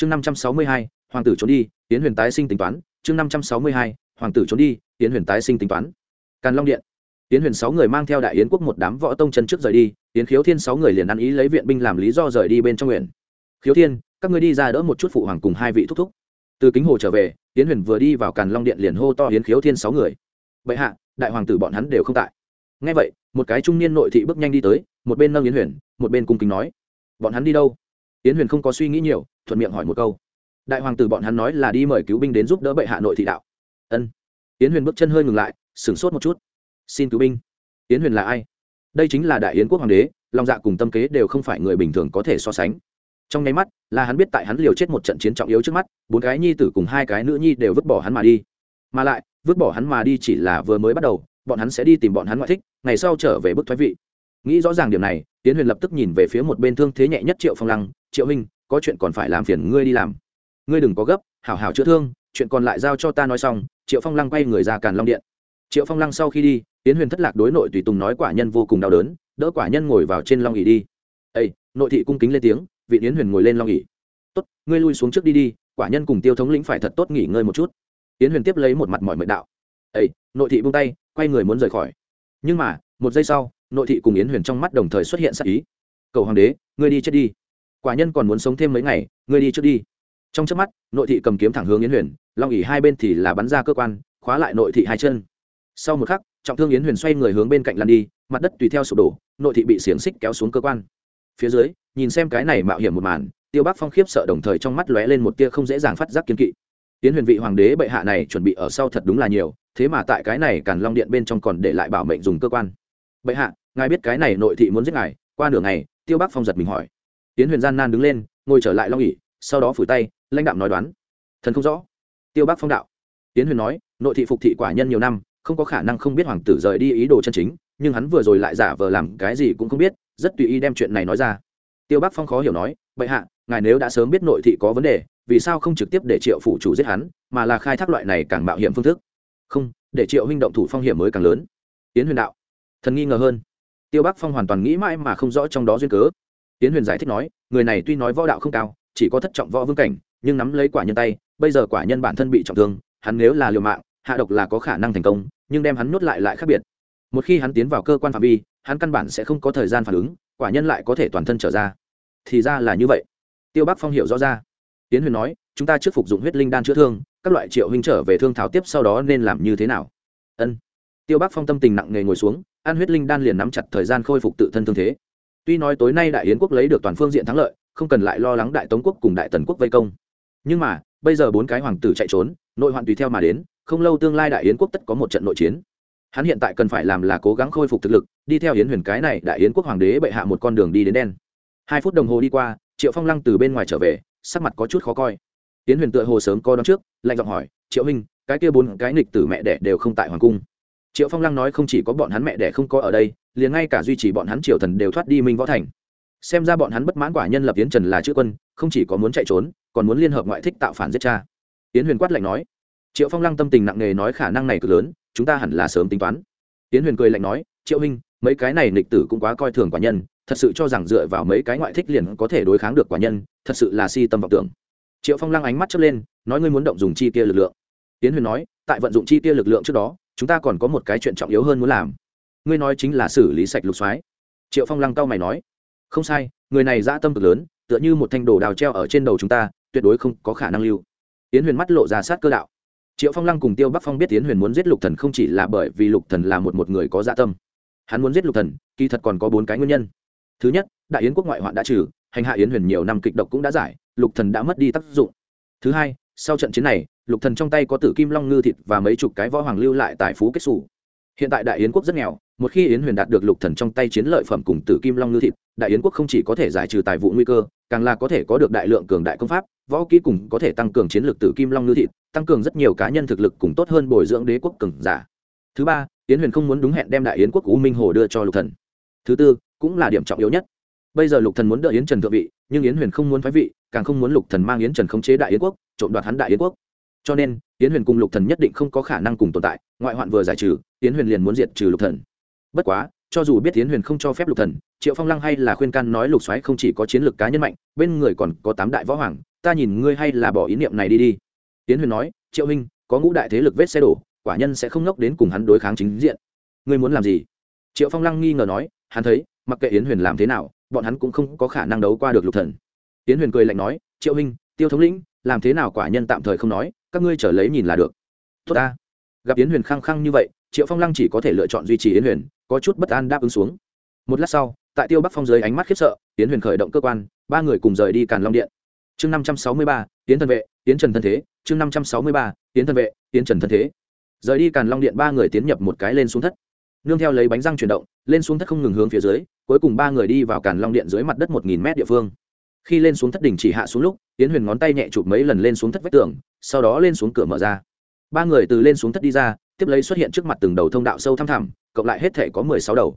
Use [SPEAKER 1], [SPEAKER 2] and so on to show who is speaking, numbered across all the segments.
[SPEAKER 1] chương năm trăm sáu mươi hai, hoàng tử trốn đi tiến huyền tái sinh tính toán. Chương năm trăm sáu mươi hai, hoàng tử trốn đi tiến huyền tái sinh tính toán. Càn long điện. Tiến huyền sáu người mang theo đại yến quốc một đám võ tông chân trước rời đi. Tiến khiếu thiên sáu người liền ăn ý lấy viện binh làm lý do rời đi bên trong nguyện khiếu thiên, các ngươi đi ra đỡ một chút phụ hoàng cùng hai vị thúc thúc. Từ kính hồ trở về tiến huyền vừa đi vào càn long điện liền hô to hiến khiếu thiên sáu người. Bệ hạ, đại hoàng tử bọn hắn đều không tại. Ngay vậy, một cái trung niên nội thị bước nhanh đi tới, một bên nâng yến huyền, một bên cung kính nói, bọn hắn đi đâu? Yến huyền không có suy nghĩ nhiều, thuận miệng hỏi một câu. Đại hoàng tử bọn hắn nói là đi mời cứu binh đến giúp đỡ bệ hạ nội thị đạo. Ân. Yến huyền bước chân hơi ngừng lại, sửng sốt một chút. Xin cứu binh. Yến huyền là ai? Đây chính là đại yến quốc hoàng đế, lòng dạ cùng tâm kế đều không phải người bình thường có thể so sánh. Trong nháy mắt, là hắn biết tại hắn liều chết một trận chiến trọng yếu trước mắt, bốn cái nhi tử cùng hai cái nữ nhi đều vứt bỏ hắn mà đi. Mà lại, vứt bỏ hắn mà đi chỉ là vừa mới bắt đầu, bọn hắn sẽ đi tìm bọn hắn ngoại thích, ngày sau trở về bức thoái vị nghĩ rõ ràng điểm này, tiến huyền lập tức nhìn về phía một bên thương thế nhẹ nhất triệu phong lăng, triệu hình có chuyện còn phải làm phiền ngươi đi làm. Ngươi đừng có gấp, hảo hảo chữa thương, chuyện còn lại giao cho ta nói xong. Triệu phong lăng quay người ra càn long điện. Triệu phong lăng sau khi đi, tiến huyền thất lạc đối nội tùy tùng nói quả nhân vô cùng đau đớn, đỡ quả nhân ngồi vào trên long ỉ đi. Ây nội thị cung kính lên tiếng, vị tiến huyền ngồi lên long ỉ tốt, ngươi lui xuống trước đi đi, quả nhân cùng tiêu thống lĩnh phải thật tốt nghỉ ngơi một chút. Tiến huyền tiếp lấy một mặt mọi mệnh đạo. Ây nội thị buông tay, quay người muốn rời khỏi. Nhưng mà, một giây sau nội thị cùng yến huyền trong mắt đồng thời xuất hiện sắc ý. Cầu hoàng đế, ngươi đi chết đi. Quả nhân còn muốn sống thêm mấy ngày, ngươi đi trước đi. Trong trước mắt, nội thị cầm kiếm thẳng hướng yến huyền, long ỉ hai bên thì là bắn ra cơ quan, khóa lại nội thị hai chân. Sau một khắc, trọng thương yến huyền xoay người hướng bên cạnh lăn đi, mặt đất tùy theo sụp đổ, nội thị bị xiềng xích kéo xuống cơ quan. Phía dưới, nhìn xem cái này mạo hiểm một màn, tiêu bắc phong khiếp sợ đồng thời trong mắt lóe lên một tia không dễ dàng phát giác kiên kỵ. Yến huyền vị hoàng đế bệ hạ này chuẩn bị ở sau thật đúng là nhiều, thế mà tại cái này càn long điện bên trong còn để lại bảo mệnh dùng cơ quan bệ hạ, ngài biết cái này nội thị muốn giết ngài. Qua nửa ngày, tiêu bắc phong giật mình hỏi. Tiến huyền gian nan đứng lên, ngồi trở lại long ỉ sau đó phủi tay, lãnh đạo nói đoán. Thần không rõ. Tiêu bắc phong đạo. Tiến huyền nói, nội thị phục thị quả nhân nhiều năm, không có khả năng không biết hoàng tử rời đi ý đồ chân chính, nhưng hắn vừa rồi lại giả vờ làm cái gì cũng không biết, rất tùy ý đem chuyện này nói ra. Tiêu bắc phong khó hiểu nói, bệ hạ, ngài nếu đã sớm biết nội thị có vấn đề, vì sao không trực tiếp để triệu phủ chủ giết hắn, mà là khai thác loại này càng mạo hiểm phương thức? Không, để triệu huynh động thủ phong hiểm mới càng lớn. Tiến huyền đạo thần nghi ngờ hơn. Tiêu bắc phong hoàn toàn nghĩ mãi mà không rõ trong đó duyên cớ. Tiến huyền giải thích nói, người này tuy nói võ đạo không cao, chỉ có thất trọng võ vương cảnh, nhưng nắm lấy quả nhân tay, bây giờ quả nhân bản thân bị trọng thương, hắn nếu là liều mạng, hạ độc là có khả năng thành công, nhưng đem hắn nuốt lại lại khác biệt. Một khi hắn tiến vào cơ quan phạm vi, hắn căn bản sẽ không có thời gian phản ứng, quả nhân lại có thể toàn thân trở ra. Thì ra là như vậy. Tiêu bắc phong hiểu rõ ra. Tiến huyền nói, chúng ta trước phục dụng huyết linh đan chữa thương, các loại triệu huynh trở về thương thảo tiếp sau đó nên làm như thế nào? Ân. Tiêu bắc phong tâm tình nặng nề ngồi xuống ăn huyết linh đan liền nắm chặt thời gian khôi phục tự thân thương thế. Tuy nói tối nay đại yến quốc lấy được toàn phương diện thắng lợi, không cần lại lo lắng đại tống quốc cùng đại tần quốc vây công. Nhưng mà, bây giờ bốn cái hoàng tử chạy trốn, nội hoạn tùy theo mà đến, không lâu tương lai đại yến quốc tất có một trận nội chiến. Hắn hiện tại cần phải làm là cố gắng khôi phục thực lực, đi theo yến huyền cái này đại yến quốc hoàng đế bệ hạ một con đường đi đến đen. Hai phút đồng hồ đi qua, triệu phong lăng từ bên ngoài trở về, sắc mặt có chút khó coi. Yến huyền tựa hồ sớm co đón trước, lạnh giọng hỏi, triệu huynh, cái kia bốn cái nghịch tử mẹ đẻ đều không tại hoàng cung triệu phong lăng nói không chỉ có bọn hắn mẹ đẻ không có ở đây liền ngay cả duy trì bọn hắn triều thần đều thoát đi minh võ thành xem ra bọn hắn bất mãn quả nhân lập yến trần là chữ quân không chỉ có muốn chạy trốn còn muốn liên hợp ngoại thích tạo phản giết cha yến huyền quát lạnh nói triệu phong lăng tâm tình nặng nề nói khả năng này cực lớn chúng ta hẳn là sớm tính toán yến huyền cười lạnh nói triệu huynh mấy cái này nịch tử cũng quá coi thường quả nhân thật sự cho rằng dựa vào mấy cái ngoại thích liền có thể đối kháng được quả nhân thật sự là si tâm vọng tưởng triệu phong lăng ánh mắt chớp lên nói ngươi muốn động dùng chi tiêu lực lượng yến huyền nói tại vận dụng chi tiêu lực lượng trước đó chúng ta còn có một cái chuyện trọng yếu hơn muốn làm. Ngươi nói chính là xử lý sạch lục soái. Triệu phong lăng cao mày nói. Không sai, người này dã tâm cực lớn, tựa như một thanh đồ đào treo ở trên đầu chúng ta, tuyệt đối không có khả năng lưu. Tiến huyền mắt lộ ra sát cơ đạo. Triệu phong lăng cùng tiêu bắc phong biết tiến huyền muốn giết lục thần không chỉ là bởi vì lục thần là một một người có dạ tâm. Hắn muốn giết lục thần, kỳ thật còn có bốn cái nguyên nhân. Thứ nhất, đại yến quốc ngoại hoạn đã trừ, hành hạ yến huyền nhiều năm kịch độc cũng đã giải, lục thần đã mất đi tác dụng. Thứ hai, sau trận chiến này lục thần trong tay có tử kim long ngư thịt và mấy chục cái võ hoàng lưu lại tài phú kết sủ. hiện tại đại yến quốc rất nghèo, một khi yến huyền đạt được lục thần trong tay chiến lợi phẩm cùng tử kim long ngư thịt, đại yến quốc không chỉ có thể giải trừ tài vụ nguy cơ, càng là có thể có được đại lượng cường đại công pháp, võ kỹ cùng có thể tăng cường chiến lược tử kim long ngư thịt, tăng cường rất nhiều cá nhân thực lực cùng tốt hơn bồi dưỡng đế quốc cường giả. Thứ ba, yến huyền không muốn đúng hẹn đem đại yến quốc u minh hồ đưa cho lục thần. Thứ tư, cũng là điểm trọng yếu nhất. Bây giờ lục thần muốn đợi yến trần thượng vị, nhưng yến huyền không muốn phái vị, càng không muốn lục thần mang yến trần khống chế đại yến quốc, trộm đoạt hắn đại yến quốc cho nên, yến huyền cùng lục thần nhất định không có khả năng cùng tồn tại, ngoại hoạn vừa giải trừ, yến huyền liền muốn diệt trừ lục thần. Bất quá, cho dù biết yến huyền không cho phép lục thần, triệu phong lăng hay là khuyên can nói lục soái không chỉ có chiến lược cá nhân mạnh, bên người còn có tám đại võ hoàng, ta nhìn ngươi hay là bỏ ý niệm này đi đi. Tiến huyền nói, triệu huynh, có ngũ đại thế lực vết xe đổ, quả nhân sẽ không ngốc đến cùng hắn đối kháng chính diện. Ngươi muốn làm gì? Triệu phong lăng nghi ngờ nói, hắn thấy, mặc kệ yến huyền làm thế nào, bọn hắn cũng không có khả năng đấu qua được lục thần. Yến huyền cười lạnh nói, triệu huynh, tiêu thống lĩnh, làm thế nào quả nhân tạm thời không nói các ngươi trở lấy nhìn là được. Tốt ta. Gặp yến huyền khăng khăng như vậy, triệu phong lăng chỉ có thể lựa chọn duy trì yến huyền, có chút bất an đáp ứng xuống. Một lát sau, tại tiêu bắc phong dưới ánh mắt khiếp sợ, yến huyền khởi động cơ quan, ba người cùng rời đi càn long điện. Chương năm trăm sáu mươi ba tiến thân vệ tiến trần thân thế. Chương năm trăm sáu mươi ba tiến thân vệ tiến trần thân thế. Rời đi càn long điện, ba người tiến nhập một cái lên xuống thất. Nương theo lấy bánh răng chuyển động, lên xuống thất không ngừng hướng phía dưới, cuối cùng ba người đi vào càn long điện dưới mặt đất một nghìn mét địa phương khi lên xuống thất đỉnh chỉ hạ xuống lúc tiến huyền ngón tay nhẹ chụp mấy lần lên xuống thất vách tường, sau đó lên xuống cửa mở ra. Ba người từ lên xuống thất đi ra, tiếp lấy xuất hiện trước mặt từng đầu thông đạo sâu thăm thẳm, cộng lại hết thể có mười sáu đầu.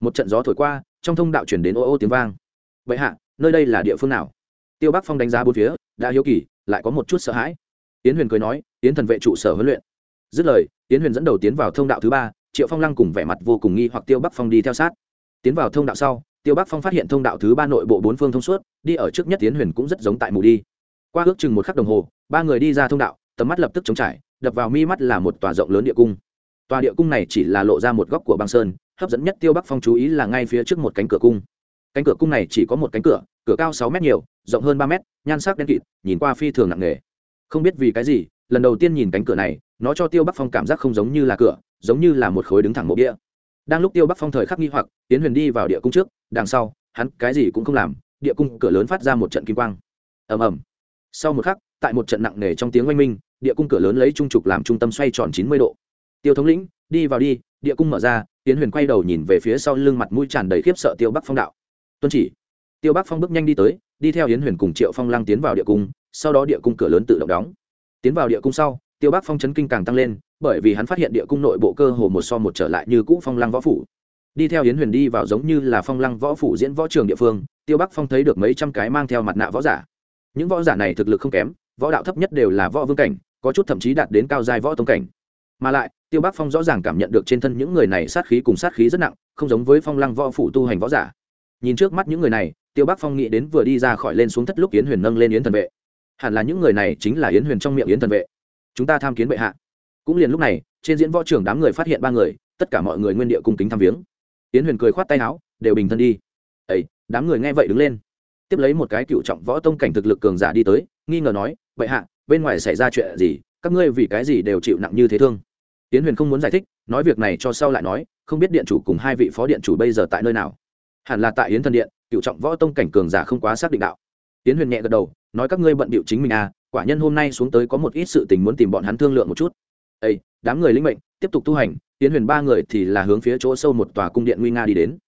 [SPEAKER 1] Một trận gió thổi qua, trong thông đạo chuyển đến ô ô tiếng vang. Vậy hạ, nơi đây là địa phương nào? Tiêu bắc phong đánh giá bốn phía, đã hiếu kỳ, lại có một chút sợ hãi. Tiến huyền cười nói tiến thần vệ trụ sở huấn luyện. Dứt lời tiến huyền dẫn đầu tiến vào thông đạo thứ ba, triệu phong lăng cùng vẻ mặt vô cùng nghi hoặc tiêu bắc phong đi theo sát. Tiến vào thông đạo sau tiêu bắc phong phát hiện thông đạo thứ ba nội bộ bốn phương thông suốt, đi ở trước nhất tiến huyền cũng rất giống tại mù đi. Qua ước chừng một khắc đồng hồ, ba người đi ra thông đạo, tầm mắt lập tức chống trải, đập vào mi mắt là một tòa rộng lớn địa cung. Tòa địa cung này chỉ là lộ ra một góc của băng sơn, hấp dẫn nhất tiêu bắc phong chú ý là ngay phía trước một cánh cửa cung. Cánh cửa cung này chỉ có một cánh cửa cửa cao sáu mét nhiều, rộng hơn ba mét, nhan sắc đen kịt, nhìn qua phi thường nặng nề. Không biết vì cái gì, lần đầu tiên nhìn cánh cửa này, nó cho tiêu bắc phong cảm giác không giống như là cửa, giống như là một khối đứng thẳng mộ đĩa đang lúc tiêu bắc phong thời khắc nghi hoặc tiến huyền đi vào địa cung trước, đằng sau, hắn cái gì cũng không làm, địa cung cửa lớn phát ra một trận kim quang. Ầm ầm. Sau một khắc, tại một trận nặng nề trong tiếng oanh minh, địa cung cửa lớn lấy trung trục làm trung tâm xoay tròn chín mươi độ. Tiêu thống lĩnh, đi vào đi, địa cung mở ra tiến huyền quay đầu nhìn về phía sau lưng mặt mũi tràn đầy khiếp sợ tiêu bắc phong đạo. Tuân chỉ. Tiêu bắc phong bước nhanh đi tới, đi theo yến huyền cùng triệu phong lăng tiến vào địa cung, sau đó địa cung cửa lớn tự động đóng. Tiến vào địa cung sau, tiêu bắc phong chấn kinh càng tăng lên bởi vì hắn phát hiện địa cung nội bộ cơ hồ một so một trở lại như cũ phong lăng võ phủ. Đi theo yến huyền đi vào giống như là phong lăng võ phủ diễn võ trường địa phương, tiêu bắc phong thấy được mấy trăm cái mang theo mặt nạ võ giả. Những võ giả này thực lực không kém, võ đạo thấp nhất đều là võ vương cảnh, có chút thậm chí đạt đến cao giai võ tông cảnh. Mà lại, tiêu bắc phong rõ ràng cảm nhận được trên thân những người này sát khí cùng sát khí rất nặng, không giống với phong lăng võ phủ tu hành võ giả. Nhìn trước mắt những người này, tiêu bắc phong nghĩ đến vừa đi ra khỏi lên xuống thất lúc yến huyền nâng lên yến thần vệ. Hẳn là những người này chính là yến huyền trong miệng yến thần vệ. Chúng ta tham kiến bệ hạ cũng liền lúc này, trên diễn võ trưởng đám người phát hiện ba người, tất cả mọi người nguyên địa cung kính thăm viếng. Tiến huyền cười khoát tay áo, đều bình thân đi. Ấy đám người nghe vậy đứng lên. Tiếp lấy một cái cựu trọng võ tông cảnh thực lực cường giả đi tới, nghi ngờ nói, bệ hạ, bên ngoài xảy ra chuyện gì? Các ngươi vì cái gì đều chịu nặng như thế thương? Tiến huyền không muốn giải thích, nói việc này cho sau lại nói, không biết điện chủ cùng hai vị phó điện chủ bây giờ tại nơi nào? Hẳn là tại yến thần điện, cựu trọng võ tông cảnh cường giả không quá xác định đạo. Tiến huyền nhẹ gật đầu, nói các ngươi bận bịu chính mình à quả nhân hôm nay xuống tới có một ít sự tình muốn tìm bọn hắn thương lượng một chút ây đám người linh mệnh, tiếp tục tu hành, yến huyền ba người thì là hướng phía chỗ sâu một tòa cung điện nguy nga đi đến.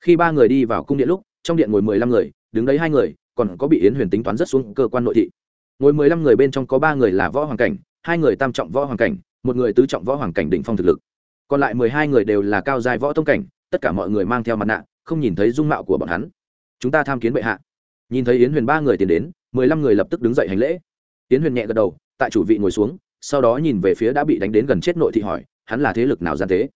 [SPEAKER 1] Khi ba người đi vào cung điện lúc, trong điện ngồi mười lăm người, đứng đấy hai người, còn có bị yến huyền tính toán rất xuống cơ quan nội thị. Ngồi mười lăm người bên trong có ba người là võ hoàng cảnh, hai người tam trọng võ hoàng cảnh, một người tứ trọng võ hoàng cảnh đỉnh phong thực lực. Còn lại mười hai người đều là cao giai võ tông cảnh, tất cả mọi người mang theo mặt nạ, không nhìn thấy dung mạo của bọn hắn. Chúng ta tham kiến bệ hạ. Nhìn thấy yến huyền ba người tiến đến, mười lăm người lập tức đứng dậy hành lễ. Yến huyền nhẹ gật đầu, tại chủ vị ngồi xuống sau đó nhìn về phía đã bị đánh đến gần chết nội thị hỏi, hắn là thế lực nào gian tế?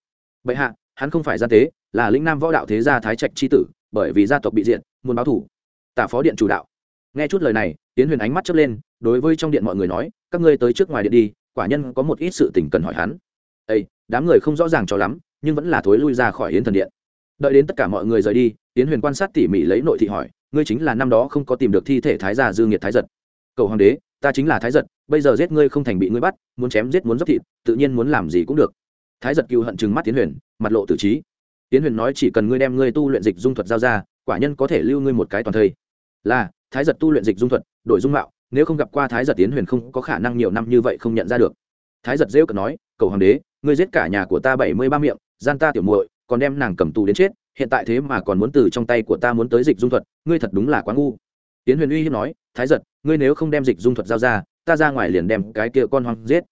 [SPEAKER 1] Bệ hạ, hắn không phải gian tế, là lĩnh nam võ đạo thế gia thái trạch c h i tử, bởi vì gia tộc bị diện muốn báo thủ. Tả phó điện chủ đạo. Nghe chút lời này tiến huyền ánh mắt chớp lên, đối với trong điện mọi người nói, các ngươi tới trước ngoài điện đi, quả nhân có một ít sự tình cần hỏi hắn. Ây đám người không rõ ràng cho lắm, nhưng vẫn là thối lui ra khỏi yến thần điện. Đợi đến tất cả mọi người rời đi tiến huyền quan sát tỉ mỉ lấy nội thị hỏi, ngươi chính là năm đó không có tìm được thi thể thái gia dư nghiệt thái giật. Cầu hoàng đế ta chính là thái giật, bây giờ giết ngươi không thành bị ngươi bắt, muốn chém giết muốn dốc thịt, tự nhiên muốn làm gì cũng được. Thái giật cựu hận chừng mắt tiến huyền, mặt lộ tử trí. Tiến huyền nói chỉ cần ngươi đem ngươi tu luyện dịch dung thuật giao ra, quả nhân có thể lưu ngươi một cái toàn thây. Là, thái giật tu luyện dịch dung thuật, đổi dung mạo, nếu không gặp qua thái giật tiến huyền không có khả năng nhiều năm như vậy không nhận ra được. Thái giật rêu cờ nói, cầu hoàng đế, ngươi giết cả nhà của ta bảy mươi ba miệng, gian ta tiểu muội, còn đem nàng cầm tù đến chết, hiện tại thế mà còn muốn từ trong tay của ta muốn tới dịch dung thuật, ngươi thật đúng là quá ngu tiến huyền uy hiếp nói, thái giật, ngươi nếu không đem dịch dung thuật giao ra, ta ra ngoài liền đem cái kia con hoang giết.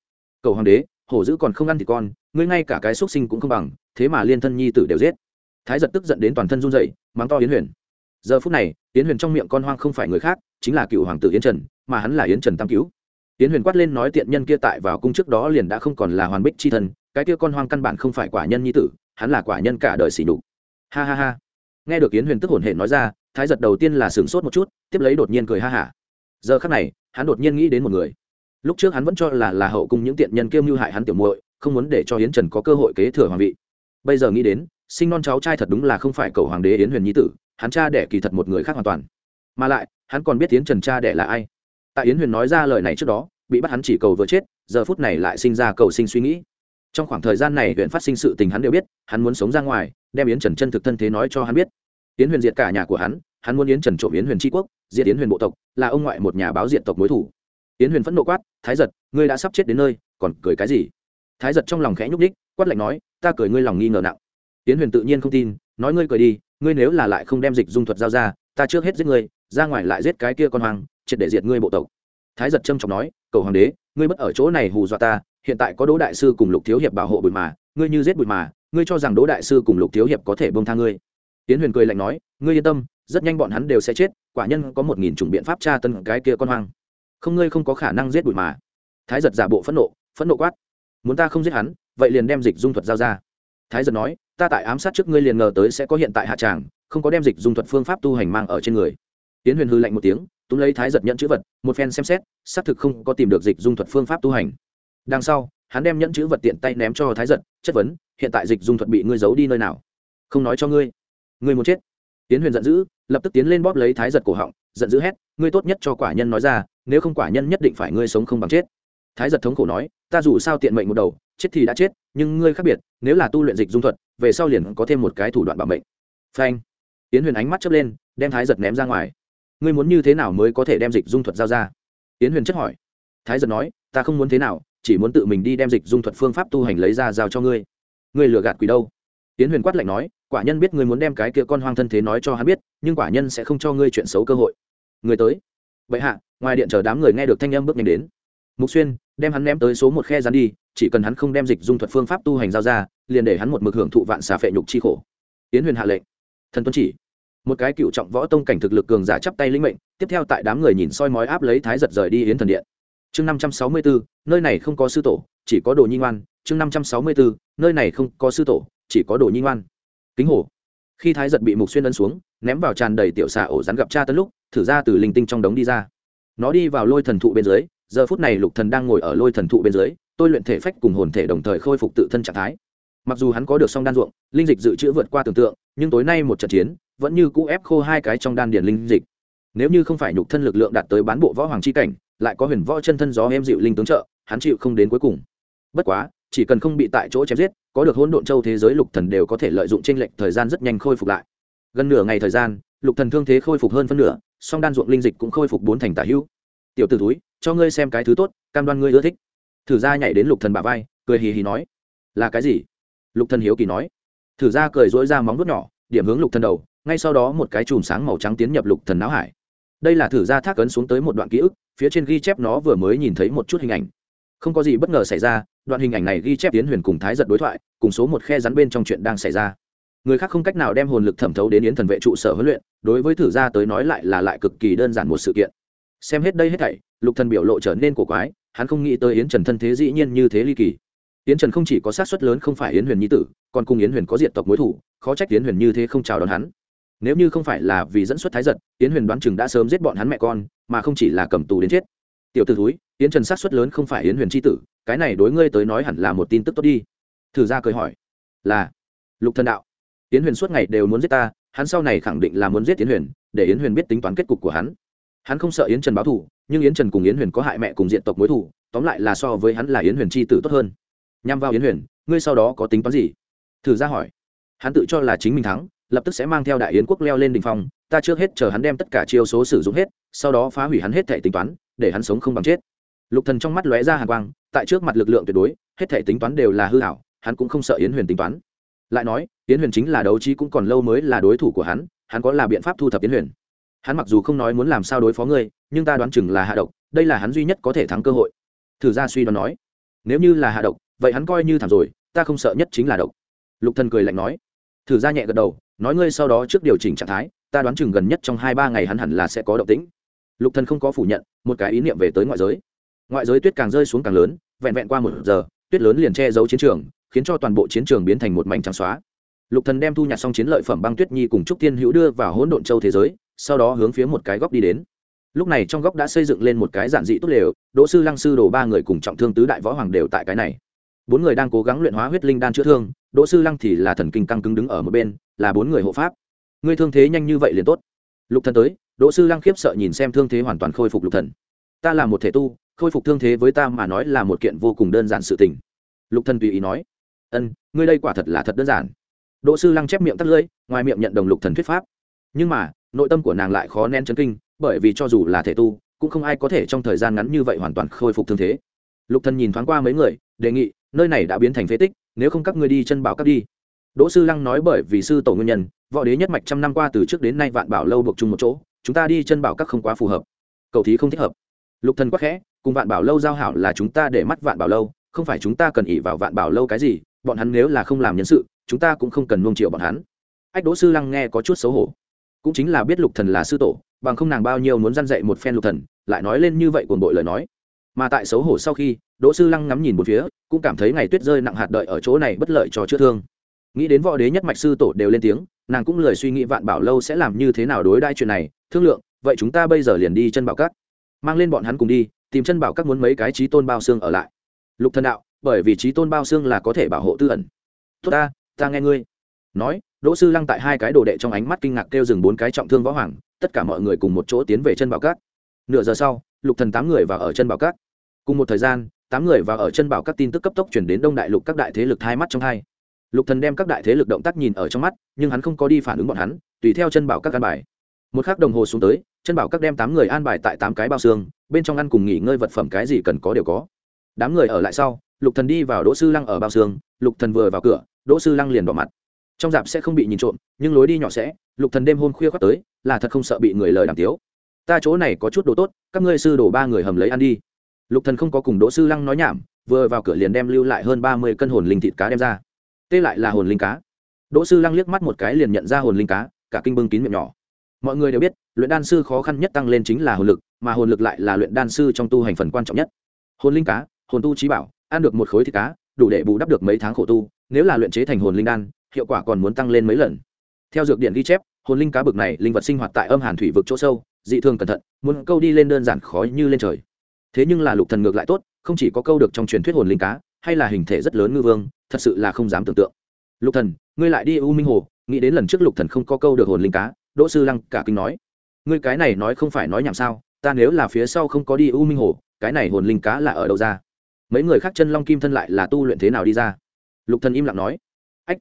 [SPEAKER 1] Cầu hoàng đế, hổ dữ còn không ăn thì con, ngươi ngay cả cái xuất sinh cũng không bằng, thế mà liên thân nhi tử đều giết. Thái giật tức giận đến toàn thân run dậy mắng to yến huyền. Giờ phút này, yến huyền trong miệng con hoang không phải người khác, chính là cựu hoàng tử yến trần, mà hắn là yến trần tam cứu. Yến huyền quát lên nói tiện nhân kia tại vào cung trước đó liền đã không còn là hoàn bích c h i thân, cái kia con hoang căn bản không phải quả nhân nhi tử, hắn là quả nhân cả đời xỉ nhục. Ha ha ha. Nghe được yến huyền tức hồn hển nói ra thái giật đầu tiên là sửng sốt một chút, tiếp lấy đột nhiên cười ha hả. Giờ khắc này, hắn đột nhiên nghĩ đến một người. Lúc trước hắn vẫn cho là là hậu cung những tiện nhân kiêm mưu hại hắn tiểu muội, không muốn để cho Hiến trần có cơ hội kế thừa hoàng vị. Bây giờ nghĩ đến, sinh non cháu trai thật đúng là không phải cầu hoàng đế yến huyền nhi tử, hắn cha đẻ kỳ thật một người khác hoàn toàn. Mà lại, hắn còn biết yến trần cha đẻ là ai. Tại yến huyền nói ra lời này trước đó, bị bắt hắn chỉ cầu vừa chết, giờ phút này lại sinh ra cầu sinh suy nghĩ. Trong khoảng thời gian này huyện phát sinh sự tình hắn đều biết, hắn muốn sống ra ngoài, đem yến trần chân thực thân thế nói cho hắn biết yến huyền diệt cả nhà của hắn hắn muốn yến trần trộm yến huyền tri quốc, diệt yến huyền bộ tộc, là ông ngoại một nhà báo diện tộc mối thủ. Yến huyền phẫn nộ quát, thái giật, ngươi đã sắp chết đến nơi, còn cười cái gì? Thái giật trong lòng khẽ nhúc ních quát lạnh nói, ta cười ngươi lòng nghi ngờ nặng. Yến huyền tự nhiên không tin, nói ngươi cười đi, ngươi nếu là lại không đem dịch dung thuật giao ra, ta trước hết giết ngươi, ra ngoài lại giết cái kia con hoang, triệt để diệt ngươi bộ tộc. Thái giật trâm trọng nói, cầu hoàng đế, ngươi bất ở chỗ này hù dọa ta, hiện tại có đỗ đại sư cùng lục thiếu hiệp bảo hộ bụi mà, ngươi như giết bụi mà, ngươi cho rằng đỗ đại sư cùng lục thiếu hiệp có thể bông tha ngươi tiến huyền cười lạnh nói, ngươi yên tâm, rất nhanh bọn hắn đều sẽ chết, quả nhân có một nghìn chủng biện pháp tra tân cái kia con hoang. Không, ngươi không có khả năng giết bụi mà. Thái giật giả bộ phẫn nộ phẫn nộ quát, muốn ta không giết hắn, vậy liền đem dịch dung thuật giao ra. Thái giật nói, ta tại ám sát trước ngươi liền ngờ tới sẽ có hiện tại hạ tràng, không có đem dịch dung thuật phương pháp tu hành mang ở trên người. Tiến huyền hư lạnh một tiếng, túm lấy thái giật nhận chữ vật, một phen xem xét, xác thực không có tìm được dịch dung thuật phương pháp tu hành. Đằng sau, hắn đem nhẫn chữ vật tiện tay ném cho thái giật, chất vấn, hiện tại dịch dung thuật bị ngươi giấu đi nơi nào? Không nói cho ngươi ngươi muốn chết. Tiến huyền giận dữ, lập tức tiến lên bóp lấy thái giật cổ họng, giận dữ hét, ngươi tốt nhất cho quả nhân nói ra, nếu không quả nhân nhất định phải ngươi sống không bằng chết. Thái giật thống khổ nói, ta dù sao tiện mệnh một đầu, chết thì đã chết, nhưng ngươi khác biệt, nếu là tu luyện dịch dung thuật, về sau liền có thêm một cái thủ đoạn bảo mệnh. Phanh. Tiến huyền ánh mắt chớp lên, đem thái giật ném ra ngoài. Ngươi muốn như thế nào mới có thể đem dịch dung thuật giao ra? Tiến huyền chất hỏi. Thái giật nói, ta không muốn thế nào, chỉ muốn tự mình đi đem dịch dung thuật phương pháp tu hành lấy ra giao cho ngươi. Ngươi lừa gạt quỷ đâu? Tiến huyền quát lạnh nói quả nhân biết ngươi muốn đem cái kia con hoang thân thế nói cho hắn biết, nhưng quả nhân sẽ không cho ngươi chuyện xấu cơ hội. Người tới. Vậy hạ, ngoài điện chờ đám người nghe được thanh âm bước nhanh đến. Mục xuyên, đem hắn ném tới số một khe rắn đi, chỉ cần hắn không đem dịch dung thuật phương pháp tu hành giao ra, liền để hắn một mực hưởng thụ vạn xà phệ nhục chi khổ. Tiến huyền hạ lệnh. Thần tuân chỉ. Một cái cựu trọng võ tông cảnh thực lực cường giả chắp tay linh mệnh, tiếp theo tại đám người nhìn soi mói áp lấy thái giật rời đi yến thần điện. Chương năm trăm sáu mươi bốn nơi này không có sư tổ, chỉ có đồ nhi ngoan. Chương năm trăm sáu mươi bốn nơi này không có sư tổ, chỉ có đồ nhi ngoan kính hồ. Khi thái giật bị mục xuyên ấn xuống, ném vào tràn đầy tiểu xà ổ rắn gặp cha tân lúc, thử ra từ linh tinh trong đống đi ra. Nó đi vào lôi thần thụ bên dưới, giờ phút này lục thần đang ngồi ở lôi thần thụ bên dưới, tôi luyện thể phách cùng hồn thể đồng thời khôi phục tự thân trạng thái. Mặc dù hắn có được song đan ruộng, linh dịch dự trữ vượt qua tưởng tượng, nhưng tối nay một trận chiến, vẫn như cũ ép khô hai cái trong đan điền linh dịch. Nếu như không phải nhục thân lực lượng đạt tới bán bộ võ hoàng chi cảnh, lại có huyền võ chân thân gió em dịu linh tướng trợ, hắn chịu không đến cuối cùng. Bất quá chỉ cần không bị tại chỗ chém giết, có được hỗn độn châu thế giới lục thần đều có thể lợi dụng trên lệnh thời gian rất nhanh khôi phục lại. Gần nửa ngày thời gian, lục thần thương thế khôi phục hơn phân nửa, song đan ruộng linh dịch cũng khôi phục bốn thành tả hữu. Tiểu tử túi cho ngươi xem cái thứ tốt, cam đoan ngươi ưa thích. Thử ra nhảy đến lục thần bả vai, cười hì hì nói. Là cái gì? Lục thần hiếu kỳ nói. Thử ra cười dỗi ra móng vuốt nhỏ, điểm hướng lục thần đầu, ngay sau đó một cái chùm sáng màu trắng tiến nhập lục thần não hải. Đây là thử ra thác ấn xuống tới một đoạn ký ức, phía trên ghi chép nó vừa mới nhìn thấy một chút hình ảnh không có gì bất ngờ xảy ra, đoạn hình ảnh này ghi chép Yến huyền cùng thái giật đối thoại, cùng số một khe rắn bên trong chuyện đang xảy ra. Người khác không cách nào đem hồn lực thẩm thấu đến yến thần vệ trụ sở huấn luyện, đối với thử Gia tới nói lại là lại cực kỳ đơn giản một sự kiện. Xem hết đây hết thảy, lục thần biểu lộ trở nên cổ quái, hắn không nghĩ tới yến trần thân thế dĩ nhiên như thế ly kỳ. Yến trần không chỉ có sát suất lớn không phải yến huyền nhi tử, còn cùng yến huyền có diện tộc mối thủ, khó trách yến huyền như thế không chào đón hắn. Nếu như không phải là vì dẫn xuất thái giật, yến huyền đoán chừng đã sớm giết bọn hắn mẹ con, mà không chỉ là cầm tù đến chết tiểu t ử thúi, yến trần sát suất lớn không phải yến huyền tri tử, cái này đối ngươi tới nói hẳn là một tin tức tốt đi. Thử ra cười hỏi. Là, lục thần đạo. Yến huyền suốt ngày đều muốn giết ta, hắn sau này khẳng định là muốn giết yến huyền, để yến huyền biết tính toán kết cục của hắn. Hắn không sợ yến trần báo thù, nhưng yến trần cùng yến huyền có hại mẹ cùng diện tộc mối thù, tóm lại là so với hắn là yến huyền c h i tử tốt hơn. Nhằm vào yến huyền, ngươi sau đó có tính toán gì? Thử ra hỏi. Hắn tự cho là chính mình thắng, lập tức sẽ mang theo đại yến quốc leo lên đ ỉ n h phong, ta trước hết chờ hắn đem tất cả chiêu số sử dụng hết, sau đó phá hủy hắn hết thể tính toán để hắn sống không bằng chết. Lục thần trong mắt lóe ra hàn quang, tại trước mặt lực lượng tuyệt đối, hết thể tính toán đều là hư hảo, hắn cũng không sợ yến huyền tính toán. Lại nói, yến huyền chính là đấu trí cũng còn lâu mới là đối thủ của hắn hắn có là biện pháp thu thập yến huyền? Hắn mặc dù không nói muốn làm sao đối phó ngươi, nhưng ta đoán chừng là hạ độc, đây là hắn duy nhất có thể thắng cơ hội. Thử ra suy đoán nói, nếu như là hạ độc, vậy hắn coi như thảm rồi, ta không sợ nhất chính là độc. Lục thần cười lạnh nói, thử ra nhẹ gật đầu, nói ngươi sau đó trước điều chỉnh trạng thái, ta đoán chừng gần nhất trong hai ba ngày hắn hẳn là sẽ có động tĩnh lục thần không có phủ nhận, một cái ý niệm về tới ngoại giới. Ngoại giới tuyết càng rơi xuống càng lớn, vẹn vẹn qua một giờ, tuyết lớn liền che giấu chiến trường, khiến cho toàn bộ chiến trường biến thành một mảnh trắng xóa. Lục thần đem thu nhặt xong chiến lợi phẩm băng tuyết nhi cùng trúc tiên hữu đưa vào hỗn độn châu thế giới, sau đó hướng phía một cái góc đi đến. Lúc này trong góc đã xây dựng lên một cái giản dị tốt lều, đỗ sư lăng sư đồ ba người cùng trọng thương tứ đại võ hoàng đều tại cái này. Bốn người đang cố gắng luyện hóa huyết linh đan chữa thương, đỗ sư lăng thì là thần kinh căng cứng đứng ở một bên, là bốn người hộ pháp. Ngươi thương thế nhanh như vậy liền tốt. Lục thần tới đỗ sư lăng khiếp sợ nhìn xem thương thế hoàn toàn khôi phục lục thần. Ta là một thể tu, khôi phục thương thế với ta mà nói là một kiện vô cùng đơn giản sự tình. Lục thần tùy ý nói, ân, ngươi đây quả thật là thật đơn giản. Đỗ sư lăng chép miệng tắt lưỡi, ngoài miệng nhận đồng lục thần thuyết pháp. Nhưng mà, nội tâm của nàng lại khó nén chấn kinh, bởi vì cho dù là thể tu, cũng không ai có thể trong thời gian ngắn như vậy hoàn toàn khôi phục thương thế. Lục thần nhìn thoáng qua mấy người, đề nghị, nơi này đã biến thành phế tích, nếu không các ngươi đi chân bảo các đi. Đỗ sư lăng nói bởi vì sư tổ nguyên nhân, võ đế nhất mạch trăm năm qua từ trước đến nay vạn bảo lâu buộc chung một chỗ chúng ta đi chân bảo các không quá phù hợp. Cầu thí không thích hợp. Lục thần quắc khẽ, cùng vạn bảo lâu giao hảo là chúng ta để mắt vạn bảo lâu, không phải chúng ta cần ỉ vào vạn bảo lâu cái gì, bọn hắn nếu là không làm nhân sự, chúng ta cũng không cần nuông chiều bọn hắn. Ách đỗ sư lăng nghe có chút xấu hổ. Cũng chính là biết lục thần là sư tổ, bằng không nàng bao nhiêu muốn dăn dạy một phen lục thần, lại nói lên như vậy cuồng bội lời nói. Mà tại xấu hổ sau khi, đỗ sư lăng ngắm nhìn một phía, cũng cảm thấy ngày tuyết rơi nặng hạt đợi ở chỗ này bất lợi cho chữa thương. Nghĩ đến võ đế nhất mạch sư tổ đều lên tiếng, nàng cũng lười suy nghĩ vạn bảo lâu sẽ làm như thế nào đối đãi chuyện này thương lượng, vậy chúng ta bây giờ liền đi chân bảo cát mang lên bọn hắn cùng đi, tìm chân bảo các muốn mấy cái trí tôn bao xương ở lại. Lục thần đạo, bởi vì trí tôn bao xương là có thể bảo hộ tư ẩn. Tốt ta ta nghe ngươi. Nói, đỗ sư lăng tại hai cái đồ đệ trong ánh mắt kinh ngạc kêu dừng bốn cái trọng thương võ hoàng, tất cả mọi người cùng một chỗ tiến về chân bảo cát nửa giờ sau, lục thần tám người vào ở chân bảo cát cùng một thời gian, tám người vào ở chân bảo các tin tức cấp tốc chuyển đến đông đại lục các đại thế lực hai mắt trong hai. Lục thần đem các đại thế lực động tác nhìn ở trong mắt, nhưng hắn không có đi phản ứng bọn hắn, tùy theo chân bảo các căn bài một khắc đồng hồ xuống tới chân bảo các đem tám người an bài tại tám cái bao xương, bên trong ăn cùng nghỉ ngơi vật phẩm cái gì cần có đều có. Đám người ở lại sau, lục thần đi vào đỗ sư lăng ở bao xương, lục thần vừa vào cửa, đỗ sư lăng liền bỏ mặt. Trong dạp sẽ không bị nhìn trộm, nhưng lối đi nhỏ sẽ, lục thần đêm hôm khuya khoác tới, là thật không sợ bị người lời đàm tiếu. Ta chỗ này có chút đồ tốt, các ngươi sư đổ ba người hầm lấy ăn đi. Lục thần không có cùng đỗ sư lăng nói nhảm, vừa vào cửa liền đem lưu lại hơn ba mươi cân hồn linh thịt cá đem ra. Tê lại là hồn linh cá. Đỗ sư lăng liếc mắt một cái liền nhận ra hồn linh cá, cả kinh bưng kín miệng nhỏ mọi người đều biết, luyện đan sư khó khăn nhất tăng lên chính là hồn lực, mà hồn lực lại là luyện đan sư trong tu hành phần quan trọng nhất. Hồn linh cá, hồn tu trí bảo, ăn được một khối thịt cá, đủ để bù đắp được mấy tháng khổ tu, nếu là luyện chế thành hồn linh đan, hiệu quả còn muốn tăng lên mấy lần. Theo dược điện ghi chép, hồn linh cá bực này linh vật sinh hoạt tại âm hàn thủy vực chỗ sâu, dị thường cẩn thận, muốn câu đi lên đơn giản khó như lên trời. Thế nhưng là lục thần ngược lại tốt, không chỉ có câu được trong truyền thuyết hồn linh cá, hay là hình thể rất lớn ngư vương, thật sự là không dám tưởng tượng. Lục thần, ngươi lại đi u minh hồ, nghĩ đến lần trước lục thần không có câu được hồn linh cá đỗ sư lăng cả kinh nói, ngươi cái này nói không phải nói nhảm sao? Ta nếu là phía sau không có đi u minh hồ, cái này hồn linh cá là ở đâu ra? Mấy người khác chân long kim thân lại là tu luyện thế nào đi ra? Lục thần im lặng nói, ách.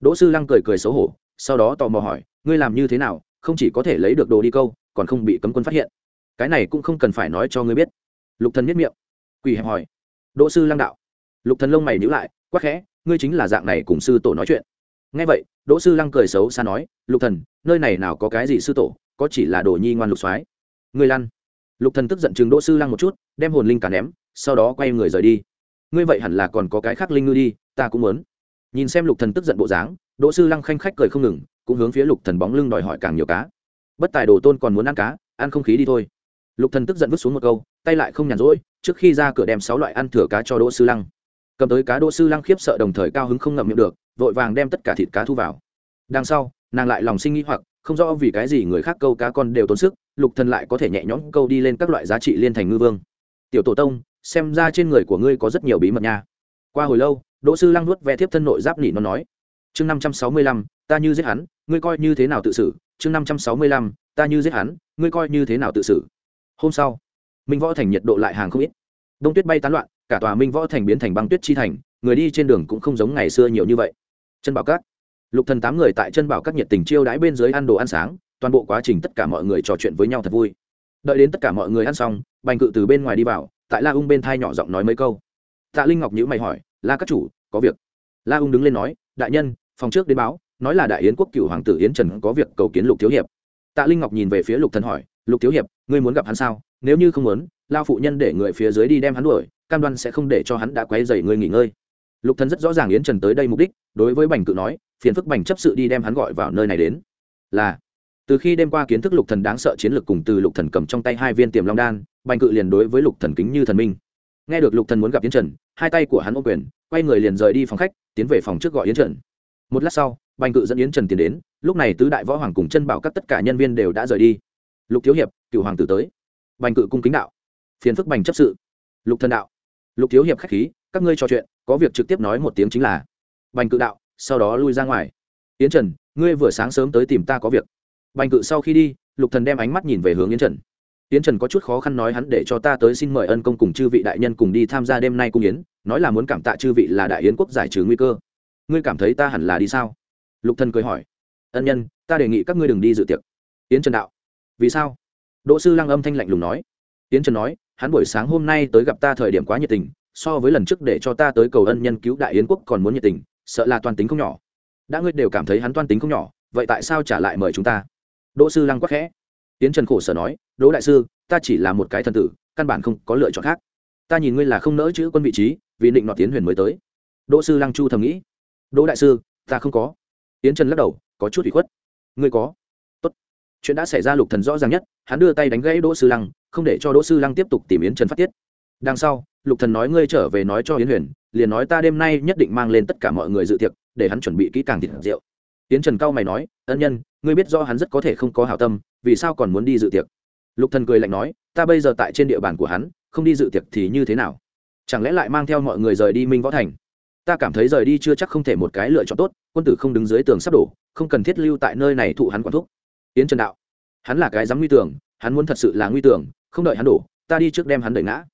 [SPEAKER 1] Đỗ sư lăng cười cười xấu hổ, sau đó tò mò hỏi, ngươi làm như thế nào? Không chỉ có thể lấy được đồ đi câu, còn không bị cấm quân phát hiện. Cái này cũng không cần phải nói cho ngươi biết. Lục thần nhất miệng, quỳ hẹp hỏi, đỗ sư lăng đạo. Lục thần lông mày nhíu lại, quắc khẽ, ngươi chính là dạng này cùng sư tổ nói chuyện nghe vậy, đỗ sư lăng cười xấu xa nói, lục thần, nơi này nào có cái gì sư tổ, có chỉ là đồ nhi ngoan lục soái. Ngươi lăn. Lục thần tức giận chừng đỗ sư lăng một chút, đem hồn linh cả ném, sau đó quay người rời đi. Ngươi vậy hẳn là còn có cái khác linh ngư đi, ta cũng muốn. Nhìn xem lục thần tức giận bộ dáng, đỗ sư lăng khanh khách cười không ngừng, cũng hướng phía lục thần bóng lưng đòi hỏi càng nhiều cá. Bất tài đồ tôn còn muốn ăn cá, ăn không khí đi thôi. Lục thần tức giận vứt xuống một câu, tay lại không nhàn rỗi, trước khi ra cửa đem sáu loại ăn thừa cá cho đỗ sư lăng cầm tới cá đỗ sư lăng khiếp sợ đồng thời cao hứng không ngậm miệng được, vội vàng đem tất cả thịt cá thu vào. Đằng sau, nàng lại lòng sinh nghĩ hoặc, không rõ vì cái gì người khác câu cá con đều tốn sức, lục thần lại có thể nhẹ nhõm câu đi lên các loại giá trị liên thành ngư vương. Tiểu tổ tông, xem ra trên người của ngươi có rất nhiều bí mật nha. Qua hồi lâu, đỗ sư lăng nuốt ve thiếp thân nội giáp nỉ nó nói, chương năm trăm sáu mươi lăm, ta như giết hắn, ngươi coi như thế nào tự xử? Chương năm trăm sáu mươi lăm, ta như giết hắn, ngươi coi như thế nào tự xử? Hôm sau, minh võ thành nhiệt độ lại hàng không ít. Đông tuyết bay tán loạn cả tòa minh võ thành biến thành băng tuyết chi thành, người đi trên đường cũng không giống ngày xưa nhiều như vậy. Chân bảo các. Lục thần tám người tại chân bảo các nhiệt tình chiêu đãi bên dưới ăn đồ ăn sáng, toàn bộ quá trình tất cả mọi người trò chuyện với nhau thật vui. Đợi đến tất cả mọi người ăn xong, bành cự từ bên ngoài đi vào, tại la ung bên thai nhỏ giọng nói mấy câu. Tạ linh ngọc nhữ mày hỏi, la các chủ, có việc? La ung đứng lên nói, đại nhân, phòng trước đến báo, nói là đại yến quốc cựu hoàng tử yến trần có việc cầu kiến lục thiếu hiệp. Tạ linh ngọc nhìn về phía lục thần hỏi, lục thiếu hiệp, ngươi muốn gặp hắn sao? Nếu như không muốn, lao phụ nhân để người phía dưới đi đem hắn đuổi cam đoan sẽ không để cho hắn đã quấy dậy ngươi nghỉ ngơi. Lục thần rất rõ ràng yến trần tới đây mục đích, đối với bành cự nói, phiền phức bành chấp sự đi đem hắn gọi vào nơi này đến. Là, từ khi đêm qua kiến thức lục thần đáng sợ chiến lược cùng từ lục thần cầm trong tay hai viên tiềm long đan, bành cự liền đối với lục thần kính như thần minh. Nghe được lục thần muốn gặp yến trần, hai tay của hắn ôm quyền, quay người liền rời đi phòng khách, tiến về phòng trước gọi yến trần. Một lát sau, bành cự dẫn yến trần tiến đến, lúc này tứ đại võ hoàng cùng chân bảo các tất cả nhân viên đều đã rời đi. Lục thiếu hiệp cựu hoàng tử tới. Bành cự cung kính đạo, phiền phức bành chấp sự. Lục thần đạo lục thiếu hiệp khách khí, các ngươi trò chuyện, có việc trực tiếp nói một tiếng chính là. Bành cự đạo, sau đó lui ra ngoài. Yến trần, ngươi vừa sáng sớm tới tìm ta có việc. Bành cự sau khi đi, lục thần đem ánh mắt nhìn về hướng yến trần. Yến trần có chút khó khăn nói hắn để cho ta tới xin mời ân công cùng chư vị đại nhân cùng đi tham gia đêm nay cung yến, nói là muốn cảm tạ chư vị là đại yến quốc giải trừ nguy cơ. Ngươi cảm thấy ta hẳn là đi sao? Lục thần cười hỏi. Ân nhân, ta đề nghị các ngươi đừng đi dự tiệc. Yến trần đạo. Vì sao? Đỗ sư lăng âm thanh lạnh lùng nói. Yến trần nói hắn buổi sáng hôm nay tới gặp ta thời điểm quá nhiệt tình, so với lần trước để cho ta tới cầu ân nhân cứu đại yến quốc còn muốn nhiệt tình, sợ là toàn tính không nhỏ. Đã ngươi đều cảm thấy hắn toan tính không nhỏ, vậy tại sao trả lại mời chúng ta? Đỗ sư lăng quắc khẽ. Tiến trần khổ sở nói, đỗ đại sư, ta chỉ là một cái thần tử, căn bản không có lựa chọn khác. Ta nhìn ngươi là không nỡ chữ quân vị trí, vì định nọt tiến huyền mới tới. Đỗ sư lăng chu thầm nghĩ. Đỗ đại sư, ta không có. Tiến trần lắc đầu, có chút bị khuất. Ngươi có. Tốt. Chuyện đã xảy ra lục thần rõ ràng nhất, hắn đưa tay đánh gãy đỗ sư lăng không để cho đỗ sư lăng tiếp tục tìm yến trần phát tiết. Đằng sau, lục thần nói ngươi trở về nói cho yến huyền, liền nói ta đêm nay nhất định mang lên tất cả mọi người dự tiệc, để hắn chuẩn bị kỹ càng thịt rượu. Yến trần cao mày nói, ân nhân, ngươi biết do hắn rất có thể không có hảo tâm, vì sao còn muốn đi dự tiệc? Lục thần cười lạnh nói, ta bây giờ tại trên địa bàn của hắn, không đi dự tiệc thì như thế nào? Chẳng lẽ lại mang theo mọi người rời đi minh võ thành? Ta cảm thấy rời đi chưa chắc không thể một cái lựa chọn tốt, quân tử không đứng dưới tường sắp đổ, không cần thiết lưu tại nơi này thụ hắn quản thúc. Yến trần đạo, hắn là cái dám nguy tưởng, hắn muốn thật sự là nguy tưởng không đợi hắn đổ, ta đi trước đem hắn đẩy ngã.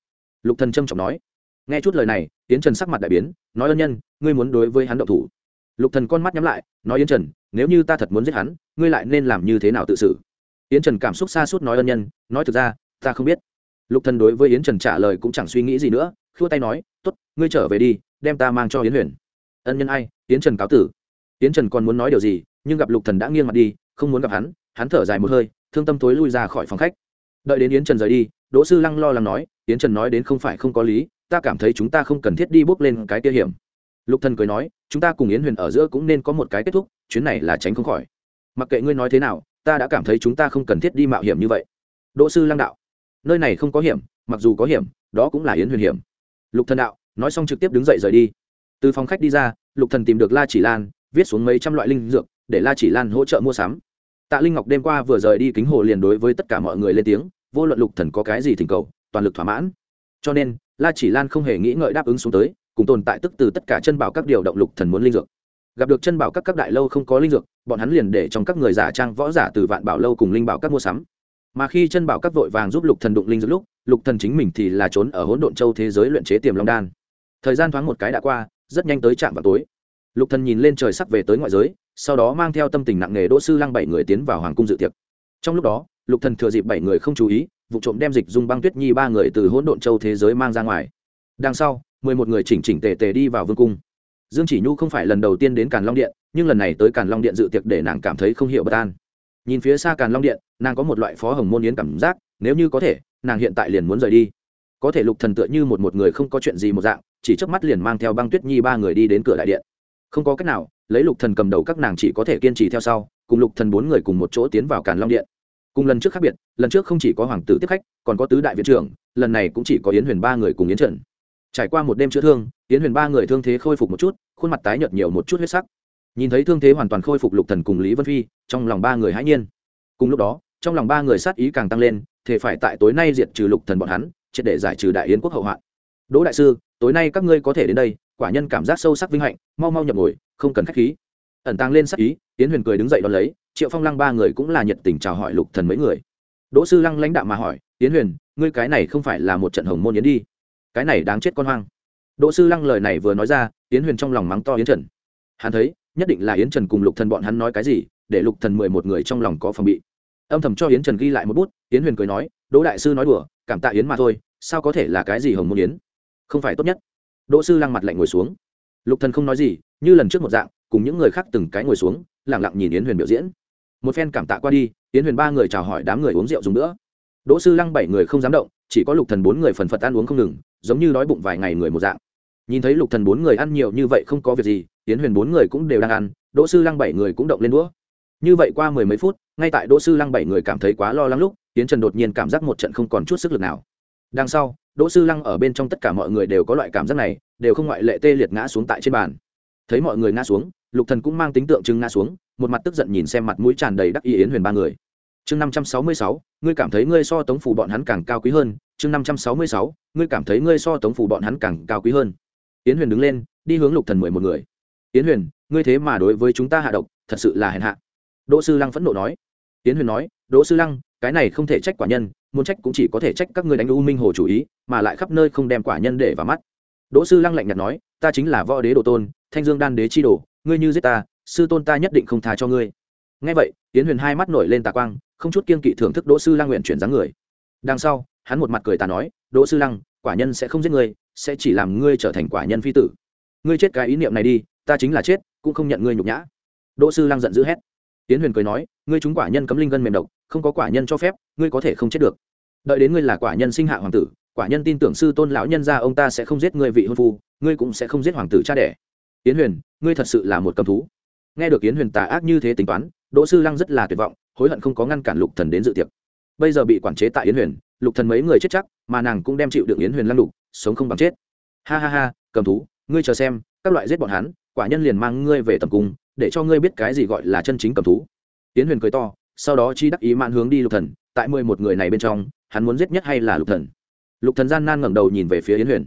[SPEAKER 1] Lục thần trâm trọng nói. Nghe chút lời này, Yến trần sắc mặt đại biến, nói ân nhân, ngươi muốn đối với hắn động thủ. Lục thần con mắt nhắm lại, nói yến trần, nếu như ta thật muốn giết hắn, ngươi lại nên làm như thế nào tự xử? Yến trần cảm xúc xa suốt nói ân nhân, nói thực ra, ta không biết. Lục thần đối với yến trần trả lời cũng chẳng suy nghĩ gì nữa, khua tay nói, tốt, ngươi trở về đi, đem ta mang cho yến huyền. Ân nhân ai, yến trần cáo tử. Yến trần còn muốn nói điều gì, nhưng gặp lục thần đã nghiêng mặt đi, không muốn gặp hắn hắn thở dài một hơi, thương tâm tối lui ra khỏi phòng khách đợi đến yến trần rời đi, đỗ sư lăng lo lắng nói, yến trần nói đến không phải không có lý, ta cảm thấy chúng ta không cần thiết đi bước lên cái kia hiểm. Lục thần cười nói, chúng ta cùng yến huyền ở giữa cũng nên có một cái kết thúc, chuyến này là tránh không khỏi. Mặc kệ ngươi nói thế nào, ta đã cảm thấy chúng ta không cần thiết đi mạo hiểm như vậy. Đỗ sư lăng đạo, nơi này không có hiểm, mặc dù có hiểm, đó cũng là yến huyền hiểm. Lục thần đạo, nói xong trực tiếp đứng dậy rời đi. Từ phòng khách đi ra, lục thần tìm được la chỉ lan, viết xuống mấy trăm loại linh dược, để la chỉ lan hỗ trợ mua sắm tạ linh ngọc đêm qua vừa rời đi kính hồ liền đối với tất cả mọi người lên tiếng, vô luận lục thần có cái gì thỉnh cầu, toàn lực thỏa mãn. Cho nên, la chỉ lan không hề nghĩ ngợi đáp ứng xuống tới, cùng tồn tại tức từ tất cả chân bảo các điều động lục thần muốn linh dược. Gặp được chân bảo các các đại lâu không có linh dược, bọn hắn liền để trong các người giả trang võ giả từ vạn bảo lâu cùng linh bảo các mua sắm. Mà khi chân bảo các vội vàng giúp lục thần đụng linh dược lúc, lục thần chính mình thì là trốn ở hỗn độn châu thế giới luyện chế tiềm long đan. Thời gian thoáng một cái đã qua, rất nhanh tới trạm vào tối. Lục thần nhìn lên trời sắp về tới ngoại giới sau đó mang theo tâm tình nặng nề đỗ sư lăng bảy người tiến vào hoàng cung dự tiệc. Trong lúc đó, lục thần thừa dịp bảy người không chú ý, vụ trộm đem dịch dung băng tuyết nhi ba người từ hỗn độn châu thế giới mang ra ngoài. Đằng sau, mười một người chỉnh chỉnh tề tề đi vào vương cung. Dương chỉ nhu không phải lần đầu tiên đến càn long điện, nhưng lần này tới càn long điện dự tiệc để nàng cảm thấy không hiểu bất an. Nhìn phía xa càn long điện, nàng có một loại phó hồng môn yến cảm giác, nếu như có thể, nàng hiện tại liền muốn rời đi. Có thể lục thần tựa như một một người không có chuyện gì một dạng, chỉ trước mắt liền mang theo băng tuyết nhi ba người đi đến cửa đại điện. Không có cách nào lấy lục thần cầm đầu các nàng chỉ có thể kiên trì theo sau, cùng lục thần bốn người cùng một chỗ tiến vào càn long điện. Cùng lần trước khác biệt, lần trước không chỉ có hoàng tử tiếp khách, còn có tứ đại viện trưởng, lần này cũng chỉ có yến huyền ba người cùng yến trần. Trải qua một đêm chữa thương, yến huyền ba người thương thế khôi phục một chút, khuôn mặt tái nhợt nhiều một chút huyết sắc. Nhìn thấy thương thế hoàn toàn khôi phục lục thần cùng lý vân phi, trong lòng ba người hãi nhiên. Cùng lúc đó, trong lòng ba người sát ý càng tăng lên thể phải tại tối nay diệt trừ lục thần bọn hắn, triệt để giải trừ đại yến quốc hậu hoạn. Đỗ đại sư, tối nay các ngươi có thể đến đây quả nhân cảm giác sâu sắc vinh hạnh, mau mau nhập ngồi, không cần khách khí. Ẩn tàng lên sát ý tiến huyền cười đứng dậy đón lấy, triệu phong lăng ba người cũng là nhiệt tình chào hỏi lục thần mấy người. Đỗ sư lăng lãnh đạo mà hỏi tiến huyền, ngươi cái này không phải là một trận hồng môn yến đi? Cái này đáng chết con hoang. Đỗ sư lăng lời này vừa nói ra tiến huyền trong lòng mắng to yến trần. Hắn thấy, nhất định là yến trần cùng lục thần bọn hắn nói cái gì, để lục thần mười một người trong lòng có phòng bị. Âm thầm cho yến trần ghi lại một bút, yến huyền cười nói, đỗ đại sư nói đùa, cảm tạ yến mà thôi, sao có thể là cái gì hồng môn yến? Không phải tốt nhất đỗ sư lăng mặt lạnh ngồi xuống. Lục thần không nói gì, như lần trước một dạng, cùng những người khác từng cái ngồi xuống, lặng lặng nhìn yến huyền biểu diễn. Một phen cảm tạ qua đi, yến huyền ba người chào hỏi đám người uống rượu dùng nữa đỗ sư lăng bảy người không dám động, chỉ có lục thần bốn người phần phật ăn uống không ngừng, giống như đói bụng vài ngày người một dạng. Nhìn thấy lục thần bốn người ăn nhiều như vậy không có việc gì, yến huyền bốn người cũng đều đang ăn, đỗ sư lăng bảy người cũng động lên đũa. Như vậy qua mười mấy phút, ngay tại đỗ sư lăng bảy người cảm thấy quá lo lắng lúc, yến trần đột nhiên cảm giác một trận không còn chút sức lực nào. Đằng sau đỗ sư lăng ở bên trong tất cả mọi người đều có loại cảm giác này, đều không ngoại lệ tê liệt ngã xuống tại trên bàn. Thấy mọi người ngã xuống, lục thần cũng mang tính tượng trưng ngã xuống, một mặt tức giận nhìn xem mặt mũi tràn đầy đắc ý yến huyền ba người. Chương năm trăm sáu mươi sáu, ngươi cảm thấy ngươi so tống phủ bọn hắn càng cao quý hơn. Chương năm trăm sáu mươi sáu, ngươi cảm thấy ngươi so tống phủ bọn hắn càng cao quý hơn. Yến huyền đứng lên, đi hướng lục thần mười một người. Yến huyền, ngươi thế mà đối với chúng ta hạ độc, thật sự là hèn hạ. Đỗ sư lăng phẫn nộ nói. Yến huyền nói, đỗ sư lăng, cái này không thể trách quả nhân muốn trách cũng chỉ có thể trách các ngươi đánh u minh hồ chủ ý, mà lại khắp nơi không đem quả nhân để vào mắt. Đỗ sư lăng lạnh nhạt nói, ta chính là võ đế đồ tôn, thanh dương đan đế chi đồ, ngươi như giết ta, sư tôn ta nhất định không tha cho ngươi. Ngay vậy tiến huyền hai mắt nổi lên tà quang, không chút kiên kỵ thưởng thức đỗ sư lăng nguyện chuyển dáng người. Đằng sau, hắn một mặt cười tà nói, đỗ sư lăng, quả nhân sẽ không giết ngươi, sẽ chỉ làm ngươi trở thành quả nhân phi tử. Ngươi chết cái ý niệm này đi, ta chính là chết, cũng không nhận ngươi nhục nhã. Đỗ sư lăng giận dữ hét tiến huyền cười nói ngươi chúng quả nhân cấm linh gân mềm độc không có quả nhân cho phép ngươi có thể không chết được. Đợi đến ngươi là quả nhân sinh hạ hoàng tử quả nhân tin tưởng sư tôn lão nhân ra ông ta sẽ không giết ngươi vị hôn phu ngươi cũng sẽ không giết hoàng tử cha đẻ. Tiến huyền ngươi thật sự là một cầm thú. Nghe được tiến huyền tà ác như thế tính toán đỗ sư lăng rất là tuyệt vọng hối hận không có ngăn cản lục thần đến dự tiệc. Bây giờ bị quản chế tại yến huyền lục thần mấy người chết chắc mà nàng cũng đem chịu được yến huyền lăng lục, sống không bằng chết. Ha ha ha cầm thú ngươi chờ xem các loại giết bọn hắn quả nhân liền mang ngươi về tầm cung để cho ngươi biết cái gì gọi là chân chính cầm thú. Tiến huyền cười to, sau đó chi đắc ý mạn hướng đi lục thần, tại mười một người này bên trong, hắn muốn giết nhất hay là lục thần? Lục thần gian nan ngẩng đầu nhìn về phía yến huyền.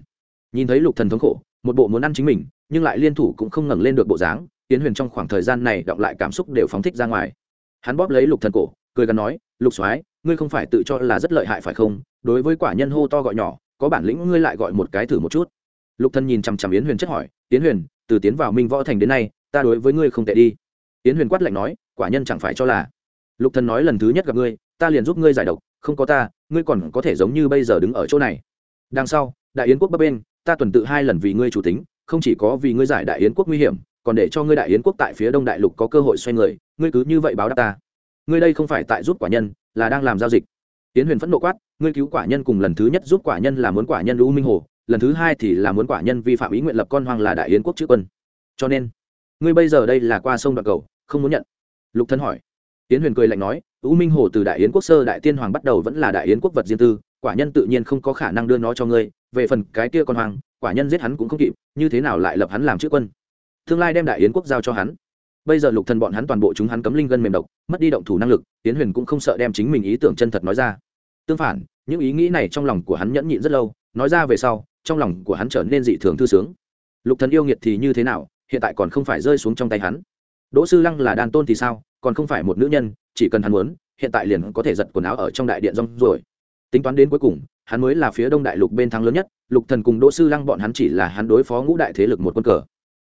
[SPEAKER 1] Nhìn thấy lục thần thống khổ, một bộ muốn ăn chính mình, nhưng lại liên thủ cũng không ngẩng lên được bộ dáng yến huyền trong khoảng thời gian này đọng lại cảm xúc đều phóng thích ra ngoài. Hắn bóp lấy lục thần cổ, cười gắn nói, lục soái, ngươi không phải tự cho là rất lợi hại phải không? Đối với quả nhân hô to gọi nhỏ, có bản lĩnh ngươi lại gọi một cái thử một chút. Lục thần nhìn chằm chằm yến huyền chất hỏi yến huyền, từ tiến vào minh võ thành đến nay ta đối với ngươi không tệ đi. Yến huyền quát lạnh nói, quả nhân chẳng phải cho là. Lục thần nói lần thứ nhất gặp ngươi, ta liền giúp ngươi giải độc, không có ta, ngươi còn có thể giống như bây giờ đứng ở chỗ này. Đằng sau, đại yến quốc bấp bên ta tuần tự hai lần vì ngươi chủ tính, không chỉ có vì ngươi giải đại yến quốc nguy hiểm, còn để cho ngươi đại yến quốc tại phía đông đại lục có cơ hội xoay người, ngươi cứ như vậy báo đáp ta. Ngươi đây không phải tại giúp quả nhân, là đang làm giao dịch. Yến huyền phẫn nộ quát, ngươi cứu quả nhân cùng lần thứ nhất giúp quả nhân là muốn quả nhân u minh hồ, lần thứ hai thì là muốn quả nhân vi phạm ý nguyện lập con hoang là đại yến quốc chữ quân. Cho nên ngươi bây giờ đây là qua sông đoạn cầu không muốn nhận. Lục thân hỏi. Tiến huyền cười lạnh nói u minh hồ từ đại yến quốc sơ đại tiên hoàng bắt đầu vẫn là đại yến quốc vật riêng tư quả nhân tự nhiên không có khả năng đưa nó cho ngươi về phần cái kia con Hoàng, quả nhân giết hắn cũng không kịp như thế nào lại lập hắn làm chữ quân? Tương lai đem đại yến quốc giao cho hắn. Bây giờ lục thần bọn hắn toàn bộ chúng hắn cấm linh gân mềm độc mất đi động thủ năng lực tiến huyền cũng không sợ đem chính mình ý tưởng chân thật nói ra. Tương phản những ý nghĩ này trong lòng của hắn nhẫn nhịn rất lâu nói ra về sau trong lòng của hắn trở nên dị thường thư sướng. Lục thần yêu nghiệt thì như thế nào hiện tại còn không phải rơi xuống trong tay hắn. Đỗ sư lăng là đàn tôn thì sao? Còn không phải một nữ nhân, chỉ cần hắn muốn, hiện tại liền có thể giật quần áo ở trong đại điện rong rồi tính toán đến cuối cùng, hắn mới là phía đông đại lục bên thắng lớn nhất, lục thần cùng đỗ sư lăng bọn hắn chỉ là hắn đối phó ngũ đại thế lực một quân cờ.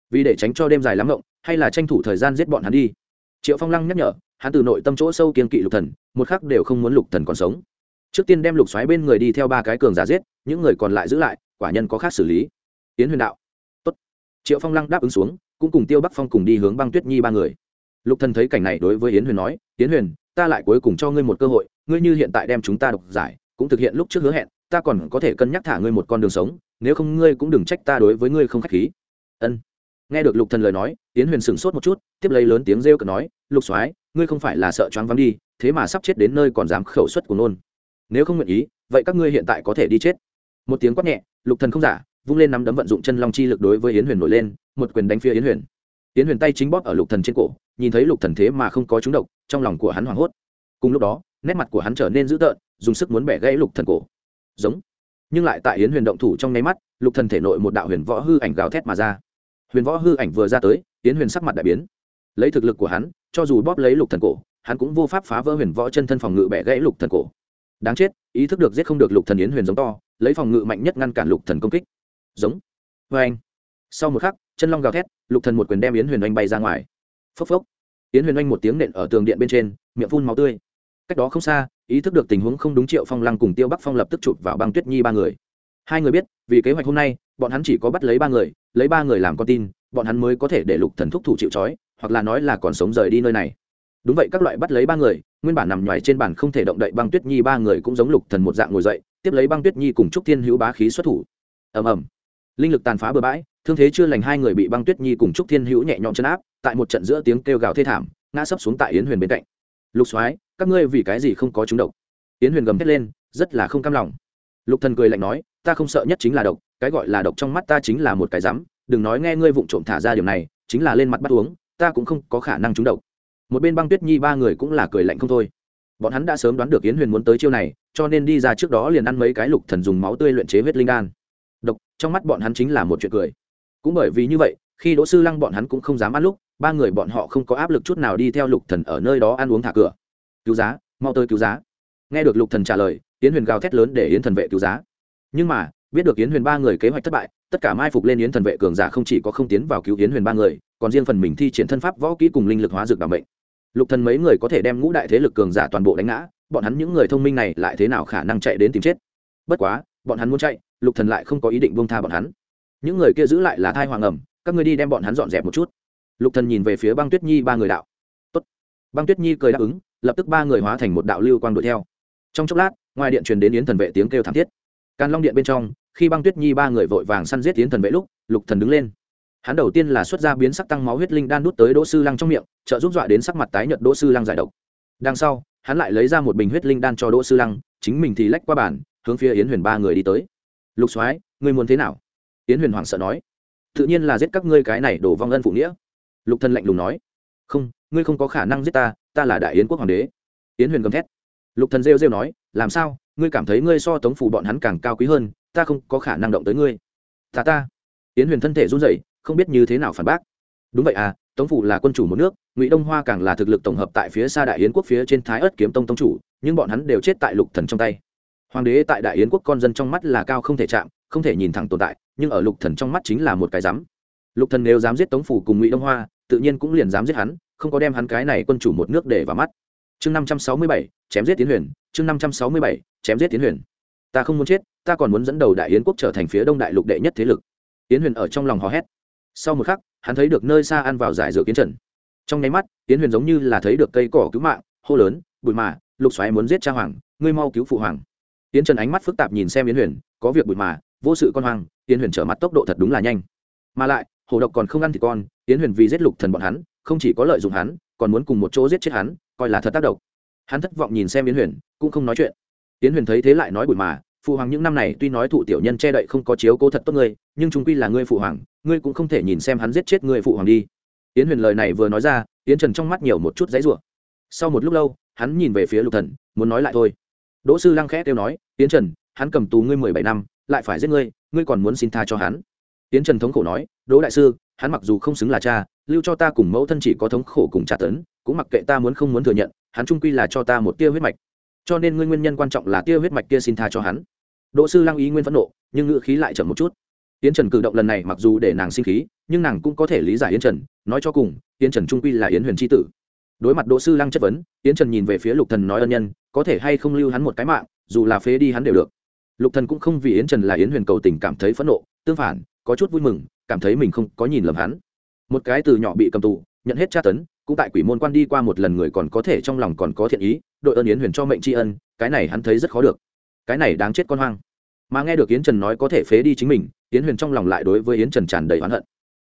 [SPEAKER 1] Vì để tránh cho đêm dài lắm rộng hay là tranh thủ thời gian giết bọn hắn đi. Triệu phong lăng nhắc nhở, hắn từ nội tâm chỗ sâu kiên kỵ lục thần, một khắc đều không muốn lục thần còn sống. Trước tiên đem lục xoáy bên người đi theo ba cái cường giả giết, những người còn lại giữ lại, quả nhân có khác xử lý. Tiến huyền đạo triệu phong lăng đáp ứng xuống cũng cùng tiêu bắc phong cùng đi hướng băng tuyết nhi ba người lục thần thấy cảnh này đối với yến huyền nói yến huyền ta lại cuối cùng cho ngươi một cơ hội ngươi như hiện tại đem chúng ta độc giải cũng thực hiện lúc trước hứa hẹn ta còn có thể cân nhắc thả ngươi một con đường sống nếu không ngươi cũng đừng trách ta đối với ngươi không khách khí ân nghe được lục thần lời nói Yến huyền sửng sốt một chút tiếp lấy lớn tiếng rêu cợt nói lục soái ngươi không phải là sợ choáng vắng đi thế mà sắp chết đến nơi còn dám khẩu suất của nôn nếu không nguyện ý vậy các ngươi hiện tại có thể đi chết một tiếng quát nhẹ lục thần không giả vung lên nắm đấm vận dụng chân long chi lực đối với yến huyền nổi lên, một quyền đánh phía yến huyền. Yến huyền tay chính bóp ở lục thần trên cổ, nhìn thấy lục thần thế mà không có trúng độc, trong lòng của hắn hoảng hốt. Cùng lúc đó, nét mặt của hắn trở nên dữ tợn, dùng sức muốn bẻ gãy lục thần cổ. Giống. Nhưng lại tại yến huyền động thủ trong nháy mắt, lục thần thể nội một đạo huyền võ hư ảnh gào thét mà ra. Huyền võ hư ảnh vừa ra tới, yến huyền sắc mặt đại biến. Lấy thực lực của hắn, cho dù bóp lấy lục thần cổ, hắn cũng vô pháp phá vỡ huyền võ chân thân phòng ngự bẻ gãy lục thần cổ. Đáng chết, ý thức được giết không được lục thần yến huyền giống to, lấy phòng ngự mạnh nhất ngăn cản lục thần công kích giống. Vê anh, sau một khắc, chân long gào thét, lục thần một quyền đem yến huyền oanh bay ra ngoài. Phốc phốc. Yến huyền oanh một tiếng nện ở tường điện bên trên, miệng phun máu tươi. Cách đó không xa, ý thức được tình huống không đúng triệu phong lăng cùng tiêu bắc phong lập tức chụp vào băng tuyết nhi ba người. Hai người biết, vì kế hoạch hôm nay, bọn hắn chỉ có bắt lấy ba người, lấy ba người làm con tin, bọn hắn mới có thể để lục thần thúc thủ chịu trói, hoặc là nói là còn sống rời đi nơi này. Đúng vậy, các loại bắt lấy ba người, nguyên bản nằm nhoài trên bàn không thể động đậy băng tuyết nhi ba người cũng giống lục thần một dạng ngồi dậy, tiếp lấy băng tuyết nhi cùng trúc thiên hữu bá khí xuất thủ. Ầm ầm linh lực tàn phá bừa bãi, thương thế chưa lành hai người bị băng tuyết nhi cùng trúc thiên hữu nhẹ nhõm chân áp, tại một trận giữa tiếng kêu gào thê thảm, ngã sấp xuống tại yến huyền bên cạnh. Lục soái, các ngươi vì cái gì không có chúng độc? Yến huyền gầm thét lên, rất là không cam lòng. Lục thần cười lạnh nói, ta không sợ nhất chính là độc, cái gọi là độc trong mắt ta chính là một cái rắm, đừng nói nghe ngươi vụng trộm thả ra điều này, chính là lên mặt bắt uống, ta cũng không có khả năng trúng độc. Một bên băng tuyết nhi ba người cũng là cười lạnh không thôi. Bọn hắn đã sớm đoán được yến huyền muốn tới chiêu này, cho nên đi ra trước đó liền ăn mấy cái lục thần dùng máu tươi luyện chế huyết linh đan độc, trong mắt bọn hắn chính là một chuyện cười. Cũng bởi vì như vậy, khi đỗ sư lăng bọn hắn cũng không dám ăn lúc, ba người bọn họ không có áp lực chút nào đi theo lục thần ở nơi đó ăn uống thả cửa. Cứu giá, mau tới cứu giá. Nghe được lục thần trả lời, yến huyền gào thét lớn để yến thần vệ cứu giá. Nhưng mà, biết được yến huyền ba người kế hoạch thất bại, tất cả mai phục lên yến thần vệ cường giả không chỉ có không tiến vào cứu yến huyền ba người, còn riêng phần mình thi triển thân pháp võ kỹ cùng linh lực hóa dược đảm bệnh lục thần mấy người có thể đem ngũ đại thế lực cường giả toàn bộ đánh ngã, bọn hắn những người thông minh này lại thế nào khả năng chạy đến tìm chết? Bất quá, bọn hắn muốn chạy lục thần lại không có ý định buông tha bọn hắn. Những người kia giữ lại là thai hoàng ẩm, các ngươi đi đem bọn hắn dọn dẹp một chút. Lục thần nhìn về phía băng tuyết nhi ba người đạo. Tốt. băng tuyết nhi cười đáp ứng, lập tức ba người hóa thành một đạo lưu quang đuổi theo. Trong chốc lát, ngoài điện truyền đến yến thần vệ tiếng kêu thảm thiết. Càn long điện bên trong, khi băng tuyết nhi ba người vội vàng săn giết yến thần vệ lúc, lục thần đứng lên. Hắn đầu tiên là xuất ra biến sắc tăng máu huyết linh đan đút tới đỗ sư lăng trong miệng, trợ giúp dọa đến sắc mặt tái nhợt đỗ sư lăng giải độc. Đằng sau, hắn lại lấy ra một bình huyết linh đan cho đỗ sư lăng, chính mình thì lách qua bàn, hướng phía yến huyền ba người đi tới lục soái, ngươi muốn thế nào? Yến huyền Hoàng sợ nói. Tự nhiên là giết các ngươi cái này đổ vong ân phụ nghĩa. Lục thần lạnh lùng nói. Không, ngươi không có khả năng giết ta ta là đại yến quốc hoàng đế. Yến huyền gầm thét. Lục thần rêu rêu nói, làm sao? Ngươi cảm thấy ngươi so tống phủ bọn hắn càng cao quý hơn, ta không có khả năng động tới ngươi. Ta ta. Yến huyền thân thể run rẩy, không biết như thế nào phản bác. Đúng vậy à tống phủ là quân chủ một nước, ngụy đông hoa càng là thực lực tổng hợp tại phía xa đại yến quốc phía trên thái ất kiếm tông tông chủ, nhưng bọn hắn đều chết tại lục thần trong tay hoàng đế tại đại yến quốc con dân trong mắt là cao không thể chạm, không thể nhìn thẳng tồn tại, nhưng ở lục thần trong mắt chính là một cái dám lục thần nếu dám giết tống phủ cùng ngụy đông hoa, tự nhiên cũng liền dám giết hắn, không có đem hắn cái này quân chủ một nước để vào mắt. Chương năm trăm sáu mươi bảy, chém giết tiến huyền, chương năm trăm sáu mươi bảy, chém giết tiến huyền. Ta không muốn chết, ta còn muốn dẫn đầu đại yến quốc trở thành phía đông đại lục đệ nhất thế lực. Tiến huyền ở trong lòng hò hét. Sau một khắc, hắn thấy được nơi xa ăn vào giải dược kiến trần. Trong nháy mắt, tiến huyền giống như là thấy được cây cỏ cứu mạng, hô lớn, bụi mà, lục xoáy muốn giết cha hoàng, ngươi mau cứu phụ hoàng tiến trần ánh mắt phức tạp nhìn xem yến huyền, có việc bụi mà, vô sự con hoàng yến huyền trở mặt tốc độ thật đúng là nhanh. Mà lại, hồ độc còn không ăn thì con, yến huyền vì giết lục thần bọn hắn, không chỉ có lợi dụng hắn, còn muốn cùng một chỗ giết chết hắn, coi là thật tác động. Hắn thất vọng nhìn xem yến huyền, cũng không nói chuyện. Yến huyền thấy thế lại nói bụi mà, phụ hoàng những năm này tuy nói thụ tiểu nhân che đậy không có chiếu cố thật tốt ngươi, nhưng chúng quy là ngươi phụ hoàng, ngươi cũng không thể nhìn xem hắn giết chết ngươi phụ hoàng đi. Yến huyền lời này vừa nói ra, yến trần trong mắt nhiều một chút giấy rủa. Sau một lúc lâu, hắn nhìn về phía lục thần, muốn nói lại thôi đỗ sư lăng khẽ kêu nói Tiễn trần, hắn cầm tù ngươi mười bảy năm, lại phải giết ngươi ngươi còn muốn xin tha cho hắn. Tiễn trần thống khổ nói, đỗ đại sư, hắn mặc dù không xứng là cha, lưu cho ta cùng mẫu thân chỉ có thống khổ cùng tra tấn, cũng mặc kệ ta muốn không muốn thừa nhận, hắn trung quy là cho ta một tia huyết mạch. Cho nên ngươi nguyên nhân quan trọng là tia huyết mạch kia xin tha cho hắn. Đỗ sư lăng ý nguyên phẫn nộ, nhưng ngữ khí lại chậm một chút. Tiễn trần cử động lần này mặc dù để nàng sinh khí, nhưng nàng cũng có thể lý giải yến trần, nói cho cùng, yến trần trung quy là yến huyền Chi tử. Đối mặt đỗ sư lăng chất vấn, yến trần nhìn về phía lục thần nói ân nhân có thể hay không lưu hắn một cái mạng, dù là phế đi hắn đều được. Lục thần cũng không vì yến trần là yến huyền cầu tình cảm thấy phẫn nộ, tương phản, có chút vui mừng, cảm thấy mình không có nhìn lầm hắn. Một cái từ nhỏ bị cầm tù, nhận hết tra tấn, cũng tại quỷ môn quan đi qua một lần người còn có thể trong lòng còn có thiện ý, đội ơn yến huyền cho mệnh tri ân, cái này hắn thấy rất khó được. Cái này đáng chết con hoang. Mà nghe được yến trần nói có thể phế đi chính mình, yến huyền trong lòng lại đối với yến trần tràn đầy oán hận.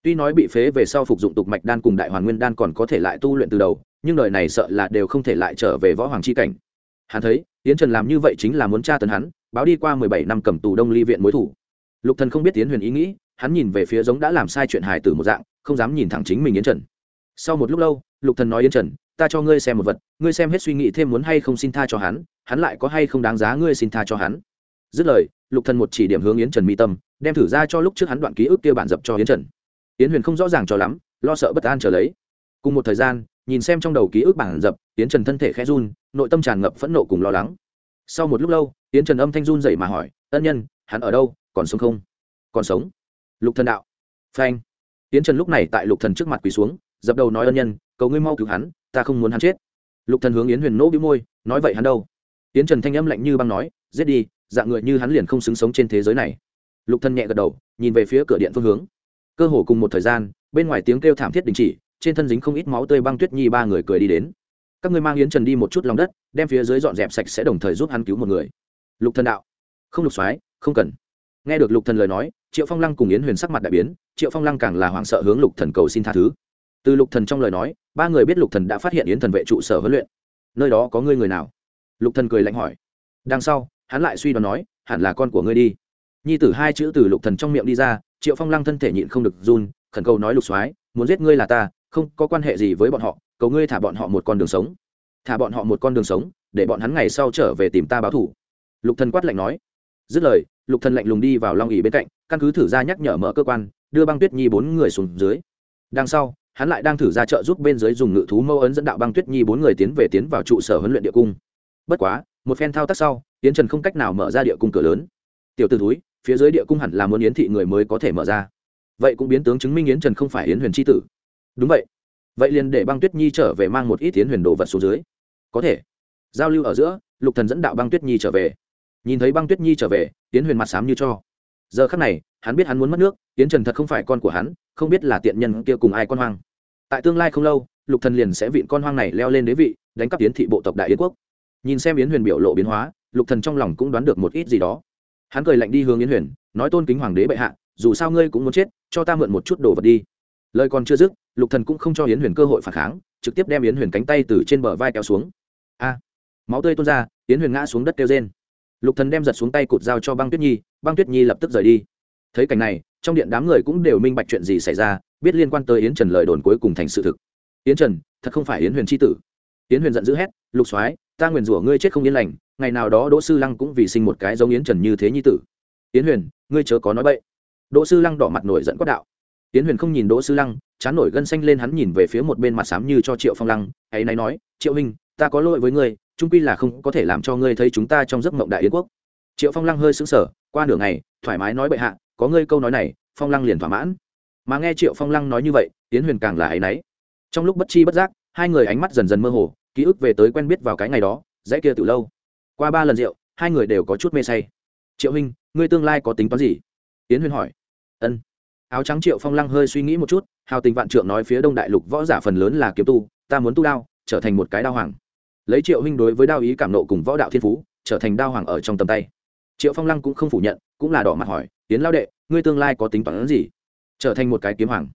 [SPEAKER 1] Tuy nói bị phế về sau phục dụng tục mạch đan cùng đại hoàn nguyên đan còn có thể lại tu luyện từ đầu, nhưng đời này sợ là đều không thể lại trở về võ hoàng c h i cảnh hắn thấy, yến trần làm như vậy chính là muốn tra tấn hắn, báo đi qua mười bảy năm cầm tù đông ly viện mối thủ. Lục thần không biết yến huyền ý nghĩ, hắn nhìn về phía giống đã làm sai chuyện hài tử một dạng, không dám nhìn thẳng chính mình yến trần. Sau một lúc lâu, lục thần nói yến trần, ta cho ngươi xem một vật, ngươi xem hết suy nghĩ thêm muốn hay không xin tha cho hắn hắn lại có hay không đáng giá ngươi xin tha cho hắn. Dứt lời, lục thần một chỉ điểm hướng yến trần mi tâm, đem thử ra cho lúc trước hắn đoạn ký ức kia bản dập cho yến trần. Yến huyền không rõ ràng cho lắm, lo sợ bất an trở lấy. Cùng một thời gian nhìn xem trong đầu ký ức bản dập, yến trần thân thể khẽ run, nội tâm tràn ngập phẫn nộ cùng lo lắng. Sau một lúc lâu, yến trần âm thanh run dậy mà hỏi, ân nhân, hắn ở đâu, còn sống không? Còn sống. Lục thần đạo. Phanh. Yến trần lúc này tại lục thần trước mặt quỳ xuống, dập đầu nói, ân nhân, cầu ngươi mau cứu hắn, ta không muốn hắn chết. Lục thần hướng yến huyền nỗ bĩu môi, nói vậy hắn đâu? Yến trần thanh âm lạnh như băng nói, giết đi, dạng người như hắn liền không xứng sống trên thế giới này. Lục thần nhẹ gật đầu, nhìn về phía cửa điện phương hướng. Cơ hồ cùng một thời gian, bên ngoài tiếng kêu thảm thiết đình chỉ trên thân dính không ít máu tươi băng tuyết nhi ba người cười đi đến. Các ngươi mang yến trần đi một chút lòng đất, đem phía dưới dọn dẹp sạch sẽ đồng thời giúp hắn cứu một người. Lục thần đạo. Không lục soái, không cần. Nghe được lục thần lời nói, triệu phong lăng cùng yến huyền sắc mặt đại biến, triệu phong lăng càng là hoảng sợ hướng lục thần cầu xin tha thứ. Từ lục thần trong lời nói, ba người biết lục thần đã phát hiện yến thần vệ trụ sở huấn luyện. Nơi đó có ngươi người nào? Lục thần cười lạnh hỏi. Đằng sau, hắn lại suy đoán nói, hẳn là con của ngươi đi. Nhi tử hai chữ từ lục thần trong miệng đi ra, triệu phong lăng thân thể nhịn không được run, khẩn cầu nói lục soái, muốn giết ngươi là ta không có quan hệ gì với bọn họ, cầu ngươi thả bọn họ một con đường sống. Thả bọn họ một con đường sống, để bọn hắn ngày sau trở về tìm ta báo thủ lục thần quát lạnh nói. Dứt lời, lục thần lạnh lùng đi vào long ỉ bên cạnh, căn cứ thử ra nhắc nhở mở cơ quan, đưa băng tuyết nhi bốn người xuống dưới. Đằng sau, hắn lại đang thử ra trợ giúp bên dưới dùng ngự thú mâu ấn dẫn đạo băng tuyết nhi bốn người tiến về tiến vào trụ sở huấn luyện địa cung. Bất quá, một phen thao tác sau tiến trần không cách nào mở ra địa cung cửa lớn. Tiểu t túi phía dưới địa cung hẳn là muốn yến thị người mới có thể mở ra. Vậy cũng biến tướng chứng minh yến trần không phải yến huyền tri tử đúng vậy. Vậy liền để băng tuyết nhi trở về mang một ít tiến huyền đồ vật xuống dưới. Có thể. Giao lưu ở giữa, lục thần dẫn đạo băng tuyết nhi trở về. Nhìn thấy băng tuyết nhi trở về tiến huyền mặt sám như cho. Giờ khắc này, hắn biết hắn muốn mất nước tiến trần thật không phải con của hắn, không biết là tiện nhân kia cùng ai con hoang. Tại tương lai không lâu, lục thần liền sẽ vịn con hoang này leo lên đế vị, đánh cắp tiến thị bộ tộc đại yến quốc. Nhìn xem yến huyền biểu lộ biến hóa, lục thần trong lòng cũng đoán được một ít gì đó. Hắn cười lạnh đi hướng yến huyền, nói tôn kính hoàng đế bệ hạ, dù sao ngươi cũng muốn chết, cho ta mượn một chút đồ vật đi. Lời còn chưa dứt lục thần cũng không cho yến huyền cơ hội phản kháng, trực tiếp đem yến huyền cánh tay từ trên bờ vai kéo xuống. A, máu tươi tuôn ra, yến huyền ngã xuống đất kêu rên. Lục thần đem giật xuống tay cụt dao cho băng tuyết nhi, băng tuyết nhi lập tức rời đi. Thấy cảnh này, trong điện đám người cũng đều minh bạch chuyện gì xảy ra, biết liên quan tới yến trần lời đồn cuối cùng thành sự thực. Yến trần, thật không phải yến huyền c h i tử. Yến huyền giận dữ hét, lục soái, ta nguyền rủa ngươi chết không yên lành, ngày nào đó đỗ sư lăng cũng vì sinh một cái giống yến trần như thế nhi tử. Yến huyền, ngươi chớ có nói bậy. Đỗ sư lăng đỏ mặt nổi giận quát đạo tiến huyền không nhìn đỗ sư lăng, chán nổi gân xanh lên hắn nhìn về phía một bên mặt xám như cho triệu phong lăng, ấy nay nói, triệu huynh, ta có lỗi với ngươi, trung quy là không có thể làm cho ngươi thấy chúng ta trong giấc mộng đại yến quốc. Triệu phong lăng hơi sững sờ, qua nửa ngày, thoải mái nói bệ hạ, có ngươi câu nói này, phong lăng liền thỏa mãn. Mà nghe triệu phong lăng nói như vậy tiến huyền càng là áy náy trong lúc bất chi bất giác, hai người ánh mắt dần dần mơ hồ, ký ức về tới quen biết vào cái ngày đó, dãy kia từ lâu. Qua ba lần rượu, hai người đều có chút mê say. Triệu huynh, ngươi tương lai có tính toán gì? Tiến huyền hỏi. Ân áo trắng triệu phong lăng hơi suy nghĩ một chút, hào tình vạn trượng nói phía đông đại lục võ giả phần lớn là kiếm tu, ta muốn tu đao, trở thành một cái đao hoàng. Lấy triệu huynh đối với đao ý cảm nộ cùng võ đạo thiên phú, trở thành đao hoàng ở trong tầm tay. Triệu phong lăng cũng không phủ nhận, cũng là đỏ mặt hỏi tiến lao đệ, ngươi tương lai có tính toán gì? Trở thành một cái kiếm hoàng.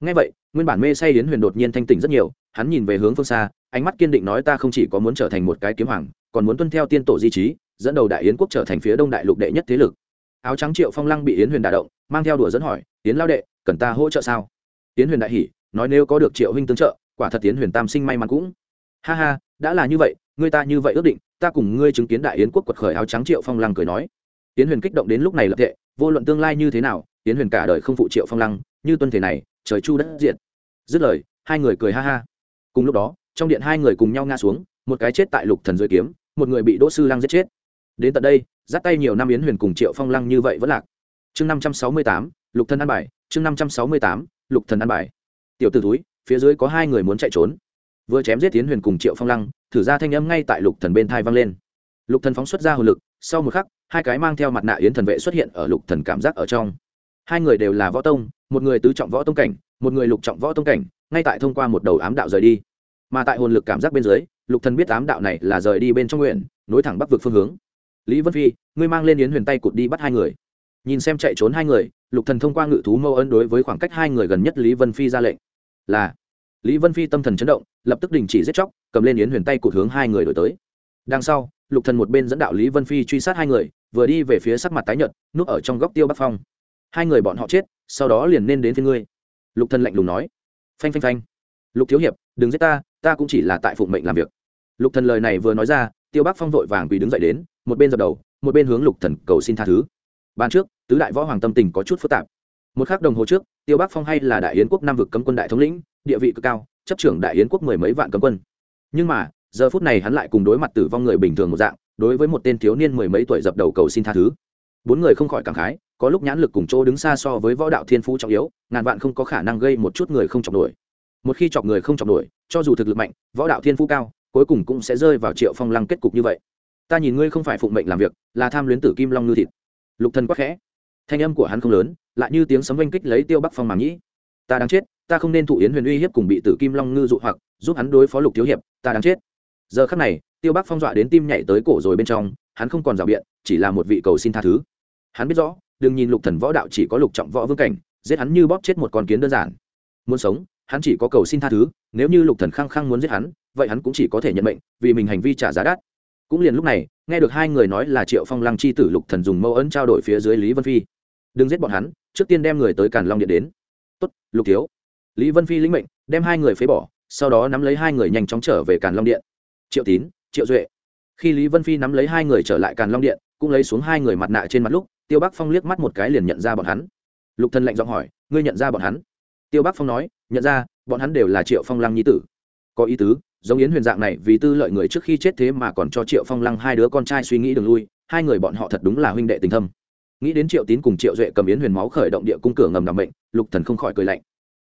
[SPEAKER 1] Ngay vậy, nguyên bản mê say yến huyền đột nhiên thanh tỉnh rất nhiều, hắn nhìn về hướng phương xa, ánh mắt kiên định nói, ta không chỉ có muốn trở thành một cái kiếm hoàng, còn muốn tuân theo tiên tổ di trí, dẫn đầu đại yến quốc trở thành phía đông đại lục đệ nhất thế lực. Áo trắng triệu phong lăng bị yến huyền đả động, mang theo đùa dẫn hỏi Tiến lao đệ, cần ta hỗ trợ sao? Tiến huyền đại hỉ, nói nếu có được triệu huynh tương trợ, quả thật tiến huyền tam sinh may mắn cũng. Ha ha, đã là như vậy ngươi ta như vậy ước định, ta cùng ngươi chứng kiến đại yến quốc quật khởi áo trắng triệu phong lăng cười nói. Tiến huyền kích động đến lúc này lập tệ, vô luận tương lai như thế nào tiến huyền cả đời không phụ triệu phong lăng, như tuân thể này, trời chu đất diện dứt lời, hai người cười ha ha. Cùng lúc đó, trong điện hai người cùng nhau ngã xuống, một cái chết tại lục thần dưới kiếm, một người bị đỗ sư lăng giết chết. Đến tận đây, dắt tay nhiều năm yến huyền cùng triệu phong lăng như vậy vẫn lạc. Chương năm trăm sáu mươi tám lục thần ăn bài, chương năm trăm sáu mươi tám, lục thần ăn bài. Tiểu t ử túi phía dưới có hai người muốn chạy trốn. Vừa chém giết tiến huyền cùng triệu phong lăng, thử ra thanh âm ngay tại lục thần bên thai vang lên. Lục thần phóng xuất ra hồn lực, sau một khắc, hai cái mang theo mặt nạ yến thần vệ xuất hiện ở lục thần cảm giác ở trong. Hai người đều là võ tông, một người tứ trọng võ tông cảnh, một người lục trọng võ tông cảnh, ngay tại thông qua một đầu ám đạo rời đi. Mà tại hồn lực cảm giác bên dưới, lục thần biết ám đạo này là rời đi bên trong nguyện, nối thẳng bắc vực phương hướng. Lý vân phi, ngươi mang lên yến huyền tay cụt đi bắt hai người. Nhìn xem chạy trốn hai người lục thần thông qua ngự thú mâu ân đối với khoảng cách hai người gần nhất lý vân phi ra lệnh. Là. Lý vân phi tâm thần chấn động, lập tức đình chỉ giết chóc, cầm lên yến huyền tay cụt hướng hai người đổi tới. Đằng sau, lục thần một bên dẫn đạo lý vân phi truy sát hai người, vừa đi về phía sắc mặt tái nhợt, núp ở trong góc tiêu bắc phong. Hai người bọn họ chết, sau đó liền nên đến phía ngươi. Lục thần lạnh lùng nói. Phanh phanh phanh. Lục thiếu hiệp, đừng giết ta ta cũng chỉ là tại phụng mệnh làm việc. Lục thần lời này vừa nói ra, tiêu bắc phong vội vàng quỳ đứng dậy đến, một bên dập đầu, một bên hướng lục thần cầu xin tha thứ. Ban trước tứ đại võ hoàng tâm tình có chút phức tạp. Một khắc đồng hồ trước, tiêu bắc phong hay là đại yến quốc nam vực cấm quân đại thống lĩnh, địa vị cực cao, chấp trưởng đại yến quốc mười mấy vạn cấm quân. Nhưng mà, giờ phút này hắn lại cùng đối mặt tử vong người bình thường một dạng, đối với một tên thiếu niên mười mấy tuổi dập đầu cầu xin tha thứ. Bốn người không khỏi cảm khái, có lúc nhãn lực cùng chỗ đứng xa so với võ đạo thiên phú trọng yếu, ngàn vạn không có khả năng gây một chút người không chọc nổi. Một khi chọc người không chọc nổi, cho dù thực lực mạnh, võ đạo thiên phú cao, cuối cùng cũng sẽ rơi vào triệu phong lăng kết cục như vậy. Ta nhìn ngươi không phải phụng mệnh làm việc, là tham luyến tử kim long ngư thịt. Lục thần quắc khẽ thanh âm của hắn không lớn, lại như tiếng sấm oanh kích lấy tiêu bắc phong màng nhĩ. Ta đang chết, ta không nên thụ yến huyền uy hiếp cùng bị tử kim long ngư dụ hoặc, giúp hắn đối phó lục thiếu hiệp, ta đang chết. Giờ khắc này, tiêu bắc phong dọa đến tim nhảy tới cổ rồi bên trong, hắn không còn rào biện, chỉ là một vị cầu xin tha thứ. Hắn biết rõ, đừng nhìn lục thần võ đạo chỉ có lục trọng võ vương cảnh, giết hắn như bóp chết một con kiến đơn giản. Muốn sống, hắn chỉ có cầu xin tha thứ, nếu như lục thần khăng khăng muốn giết hắn, vậy hắn cũng chỉ có thể nhận mệnh, vì mình hành vi trả giá đắt. Cũng liền lúc này, nghe được hai người nói là triệu phong lăng chi tử lục thần dùng mâu ấn trao đổi phía dưới lý vân phi đừng giết bọn hắn, trước tiên đem người tới càn long điện đến. Tốt, lục thiếu. Lý vân phi lĩnh mệnh, đem hai người phế bỏ, sau đó nắm lấy hai người nhanh chóng trở về càn long điện. Triệu tín, triệu duệ. Khi lý vân phi nắm lấy hai người trở lại càn long điện, cũng lấy xuống hai người mặt nạ trên mặt lúc, tiêu bắc phong liếc mắt một cái liền nhận ra bọn hắn. Lục Thân lạnh giọng hỏi, ngươi nhận ra bọn hắn? Tiêu bắc phong nói, nhận ra, bọn hắn đều là triệu phong lăng nhi tử. Có ý tứ, giống yến huyền dạng này, vì tư lợi người trước khi chết thế mà còn cho triệu phong lăng hai đứa con trai suy nghĩ đường lui, hai người bọn họ thật đúng là huynh đệ tình thâm nghĩ đến triệu tín cùng triệu duệ cầm yến huyền máu khởi động địa cung cửa ngầm nằm bệnh lục thần không khỏi cười lạnh.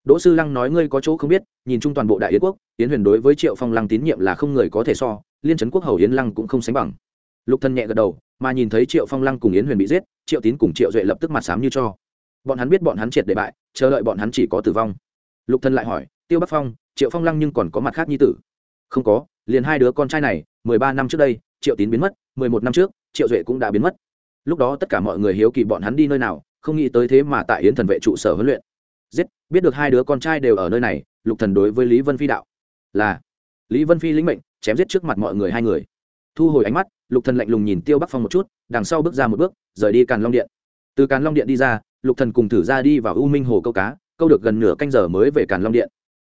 [SPEAKER 1] Đỗ sư lăng nói ngươi có chỗ không biết, nhìn chung toàn bộ đại yến quốc, yến huyền đối với triệu phong lăng tín nhiệm là không người có thể so, liên trấn quốc hầu yến lăng cũng không sánh bằng. Lục thần nhẹ gật đầu, mà nhìn thấy triệu phong lăng cùng yến huyền bị giết, triệu tín cùng triệu duệ lập tức mặt sám như cho. Bọn hắn biết bọn hắn triệt để bại, chờ đợi bọn hắn chỉ có tử vong. Lục thần lại hỏi, tiêu bắc phong, triệu phong lăng nhưng còn có mặt khác nhi tử? Không có, liền hai đứa con trai này, mười ba năm trước đây, triệu tín biến mất, mười một năm trước, triệu duệ cũng đã biến mất lúc đó tất cả mọi người hiếu kỳ bọn hắn đi nơi nào, không nghĩ tới thế mà tại yến thần vệ trụ sở huấn luyện. Giết, biết được hai đứa con trai đều ở nơi này, lục thần đối với lý vân phi đạo. Là, lý vân phi lĩnh mệnh, chém giết trước mặt mọi người hai người. Thu hồi ánh mắt, lục thần lạnh lùng nhìn tiêu bắc phong một chút, đằng sau bước ra một bước, rời đi càn long điện. Từ càn long điện đi ra, lục thần cùng thử ra đi vào u minh hồ câu cá, câu được gần nửa canh giờ mới về càn long điện.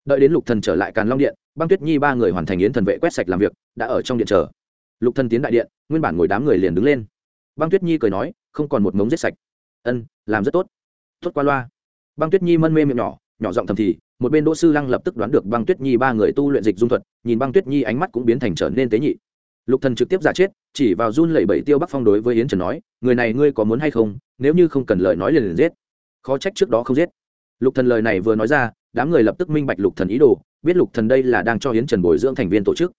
[SPEAKER 1] Đợi đến lục thần trở lại càn long điện, băng tuyết nhi ba người hoàn thành yến thần vệ quét sạch làm việc, đã ở trong điện chờ. Lục thần tiến đại điện, nguyên bản ngồi đám người liền đứng lên băng tuyết nhi cười nói, không còn một mống giết sạch. Ân, làm rất tốt. Tốt qua loa. Băng tuyết nhi mân mê miệng nhỏ nhỏ giọng thầm thì, một bên đỗ sư lăng lập tức đoán được băng tuyết nhi ba người tu luyện dịch dung thuật, nhìn băng tuyết nhi ánh mắt cũng biến thành trở nên tế nhị. Lục thần trực tiếp giả chết, chỉ vào run lẩy bẩy tiêu bắc phong đối với yến trần nói, người này ngươi có muốn hay không? Nếu như không cần lời nói liền liền giết. Khó trách trước đó không giết. Lục thần lời này vừa nói ra, đám người lập tức minh bạch lục thần ý đồ, biết lục thần đây là đang cho yến trần bồi dưỡng thành viên tổ chức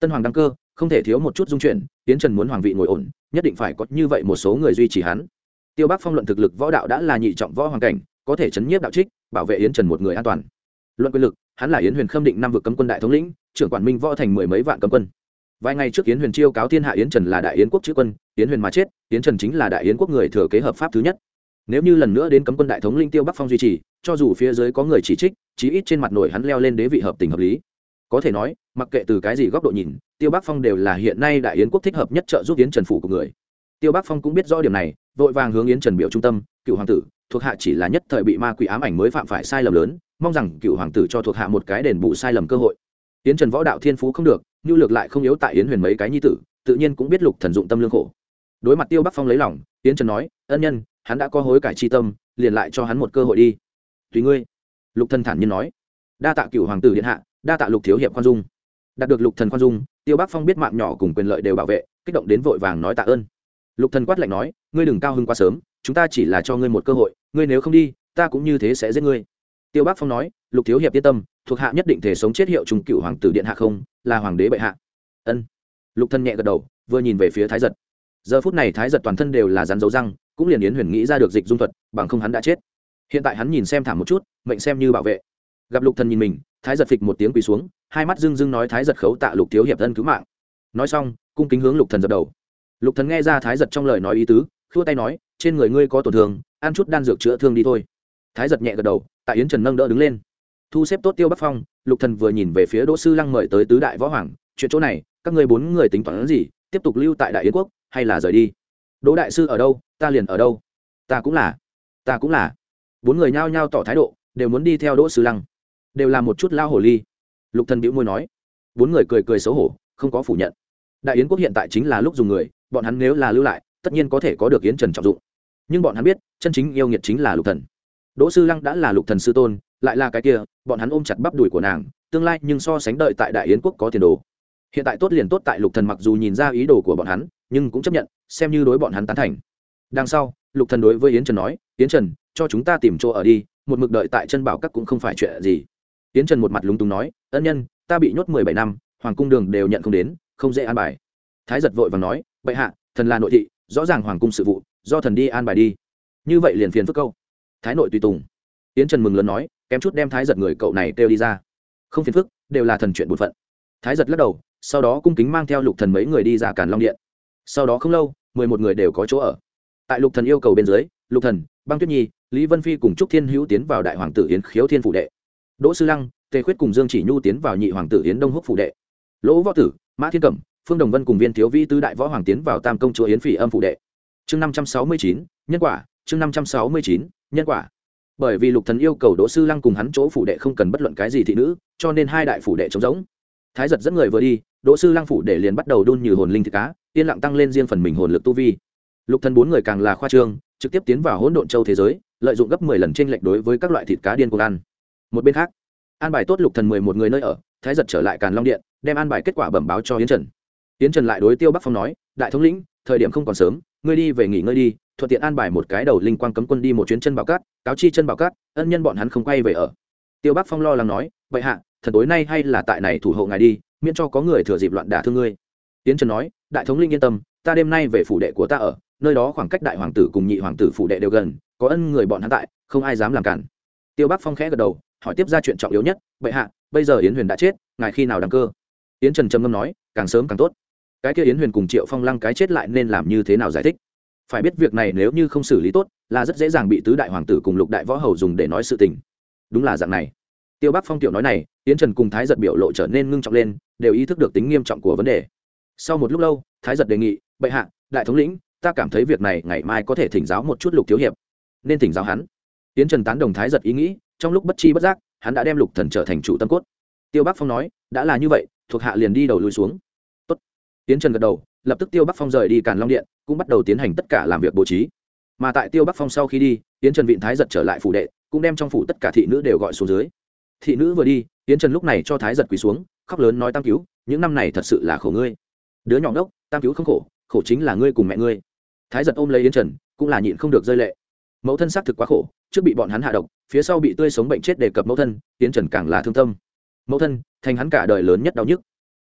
[SPEAKER 1] tân hoàng đăng cơ, không thể thiếu một chút dung chuyển, yến trần muốn hoàng vị ngồi ổn, nhất định phải có như vậy một số người duy trì hắn. Tiêu bắc phong luận thực lực võ đạo đã là nhị trọng võ hoàng cảnh, có thể chấn nhiếp đạo trích, bảo vệ yến trần một người an toàn. Luận quyền lực, hắn là yến huyền khâm định năm vực cấm quân đại thống lĩnh, trưởng quản minh võ thành mười mấy vạn cấm quân. Vài ngày trước yến huyền chiêu cáo thiên hạ yến trần là đại yến quốc chữ quân, yến huyền mà chết, yến trần chính là đại yến quốc người thừa kế hợp pháp thứ nhất. Nếu như lần nữa đến cấm quân đại thống linh tiêu bắc phong duy trì, cho dù phía dưới có người chỉ trích, chí ít trên mặt nổi hắn leo lên đế vị hợp tình hợp lý có thể nói, mặc kệ từ cái gì góc độ nhìn, tiêu bắc phong đều là hiện nay đại yến quốc thích hợp nhất trợ giúp yến trần phủ của người. Tiêu bắc phong cũng biết rõ điểm này, vội vàng hướng yến trần biểu trung tâm, cựu hoàng tử, thuộc hạ chỉ là nhất thời bị ma quỷ ám ảnh mới phạm phải sai lầm lớn, mong rằng cựu hoàng tử cho thuộc hạ một cái đền bù sai lầm cơ hội. Yến trần võ đạo thiên phú không được nhu lược lại không yếu tại yến huyền mấy cái nhi tử, tự nhiên cũng biết lục thần dụng tâm lương khổ. Đối mặt tiêu bắc phong lấy lòng, yến trần nói, ân nhân, hắn đã có hối cải chi tâm, liền lại cho hắn một cơ hội đi. Tùy ngươi. Lục thần thản nhiên nói. Đa tạ cựu hoàng tử điện hạ đa tạ lục thiếu hiệp khoan dung. Đạt được lục thần khoan dung, tiêu bắc phong biết mạng nhỏ cùng quyền lợi đều bảo vệ, kích động đến vội vàng nói tạ ơn. Lục thần quát lạnh nói, ngươi đừng cao hưng quá sớm, chúng ta chỉ là cho ngươi một cơ hội, ngươi nếu không đi, ta cũng như thế sẽ giết ngươi. Tiêu bắc phong nói, lục thiếu hiệp yên tâm, thuộc hạ nhất định thể sống chết hiệu trùng cựu hoàng tử điện hạ không, là hoàng đế bệ hạ. Ân. Lục thần nhẹ gật đầu, vừa nhìn về phía thái giật. Giờ phút này thái giật toàn thân đều là rắn dấu răng, cũng liền yến huyền nghĩ ra được dịch dung thuật, bằng không hắn đã chết. Hiện tại hắn nhìn xem thảm một chút, mệnh xem như bảo vệ. Gặp lục thần nhìn mình thái giật phịch một tiếng quỳ xuống, hai mắt dưng dưng nói thái giật khấu tạ lục thiếu hiệp thân cứu mạng. Nói xong, cung kính hướng lục thần dập đầu. Lục thần nghe ra thái giật trong lời nói ý tứ, khua tay nói, trên người ngươi có tổn thương, ăn chút đan dược chữa thương đi thôi. Thái giật nhẹ gật đầu, tại yến trần nâng đỡ đứng lên. Thu xếp tốt tiêu bắc phong, lục thần vừa nhìn về phía đỗ sư lăng mời tới tứ đại võ hoàng, chuyện chỗ này, các ngươi bốn người tính toán gì, tiếp tục lưu tại đại yến quốc, hay là rời đi? Đỗ đại sư ở đâu, ta liền ở đâu. Ta cũng là, ta cũng là. Bốn người nhao nhao tỏ thái độ, đều muốn đi theo đỗ sư lăng đều là một chút lao hồ ly. Lục thần bĩu môi nói. Bốn người cười cười xấu hổ, không có phủ nhận. Đại yến quốc hiện tại chính là lúc dùng người, bọn hắn nếu là lưu lại, tất nhiên có thể có được yến trần trọng dụng. Nhưng bọn hắn biết, chân chính yêu nghiệt chính là lục thần. Đỗ sư lăng đã là lục thần sư tôn, lại là cái kia, bọn hắn ôm chặt bắp đùi của nàng, tương lai nhưng so sánh đợi tại đại yến quốc có tiền đồ. Hiện tại tốt liền tốt tại lục thần mặc dù nhìn ra ý đồ của bọn hắn, nhưng cũng chấp nhận, xem như đối bọn hắn tán thành. Đằng sau, lục thần đối với yến trần nói, yến trần, cho chúng ta tìm chỗ ở đi, một mực đợi tại chân bảo các cũng không phải chuyện gì. Tiễn trần một mặt lúng túng nói, ân nhân, ta bị nhốt mười bảy năm, hoàng cung đường đều nhận không đến, không dễ an bài. Thái giật vội vàng nói, bệ hạ, thần là nội thị, rõ ràng hoàng cung sự vụ, do thần đi an bài đi. Như vậy liền phiền phức câu. Thái nội tùy tùng. Tiễn trần mừng lớn nói, kém chút đem thái giật người cậu này kêu đi ra. Không phiền phức, đều là thần chuyện bổn phận. Thái giật lắc đầu, sau đó cung kính mang theo lục thần mấy người đi ra càn long điện. Sau đó không lâu, mười một người đều có chỗ ở. Tại lục thần yêu cầu bên dưới, lục thần, băng tuyết nhi, lý vân phi cùng trúc thiên hữu tiến vào đại hoàng tử yến khiếu thiên phủ đệ đỗ sư lăng, tề khuyết cùng dương chỉ nhu tiến vào nhị hoàng tử yến đông húc phủ đệ. Lỗ võ tử, mã thiên cẩm, phương đồng vân cùng viên thiếu vi tứ đại võ hoàng tiến vào tam công chúa yến phỉ âm phủ đệ. Chương năm trăm sáu mươi chín, nhân quả, chương năm trăm sáu mươi chín, nhân quả. Bởi vì lục thần yêu cầu đỗ sư lăng cùng hắn chỗ phủ đệ không cần bất luận cái gì thị nữ, cho nên hai đại phủ đệ trống rỗng. Thái giật dẫn người vừa đi, đỗ sư lăng phủ đệ liền bắt đầu đun như hồn linh thịt cá, yên lặng tăng lên riêng phần mình hồn lực tu vi. Lục thần bốn người càng là khoa trương, trực tiếp tiến vào hỗn độn châu thế giới, lợi dụng gấp mười lần trên lệch đối với các loại thịt cá điên cuồng ăn một bên khác, an bài tốt lục thần mười một người nơi ở, thái giật trở lại càn long điện, đem an bài kết quả bẩm báo cho yến trần. Yến trần lại đối tiêu bắc phong nói, đại thống lĩnh, thời điểm không còn sớm, ngươi đi về nghỉ ngơi đi, thuận tiện an bài một cái đầu linh quang cấm quân đi một chuyến chân bảo cát, cáo chi chân bảo cát, ân nhân bọn hắn không quay về ở. Tiêu bắc phong lo lắng nói, vậy hạ, thần tối nay hay là tại này thủ hộ ngài đi, miễn cho có người thừa dịp loạn đả thương ngươi. Yến trần nói, đại thống linh yên tâm, ta đêm nay về phủ đệ của ta ở, nơi đó khoảng cách đại hoàng tử cùng nhị hoàng tử phủ đệ đều gần, có ân người bọn hắn tại, không ai dám làm cản. Tiêu bắc phong khẽ gật đầu hỏi tiếp ra chuyện trọng yếu nhất, bệ hạ, bây giờ yến huyền đã chết, ngài khi nào đăng cơ? Yến trần trầm ngâm nói, càng sớm càng tốt. Cái kia yến huyền cùng triệu phong lăng cái chết lại nên làm như thế nào giải thích? Phải biết việc này nếu như không xử lý tốt, là rất dễ dàng bị tứ đại hoàng tử cùng lục đại võ hầu dùng để nói sự tình. Đúng là dạng này. Tiêu bắc phong tiểu nói này, yến trần cùng thái giật biểu lộ trở nên ngưng trọng lên, đều ý thức được tính nghiêm trọng của vấn đề. Sau một lúc lâu, thái giật đề nghị, bệ hạ, đại thống lĩnh, ta cảm thấy việc này ngày mai có thể thỉnh giáo một chút lục thiếu hiệp. Nên thỉnh giáo hắn. Tiến trần tán đồng thái giật ý nghĩ, trong lúc bất chi bất giác, hắn đã đem lục thần trở thành chủ tâm cốt. Tiêu bắc phong nói, đã là như vậy, thuộc hạ liền đi đầu lui xuống. Tốt. tiến trần gật đầu, lập tức tiêu bắc phong rời đi càn long điện, cũng bắt đầu tiến hành tất cả làm việc bố trí. Mà tại tiêu bắc phong sau khi đi tiến trần vịn thái giật trở lại phủ đệ, cũng đem trong phủ tất cả thị nữ đều gọi xuống dưới. Thị nữ vừa đi tiến trần lúc này cho thái giật quỳ xuống, khóc lớn nói, tam cứu, những năm này thật sự là khổ ngươi. Đứa nhỏ ngốc, tam cứu không khổ khổ chính là ngươi cùng mẹ ngươi. Thái giật ôm lấy yến trần, cũng là nhịn không được rơi lệ mẫu thân xác thực quá khổ, trước bị bọn hắn hạ độc, phía sau bị tươi sống bệnh chết đề cập mẫu thân, yến trần càng là thương tâm. Mẫu thân, thành hắn cả đời lớn nhất đau nhức.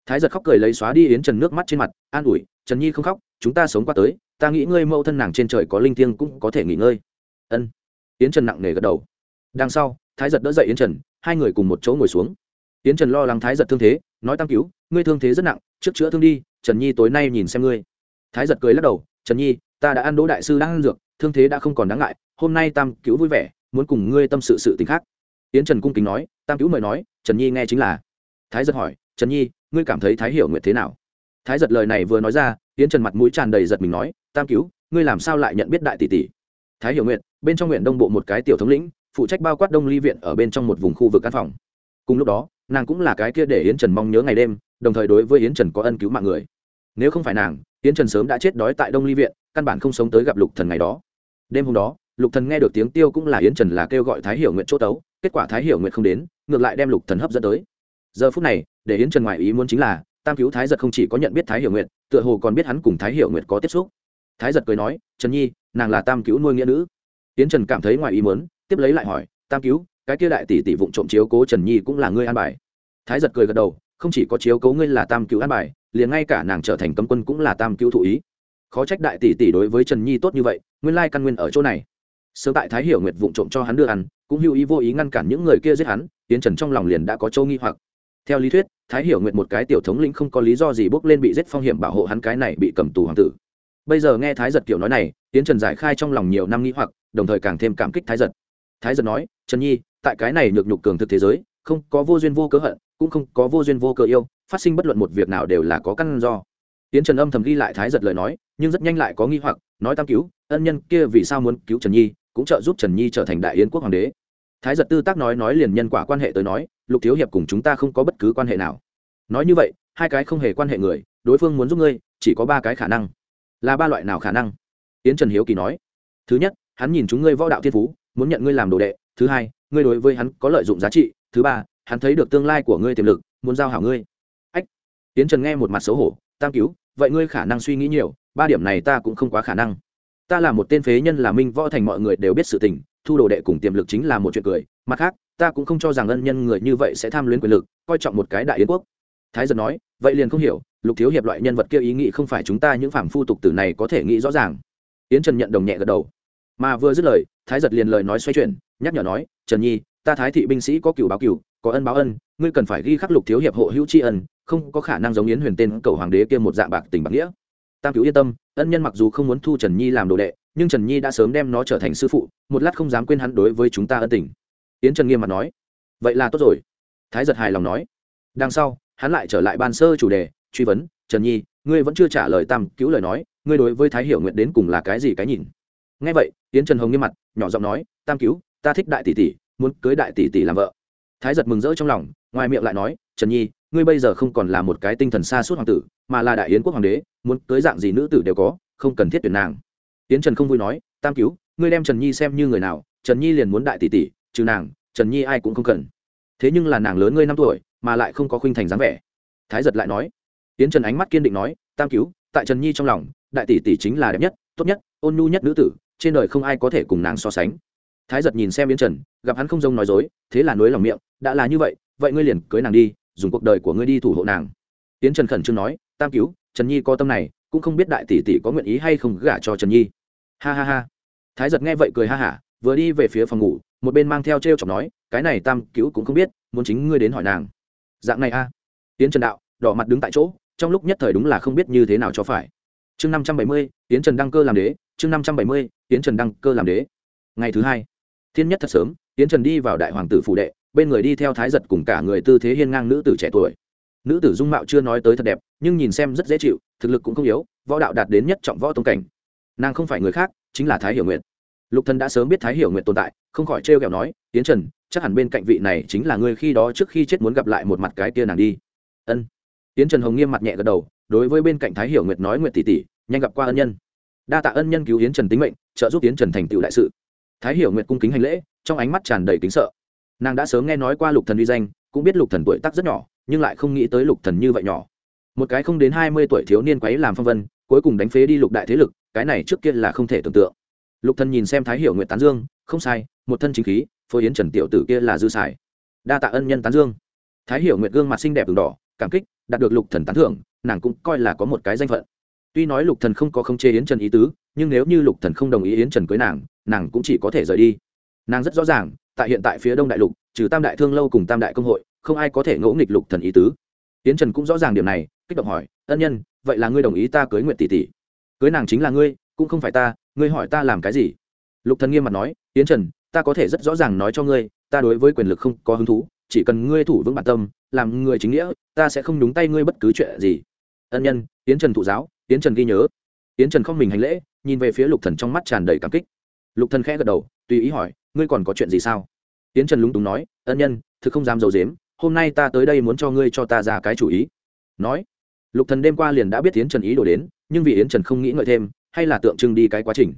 [SPEAKER 1] Thái giật khóc cười lấy xóa đi yến trần nước mắt trên mặt, an ủi, trần nhi không khóc, chúng ta sống qua tới, ta nghĩ ngươi mẫu thân nàng trên trời có linh thiêng cũng có thể nghỉ ngơi. Ân. Yến trần nặng nề gật đầu. Đằng sau, thái giật đỡ dậy yến trần, hai người cùng một chỗ ngồi xuống. Yến trần lo lắng thái giật thương thế, nói tam cứu, ngươi thương thế rất nặng, trước chữa thương đi, trần nhi tối nay nhìn xem ngươi. Thái giật cười lắc đầu, trần nhi, ta đã ăn đỗ đại sư đang ăn dược thương thế đã không còn đáng ngại hôm nay tam cứu vui vẻ muốn cùng ngươi tâm sự sự t khác. Yến trần cung kính nói tam cứu mời nói trần nhi nghe chính là. Thái giật hỏi trần nhi ngươi cảm thấy thái hiểu nguyệt thế nào? Thái giật lời này vừa nói ra yến trần mặt mũi tràn đầy giật mình nói tam cứu ngươi làm sao lại nhận biết đại tỷ tỷ? Thái hiểu nguyện, bên trong nguyện đông bộ một cái tiểu thống lĩnh phụ trách bao quát đông ly viện ở bên trong một vùng khu vực căn phòng. Cùng lúc đó nàng cũng là cái kia để yến trần mong nhớ ngày đêm đồng thời đối với yến trần có ân cứu mạng người. Nếu không phải nàng yến trần sớm đã chết đói tại đông ly viện căn bản không sống tới gặp lục thần ngày đó đêm hôm đó, lục thần nghe được tiếng tiêu cũng là yến trần là kêu gọi thái hiểu nguyện chỗ tấu, kết quả thái hiểu nguyện không đến, ngược lại đem lục thần hấp dẫn tới. Giờ phút này, để yến trần ngoại ý muốn chính là, tam cứu thái giật không chỉ có nhận biết thái hiểu nguyện tựa hồ còn biết hắn cùng thái hiểu nguyện có tiếp xúc. Thái giật cười nói, trần nhi, nàng là tam cứu nuôi nghĩa nữ. Yến trần cảm thấy ngoại ý muốn, tiếp lấy lại hỏi, tam cứu, cái kia đại tỷ tỷ vụng trộm chiếu cố trần nhi cũng là ngươi an bài? Thái giật cười gật đầu, không chỉ có chiếu cố ngươi là tam cứu an bài, liền ngay cả nàng trở thành cấm quân cũng là tam cứu thụ ý khó trách đại tỷ tỷ đối với trần nhi tốt như vậy, nguyên lai căn nguyên ở chỗ này. Sớm tại thái hiểu nguyệt vụng trộm cho hắn đưa ăn, cũng hữu ý vô ý ngăn cản những người kia giết hắn tiến trần trong lòng liền đã có châu nghi hoặc. Theo lý thuyết, thái hiểu nguyệt một cái tiểu thống lĩnh không có lý do gì bước lên bị giết phong hiểm bảo hộ hắn cái này bị cầm tù hoàng tử. Bây giờ nghe thái giật kiểu nói này tiến trần giải khai trong lòng nhiều năm nghi hoặc, đồng thời càng thêm cảm kích thái giật. Thái giật nói, trần nhi, tại cái này nhược nhục cường thực thế giới, không có vô duyên vô cớ hận, cũng không có vô duyên vô cớ yêu, phát sinh bất luận một việc nào đều là có căn do tiến trần âm thầm ghi lại thái giật lời nói, nhưng rất nhanh lại có nghi hoặc, nói tam cứu, ân nhân kia vì sao muốn cứu trần nhi, cũng trợ giúp trần nhi trở thành đại yến quốc hoàng đế. Thái giật tư tác nói nói liền nhân quả quan hệ tới nói, lục thiếu hiệp cùng chúng ta không có bất cứ quan hệ nào. Nói như vậy, hai cái không hề quan hệ người, đối phương muốn giúp ngươi, chỉ có ba cái khả năng. Là ba loại nào khả năng? Yến trần hiếu kỳ nói. Thứ nhất, hắn nhìn chúng ngươi võ đạo thiên phú, muốn nhận ngươi làm đồ đệ. Thứ hai, ngươi đối với hắn có lợi dụng giá trị. Thứ ba, hắn thấy được tương lai của ngươi tiềm lực, muốn giao hảo ngươi. Ách! Yến trần nghe một mặt xấu hổ. Tam cứu vậy ngươi khả năng suy nghĩ nhiều, ba điểm này ta cũng không quá khả năng. Ta là một tên phế nhân là minh võ thành mọi người đều biết sự tình, thu đồ đệ cùng tiềm lực chính là một chuyện cười. Mặt khác, ta cũng không cho rằng ân nhân người như vậy sẽ tham luyến quyền lực, coi trọng một cái đại yến quốc. Thái giật nói, vậy liền không hiểu, lục thiếu hiệp loại nhân vật kia ý nghĩ không phải chúng ta những phản phu tục tử này có thể nghĩ rõ ràng. Yến trần nhận đồng nhẹ gật đầu. Mà vừa dứt lời, thái giật liền lời nói xoay chuyển, nhắc nhở nói, trần nhi, ta thái thị binh sĩ có cửu báo cửu, có ân báo ân, ngươi cần phải ghi khắc lục thiếu hiệp hộ hữu tri ân không có khả năng giống yến huyền tên cầu hoàng đế kia một dạng bạc tình bạc nghĩa. Tam cứu yên tâm, ân nhân mặc dù không muốn thu trần nhi làm đồ đệ, nhưng trần nhi đã sớm đem nó trở thành sư phụ, một lát không dám quên hắn đối với chúng ta ân tình. Yến trần nghiêm mặt nói, vậy là tốt rồi. Thái giật hài lòng nói. Đằng sau, hắn lại trở lại ban sơ chủ đề, truy vấn, trần nhi, ngươi vẫn chưa trả lời tam cứu lời nói, ngươi đối với thái hiểu nguyện đến cùng là cái gì cái nhìn? Ngay vậy, yến trần hồng nghiêm mặt, nhỏ giọng nói, tam cứu ta thích đại tỷ tỷ, muốn cưới đại tỷ tỷ làm vợ thái giật mừng rỡ trong lòng, ngoài miệng lại nói, trần nhi, ngươi bây giờ không còn là một cái tinh thần xa suốt hoàng tử, mà là đại yến quốc hoàng đế, muốn cưới dạng gì nữ tử đều có, không cần thiết tuyển nàng. Yến trần không vui nói, tam cứu, ngươi đem trần nhi xem như người nào, trần nhi liền muốn đại tỷ tỷ, trừ nàng, trần nhi ai cũng không cần. Thế nhưng là nàng lớn ngươi năm tuổi, mà lại không có khuynh thành dáng vẻ. Thái giật lại nói. Yến trần ánh mắt kiên định nói, tam cứu, tại trần nhi trong lòng, đại tỷ tỷ chính là đẹp nhất, tốt nhất, ôn nhu nhất nữ tử, trên đời không ai có thể cùng nàng so sánh thái giật nhìn xem yến trần, gặp hắn không dông nói dối, thế là nối lòng miệng, đã là như vậy vậy ngươi liền cưới nàng đi, dùng cuộc đời của ngươi đi thủ hộ nàng. Yến trần khẩn trương nói, tam cứu, trần nhi có tâm này, cũng không biết đại tỷ tỷ có nguyện ý hay không gả cho trần nhi. Ha ha ha. Thái giật nghe vậy cười ha hả, vừa đi về phía phòng ngủ, một bên mang theo t r e o chọc nói, cái này tam cứu cũng không biết, muốn chính ngươi đến hỏi nàng. Dạng này a. À. tiến trần đạo, đỏ mặt đứng tại chỗ, trong lúc nhất thời đúng là không biết như thế nào cho phải. Chương năm trăm bảy mươi tiến trần đăng cơ làm đế, chương năm trăm bảy mươi tiến trần đăng cơ làm đế. Ngày thứ hai thiên nhất thật sớm tiến trần đi vào đại hoàng tử phủ đệ, bên người đi theo thái giật cùng cả người tư thế hiên ngang nữ tử trẻ tuổi. Nữ tử dung mạo chưa nói tới thật đẹp, nhưng nhìn xem rất dễ chịu, thực lực cũng không yếu, võ đạo đạt đến nhất trọng võ tông cảnh. Nàng không phải người khác, chính là thái hiểu nguyện lục thần đã sớm biết thái hiểu nguyện tồn tại, không khỏi trêu ghẹo nói tiến trần, chắc hẳn bên cạnh vị này chính là người khi đó trước khi chết muốn gặp lại một mặt cái kia nàng đi. Ân. Tiến trần hồng nghiêm mặt nhẹ gật đầu, đối với bên cạnh thái hiểu nguyệt nói, nguyệt tỷ tỷ, nhanh gặp qua ân nhân. Đa tạ ân nhân cứu yến trần tính mệnh, trợ giúp yến trần thành tựu đại sự thái hiểu nguyệt cung kính hành lễ, trong ánh mắt tràn đầy kính sợ. Nàng đã sớm nghe nói qua lục thần uy danh, cũng biết lục thần tuổi tác rất nhỏ, nhưng lại không nghĩ tới lục thần như vậy nhỏ. Một cái không đến hai mươi tuổi thiếu niên quấy làm phong vân, cuối cùng đánh phế đi lục đại thế lực, cái này trước kia là không thể tưởng tượng. Lục thần nhìn xem thái hiểu nguyệt tán dương, không sai, một thân chính khí, phôi yến trần tiểu tử kia là dư xài. Đa tạ ân nhân tán dương. Thái hiểu nguyệt gương mặt xinh đẹp đường đỏ, cảm kích, đạt được lục thần tán thưởng, nàng cũng coi là có một cái danh phận. Tuy nói lục thần không có không chê yến trần ý tứ, nhưng nếu như lục thần không đồng ý yến trần cưới nàng nàng cũng chỉ có thể rời đi. Nàng rất rõ ràng, tại hiện tại phía đông đại lục, trừ tam đại thương lâu cùng tam đại công hội, không ai có thể ngỗ nghịch lục thần ý tứ. Yến trần cũng rõ ràng điểm này, kích động hỏi, ân nhân, vậy là ngươi đồng ý ta cưới nguyện tỷ tỷ? Cưới nàng chính là ngươi, cũng không phải ta, ngươi hỏi ta làm cái gì? Lục thần nghiêm mặt nói yến trần, ta có thể rất rõ ràng nói cho ngươi, ta đối với quyền lực không có hứng thú, chỉ cần ngươi thủ vững bản tâm, làm người chính nghĩa, ta sẽ không đúng tay ngươi bất cứ chuyện gì. Ân nhân, tiến trần thụ giáo, tiến trần ghi nhớ. Tiến trần không mình hành lễ, nhìn về phía lục thần trong mắt tràn đầy cảm kích lục thần khẽ gật đầu, tùy ý hỏi, ngươi còn có chuyện gì sao? Tiến trần lúng túng nói, ân nhân, thực không dám dầu dếm hôm nay ta tới đây muốn cho ngươi cho ta ra cái chủ ý. Nói, lục thần đêm qua liền đã biết tiến trần ý đồ đến, nhưng vì yến trần không nghĩ ngợi thêm, hay là tượng trưng đi cái quá trình.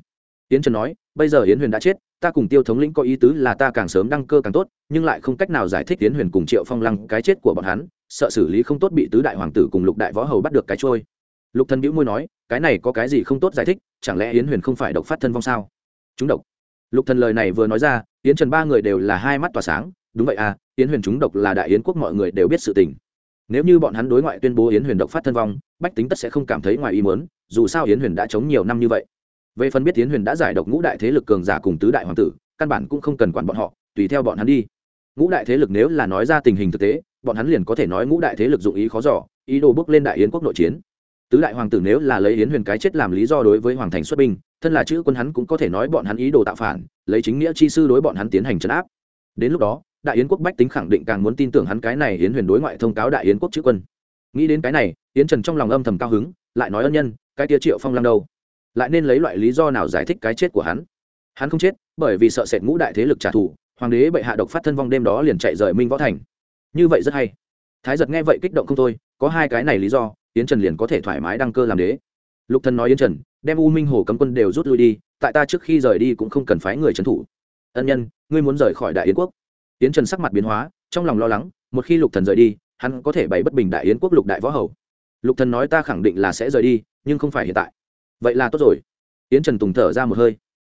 [SPEAKER 1] Tiến trần nói, bây giờ yến huyền đã chết, ta cùng tiêu thống lĩnh có ý tứ là ta càng sớm đăng cơ càng tốt, nhưng lại không cách nào giải thích tiến huyền cùng triệu phong lăng cái chết của bọn hắn, sợ xử lý không tốt bị tứ đại hoàng tử cùng lục đại võ hầu bắt được cái trôi. Lục thần bĩu môi nói, cái này có cái gì không tốt giải thích, chẳng lẽ yến huyền không phải độc phát thân vong sao? Chúng độc. Lục thần lời này vừa nói ra, yến trần ba người đều là hai mắt tỏa sáng, đúng vậy à yến huyền chúng độc là đại yến quốc mọi người đều biết sự tình. Nếu như bọn hắn đối ngoại tuyên bố yến huyền độc phát thân vong, bách tính tất sẽ không cảm thấy ngoài ý muốn, dù sao yến huyền đã chống nhiều năm như vậy. Về phần biết yến huyền đã giải độc ngũ đại thế lực cường giả cùng tứ đại hoàng tử, căn bản cũng không cần quản bọn họ, tùy theo bọn hắn đi. Ngũ đại thế lực nếu là nói ra tình hình thực tế, bọn hắn liền có thể nói ngũ đại thế lực dụng ý khó giỏ ý đồ bước lên đại yến quốc nội chiến. Tứ đại hoàng tử nếu là lấy yến huyền cái chết làm lý do đối với hoàng thành xuất binh thân là chữ quân hắn cũng có thể nói bọn hắn ý đồ tạo phản, lấy chính nghĩa chi sư đối bọn hắn tiến hành trấn áp. Đến lúc đó, đại yến quốc bách tính khẳng định càng muốn tin tưởng hắn cái này yến huyền đối ngoại thông cáo đại yến quốc chữ quân. Nghĩ đến cái này, yến trần trong lòng âm thầm cao hứng, lại nói ân nhân, cái tia triệu phong lăng đâu? Lại nên lấy loại lý do nào giải thích cái chết của hắn? Hắn không chết, bởi vì sợ sệt ngũ đại thế lực trả thù, hoàng đế bệ hạ độc phát thân vong đêm đó liền chạy rời minh võ thành. Như vậy rất hay. Thái giật nghe vậy kích động không thôi, có hai cái này lý do, yến trần liền có thể thoải mái đăng cơ làm đế. Lục thần nói yến trần đem u minh hồ cấm quân đều rút lui đi, tại ta trước khi rời đi cũng không cần phái người trấn thủ. Ân nhân, ngươi muốn rời khỏi đại yến quốc. Yến trần sắc mặt biến hóa, trong lòng lo lắng, một khi lục thần rời đi, hắn có thể bày bất bình đại yến quốc lục đại võ hầu. Lục thần nói ta khẳng định là sẽ rời đi, nhưng không phải hiện tại. Vậy là tốt rồi. Yến trần tùng thở ra một hơi.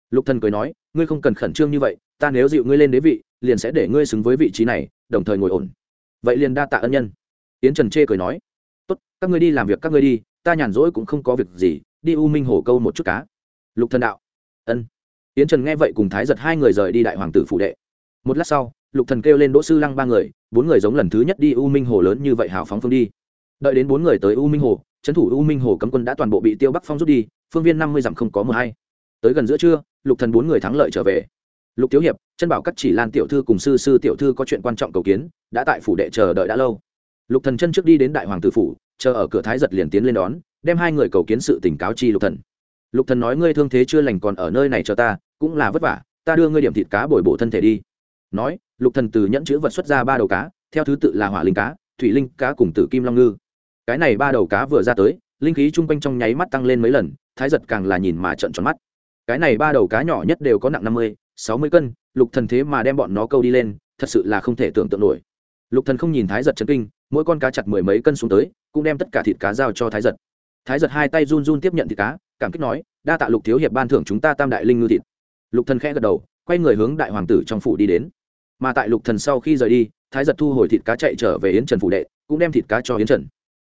[SPEAKER 1] Lục thần cười nói, ngươi không cần khẩn trương như vậy, ta nếu dịu ngươi lên đế vị, liền sẽ để ngươi xứng với vị trí này, đồng thời ngồi ổn. Vậy liền đa tạ ân nhân. Yến trần chê cười nói, tốt, các ngươi đi làm việc các ngươi đi, ta nhàn rỗi cũng không có việc gì đi u minh hồ câu một chút cá. Lục thần đạo. Ân. Yến trần nghe vậy cùng thái giật hai người rời đi đại hoàng tử phủ đệ. Một lát sau, lục thần kêu lên đỗ sư lăng ba người, bốn người giống lần thứ nhất đi u minh hồ lớn như vậy hào phóng phương đi. Đợi đến bốn người tới u minh hồ trấn thủ u minh hồ cấm quân đã toàn bộ bị tiêu bắc phong rút đi, phương viên năm mươi dặm không có mờ hay. Tới gần giữa trưa, lục thần bốn người thắng lợi trở về. Lục thiếu hiệp, chân bảo cắt chỉ lan tiểu thư cùng sư sư tiểu thư có chuyện quan trọng cầu kiến, đã tại phủ đệ chờ đợi đã lâu. Lục thần chân trước đi đến đại hoàng tử phủ, chờ ở cửa thái giật liền tiến lên đón đem hai người cầu kiến sự tỉnh cáo chi lục thần. Lục thần nói, ngươi thương thế chưa lành còn ở nơi này cho ta, cũng là vất vả, ta đưa ngươi điểm thịt cá bồi bổ thân thể đi. Nói, lục thần từ nhẫn chữ vật xuất ra ba đầu cá, theo thứ tự là hỏa linh cá, thủy linh cá cùng tử kim long ngư. Cái này ba đầu cá vừa ra tới, linh khí chung quanh trong nháy mắt tăng lên mấy lần, thái giật càng là nhìn mà trợn tròn mắt. Cái này ba đầu cá nhỏ nhất đều có nặng năm mươi, sáu mươi cân, lục thần thế mà đem bọn nó câu đi lên, thật sự là không thể tưởng tượng nổi. Lục thần không nhìn thái giật chấn kinh, mỗi con cá chặt mười mấy cân xuống tới, cũng đem tất cả thịt cá giao cho thái giật thái giật hai tay run run tiếp nhận thịt cá, cảm kích nói, đa tạ lục thiếu hiệp ban thưởng chúng ta tam đại linh ngư thịt. Lục thần khẽ gật đầu, quay người hướng đại hoàng tử trong phủ đi đến. Mà tại lục thần sau khi rời đi, thái giật thu hồi thịt cá chạy trở về yến trần phủ đệ, cũng đem thịt cá cho yến trần.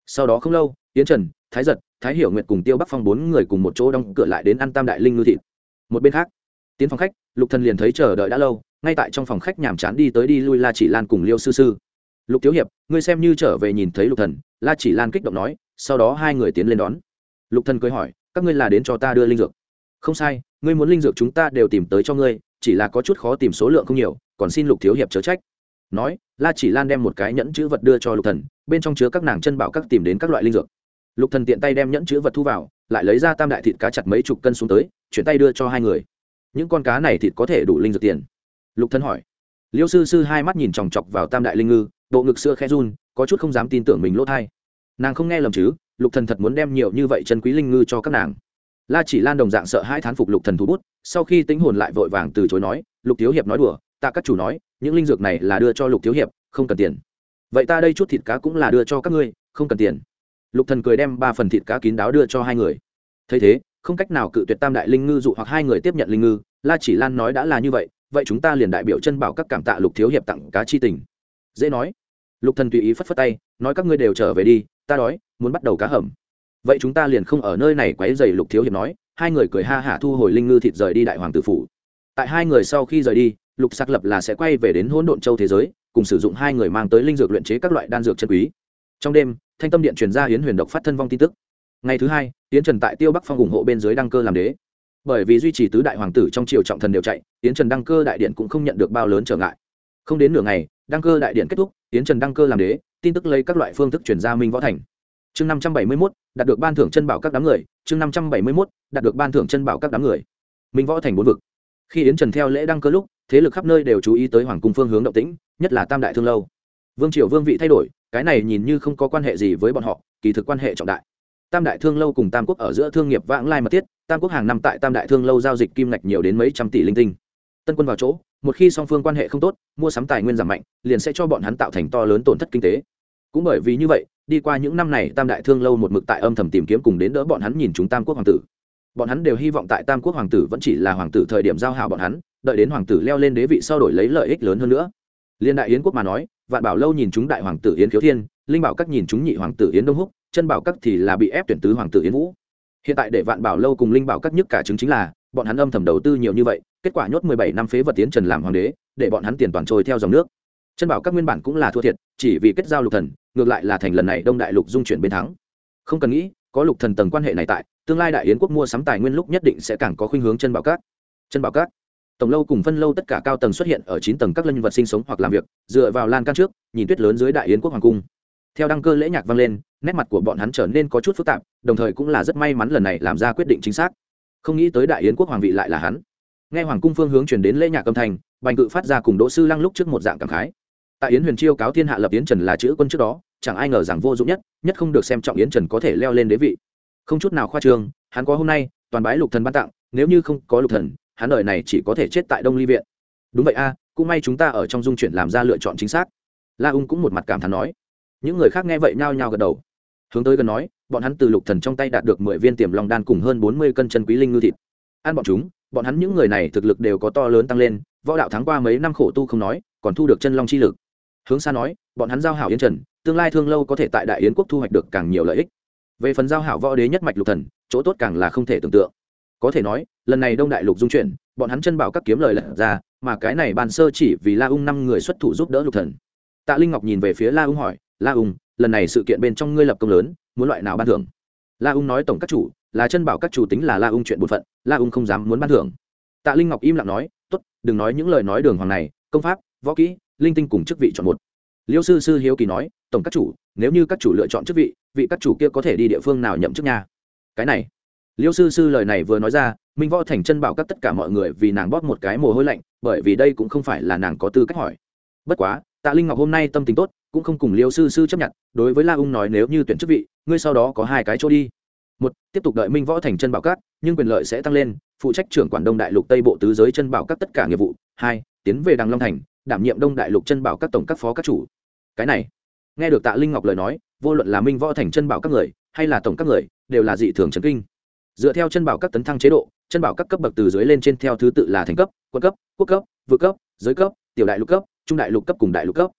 [SPEAKER 1] Sau đó không lâu, yến trần, thái giật, thái hiểu nguyệt cùng tiêu bắc phong bốn người cùng một chỗ đóng cửa lại đến ăn tam đại linh ngư thịt. Một bên khác, tiến phòng khách, lục thần liền thấy chờ đợi đã lâu, ngay tại trong phòng khách nhàm chán đi tới đi lui la chỉ lan cùng liêu sư sư. Lục thiếu hiệp, ngươi xem như trở về nhìn thấy lục thần. La chỉ lan kích động nói sau đó hai người tiến lên đón. Lục thần cười hỏi, các ngươi là đến cho ta đưa linh dược? Không sai, ngươi muốn linh dược chúng ta đều tìm tới cho ngươi, chỉ là có chút khó tìm số lượng không nhiều, còn xin lục thiếu hiệp chớ trách. Nói, la chỉ lan đem một cái nhẫn chữ vật đưa cho lục thần, bên trong chứa các nàng chân bảo các tìm đến các loại linh dược. Lục thần tiện tay đem nhẫn chữ vật thu vào, lại lấy ra tam đại thịt cá chặt mấy chục cân xuống tới, chuyển tay đưa cho hai người. Những con cá này thịt có thể đủ linh dược tiền? Lục thần hỏi. Liêu sư sư hai mắt nhìn chòng chọc vào tam đại linh ngư, bộ ngực xưa khẽ run, có chút không dám tin tưởng mình lỗ thai nàng không nghe lầm chứ, lục thần thật muốn đem nhiều như vậy chân quý linh ngư cho các nàng. La chỉ lan đồng dạng sợ hai thán phục lục thần thú bút, sau khi tính hồn lại vội vàng từ chối nói, lục thiếu hiệp nói đùa, ta các chủ nói, những linh dược này là đưa cho lục thiếu hiệp, không cần tiền. Vậy ta đây chút thịt cá cũng là đưa cho các ngươi, không cần tiền. Lục thần cười đem ba phần thịt cá kín đáo đưa cho hai người. Thấy thế, không cách nào cự tuyệt tam đại linh ngư dụ hoặc hai người tiếp nhận linh ngư, la chỉ lan nói đã là như vậy vậy chúng ta liền đại biểu chân bảo các cảm tạ lục thiếu hiệp tặng cá chi tình. Dễ nói. Lục thần tùy ý phất phất tay, nói các ngươi đều trở về đi ta đói, muốn bắt đầu cá hầm. Vậy chúng ta liền không ở nơi này quấy rầy lục thiếu hiệp nói, hai người cười ha hả thu hồi linh ngư thịt rời đi đại hoàng tử phủ. Tại hai người sau khi rời đi, lục sắc lập là sẽ quay về đến hỗn độn châu thế giới, cùng sử dụng hai người mang tới linh dược luyện chế các loại đan dược chân quý. Trong đêm, thanh tâm điện truyền ra hiến huyền độc phát thân vong tin tức. Ngày thứ hai tiến trần tại tiêu bắc phong ủng hộ bên dưới đăng cơ làm đế. Bởi vì duy trì tứ đại hoàng tử trong triều trọng thần đều chạy tiến trần đăng cơ đại điện cũng không nhận được bao lớn trở ngại. Không đến nửa ngày, đăng cơ đại điện kết thúc tiến trần đăng cơ làm đế tin tức lấy các loại phương thức chuyển ra minh võ thành. Chương năm trăm bảy mươi mốt, đạt được ban thưởng chân bảo các đám người. Chương năm trăm bảy mươi mốt, đạt được ban thưởng chân bảo các đám người. Minh võ thành bốn vực. Khi yến trần theo lễ đăng cơ lúc, thế lực khắp nơi đều chú ý tới hoàng cung phương hướng động tĩnh, nhất là tam đại thương lâu. Vương triều vương vị thay đổi, cái này nhìn như không có quan hệ gì với bọn họ, kỳ thực quan hệ trọng đại. Tam đại thương lâu cùng tam quốc ở giữa thương nghiệp vãng lai mật thiết, tam quốc hàng năm tại tam đại thương lâu giao dịch kim ngạch nhiều đến mấy trăm tỷ linh tinh. Tân quân vào chỗ một khi song phương quan hệ không tốt, mua sắm tài nguyên giảm mạnh, liền sẽ cho bọn hắn tạo thành to lớn tổn thất kinh tế. Cũng bởi vì như vậy, đi qua những năm này tam đại thương lâu một mực tại âm thầm tìm kiếm cùng đến đỡ bọn hắn nhìn chúng tam quốc hoàng tử. Bọn hắn đều hy vọng tại tam quốc hoàng tử vẫn chỉ là hoàng tử thời điểm giao hảo bọn hắn, đợi đến hoàng tử leo lên đế vị sau đổi lấy lợi ích lớn hơn nữa. Liên đại yến quốc mà nói, vạn bảo lâu nhìn chúng đại hoàng tử yến khiếu thiên, linh bảo các nhìn chúng nhị hoàng tử yến đông húc, chân bảo các thì là bị ép tuyển tứ hoàng tử yến vũ. Hiện tại để vạn bảo lâu cùng linh bảo các nhất cả chứng chính là, bọn hắn âm thầm đầu tư nhiều như vậy kết quả nhốt mười bảy năm phế vật tiến trần làm hoàng đế, để bọn hắn tiền toàn trôi theo dòng nước. Chân bảo các nguyên bản cũng là thua thiệt, chỉ vì kết giao lục thần, ngược lại là thành lần này đông đại lục dung chuyển bên thắng. Không cần nghĩ, có lục thần tầng quan hệ này tại, tương lai đại yến quốc mua sắm tài nguyên lúc nhất định sẽ càng có khuynh hướng chân bảo các. Chân bảo các. Tổng lâu cùng phân lâu tất cả cao tầng xuất hiện ở chín tầng các lân vật sinh sống hoặc làm việc, dựa vào lan can trước, nhìn tuyết lớn dưới đại yến quốc hoàng cung. Theo đăng cơ lễ nhạc vang lên, nét mặt của bọn hắn trở nên có chút phức tạp, đồng thời cũng là rất may mắn lần này làm ra quyết định chính xác. Không nghĩ tới đại yến quốc hoàng vị lại là hắn nghe hoàng cung phương hướng chuyển đến lễ nhạc âm thanh, bành cự phát ra cùng đỗ sư lăng lúc trước một dạng cảm khái. Tại yến huyền chiêu cáo thiên hạ lập yến trần là chữ quân trước đó, chẳng ai ngờ rằng vô dụng nhất nhất không được xem trọng yến trần có thể leo lên đế vị. Không chút nào khoa trương, hắn có hôm nay, toàn bái lục thần ban tặng, nếu như không có lục thần, hắn đời này chỉ có thể chết tại đông ly viện. Đúng vậy a, cũng may chúng ta ở trong dung chuyển làm ra lựa chọn chính xác. La ung cũng một mặt cảm thán nói. Những người khác nghe vậy nhao nhao gật đầu. Hướng tới gần nói, bọn hắn từ lục thần trong tay đạt được mười viên tiềm long đan cùng hơn bốn mươi cân chân quý linh ngư thịt. Ăn bọn chúng bọn hắn những người này thực lực đều có to lớn tăng lên, võ đạo thắng qua mấy năm khổ tu không nói, còn thu được chân long chi lực. Hướng xa nói, bọn hắn giao hảo yến trần, tương lai thương lâu có thể tại đại yến quốc thu hoạch được càng nhiều lợi ích. Về phần giao hảo võ đế nhất mạch lục thần, chỗ tốt càng là không thể tưởng tượng. Có thể nói, lần này đông đại lục dung chuyển, bọn hắn chân bảo các kiếm lời lật ra, mà cái này bàn sơ chỉ vì la ung năm người xuất thủ giúp đỡ lục thần. Tạ linh ngọc nhìn về phía la ung hỏi, la ung, lần này sự kiện bên trong ngươi lập công lớn, muốn loại nào ban thưởng? La ung nói, tổng các chủ là chân bảo các chủ tính là la ung chuyện buồn phận, la ung không dám muốn ban thưởng. Tạ linh ngọc im lặng nói, tốt, đừng nói những lời nói đường hoàng này, công pháp, võ kỹ, linh tinh cùng chức vị chọn một. Liêu sư sư hiếu kỳ nói, tổng các chủ, nếu như các chủ lựa chọn chức vị vị các chủ kia có thể đi địa phương nào nhậm chức nha? Cái này, liêu sư sư lời này vừa nói ra, minh võ thành chân bảo các tất cả mọi người vì nàng bóp một cái mồ hôi lạnh, bởi vì đây cũng không phải là nàng có tư cách hỏi. Bất quá, tạ linh ngọc hôm nay tâm tình tốt, cũng không cùng liêu sư sư chấp nhận, đối với la ung nói nếu như tuyển chức vị, ngươi sau đó có hai cái chỗ đi một, tiếp tục đợi minh võ thành chân bảo cát nhưng quyền lợi sẽ tăng lên, phụ trách trưởng quản đông đại lục tây bộ tứ giới chân bảo các tất cả nghiệp vụ. Hai, tiến về đằng long thành, đảm nhiệm đông đại lục chân bảo các tổng các phó các chủ. Cái này, nghe được tạ linh ngọc lời nói, vô luận là minh võ thành chân bảo các người, hay là tổng các người, đều là dị thường trần kinh. Dựa theo chân bảo các tấn thăng chế độ, chân bảo các cấp bậc từ dưới lên trên theo thứ tự là thành cấp, quân cấp, quốc cấp vượt cấp, giới cấp, tiểu đại lục cấp, trung đại lục cấp cùng đại lục cấp.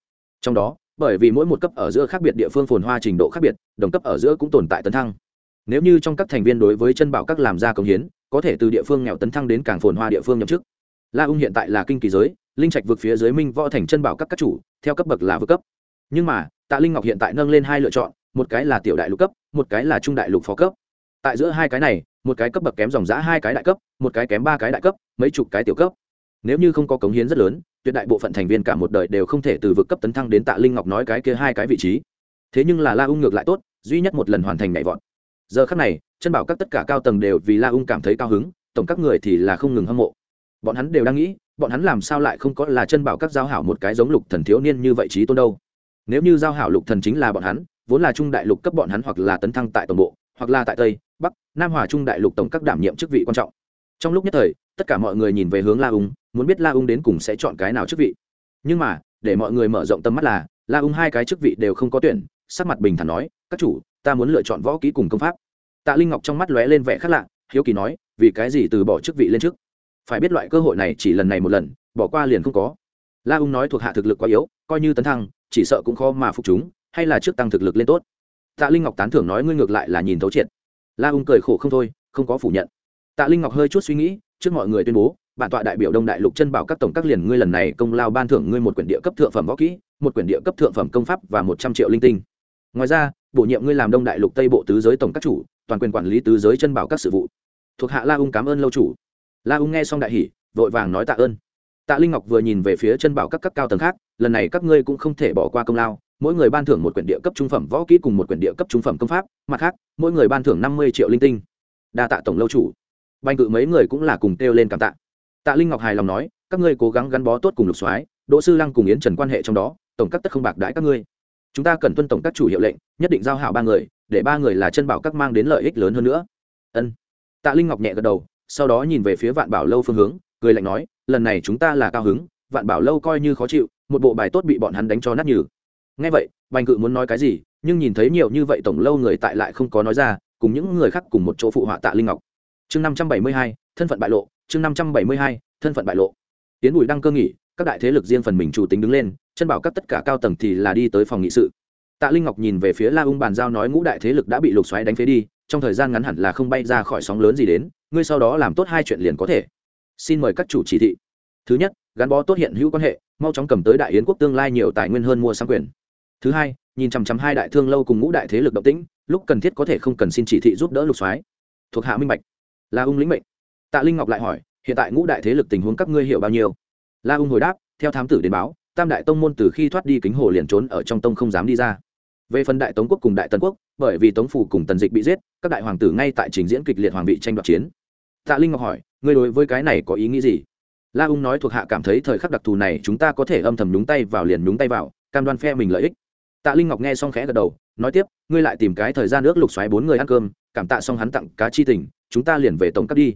[SPEAKER 1] Trong đó, bởi vì mỗi một cấp ở giữa khác biệt địa phương phồn hoa trình độ khác biệt, đồng cấp ở giữa cũng tồn tại tấn thăng nếu như trong các thành viên đối với chân bảo các làm ra công hiến, có thể từ địa phương nghèo tấn thăng đến càng phồn hoa địa phương nhậm chức. La ung hiện tại là kinh kỳ giới, linh trạch vượt phía dưới minh võ thành chân bảo các các chủ, theo cấp bậc là vượt cấp. Nhưng mà, tạ linh ngọc hiện tại nâng lên hai lựa chọn, một cái là tiểu đại lục cấp, một cái là trung đại lục phó cấp. Tại giữa hai cái này, một cái cấp bậc kém dòng giã hai cái đại cấp, một cái kém ba cái đại cấp, mấy chục cái tiểu cấp. Nếu như không có cống hiến rất lớn, tuyệt đại bộ phận thành viên cả một đời đều không thể từ vực cấp tấn thăng đến tạ linh ngọc nói cái kia hai cái vị trí. Thế nhưng là la ung ngược lại tốt, duy nhất một lần hoàn thành nhảy vọt giờ khắc này, chân bảo các tất cả cao tầng đều vì la ung cảm thấy cao hứng, tổng các người thì là không ngừng hâm mộ. Bọn hắn đều đang nghĩ, bọn hắn làm sao lại không có là chân bảo các giao hảo một cái giống lục thần thiếu niên như vậy trí tôn đâu. Nếu như giao hảo lục thần chính là bọn hắn, vốn là trung đại lục cấp bọn hắn hoặc là tấn thăng tại tổng bộ, hoặc là tại tây, bắc, nam hòa trung đại lục tổng các đảm nhiệm chức vị quan trọng. Trong lúc nhất thời, tất cả mọi người nhìn về hướng la ung, muốn biết la ung đến cùng sẽ chọn cái nào chức vị. Nhưng mà, để mọi người mở rộng tầm mắt là, la ung hai cái chức vị đều không có tuyển, sắc mặt bình thản nói, các chủ ta muốn lựa chọn võ kỹ cùng công pháp. Tạ linh ngọc trong mắt lóe lên vẻ khác lạ, hiếu kỳ nói, vì cái gì từ bỏ chức vị lên trước? Phải biết loại cơ hội này chỉ lần này một lần, bỏ qua liền không có. La ung nói thuộc hạ thực lực quá yếu, coi như tấn thăng, chỉ sợ cũng khó mà phục chúng, hay là trước tăng thực lực lên tốt. Tạ linh ngọc tán thưởng nói ngươi ngược lại là nhìn thấu triệt. La ung cười khổ không thôi, không có phủ nhận. Tạ linh ngọc hơi chút suy nghĩ, trước mọi người tuyên bố, bản tọa đại biểu đông đại lục chân bảo các tổng các liền ngươi lần này công lao ban thưởng ngươi một quyển địa cấp thượng phẩm võ kỹ, một quyển địa cấp thượng phẩm công pháp và một trăm triệu linh tinh. Ngoài ra bổ nhiệm ngươi làm đông đại lục tây bộ tứ giới tổng các chủ, toàn quyền quản lý tứ giới chân bảo các sự vụ. Thuộc hạ la ung cảm ơn lâu chủ. La ung nghe xong đại hỷ vội vàng nói tạ ơn. Tạ linh ngọc vừa nhìn về phía chân bảo các cấp cao tầng khác, lần này các ngươi cũng không thể bỏ qua công lao, mỗi người ban thưởng một quyển địa cấp trung phẩm võ kỹ cùng một quyển địa cấp trung phẩm công pháp, mặt khác, mỗi người ban thưởng năm mươi triệu linh tinh. Đa tạ tổng lâu chủ. Banh cự mấy người cũng là cùng kêu lên cảm tạ. Tạ linh ngọc hài lòng nói, các ngươi cố gắng gắn bó tốt cùng lục soái, đỗ sư lăng cùng yến trần quan hệ trong đó, tổng các tất không bạc đãi các ngươi. Chúng ta cần tuân tổng các chủ hiệu lệnh nhất định giao hảo ba người, để ba người là chân bảo các mang đến lợi ích lớn hơn nữa. Ân. Tạ linh ngọc nhẹ gật đầu, sau đó nhìn về phía vạn bảo lâu phương hướng, cười lạnh nói, lần này chúng ta là cao hứng, vạn bảo lâu coi như khó chịu, một bộ bài tốt bị bọn hắn đánh cho nát nhừ. Ngay vậy, bành cự muốn nói cái gì, nhưng nhìn thấy nhiều như vậy tổng lâu người tại lại không có nói ra, cùng những người khác cùng một chỗ phụ họa tạ linh ngọc. Chương năm trăm bảy mươi hai, thân phận bại lộ, chương năm trăm bảy mươi hai, thân phận bại lộ. Tiến bùi đăng cơ nghỉ, các đại thế lực riêng phần mình chủ tính đứng lên, chân bảo các tất cả cao tầng thì là đi tới phòng nghị sự tạ linh ngọc nhìn về phía la ung bàn giao nói ngũ đại thế lực đã bị lục xoáy đánh phế đi, trong thời gian ngắn hẳn là không bay ra khỏi sóng lớn gì đến, ngươi sau đó làm tốt hai chuyện liền có thể. Xin mời các chủ chỉ thị. Thứ nhất, gắn bó tốt hiện hữu quan hệ, mau chóng cầm tới đại yến quốc tương lai nhiều tài nguyên hơn mua sang quyền. Thứ hai, nhìn chằm chằm hai đại thương lâu cùng ngũ đại thế lực động tĩnh, lúc cần thiết có thể không cần xin chỉ thị giúp đỡ lục soái. Thuộc hạ minh bạch. La ung lĩnh mệnh. Tạ linh ngọc lại hỏi, hiện tại ngũ đại thế lực tình huống các ngươi hiểu bao nhiêu? La ung hồi đáp, theo thám tử đến báo, tam đại tông môn từ khi thoát đi kính hồ liền trốn ở trong tông không dám đi ra về phần đại tống quốc cùng đại tần quốc, bởi vì tống phủ cùng tần dịch bị giết, các đại hoàng tử ngay tại trình diễn kịch liệt hoàng vị tranh đoạt chiến. Tạ linh ngọc hỏi, ngươi đối với cái này có ý nghĩ gì? La ung nói, thuộc hạ cảm thấy thời khắc đặc thù này chúng ta có thể âm thầm nhúng tay vào liền nhúng tay vào, cam đoan phe mình lợi ích. Tạ linh ngọc nghe xong khẽ gật đầu, nói tiếp, ngươi lại tìm cái thời gian nước lục xoáy bốn người ăn cơm, cảm tạ xong hắn tặng cá chi tình, chúng ta liền về tổng cấp đi.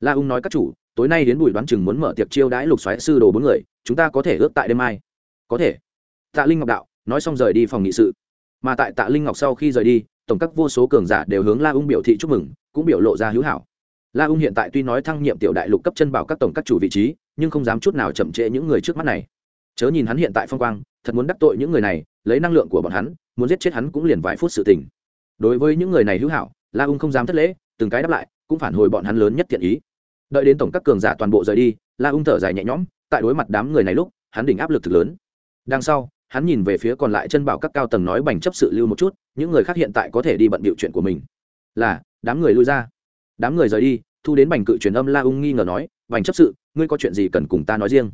[SPEAKER 1] La ung nói, các chủ, tối nay đến bùi đoán chừng muốn mở tiệc chiêu đãi lục xoáy sư đồ bốn người, chúng ta có thể ước tại đêm mai. Có thể. Tạ linh ngọc đạo, nói xong rời đi phòng nghị sự mà tại tạ linh ngọc sau khi rời đi, tổng các vô số cường giả đều hướng la ung biểu thị chúc mừng, cũng biểu lộ ra hữu hảo. La ung hiện tại tuy nói thăng nhiệm tiểu đại lục cấp chân bảo các tổng các chủ vị trí, nhưng không dám chút nào chậm trễ những người trước mắt này. Chớ nhìn hắn hiện tại phong quang, thật muốn đắc tội những người này, lấy năng lượng của bọn hắn, muốn giết chết hắn cũng liền vài phút sự tình. Đối với những người này hữu hảo, la ung không dám thất lễ, từng cái đáp lại, cũng phản hồi bọn hắn lớn nhất thiện ý. Đợi đến tổng các cường giả toàn bộ rời đi, la ung thở dài nhẹ nhõm, tại đối mặt đám người này lúc, hắn đỉnh áp lực thực lớn. Đằng sau hắn nhìn về phía còn lại chân bảo các cao tầng nói bành chấp sự lưu một chút, những người khác hiện tại có thể đi bận điệu chuyện của mình. Là, đám người lui ra. Đám người rời đi, thu đến bành cự truyền âm la ung nghi ngờ nói, bành chấp sự, ngươi có chuyện gì cần cùng ta nói riêng?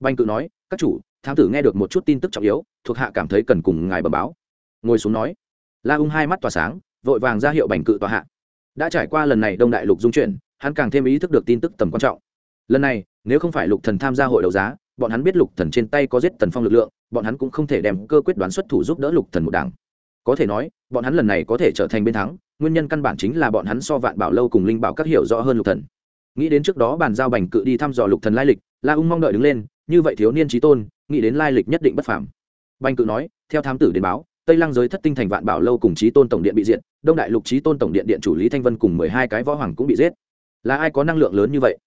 [SPEAKER 1] Bành cự nói, các chủ, thám tử nghe được một chút tin tức trọng yếu, thuộc hạ cảm thấy cần cùng ngài bẩm báo. Ngồi xuống nói. La ung hai mắt tỏa sáng, vội vàng ra hiệu bành cự tòa hạ. Đã trải qua lần này đông đại lục dung chuyển, hắn càng thêm ý thức được tin tức tầm quan trọng. Lần này, nếu không phải lục thần tham gia hội đấu giá bọn hắn biết lục thần trên tay có giết tần phong lực lượng, bọn hắn cũng không thể đem cơ quyết đoán xuất thủ giúp đỡ lục thần một đảng. Có thể nói, bọn hắn lần này có thể trở thành bên thắng, nguyên nhân căn bản chính là bọn hắn so vạn bảo lâu cùng linh bảo các hiểu rõ hơn lục thần. Nghĩ đến trước đó bàn giao bành cự đi thăm dò lục thần lai lịch, la ung mong đợi đứng lên, như vậy thiếu niên trí tôn, nghĩ đến lai lịch nhất định bất phàm. Bành cự nói, theo thám tử đến báo, tây lăng giới thất tinh thành vạn bảo lâu cùng trí tôn tổng điện bị diệt, đông đại lục trí tôn tổng điện điện chủ lý thanh vân cùng mười hai cái võ hoàng cũng bị giết. Là ai có năng lượng lớn như vậy?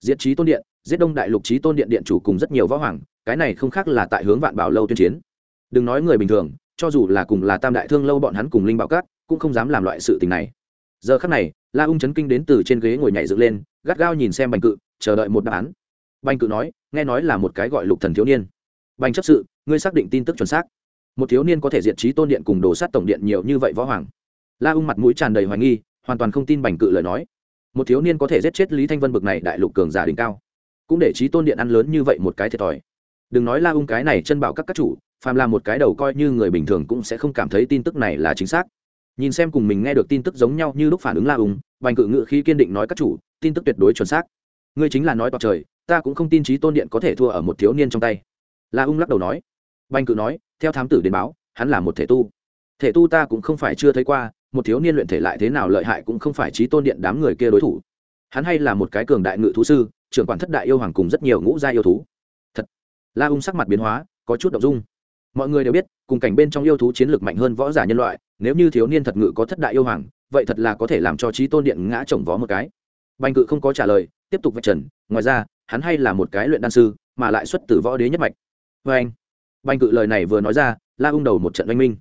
[SPEAKER 1] Diệt trí tôn điện giết đông đại lục trí tôn điện điện chủ cùng rất nhiều võ hoàng, cái này không khác là tại hướng vạn bảo lâu tuyên chiến. Đừng nói người bình thường, cho dù là cùng là tam đại thương lâu bọn hắn cùng linh bảo cát cũng không dám làm loại sự tình này. Giờ khắc này, la ung chấn kinh đến từ trên ghế ngồi nhảy dựng lên, gắt gao nhìn xem bành cự, chờ đợi một đáp án. Bành cự nói, nghe nói là một cái gọi lục thần thiếu niên. Bành chấp sự, ngươi xác định tin tức chuẩn xác. Một thiếu niên có thể diệt trí tôn điện cùng đồ sát tổng điện nhiều như vậy võ hoàng. La ung mặt mũi tràn đầy hoài nghi, hoàn toàn không tin bành cự lời nói. Một thiếu niên có thể giết chết lý thanh vân bực này đại lục cường giả đỉnh cao cũng để trí tôn điện ăn lớn như vậy một cái thiệt thòi. Đừng nói la ung cái này chân bảo các các chủ, phàm là một cái đầu coi như người bình thường cũng sẽ không cảm thấy tin tức này là chính xác. Nhìn xem cùng mình nghe được tin tức giống nhau như lúc phản ứng la ung, bành cự ngự khi kiên định nói các chủ, tin tức tuyệt đối chuẩn xác. Ngươi chính là nói toạc trời, ta cũng không tin trí tôn điện có thể thua ở một thiếu niên trong tay. La ung lắc đầu nói. Bành cự nói, theo thám tử đến báo, hắn là một thể tu. Thể tu ta cũng không phải chưa thấy qua, một thiếu niên luyện thể lại thế nào lợi hại cũng không phải trí tôn điện đám người kia đối thủ. Hắn hay là một cái cường đại ngự thú sư trưởng quản thất đại yêu hoàng cùng rất nhiều ngũ gia yêu thú. Thật, la ung sắc mặt biến hóa, có chút động dung. Mọi người đều biết, cùng cảnh bên trong yêu thú chiến lược mạnh hơn võ giả nhân loại, nếu như thiếu niên thật ngự có thất đại yêu hoàng, vậy thật là có thể làm cho trí tôn điện ngã chồng vó một cái. Bành cự không có trả lời, tiếp tục vạch trần, ngoài ra, hắn hay là một cái luyện đan sư, mà lại xuất từ võ đế nhất mạch. Vê anh, bành cự lời này vừa nói ra, la ung đầu một trận oanh minh.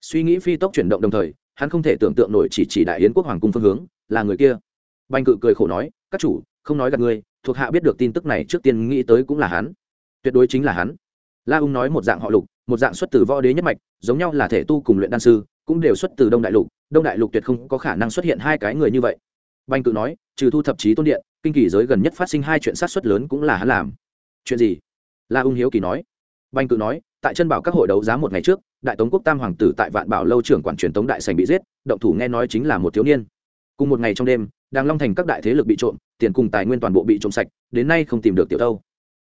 [SPEAKER 1] Suy nghĩ phi tốc chuyển động đồng thời, hắn không thể tưởng tượng nổi chỉ chỉ đại yến quốc hoàng cung phương hướng, là người kia. Bành cự cười khổ nói, các chủ, không nói gặp ngươi thuộc hạ biết được tin tức này trước tiên nghĩ tới cũng là hắn. Tuyệt đối chính là hắn. La ung nói một dạng họ lục, một dạng xuất từ võ đế nhất mạch, giống nhau là thể tu cùng luyện đan sư, cũng đều xuất từ đông đại lục. Đông đại lục tuyệt không có khả năng xuất hiện hai cái người như vậy. Banh cự nói, trừ thu thập chí tôn điện, kinh kỳ giới gần nhất phát sinh hai chuyện sát xuất lớn cũng là hắn làm. Chuyện gì? La ung hiếu kỳ nói. Banh cự nói, tại chân bảo các hội đấu giá một ngày trước, đại tống quốc tam hoàng tử tại vạn bảo lâu trưởng quản truyền tống đại sành bị giết, động thủ nghe nói chính là một thiếu niên. Cùng một ngày trong đêm đàng long thành các đại thế lực bị trộm, tiền cùng tài nguyên toàn bộ bị trộm sạch, đến nay không tìm được tiểu đâu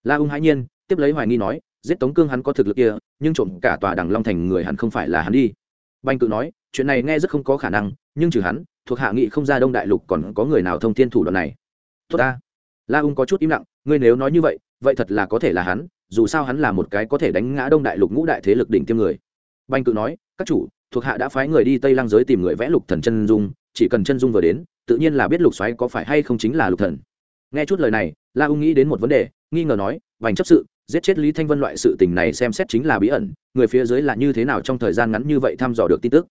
[SPEAKER 1] la ung hãi nhiên, tiếp lấy hoài nghi nói, giết tống cương hắn có thực lực kia, nhưng trộm cả tòa đằng long thành người hắn không phải là hắn đi. Banh cự nói, chuyện này nghe rất không có khả năng, nhưng trừ hắn, thuộc hạ nghị không ra đông đại lục còn có người nào thông thiên thủ đoạn này. Tốt ta. La ung có chút im lặng, ngươi nếu nói như vậy vậy thật là có thể là hắn, dù sao hắn là một cái có thể đánh ngã đông đại lục ngũ đại thế lực đỉnh tiêm người. Banh cự nói, các chủ, thuộc hạ đã phái người đi tây lang giới tìm người vẽ lục thần chân dung, chỉ cần chân dung vừa đến tự nhiên là biết lục xoáy có phải hay không chính là lục thần. Nghe chút lời này, la ung nghĩ đến một vấn đề, nghi ngờ nói, vành chấp sự, giết chết lý thanh vân loại sự tình này xem xét chính là bí ẩn, người phía dưới là như thế nào trong thời gian ngắn như vậy thăm dò được tin tức?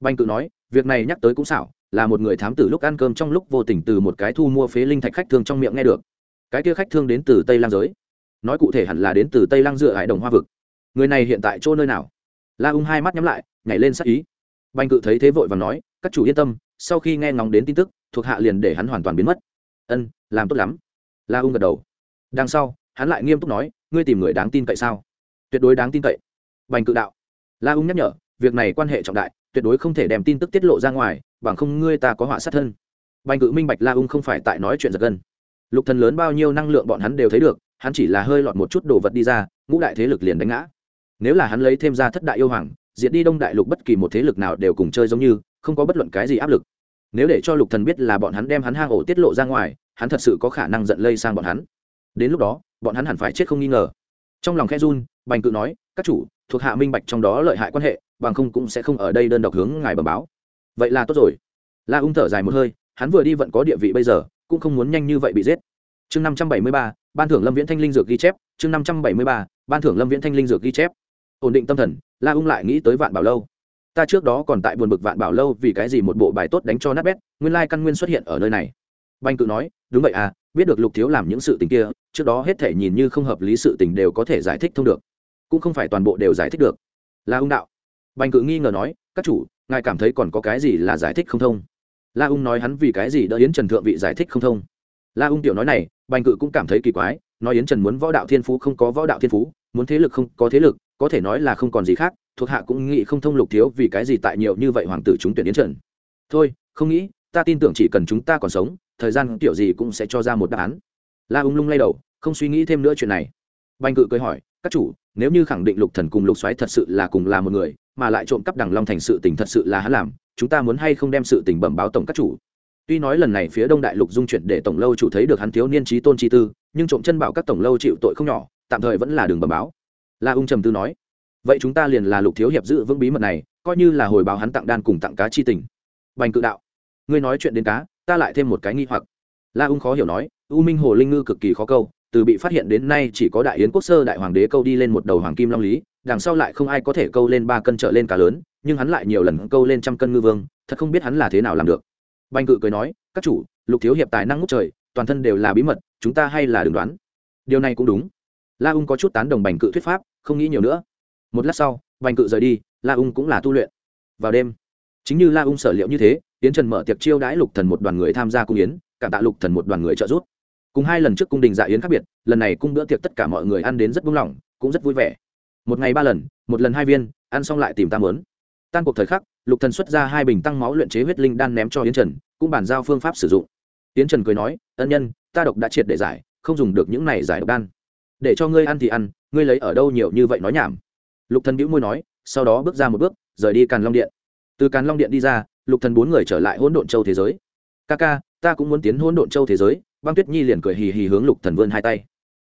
[SPEAKER 1] Banh cự nói, việc này nhắc tới cũng xảo, là một người thám tử lúc ăn cơm trong lúc vô tình từ một cái thu mua phế linh thạch khách thương trong miệng nghe được. Cái kia khách thương đến từ tây lang giới. Nói cụ thể hẳn là đến từ tây lang dựa hải đồng hoa vực. Người này hiện tại chỗ nơi nào? La ung hai mắt nhắm lại, nhảy lên sắc ý. Banh cự thấy thế vội và nói, các chủ yên tâm sau khi nghe ngóng đến tin tức, thuộc hạ liền để hắn hoàn toàn biến mất. Ân, làm tốt lắm. La ung gật đầu. Đằng sau, hắn lại nghiêm túc nói, ngươi tìm người đáng tin cậy sao? Tuyệt đối đáng tin cậy. Bành cự đạo. La ung nhắc nhở, việc này quan hệ trọng đại, tuyệt đối không thể đem tin tức tiết lộ ra ngoài, bằng không ngươi ta có họa sát thân. Bành cự minh bạch la ung không phải tại nói chuyện giật gân. Lục thần lớn bao nhiêu năng lượng bọn hắn đều thấy được, hắn chỉ là hơi lọt một chút đồ vật đi ra, ngũ đại thế lực liền đánh ngã. Nếu là hắn lấy thêm ra thất đại yêu hoàng, diệt đi đông đại lục bất kỳ một thế lực nào đều cùng chơi giống như, không có bất luận cái gì áp lực nếu để cho lục thần biết là bọn hắn đem hắn hang ổ tiết lộ ra ngoài, hắn thật sự có khả năng giận lây sang bọn hắn. Đến lúc đó, bọn hắn hẳn phải chết không nghi ngờ. Trong lòng khe run, bành cự nói, các chủ, thuộc hạ minh bạch trong đó lợi hại quan hệ, bằng không cũng sẽ không ở đây đơn độc hướng ngài bẩm báo. Vậy là tốt rồi. La ung thở dài một hơi, hắn vừa đi vẫn có địa vị bây giờ, cũng không muốn nhanh như vậy bị giết. Chương năm trăm bảy mươi ba, ban thưởng lâm viễn thanh linh dược ghi chép. Chương năm trăm bảy mươi ba, ban thưởng lâm viễn thanh linh dược ghi chép. Ổn định tâm thần, la ung lại nghĩ tới vạn bảo lâu ta trước đó còn tại buồn bực vạn bảo lâu vì cái gì một bộ bài tốt đánh cho nát bét, nguyên lai căn nguyên xuất hiện ở nơi này. Banh cự nói, đúng vậy à biết được lục thiếu làm những sự tình kia, trước đó hết thể nhìn như không hợp lý sự tình đều có thể giải thích thông được. Cũng không phải toàn bộ đều giải thích được. La ung đạo. Banh cự nghi ngờ nói, các chủ, ngài cảm thấy còn có cái gì là giải thích không thông? La ung nói hắn vì cái gì đỡ yến trần thượng vị giải thích không thông? La ung tiểu nói này banh cự cũng cảm thấy kỳ quái, nói yến trần muốn võ đạo thiên phú không có võ đạo thiên phú, muốn thế lực không có thế lực, có thể nói là không còn gì khác thuộc hạ cũng nghĩ không thông lục thiếu vì cái gì tại nhiều như vậy hoàng tử chúng tuyển yến trần. Thôi, không nghĩ, ta tin tưởng chỉ cần chúng ta còn sống, thời gian kiểu gì cũng sẽ cho ra một đáp án. La ung lung lay đầu, không suy nghĩ thêm nữa chuyện này. Banh cự cười hỏi, các chủ, nếu như khẳng định lục thần cùng lục xoáy thật sự là cùng là một người, mà lại trộm cắp đằng long thành sự tình thật sự là hắn làm, chúng ta muốn hay không đem sự tình bẩm báo tổng các chủ? Tuy nói lần này phía đông đại lục dung chuyển để tổng lâu chủ thấy được hắn thiếu niên trí tôn chi tư, nhưng trộm chân bảo các tổng lâu chịu tội không nhỏ, tạm thời vẫn là đường bẩm báo. La ung trầm tư nói vậy chúng ta liền là lục thiếu hiệp giữ vững bí mật này, coi như là hồi báo hắn tặng đan cùng tặng cá chi tình. Bành cự đạo, ngươi nói chuyện đến cá, ta lại thêm một cái nghi hoặc. La ung khó hiểu nói, u minh hồ linh ngư cực kỳ khó câu, từ bị phát hiện đến nay chỉ có đại yến quốc sơ đại hoàng đế câu đi lên một đầu hoàng kim long lý, đằng sau lại không ai có thể câu lên ba cân trở lên cá lớn, nhưng hắn lại nhiều lần câu lên trăm cân ngư vương, thật không biết hắn là thế nào làm được. Bành cự cười nói, các chủ, lục thiếu hiệp tài năng ngút trời, toàn thân đều là bí mật, chúng ta hay là đừng đoán. Điều này cũng đúng. La ung có chút tán đồng bành cự thuyết pháp, không nghĩ nhiều nữa một lát sau Vành cự rời đi, la ung cũng là tu luyện. Vào đêm, chính như la ung sở liệu như thế, yến trần mở tiệc chiêu đãi lục thần một đoàn người tham gia cung yến, cảm tạ lục thần một đoàn người trợ giúp. Cùng hai lần trước cung đình dạ yến khác biệt, lần này cung bữa tiệc tất cả mọi người ăn đến rất buông lỏng, cũng rất vui vẻ. Một ngày ba lần, một lần hai viên, ăn xong lại tìm ta muốn. tan cuộc thời khắc, lục thần xuất ra hai bình tăng máu luyện chế huyết linh đan ném cho yến trần, cũng bàn giao phương pháp sử dụng. Yến trần cười nói, ân nhân, ta độc đã triệt để giải, không dùng được những này giải độc đan. Để cho ngươi ăn thì ăn, ngươi lấy ở đâu nhiều như vậy nói nhảm lục thần bĩu môi nói, sau đó bước ra một bước, rời đi càn long điện. Từ càn long điện đi ra, lục thần bốn người trở lại hỗn độn châu thế giới. Ca ca, ta cũng muốn tiến hỗn độn châu thế giới. Băng tuyết nhi liền cười hì hì hướng lục thần vươn hai tay.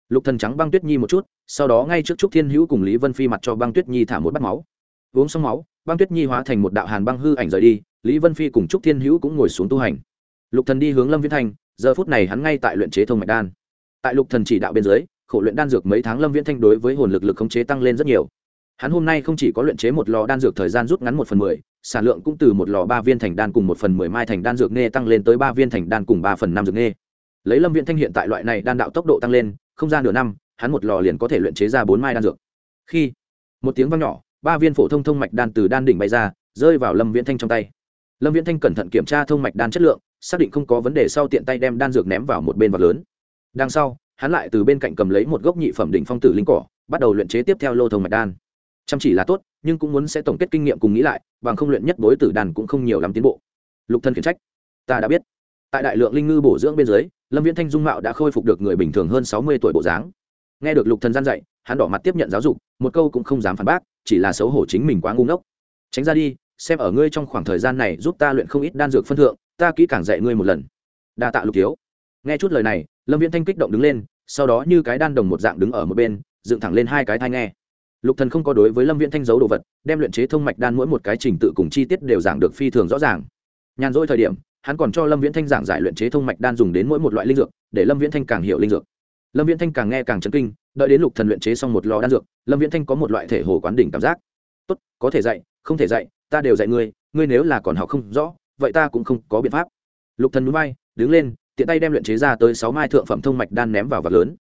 [SPEAKER 1] Lục thần trắng băng tuyết nhi một chút, sau đó ngay trước trúc thiên hữu cùng lý vân phi mặt cho băng tuyết nhi thả một bát máu. Uống xong máu, băng tuyết nhi hóa thành một đạo hàn băng hư ảnh rời đi, lý vân phi cùng trúc thiên hữu cũng ngồi xuống tu hành. Lục thần đi hướng lâm viễn thanh, giờ phút này hắn ngay tại luyện chế thông mạch đan. Tại lục thần chỉ đạo bên dưới, khổ luyện đan dược mấy tháng lâm viễn thanh đối với hồn lực lực khống chế tăng lên rất nhiều hắn hôm nay không chỉ có luyện chế một lò đan dược thời gian rút ngắn một phần mười, sản lượng cũng từ một lò ba viên thành đan cùng một phần mười mai thành đan dược nghe tăng lên tới ba viên thành đan cùng ba phần năm dược nghe lấy lâm viện thanh hiện tại loại này đan đạo tốc độ tăng lên, không gian nửa năm, hắn một lò liền có thể luyện chế ra bốn mai đan dược. Khi một tiếng vang nhỏ, ba viên phổ thông thông mạch đan từ đan đỉnh bay ra, rơi vào lâm viễn thanh trong tay. Lâm viễn thanh cẩn thận kiểm tra thông mạch đan chất lượng, xác định không có vấn đề sau tiện tay đem đan dược ném vào một bên vật lớn. Đằng sau, hắn lại từ bên cạnh cầm lấy một gốc nhị phẩm đỉnh phong tử linh cỏ, bắt đầu luyện chế tiếp theo lô thông mạch đan chăm chỉ là tốt, nhưng cũng muốn sẽ tổng kết kinh nghiệm cùng nghĩ lại, bằng không luyện nhất đối tử đàn cũng không nhiều lắm tiến bộ. Lục thân khiển trách. Ta đã biết. Tại đại lượng linh ngư bổ dưỡng bên dưới, lâm viễn thanh dung mạo đã khôi phục được người bình thường hơn sáu mươi tuổi bộ dáng. Nghe được lục thần gian dạy, hắn đỏ mặt tiếp nhận giáo dục, một câu cũng không dám phản bác, chỉ là xấu hổ chính mình quá ngu ngốc. Tránh ra đi, xem ở ngươi trong khoảng thời gian này giúp ta luyện không ít đan dược phân thượng, ta kỹ càng dạy ngươi một lần. Đa tạ lục thiếu. Nghe chút lời này, lâm viễn thanh kích động đứng lên, sau đó như cái đan đồng một dạng đứng ở một bên, dựng thẳng lên hai cái thai nghe lục thần không có đối với lâm viễn thanh giấu đồ vật, đem luyện chế thông mạch đan mỗi một cái trình tự cùng chi tiết đều giảng được phi thường rõ ràng. Nhàn rỗi thời điểm, hắn còn cho lâm viễn thanh giảng giải luyện chế thông mạch đan dùng đến mỗi một loại linh dược, để lâm viễn thanh càng hiểu linh dược. Lâm viễn thanh càng nghe càng chấn kinh, đợi đến lục thần luyện chế xong một lò đan dược, lâm viễn thanh có một loại thể hồ quán đỉnh cảm giác. Tốt, có thể dạy, không thể dạy, ta đều dạy ngươi ngươi nếu là còn học không rõ, vậy ta cũng không có biện pháp. Lục thần núi bay, đứng lên, tiện tay đem luyện chế ra tới sáu mai thượng phẩm thông mạch đan ném vào vật lớn.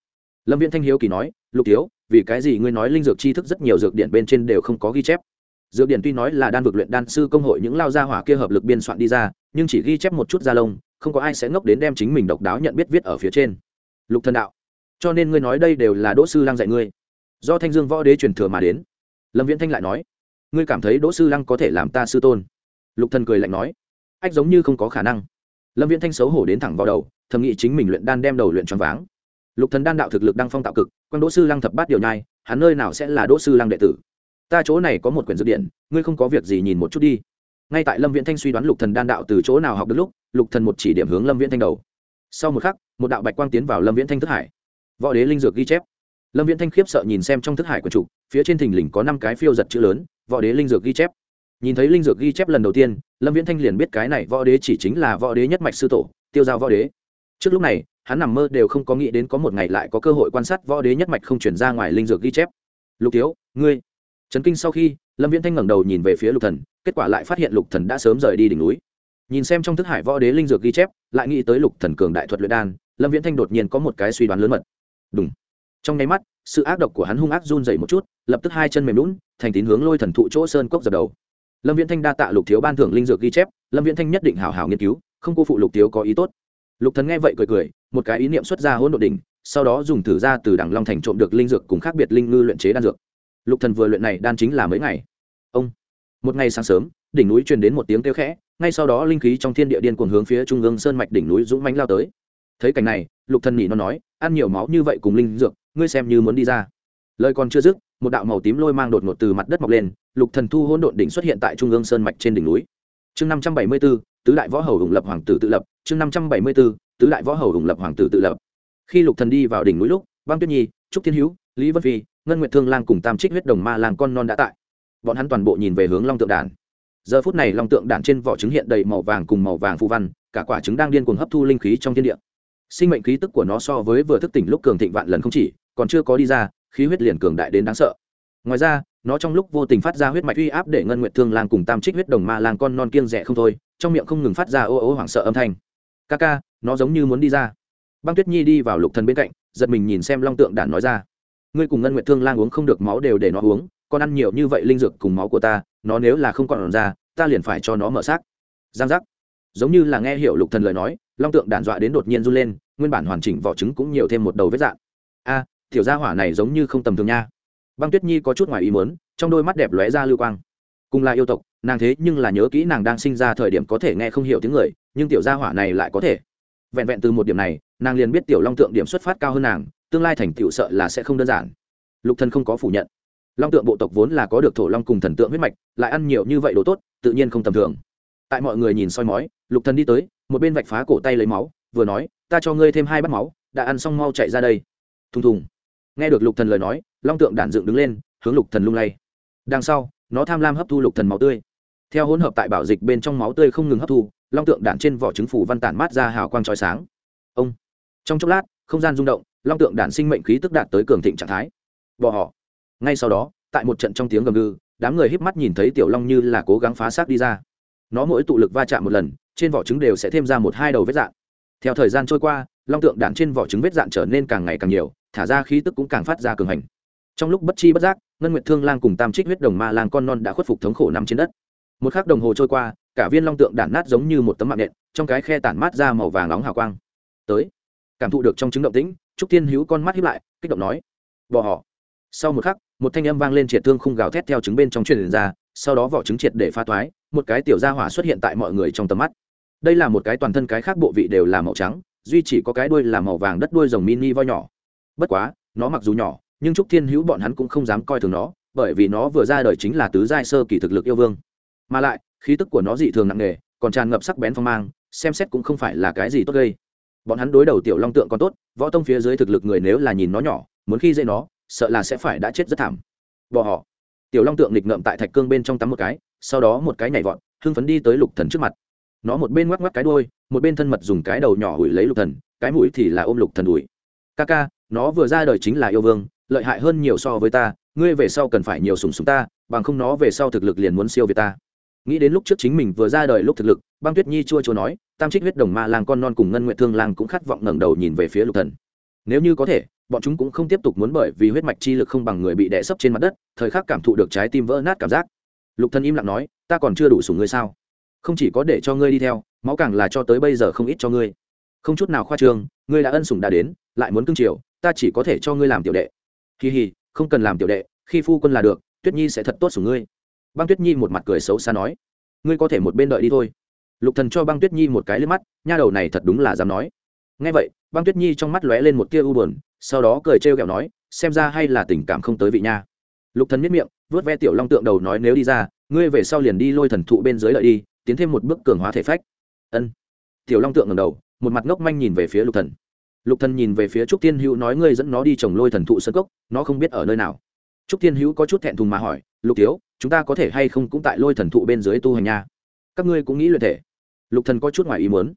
[SPEAKER 1] Lâm viễn thanh hiếu kỳ nói lục thiếu, vì cái gì ngươi nói linh dược tri thức rất nhiều dược điện bên trên đều không có ghi chép? Dược điện tuy nói là đan vực luyện đan sư công hội những lao gia hỏa kia hợp lực biên soạn đi ra, nhưng chỉ ghi chép một chút da lông, không có ai sẽ ngốc đến đem chính mình độc đáo nhận biết viết ở phía trên. Lục thần đạo, cho nên ngươi nói đây đều là đỗ sư lăng dạy ngươi. Do thanh dương võ đế truyền thừa mà đến. Lâm viễn thanh lại nói, ngươi cảm thấy đỗ sư lăng có thể làm ta sư tôn? Lục thần cười lạnh nói, ách giống như không có khả năng. Lâm viễn thanh xấu hổ đến thẳng vào đầu, thầm nghĩ chính mình luyện đan đem đầu luyện choáng váng lục thần đan đạo thực lực đang phong tạo cực quan đỗ sư lăng thập bát điều nhai, hắn nơi nào sẽ là đỗ sư lăng đệ tử? Ta chỗ này có một quyển dược điện, ngươi không có việc gì nhìn một chút đi. Ngay tại lâm viễn thanh suy đoán lục thần đan đạo từ chỗ nào học được lúc, lục thần một chỉ điểm hướng lâm viễn thanh đầu. Sau một khắc, một đạo bạch quang tiến vào lâm viễn thanh thức hải. Võ đế linh dược ghi chép. Lâm viễn thanh khiếp sợ nhìn xem trong thức hải của chủ, phía trên thình lình có năm cái phiêu giật chữ lớn, võ đế linh dược ghi chép. Nhìn thấy linh dược ghi chép lần đầu tiên, lâm viễn thanh liền biết cái này võ đế chỉ chính là võ đế nhất mạch sư tổ, tiêu giao võ đế. Trước lúc này hắn nằm mơ đều không có nghĩ đến có một ngày lại có cơ hội quan sát võ đế nhất mạch không chuyển ra ngoài linh dược ghi chép. Lục thiếu, ngươi. Trấn kinh sau khi, lâm viễn thanh ngẩng đầu nhìn về phía lục thần, kết quả lại phát hiện lục thần đã sớm rời đi đỉnh núi. Nhìn xem trong thức hải võ đế linh dược ghi chép, lại nghĩ tới lục thần cường đại thuật luyện đan, lâm viễn thanh đột nhiên có một cái suy đoán lớn mật. Đúng trong nháy mắt, sự ác độc của hắn hung ác run rẩy một chút, lập tức hai chân mềm lún thành tín hướng lôi thần thụ chỗ sơn cốc dập đầu. Lâm viễn thanh đa tạ lục thiếu ban thưởng linh dược ghi chép, lâm viễn thanh nhất định hảo hảo nghiên cứu, không cô phụ lục thiếu có ý tốt lục thần nghe vậy cười cười một cái ý niệm xuất ra hỗn độn đỉnh sau đó dùng thử ra từ đằng long thành trộm được linh dược cùng khác biệt linh ngư luyện chế đan dược. Lục thần vừa luyện này đan chính là mấy ngày? Ông. Một ngày sáng sớm đỉnh núi truyền đến một tiếng kêu khẽ ngay sau đó linh khí trong thiên địa điên cuồng hướng phía trung ương sơn mạch đỉnh núi dũng mãnh lao tới. Thấy cảnh này lục thần nhỉ nó nói ăn nhiều máu như vậy cùng linh dược ngươi xem như muốn đi ra. Lời còn chưa dứt một đạo màu tím lôi mang đột ngột từ mặt đất mọc lên lục thần thu hỗn độn đỉnh xuất hiện tại trung ương sơn mạch trên đỉnh núi. Chương năm trăm bảy mươi 574, tứ đại võ hầu hùng lập hoàng tử tự lập chương năm trăm bảy mươi 574, tứ đại võ hầu hùng lập hoàng tử tự lập. Khi lục thần đi vào đỉnh núi lúc băng tuyết nhi trúc thiên hữu lý vân phi ngân nguyệt thương lang cùng tam trích huyết đồng ma lang con non đã tại. Bọn hắn toàn bộ nhìn về hướng long tượng đàn giờ phút này long tượng đàn trên vỏ trứng hiện đầy màu vàng cùng màu vàng phù văn cả quả trứng đang điên cuồng hấp thu linh khí trong thiên địa. Sinh mệnh khí tức của nó so với vừa thức tỉnh lúc cường thịnh vạn lần không chỉ còn chưa có đi ra khí huyết liền cường đại đến đáng sợ. Ngoài ra nó trong lúc vô tình phát ra huyết mạch uy áp để ngân nguyệt thương lang cùng tam trích huyết đồng ma lang con non kiêng rẻ không thôi, trong miệng không ngừng phát ra ô ô hoảng sợ âm thanh. Ca ca, nó giống như muốn đi ra. Băng tuyết nhi đi vào lục thần bên cạnh, giật mình nhìn xem long tượng đản nói ra, ngươi cùng ngân nguyệt thương lang uống không được máu đều để nó uống, con ăn nhiều như vậy linh dược cùng máu của ta, nó nếu là không còn ra, ta liền phải cho nó mở xác. Giang giác. Giống như là nghe hiểu lục thần lời nói, long tượng đản dọa đến đột nhiên run lên, nguyên bản hoàn chỉnh vỏ trứng cũng nhiều thêm một đầu vết dạn. A, tiểu gia hỏa này giống như không tầm thường nha băng tuyết nhi có chút ngoài ý muốn, trong đôi mắt đẹp lóe ra lưu quang. Cùng là yêu tộc, nàng thế nhưng là nhớ kỹ nàng đang sinh ra thời điểm có thể nghe không hiểu tiếng người, nhưng tiểu gia hỏa này lại có thể. Vẹn vẹn từ một điểm này, nàng liền biết tiểu long tượng điểm xuất phát cao hơn nàng, tương lai thành tựu sợ là sẽ không đơn giản. Lục thần không có phủ nhận. Long tượng bộ tộc vốn là có được thổ long cùng thần tượng huyết mạch, lại ăn nhiều như vậy đồ tốt, tự nhiên không tầm thường. Tại mọi người nhìn soi mói, lục thần đi tới, một bên vạch phá cổ tay lấy máu, vừa nói, ta cho ngươi thêm hai bát máu, đã ăn xong mau chạy ra đây. Thùng thùng. Nghe được lục thần lời nói long tượng đản dựng đứng lên, hướng lục thần lung lay. Đằng sau, nó tham lam hấp thu lục thần máu tươi. Theo hỗn hợp tại bảo dịch bên trong máu tươi không ngừng hấp thu, long tượng đản trên vỏ trứng phủ văn tản mát ra hào quang chói sáng. Ông! Trong chốc lát, không gian rung động, long tượng đản sinh mệnh khí tức đạt tới cường thịnh trạng thái. Bỏ họ ngay sau đó, tại một trận trong tiếng gầm gừ, đám người híp mắt nhìn thấy tiểu long như là cố gắng phá xác đi ra. Nó mỗi tụ lực va chạm một lần, trên vỏ trứng đều sẽ thêm ra một hai đầu vết dạn. Theo thời gian trôi qua, long tượng đạn trên vỏ trứng vết dạn trở nên càng ngày càng nhiều, thả ra khí tức cũng càng phát ra cường hành trong lúc bất chi bất giác, ngân nguyệt thương lang cùng tam trích huyết đồng ma lang con non đã khuất phục thống khổ nằm trên đất. Một khắc đồng hồ trôi qua, cả viên long tượng đản nát giống như một tấm mạng nện, trong cái khe tản mát ra màu vàng nóng hào quang. Tới, cảm thụ được trong chứng động tĩnh, trúc tiên hữu con mắt hiếp lại, kích động nói bỏ họ. Sau một khắc, một thanh âm vang lên triệt thương khung gào thét theo trứng bên trong truyền ra, sau đó vỏ trứng triệt để pha thoái, một cái tiểu gia hỏa xuất hiện tại mọi người trong tầm mắt. Đây là một cái toàn thân cái khác bộ vị đều là màu trắng, duy chỉ có cái đuôi là màu vàng đất đuôi rồng mini voi nhỏ. Bất quá, nó mặc dù nhỏ nhưng trúc thiên hữu bọn hắn cũng không dám coi thường nó, bởi vì nó vừa ra đời chính là tứ giai sơ kỳ thực lực yêu vương. Mà lại, khí tức của nó dị thường nặng nề, còn tràn ngập sắc bén phong mang, xem xét cũng không phải là cái gì tốt gây. Bọn hắn đối đầu tiểu long tượng còn tốt, võ tông phía dưới thực lực người nếu là nhìn nó nhỏ, muốn khi dễ nó, sợ là sẽ phải đã chết rất thảm. Bỏ họ. Tiểu long tượng nghịch ngợm tại thạch cương bên trong tắm một cái, sau đó một cái nhảy vọt, hưng phấn đi tới lục thần trước mặt. Nó một bên ngoắc ngoắc cái đuôi, một bên thân mật dùng cái đầu nhỏ hủi lấy lục thần, cái mũi thì là ôm lục thần đùi ca ca, nó vừa ra đời chính là yêu vương lợi hại hơn nhiều so với ta, ngươi về sau cần phải nhiều sùng sùng ta, bằng không nó về sau thực lực liền muốn siêu việt ta. Nghĩ đến lúc trước chính mình vừa ra đời lúc thực lực, băng tuyết nhi chua chua nói, tam trích huyết đồng ma lang con non cùng ngân nguyện thương lang cũng khát vọng ngẩng đầu nhìn về phía lục thần. Nếu như có thể, bọn chúng cũng không tiếp tục muốn bởi vì huyết mạch chi lực không bằng người bị đè sấp trên mặt đất, thời khắc cảm thụ được trái tim vỡ nát cảm giác. Lục thần im lặng nói, ta còn chưa đủ sủng ngươi sao? Không chỉ có để cho ngươi đi theo, máu càng là cho tới bây giờ không ít cho ngươi. Không chút nào khoa trương, ngươi đã ân sủng đã đến, lại muốn cưng chiều, ta chỉ có thể cho ngươi làm tiểu đệ kỳ hì, không cần làm tiểu đệ, khi phu quân là được, tuyết nhi sẽ thật tốt sủng ngươi. Băng tuyết nhi một mặt cười xấu xa nói, ngươi có thể một bên đợi đi thôi. Lục thần cho băng tuyết nhi một cái lên mắt, nha đầu này thật đúng là dám nói. Nghe vậy, băng tuyết nhi trong mắt lóe lên một tia u buồn, sau đó cười trêu ghẹo nói, xem ra hay là tình cảm không tới vị nha. Lục thần miết miệng vớt ve tiểu long tượng đầu nói nếu đi ra, ngươi về sau liền đi lôi thần thụ bên dưới lợi đi, tiến thêm một bước cường hóa thể phách. Ân. Tiểu long tượng ngẩng đầu, một mặt ngốc manh nhìn về phía lục thần lục thần nhìn về phía trúc tiên hữu nói, ngươi dẫn nó đi trồng lôi thần thụ sân cốc, nó không biết ở nơi nào. Trúc tiên hữu có chút thẹn thùng mà hỏi, lục thiếu, chúng ta có thể hay không cũng tại lôi thần thụ bên dưới tu hành nha? Các ngươi cũng nghĩ luyện thể. Lục thần có chút ngoài ý muốn.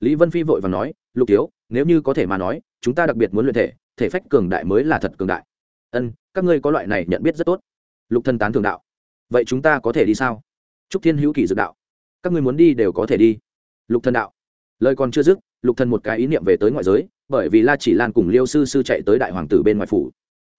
[SPEAKER 1] Lý vân phi vội vàng nói, lục thiếu, nếu như có thể mà nói, chúng ta đặc biệt muốn luyện thể thể phách cường đại mới là thật cường đại. Ân, các ngươi có loại này nhận biết rất tốt. Lục thần tán thường đạo. Vậy chúng ta có thể đi sao? Trúc thiên hữu kỳ dược đạo. Các ngươi muốn đi đều có thể đi. Lục thần đạo. Lời còn chưa dứt, lục thần một cái ý niệm về tới ngoại giới bởi vì la chỉ lan cùng liêu sư sư chạy tới đại hoàng tử bên ngoài phủ.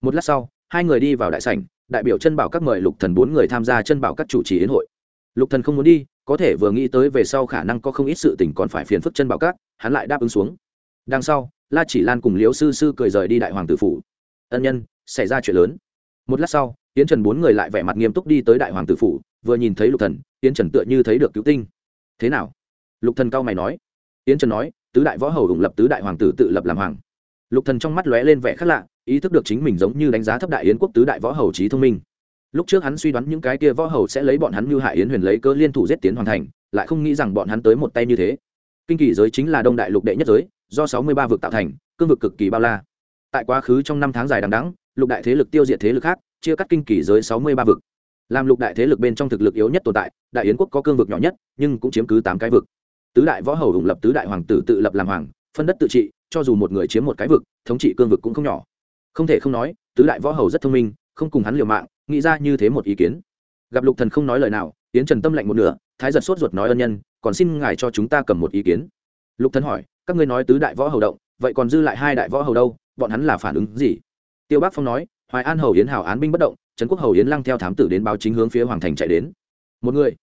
[SPEAKER 1] Một lát sau, hai người đi vào đại sảnh, đại biểu chân bảo các mời lục thần bốn người tham gia chân bảo các chủ trì yến hội. Lục thần không muốn đi, có thể vừa nghĩ tới về sau khả năng có không ít sự tình còn phải phiền phức chân bảo các, hắn lại đáp ứng xuống. Đằng sau, la chỉ lan cùng liêu sư sư cười rời đi đại hoàng tử phủ. Ân nhân, xảy ra chuyện lớn. Một lát sau, yến trần bốn người lại vẻ mặt nghiêm túc đi tới đại hoàng tử phủ, vừa nhìn thấy lục thần, yến trần tựa như thấy được cứu tinh. Thế nào? Lục thần cao mày nói. Yến trần nói tứ đại võ hầu ủng lập tứ đại hoàng tử tự lập làm hoàng. Lục thần trong mắt lóe lên vẻ khác lạ, ý thức được chính mình giống như đánh giá thấp đại yến quốc tứ đại võ hầu trí thông minh. Lúc trước hắn suy đoán những cái kia võ hầu sẽ lấy bọn hắn như hại yến huyền lấy cơ liên thủ giết tiến hoàn thành, lại không nghĩ rằng bọn hắn tới một tay như thế. Kinh kỳ giới chính là đông đại lục đệ nhất giới, do sáu mươi ba vực tạo thành, cương vực cực kỳ bao la. Tại quá khứ trong năm tháng dài đằng đẵng, lục đại thế lực tiêu diệt thế lực khác, chia cắt kinh kỳ giới sáu mươi ba vực. Làm lục đại thế lực bên trong thực lực yếu nhất tồn tại, đại yến quốc có cương vực nhỏ nhất, nhưng cũng chiếm cứ tám cái vực tứ đại võ hầu hùng lập tứ đại hoàng tử tự lập làm hoàng, phân đất tự trị, cho dù một người chiếm một cái vực, thống trị cương vực cũng không nhỏ. Không thể không nói, tứ đại võ hầu rất thông minh, không cùng hắn liều mạng, nghĩ ra như thế một ý kiến. Gặp lục thần không nói lời nào tiến trần tâm lạnh một nửa, thái giật sốt ruột nói ân nhân, còn xin ngài cho chúng ta cầm một ý kiến. Lục thần hỏi, các ngươi nói tứ đại võ hầu động, vậy còn dư lại hai đại võ hầu đâu, bọn hắn là phản ứng gì? Tiêu bác phong nói, hoài an hầu yến hảo án binh bất động, trấn quốc hầu yến lăng theo thám tử đến báo chính hướng phía hoàng thành chạy đến. Một người,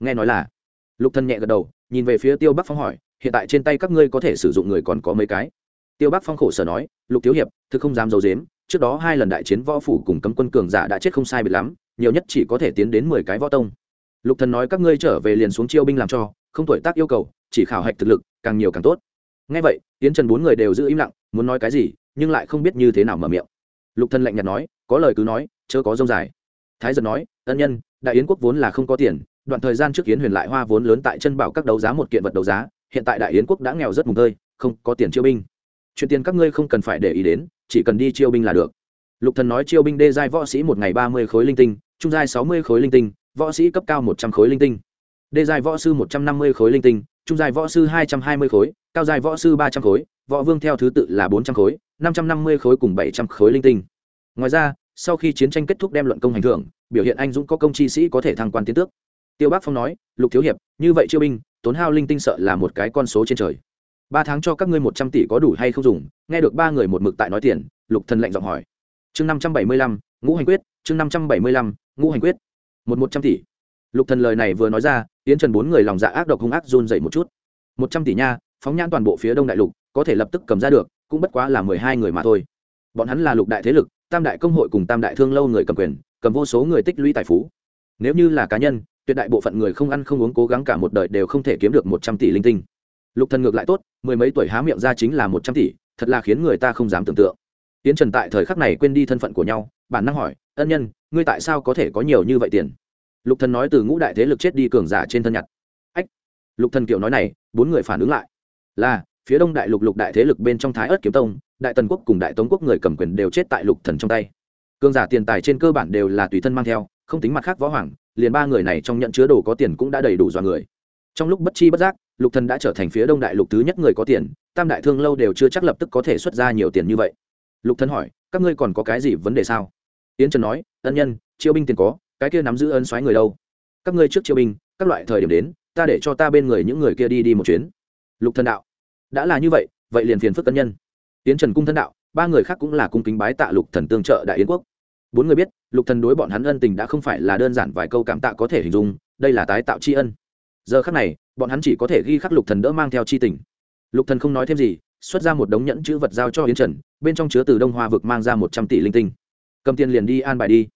[SPEAKER 1] nghe nói là lục thần nhẹ gật đầu, nhìn về phía tiêu bắc phong hỏi, hiện tại trên tay các ngươi có thể sử dụng người còn có mấy cái? Tiêu bắc phong khổ sở nói, lục thiếu hiệp, thực không dám giấu dếm trước đó hai lần đại chiến võ phủ cùng cấm quân cường giả đã chết không sai biệt lắm, nhiều nhất chỉ có thể tiến đến mười cái võ tông. Lục thần nói các ngươi trở về liền xuống chiêu binh làm cho, không tuổi tác yêu cầu, chỉ khảo hạch thực lực, càng nhiều càng tốt. Ngay vậy tiến trần bốn người đều giữ im lặng, muốn nói cái gì, nhưng lại không biết như thế nào mở miệng. Lục thần lạnh nhạt nói, có lời cứ nói, chớ có dông dài. Thái giật nói, ân nhân, đại yến quốc vốn là không có tiền đoạn thời gian trước yến huyền lại hoa vốn lớn tại chân bảo các đấu giá một kiện vật đấu giá, hiện tại đại yến quốc đã nghèo rất mùng tơi, không có tiền chiêu binh. Chuyện tiền các ngươi không cần phải để ý đến, chỉ cần đi chiêu binh là được. Lục thần nói chiêu binh đê giai võ sĩ một ngày ba mươi khối linh tinh, trung giai sáu mươi khối linh tinh, võ sĩ cấp cao một trăm khối linh tinh. Đê giai võ sư một trăm năm mươi khối linh tinh, trung giai võ sư hai trăm hai mươi khối, cao giai võ sư ba trăm khối, võ vương theo thứ tự là bốn trăm khối, năm trăm năm mươi khối cùng bảy trăm khối linh tinh. Ngoài ra, sau khi chiến tranh kết thúc đem luận công hành thưởng, biểu hiện anh dũng có công chi sĩ có thể thăng quan tiến tước tiêu Bác phong nói, lục thiếu hiệp, như vậy chiêu binh, tốn hao linh tinh sợ là một cái con số trên trời. Ba tháng cho các ngươi một trăm tỷ có đủ hay không dùng, nghe được ba người một mực tại nói tiền, lục thần lệnh giọng hỏi. Chương năm trăm bảy mươi lăm, ngũ hành quyết, chương năm trăm bảy mươi lăm, ngũ hành quyết. Một một trăm tỷ. Lục thần lời này vừa nói ra, Yến trần bốn người lòng dạ ác độc hung ác run dậy một chút. Một trăm tỷ nha, phóng nhãn toàn bộ phía đông đại lục, có thể lập tức cầm ra được, cũng bất quá là mười hai người mà thôi. Bọn hắn là lục đại thế lực, tam đại công hội cùng tam đại thương lâu người cầm quyền, cầm vô số người tích lũy tài phú. Nếu như là cá nhân tuyệt đại bộ phận người không ăn không uống cố gắng cả một đời đều không thể kiếm được một trăm tỷ linh tinh. Lục thần ngược lại tốt, mười mấy tuổi há miệng ra chính là một trăm tỷ, thật là khiến người ta không dám tưởng tượng. Tiến trần tại thời khắc này quên đi thân phận của nhau, bản năng hỏi, ân nhân, ngươi tại sao có thể có nhiều như vậy tiền? Lục thần nói từ ngũ đại thế lực chết đi cường giả trên thân nhặt. Ách. Lục thần kiểu nói này, bốn người phản ứng lại. Là, phía đông đại lục lục đại thế lực bên trong thái ớt kiếm tông, đại tần quốc cùng đại tống quốc người cầm quyền đều chết tại lục thần trong tay. Cường giả tiền tài trên cơ bản đều là tùy thân mang theo không tính mặt khác võ hoàng, liền ba người này trong nhận chứa đồ có tiền cũng đã đầy đủ dọa người. Trong lúc bất chi bất giác, lục thần đã trở thành phía đông đại lục thứ nhất người có tiền, tam đại thương lâu đều chưa chắc lập tức có thể xuất ra nhiều tiền như vậy. Lục thần hỏi, các ngươi còn có cái gì vấn đề sao? Yến trần nói, ân nhân, chiêu binh tiền có, cái kia nắm giữ ân xoáy người đâu? Các ngươi trước chiêu binh, các loại thời điểm đến, ta để cho ta bên người những người kia đi đi một chuyến. Lục thần đạo, đã là như vậy vậy liền phiền phức ân nhân. Yến trần cung thân đạo, ba người khác cũng là cung kính bái tạ lục thần tương trợ đại yến quốc. Bốn người biết lục thần đối bọn hắn ân tình đã không phải là đơn giản vài câu cảm tạ có thể hình dung, đây là tái tạo tri ân. Giờ khắc này, bọn hắn chỉ có thể ghi khắc lục thần đỡ mang theo chi tình. Lục thần không nói thêm gì, xuất ra một đống nhẫn chữ vật giao cho yến trần, bên trong chứa từ đông hoa vực mang ra một trăm tỷ linh tinh. Cầm tiền liền đi an bài đi.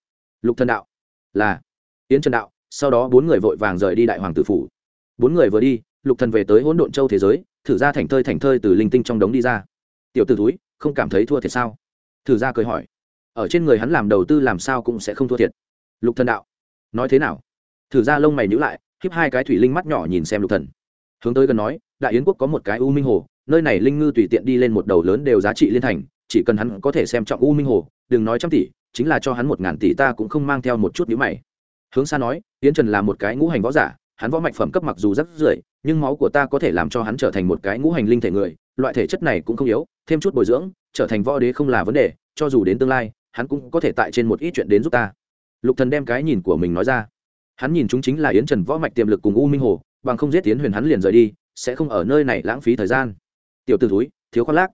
[SPEAKER 1] Lục thần đạo, là. Yến trần đạo, sau đó bốn người vội vàng rời đi đại hoàng tử phủ. Bốn người vừa đi, lục thần về tới hỗn độn châu thế giới, thử ra thành thơi thành thơi từ linh tinh trong đống đi ra. Tiểu tử túi không cảm thấy thua thiệt sao? Thử ra cười hỏi ở trên người hắn làm đầu tư làm sao cũng sẽ không thua thiệt. Lục thần đạo, nói thế nào? Thử ra lông mày nhíu lại, khiếp hai cái thủy linh mắt nhỏ nhìn xem lục thần. Hướng tới gần nói, đại yến quốc có một cái u minh hồ, nơi này linh ngư tùy tiện đi lên một đầu lớn đều giá trị liên thành, chỉ cần hắn có thể xem trọng u minh hồ, đừng nói trăm tỷ, chính là cho hắn một ngàn tỷ ta cũng không mang theo một chút nhíu mày. Hướng xa nói, yến trần là một cái ngũ hành võ giả, hắn võ mạch phẩm cấp mặc dù rất rưỡi, nhưng máu của ta có thể làm cho hắn trở thành một cái ngũ hành linh thể người, loại thể chất này cũng không yếu, thêm chút bồi dưỡng, trở thành võ đế không là vấn đề, cho dù đến tương lai hắn cũng có thể tại trên một ít chuyện đến giúp ta. Lục thần đem cái nhìn của mình nói ra. Hắn nhìn chúng chính là yến trần võ mạch tiềm lực cùng u minh hồ, bằng không giết tiến huyền hắn liền rời đi, sẽ không ở nơi này lãng phí thời gian. Tiểu tử ử túi thiếu khoác lác.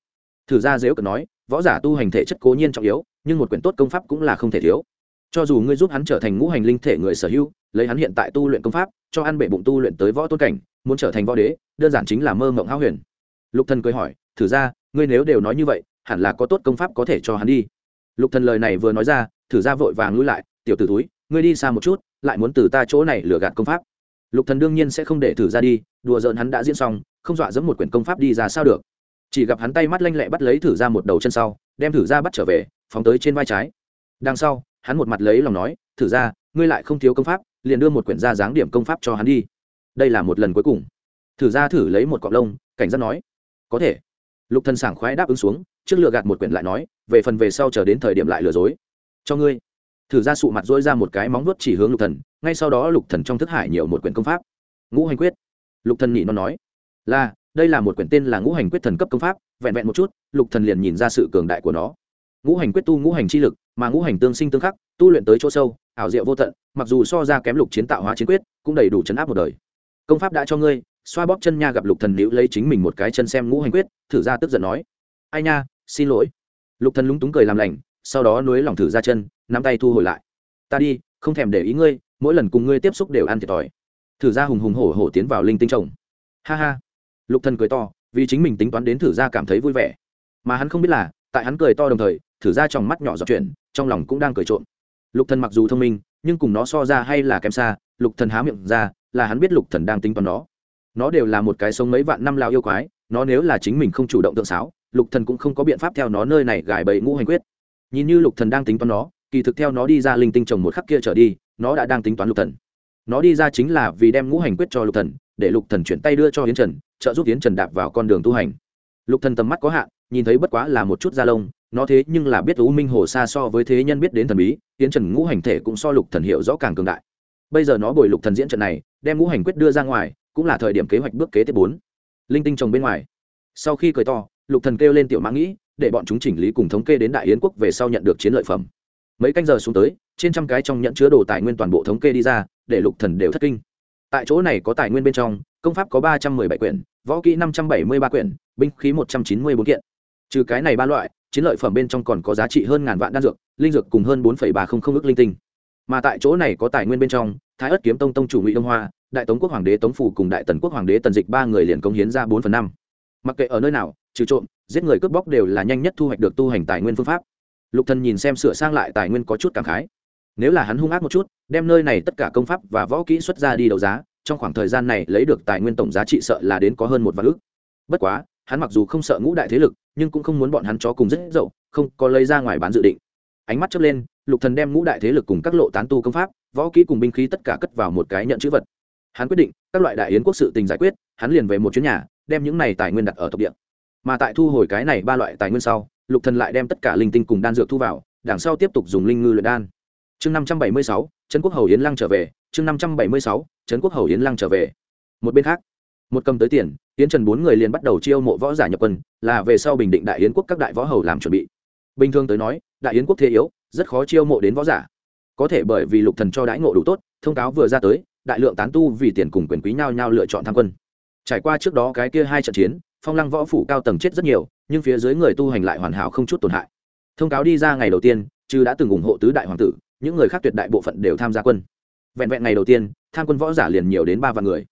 [SPEAKER 1] Thử ra dếu cần nói, võ giả tu hành thể chất cố nhiên trọng yếu, nhưng một quyển tốt công pháp cũng là không thể thiếu. Cho dù ngươi giúp hắn trở thành ngũ hành linh thể người sở hữu, lấy hắn hiện tại tu luyện công pháp, cho ăn bể bụng tu luyện tới võ tôn cảnh, muốn trở thành võ đế, đơn giản chính là mơ mộng háo huyền. Lục thần cười hỏi, thử ra ngươi nếu đều nói như vậy, hẳn là có tốt công pháp có thể cho hắn đi lục thần lời này vừa nói ra, thử ra vội vàng lui lại, tiểu Tử túi ngươi đi xa một chút, lại muốn từ ta chỗ này lừa gạt công pháp. Lục thần đương nhiên sẽ không để thử ra đi, đùa giỡn hắn đã diễn xong, không dọa dẫm một quyển công pháp đi ra sao được. Chỉ gặp hắn tay mắt lanh lẹ bắt lấy thử ra một đầu chân sau, đem thử ra bắt trở về, phóng tới trên vai trái. Đằng sau, hắn một mặt lấy lòng nói, thử ra, ngươi lại không thiếu công pháp, liền đưa một quyển ra dáng điểm công pháp cho hắn đi. Đây là một lần cuối cùng. Thử ra thử lấy một cọng lông, cảnh giác nói, có thể. Lục thần sảng khoái đáp ứng xuống, trước lừa gạt một quyển lại nói về phần về sau chờ đến thời điểm lại lừa dối. Cho ngươi. Thử ra sụ mặt dỗi ra một cái móng vuốt chỉ hướng lục thần, ngay sau đó lục thần trong thức hải nhiều một quyển công pháp. Ngũ hành quyết. Lục thần nhị nó nói. Là, đây là một quyển tên là ngũ hành quyết thần cấp công pháp, vẹn vẹn một chút, lục thần liền nhìn ra sự cường đại của nó. Ngũ hành quyết tu ngũ hành chi lực, mà ngũ hành tương sinh tương khắc, tu luyện tới chỗ sâu, ảo diệu vô tận, mặc dù so ra kém lục chiến tạo hóa chiến quyết, cũng đầy đủ chấn áp một đời. Công pháp đã cho ngươi, xoa bóp chân nha gặp lục thần liễu lấy chính mình một cái chân xem ngũ hành quyết, thử ra tức giận nói. Ai nha, xin lỗi lục thần lúng túng cười làm lành, sau đó nuối lòng thử ra chân, nắm tay thu hồi lại. Ta đi, không thèm để ý ngươi, mỗi lần cùng ngươi tiếp xúc đều ăn thiệt thòi. Thử ra hùng hùng hổ hổ tiến vào linh tinh chồng ha ha. Lục thần cười to, vì chính mình tính toán đến thử ra cảm thấy vui vẻ. Mà hắn không biết là, tại hắn cười to đồng thời, thử ra trong mắt nhỏ giọt chuyển trong lòng cũng đang cười trộm. Lục thần mặc dù thông minh, nhưng cùng nó so ra hay là kém xa, lục thần há miệng ra, là hắn biết lục thần đang tính toán nó. Nó đều là một cái sống mấy vạn năm lao yêu quái, nó nếu là chính mình không chủ động tượng sáo lục thần cũng không có biện pháp theo nó nơi này gài bẫy ngũ hành quyết. Nhìn như lục thần đang tính toán nó, kỳ thực theo nó đi ra linh tinh trồng một khắc kia trở đi, nó đã đang tính toán lục thần. Nó đi ra chính là vì đem ngũ hành quyết cho lục thần, để lục thần chuyển tay đưa cho hiến trần, trợ giúp hiến trần đạp vào con đường tu hành. Lục thần tầm mắt có hạn, nhìn thấy bất quá là một chút da lông, nó thế nhưng là biết u minh hồ xa so với thế nhân biết đến thần bí hiến trần ngũ hành thể cũng so lục thần hiểu rõ càng cường đại. Bây giờ nó bồi lục thần diễn trận này, đem ngũ hành quyết đưa ra ngoài, cũng là thời điểm kế hoạch bước kế tiếp bốn. Linh tinh trồng bên ngoài. Sau khi cười to lục thần kêu lên tiểu mã nghĩ, để bọn chúng chỉnh lý cùng thống kê đến đại yến quốc về sau nhận được chiến lợi phẩm. Mấy canh giờ xuống tới, trên trăm cái trong nhận chứa đồ tài nguyên toàn bộ thống kê đi ra, để lục thần đều thất kinh. Tại chỗ này có tài nguyên bên trong, công pháp có ba trăm mười bảy quyển, võ kỹ năm trăm bảy mươi ba quyển, binh khí một trăm chín mươi bốn kiện. Trừ cái này ba loại, chiến lợi phẩm bên trong còn có giá trị hơn ngàn vạn đan dược, linh dược cùng hơn bốn ba không không ước linh tinh. Mà tại chỗ này có tài nguyên bên trong, thái ất kiếm tông tông chủ ngụy đông hoa, đại tống quốc hoàng đế tống phủ cùng đại tần quốc hoàng đế tần dịch ba người liền công hiến ra bốn phần năm. Mặc kệ ở nơi nào trừ trộm, giết người cướp bóc đều là nhanh nhất thu hoạch được tu hành tài nguyên phương pháp. Lục thần nhìn xem sửa sang lại tài nguyên có chút cảm khái. Nếu là hắn hung ác một chút, đem nơi này tất cả công pháp và võ kỹ xuất ra đi đấu giá, trong khoảng thời gian này lấy được tài nguyên tổng giá trị sợ là đến có hơn một vạn ước bất quá, hắn mặc dù không sợ ngũ đại thế lực, nhưng cũng không muốn bọn hắn chó cùng rất dậu, không có lấy ra ngoài bán dự định. Ánh mắt chớp lên, lục thần đem ngũ đại thế lực cùng các lộ tán tu công pháp, võ kỹ cùng binh khí tất cả cất vào một cái nhận chữ vật. Hắn quyết định, các loại đại yến quốc sự tình giải quyết, hắn liền về một chuyến nhà, đem những này tài nguyên đặt ở tộc địa mà tại thu hồi cái này ba loại tài nguyên sau, lục thần lại đem tất cả linh tinh cùng đan dược thu vào, đằng sau tiếp tục dùng linh ngư luyện đan. Chương năm trăm bảy mươi sáu, trấn quốc hầu yến lăng trở về, chương năm trăm bảy mươi sáu, trấn quốc hầu yến lăng trở về. Một bên khác, một cầm tới tiền, yến trần bốn người liền bắt đầu chiêu mộ võ giả nhập quân, là về sau bình định đại yến quốc các đại võ hầu làm chuẩn bị. Bình thường tới nói, đại yến quốc thế yếu, rất khó chiêu mộ đến võ giả. Có thể bởi vì lục thần cho đãi ngộ đủ tốt, thông cáo vừa ra tới, đại lượng tán tu vì tiền cùng quyền quý nhau nhau lựa chọn tham quân. Trải qua trước đó cái kia hai trận chiến phong lăng võ phủ cao tầng chết rất nhiều, nhưng phía dưới người tu hành lại hoàn hảo không chút tổn hại. Thông cáo đi ra ngày đầu tiên chứ đã từng ủng hộ tứ đại hoàng tử, những người khác tuyệt đại bộ phận đều tham gia quân. Vẹn vẹn ngày đầu tiên, tham quân võ giả liền nhiều đến ba vạn người.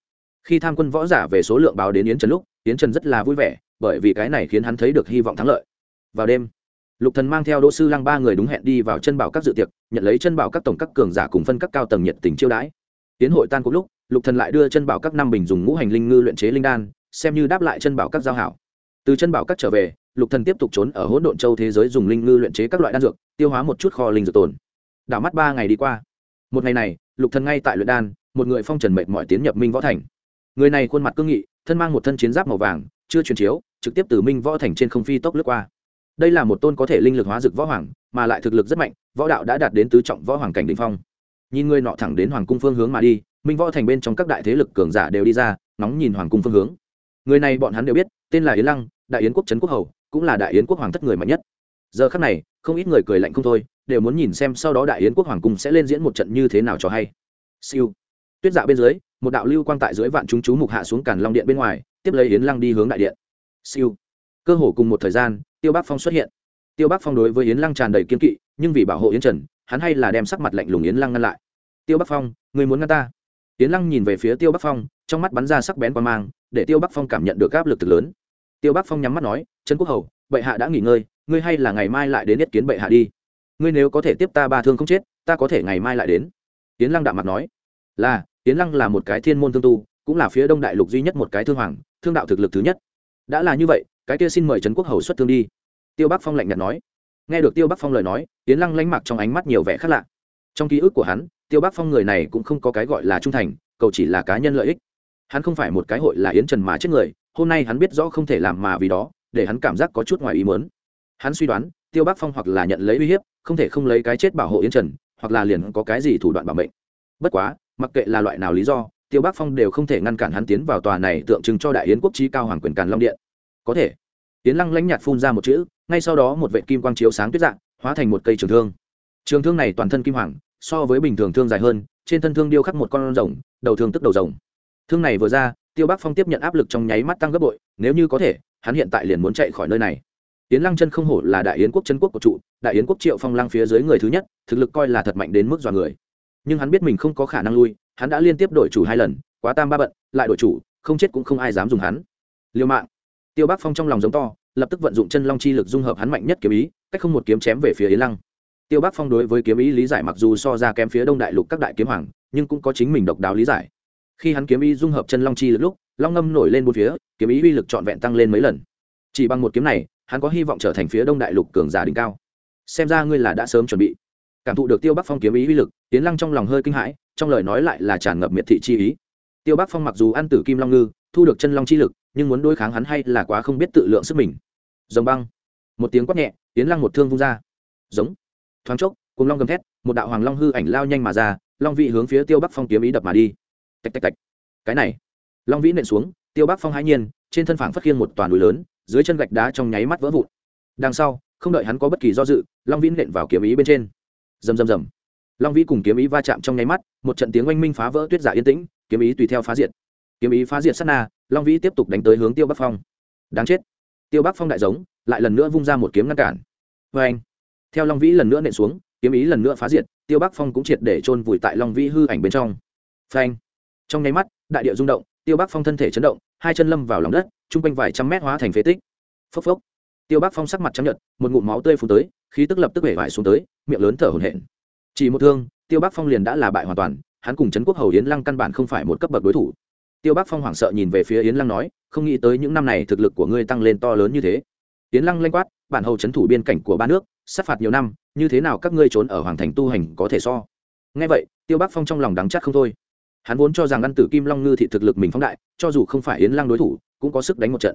[SPEAKER 1] Khi tham quân võ giả về số lượng báo đến yến trần lúc, yến trần rất là vui vẻ, bởi vì cái này khiến hắn thấy được hy vọng thắng lợi. Vào đêm, lục thần mang theo đỗ sư lăng ba người đúng hẹn đi vào chân bảo các dự tiệc, nhận lấy chân bảo các tổng các cường giả cùng phân các cao tầng nhiệt tình chiêu đãi. Tiến hội tan cuộc lúc, lục thần lại đưa chân bảo các năm bình dùng ngũ hành linh ngư luyện chế linh đan xem như đáp lại chân bảo các giao hảo. Từ chân bảo các trở về, lục thần tiếp tục trốn ở hỗn độn châu thế giới dùng linh ngư luyện chế các loại đan dược, tiêu hóa một chút kho linh dược tồn. Đảo mắt ba ngày đi qua. Một ngày này, lục thần ngay tại luyện đan, một người phong trần mệt mỏi tiến nhập minh võ thành. Người này khuôn mặt cương nghị, thân mang một thân chiến giáp màu vàng, chưa truyền chiếu, trực tiếp từ minh võ thành trên không phi tốc lướt qua. Đây là một tôn có thể linh lực hóa dược võ hoàng, mà lại thực lực rất mạnh, võ đạo đã đạt đến tứ trọng võ hoàng cảnh đỉnh phong. Nhìn người nọ thẳng đến hoàng cung phương hướng mà đi, minh võ thành bên trong các đại thế lực cường giả đều đi ra nóng nhìn hoàng cung phương hướng người này bọn hắn đều biết, tên là yến lăng, đại yến quốc trấn quốc hầu, cũng là đại yến quốc hoàng thất người mạnh nhất. Giờ khắc này, không ít người cười lạnh không thôi, đều muốn nhìn xem sau đó đại yến quốc hoàng cung sẽ lên diễn một trận như thế nào cho hay. Siêu. Tuyết dạ bên dưới, một đạo lưu quang tại dưới vạn chúng chú mục hạ xuống càn long điện bên ngoài, tiếp lấy yến lăng đi hướng đại điện. Siêu. Cơ hồ cùng một thời gian, tiêu bắc phong xuất hiện. Tiêu bắc phong đối với yến lăng tràn đầy kiên kỵ, nhưng vì bảo hộ yến trần, hắn hay là đem sắc mặt lạnh lùng yến lăng ngăn lại. Tiêu bắc phong, người muốn ngăn ta? Yến lăng nhìn về phía tiêu bắc phong, trong mắt bắn ra sắc bén qua mang để tiêu bắc phong cảm nhận được áp lực thực lớn. Tiêu bắc phong nhắm mắt nói, trần quốc hầu, bệ hạ đã nghỉ ngơi, ngươi hay là ngày mai lại đến yết kiến bệ hạ đi. Ngươi nếu có thể tiếp ta ba thương không chết, ta có thể ngày mai lại đến. Tiến lăng đạm mặt nói, là tiến lăng là một cái thiên môn thương tu, cũng là phía đông đại lục duy nhất một cái thương hoàng, thương đạo thực lực thứ nhất. Đã là như vậy, cái kia xin mời trấn quốc hầu xuất thương đi. Tiêu bắc phong lạnh nhạt nói. Nghe được tiêu bắc phong lời nói tiến lăng lánh mặc trong ánh mắt nhiều vẻ khác lạ. Trong ký ức của hắn, tiêu bắc phong người này cũng không có cái gọi là trung thành, cầu chỉ là cá nhân lợi ích hắn không phải một cái hội là yến trần mà chết người, hôm nay hắn biết rõ không thể làm mà vì đó, để hắn cảm giác có chút ngoài ý mớn hắn suy đoán, tiêu bắc phong hoặc là nhận lấy uy hiếp, không thể không lấy cái chết bảo hộ yến trần, hoặc là liền có cái gì thủ đoạn bảo mệnh. Bất quá, mặc kệ là loại nào lý do, tiêu bắc phong đều không thể ngăn cản hắn tiến vào tòa này tượng trưng cho đại yến quốc trí cao hoàng quyền càn long điện. Có thể, yến lăng lãnh nhạt phun ra một chữ, ngay sau đó một vệ kim quang chiếu sáng tuyết dạng, hóa thành một cây trường thương. Trường thương này toàn thân kim hoàng, so với bình thường thương dài hơn, trên thân thương điêu khắc một con rồng, đầu thương tức đầu rồng thương này vừa ra, tiêu bắc phong tiếp nhận áp lực trong nháy mắt tăng gấp bội, nếu như có thể, hắn hiện tại liền muốn chạy khỏi nơi này. Yến lăng chân không hổ là đại yến quốc chân quốc của trụ, đại yến quốc triệu phong lăng phía dưới người thứ nhất, thực lực coi là thật mạnh đến mức dọa người. Nhưng hắn biết mình không có khả năng lui, hắn đã liên tiếp đổi chủ hai lần, quá tam ba bận, lại đổi chủ, không chết cũng không ai dám dùng hắn. Liêu mạng. Tiêu bắc phong trong lòng giống to, lập tức vận dụng chân long chi lực dung hợp hắn mạnh nhất kiếm ý, cách không một kiếm chém về phía yến lăng. Tiêu bắc phong đối với kiếm ý lý giải mặc dù so ra kém phía đông đại lục các đại kiếm hoàng, nhưng cũng có chính mình độc đáo lý giải khi hắn kiếm ý dung hợp chân long chi lực lúc, long ngâm nổi lên bốn phía, kiếm ý uy lực trọn vẹn tăng lên mấy lần. Chỉ bằng một kiếm này, hắn có hy vọng trở thành phía đông đại lục cường giả đỉnh cao. Xem ra ngươi là đã sớm chuẩn bị. Cảm thụ được tiêu bắc phong kiếm ý uy lực tiến lăng trong lòng hơi kinh hãi, trong lời nói lại là tràn ngập miệt thị chi ý. Tiêu bắc phong mặc dù ăn tử kim long ngư, thu được chân long chi lực, nhưng muốn đối kháng hắn hay là quá không biết tự lượng sức mình. Dòng băng. Một tiếng quát nhẹ tiến lăng một thương vung ra. Giống. Thoáng chốc cùng long gầm thét, một đạo hoàng long hư ảnh lao nhanh mà ra, long vị hướng phía tiêu bắc phong kiếm ý đập mà đi tạch tạch tạch. Cái này, long vĩ nện xuống, tiêu bắc phong hãi nhiên, trên thân phảng phất khiêng một toàn núi lớn, dưới chân gạch đá trong nháy mắt vỡ vụn. Đằng sau, không đợi hắn có bất kỳ do dự, long vĩ nện vào kiếm ý bên trên. Rầm rầm rầm. Long vĩ cùng kiếm ý va chạm trong nháy mắt, một trận tiếng oanh minh phá vỡ tuyết giả yên tĩnh, kiếm ý tùy theo phá diệt. Kiếm ý phá diệt sát na, long vĩ tiếp tục đánh tới hướng tiêu bắc phong. Đáng chết. Tiêu bắc phong đại giống, lại lần nữa vung ra một kiếm ngăn cản. Vê anh, theo long vĩ lần nữa nện xuống, kiếm ý lần nữa phá diệt, tiêu bắc phong cũng triệt để chôn vùi tại long vĩ hư ảnh bên trong. Phanh trong nháy mắt, đại địa rung động, tiêu bắc phong thân thể chấn động, hai chân lâm vào lòng đất, chung quanh vài trăm mét hóa thành phế tích. Phốc phốc. Tiêu bắc phong sắc mặt chấp nhận một ngụm máu tươi phun tới, khí tức lập tức hể vải xuống tới, miệng lớn thở hổn hển. Chỉ một thương, tiêu bắc phong liền đã là bại hoàn toàn, hắn cùng trấn quốc hầu yến lăng căn bản không phải một cấp bậc đối thủ. Tiêu bắc phong hoảng sợ nhìn về phía yến lăng nói, không nghĩ tới những năm này thực lực của ngươi tăng lên to lớn như thế. Yến lăng lanh quát, bản hầu trấn thủ biên cảnh của ba nước, sát phạt nhiều năm, như thế nào các ngươi trốn ở hoàng thành tu hành có thể so? Nghe vậy, tiêu bắc phong trong lòng đắng chắc không thôi hắn vốn cho rằng ăn tử kim long ngư thị thực lực mình phóng đại, cho dù không phải yến lăng đối thủ, cũng có sức đánh một trận.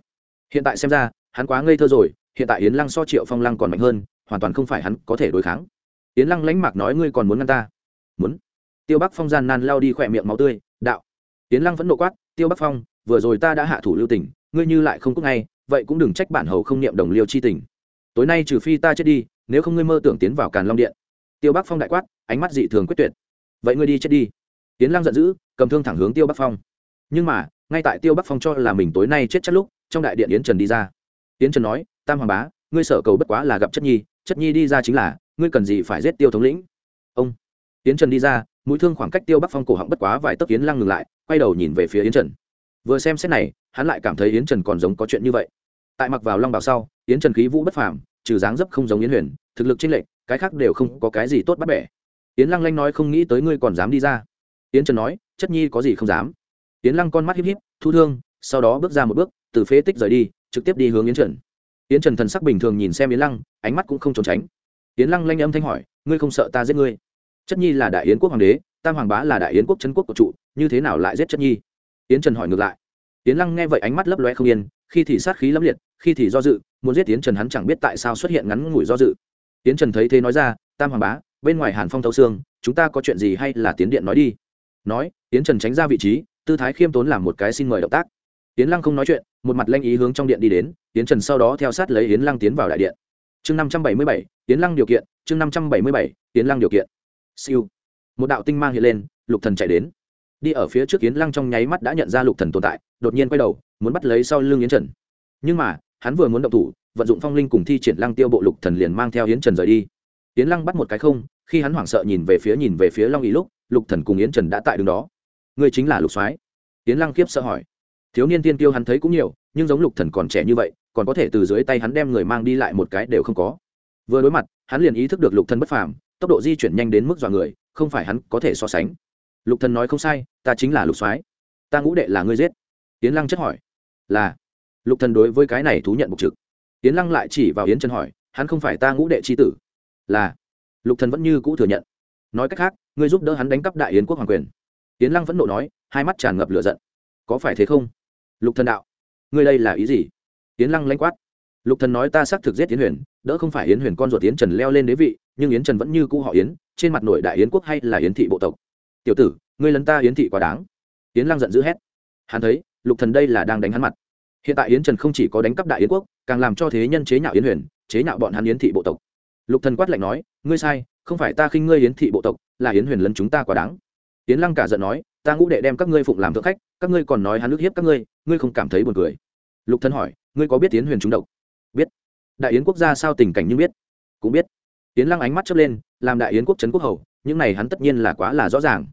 [SPEAKER 1] Hiện tại xem ra, hắn quá ngây thơ rồi, hiện tại yến lăng so triệu phong lăng còn mạnh hơn, hoàn toàn không phải hắn có thể đối kháng. Yến lăng lánh mạc nói, ngươi còn muốn ngăn ta? Muốn. Tiêu bắc phong gian nan lao đi khỏe miệng máu tươi, đạo. Yến lăng vẫn nộ quát, tiêu bắc phong, vừa rồi ta đã hạ thủ lưu tình, ngươi như lại không cúc ngay, vậy cũng đừng trách bản hầu không niệm đồng liêu chi tình. Tối nay trừ phi ta chết đi, nếu không ngươi mơ tưởng tiến vào càn long điện. Tiêu bắc phong đại quát, ánh mắt dị thường quyết tuyệt. Vậy ngươi đi chết đi tiến Lang giận dữ, cầm thương thẳng hướng tiêu bắc phong. Nhưng mà, ngay tại tiêu bắc phong cho là mình tối nay chết chắc lúc, trong đại điện yến trần đi ra. Yến trần nói, tam hoàng bá, ngươi sở cầu bất quá là gặp chất nhi chất nhi đi ra chính là, ngươi cần gì phải giết tiêu thống lĩnh? Ông. Yến trần đi ra, mũi thương khoảng cách tiêu bắc phong cổ họng bất quá vài tấc yến Lang ngừng lại, quay đầu nhìn về phía yến trần. Vừa xem xét này, hắn lại cảm thấy yến trần còn giống có chuyện như vậy. Tại mặc vào long bào sau, yến trần khí vũ bất phàm, trừ dáng dấp không giống yến huyền, thực lực chênh lệch, cái khác đều không có cái gì tốt bắt bẻ. Yến lăng lanh nói không nghĩ tới ngươi còn dám đi ra yến trần nói, chất nhi có gì không dám. Yến lăng con mắt híp híp, thu thương, sau đó bước ra một bước, từ phế tích rời đi, trực tiếp đi hướng yến trần. Yến trần thần sắc bình thường nhìn xem yến lăng, ánh mắt cũng không trốn tránh. Yến lăng lanh âm thanh hỏi, ngươi không sợ ta giết ngươi? Chất nhi là đại yến quốc hoàng đế, tam hoàng bá là đại yến quốc trấn quốc của trụ, như thế nào lại giết chất nhi? Yến trần hỏi ngược lại. Yến lăng nghe vậy ánh mắt lấp loe không yên, khi thì sát khí lẫm liệt, khi thì do dự, muốn giết yến trần hắn chẳng biết tại sao xuất hiện ngắn ngủi do dự. Yến trần thấy thế nói ra, tam hoàng bá, bên ngoài hàn phong thấu xương, chúng ta có chuyện gì hay là tiến điện nói đi nói yến trần tránh ra vị trí, tư thái khiêm tốn làm một cái xin mời động tác. Yến lăng không nói chuyện, một mặt lanh ý hướng trong điện đi đến, yến trần sau đó theo sát lấy yến lăng tiến vào đại điện. Chương năm trăm bảy mươi bảy, yến lăng điều kiện, chương năm trăm bảy mươi bảy, yến lăng điều kiện. Siêu. Một đạo tinh mang hiện lên, lục thần chạy đến. Đi ở phía trước yến lăng trong nháy mắt đã nhận ra lục thần tồn tại, đột nhiên quay đầu, muốn bắt lấy sau lưng yến trần. Nhưng mà, hắn vừa muốn động thủ, vận dụng phong linh cùng thi triển lăng tiêu bộ lục thần liền mang theo yến trần rời đi. Yến lăng bắt một cái không, khi hắn hoảng sợ nhìn về phía nhìn về phía long ý lúc lục thần cùng yến trần đã tại đường đó. Ngươi chính là lục soái. Yến lăng kiếp sợ hỏi. Thiếu niên tiên tiêu hắn thấy cũng nhiều, nhưng giống lục thần còn trẻ như vậy, còn có thể từ dưới tay hắn đem người mang đi lại một cái đều không có. Vừa đối mặt, hắn liền ý thức được lục thần bất phàm, tốc độ di chuyển nhanh đến mức dọa người, không phải hắn có thể so sánh. Lục thần nói không sai, ta chính là lục soái. Ta ngũ đệ là ngươi giết. Yến lăng chất hỏi. Là. Lục thần đối với cái này thú nhận mục trực. Yến lăng lại chỉ vào yến trần hỏi, hắn không phải ta ngũ đệ chi tử. Là. Lục thần vẫn như cũ thừa nhận. Nói cách khác ngươi giúp đỡ hắn đánh cắp đại yến quốc hoàng quyền. Yến lăng vẫn nộ nói, hai mắt tràn ngập lửa giận. Có phải thế không? Lục thần đạo. Ngươi đây là ý gì? Yến lăng lanh quát. Lục thần nói ta xác thực giết yến huyền, đỡ không phải yến huyền con ruột yến trần leo lên đế vị, nhưng yến trần vẫn như cũ họ yến, trên mặt nội đại yến quốc hay là yến thị bộ tộc? Tiểu tử, ngươi lấn ta yến thị quá đáng. Yến lăng giận dữ hét. Hắn thấy, lục thần đây là đang đánh hắn mặt. Hiện tại yến trần không chỉ có đánh cắp đại yến quốc, càng làm cho thế nhân chế nhạo yến huyền, chế nhạo bọn hắn yến thị bộ tộc. Lục thần quát lạnh nói, ngươi sai không phải ta khinh ngươi yến thị bộ tộc, là yến huyền lấn chúng ta quá đáng. Yến lăng cả giận nói, ta ngũ đệ đem các ngươi phụng làm thượng khách, các ngươi còn nói hắn ức hiếp các ngươi ngươi không cảm thấy buồn cười. Lục Thân hỏi, ngươi có biết yến huyền chúng độc? Biết. Đại yến quốc gia sao tình cảnh như biết? Cũng biết. Yến lăng ánh mắt chớp lên, làm đại yến quốc trấn quốc hầu, những này hắn tất nhiên là quá là rõ ràng.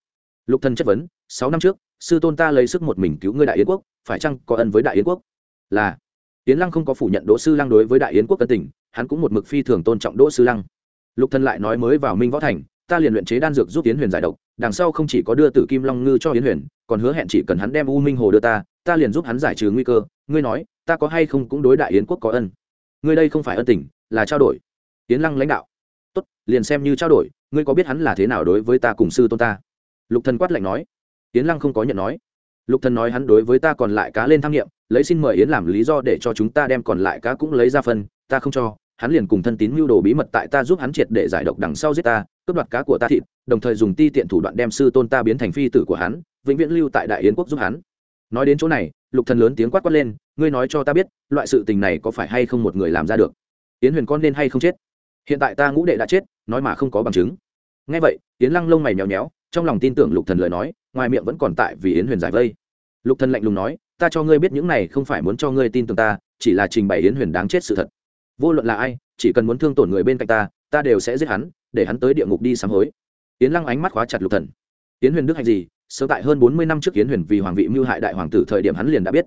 [SPEAKER 1] Lục Thân chất vấn, sáu năm trước, sư tôn ta lấy sức một mình cứu ngươi đại yến quốc, phải chăng có ân với đại yến quốc? Là. Yến lăng không có phủ nhận đỗ sư lăng đối với đại yến quốc ân tình, hắn cũng một mực phi thường tôn trọng đỗ sư lăng lục thần lại nói mới vào minh võ thành, ta liền luyện chế đan dược giúp yến huyền giải độc, đằng sau không chỉ có đưa tử kim long ngư cho yến huyền, còn hứa hẹn chỉ cần hắn đem u minh hồ đưa ta ta liền giúp hắn giải trừ nguy cơ. Ngươi nói, ta có hay không cũng đối đại yến quốc có ân. Ngươi đây không phải ân tình, là trao đổi. Yến lăng lãnh đạo. Tốt, liền xem như trao đổi, ngươi có biết hắn là thế nào đối với ta cùng sư tôn ta? Lục thần quát lạnh nói. Yến lăng không có nhận nói. Lục thần nói hắn đối với ta còn lại cá lên tham nghiệm, lấy xin mời yến làm lý do để cho chúng ta đem còn lại cá cũng lấy ra phân, ta không cho hắn liền cùng thân tín mưu đồ bí mật tại ta giúp hắn triệt để giải độc đằng sau giết ta, cướp đoạt cá của ta thịt, đồng thời dùng ti tiện thủ đoạn đem sư tôn ta biến thành phi tử của hắn, vĩnh viễn lưu tại đại yến quốc giúp hắn. Nói đến chỗ này, lục thần lớn tiếng quát quát lên, ngươi nói cho ta biết, loại sự tình này có phải hay không một người làm ra được? Yến huyền con nên hay không chết? Hiện tại ta ngũ đệ đã chết, nói mà không có bằng chứng. Nghe vậy, yến lăng lông mày nhéo nhéo trong lòng tin tưởng lục thần lời nói, ngoài miệng vẫn còn tại vì yến huyền giải vây. Lục thần lạnh lùng nói, ta cho ngươi biết những này không phải muốn cho ngươi tin tưởng ta, chỉ là trình bày yến huyền đáng chết sự thật vô luận là ai, chỉ cần muốn thương tổn người bên cạnh ta ta đều sẽ giết hắn, để hắn tới địa ngục đi sám hối. Yến lăng ánh mắt khóa chặt lục thần. Yến huyền đức hành gì? Sớm tại hơn bốn mươi năm trước yến huyền vì hoàng vị mưu hại đại hoàng tử thời điểm hắn liền đã biết.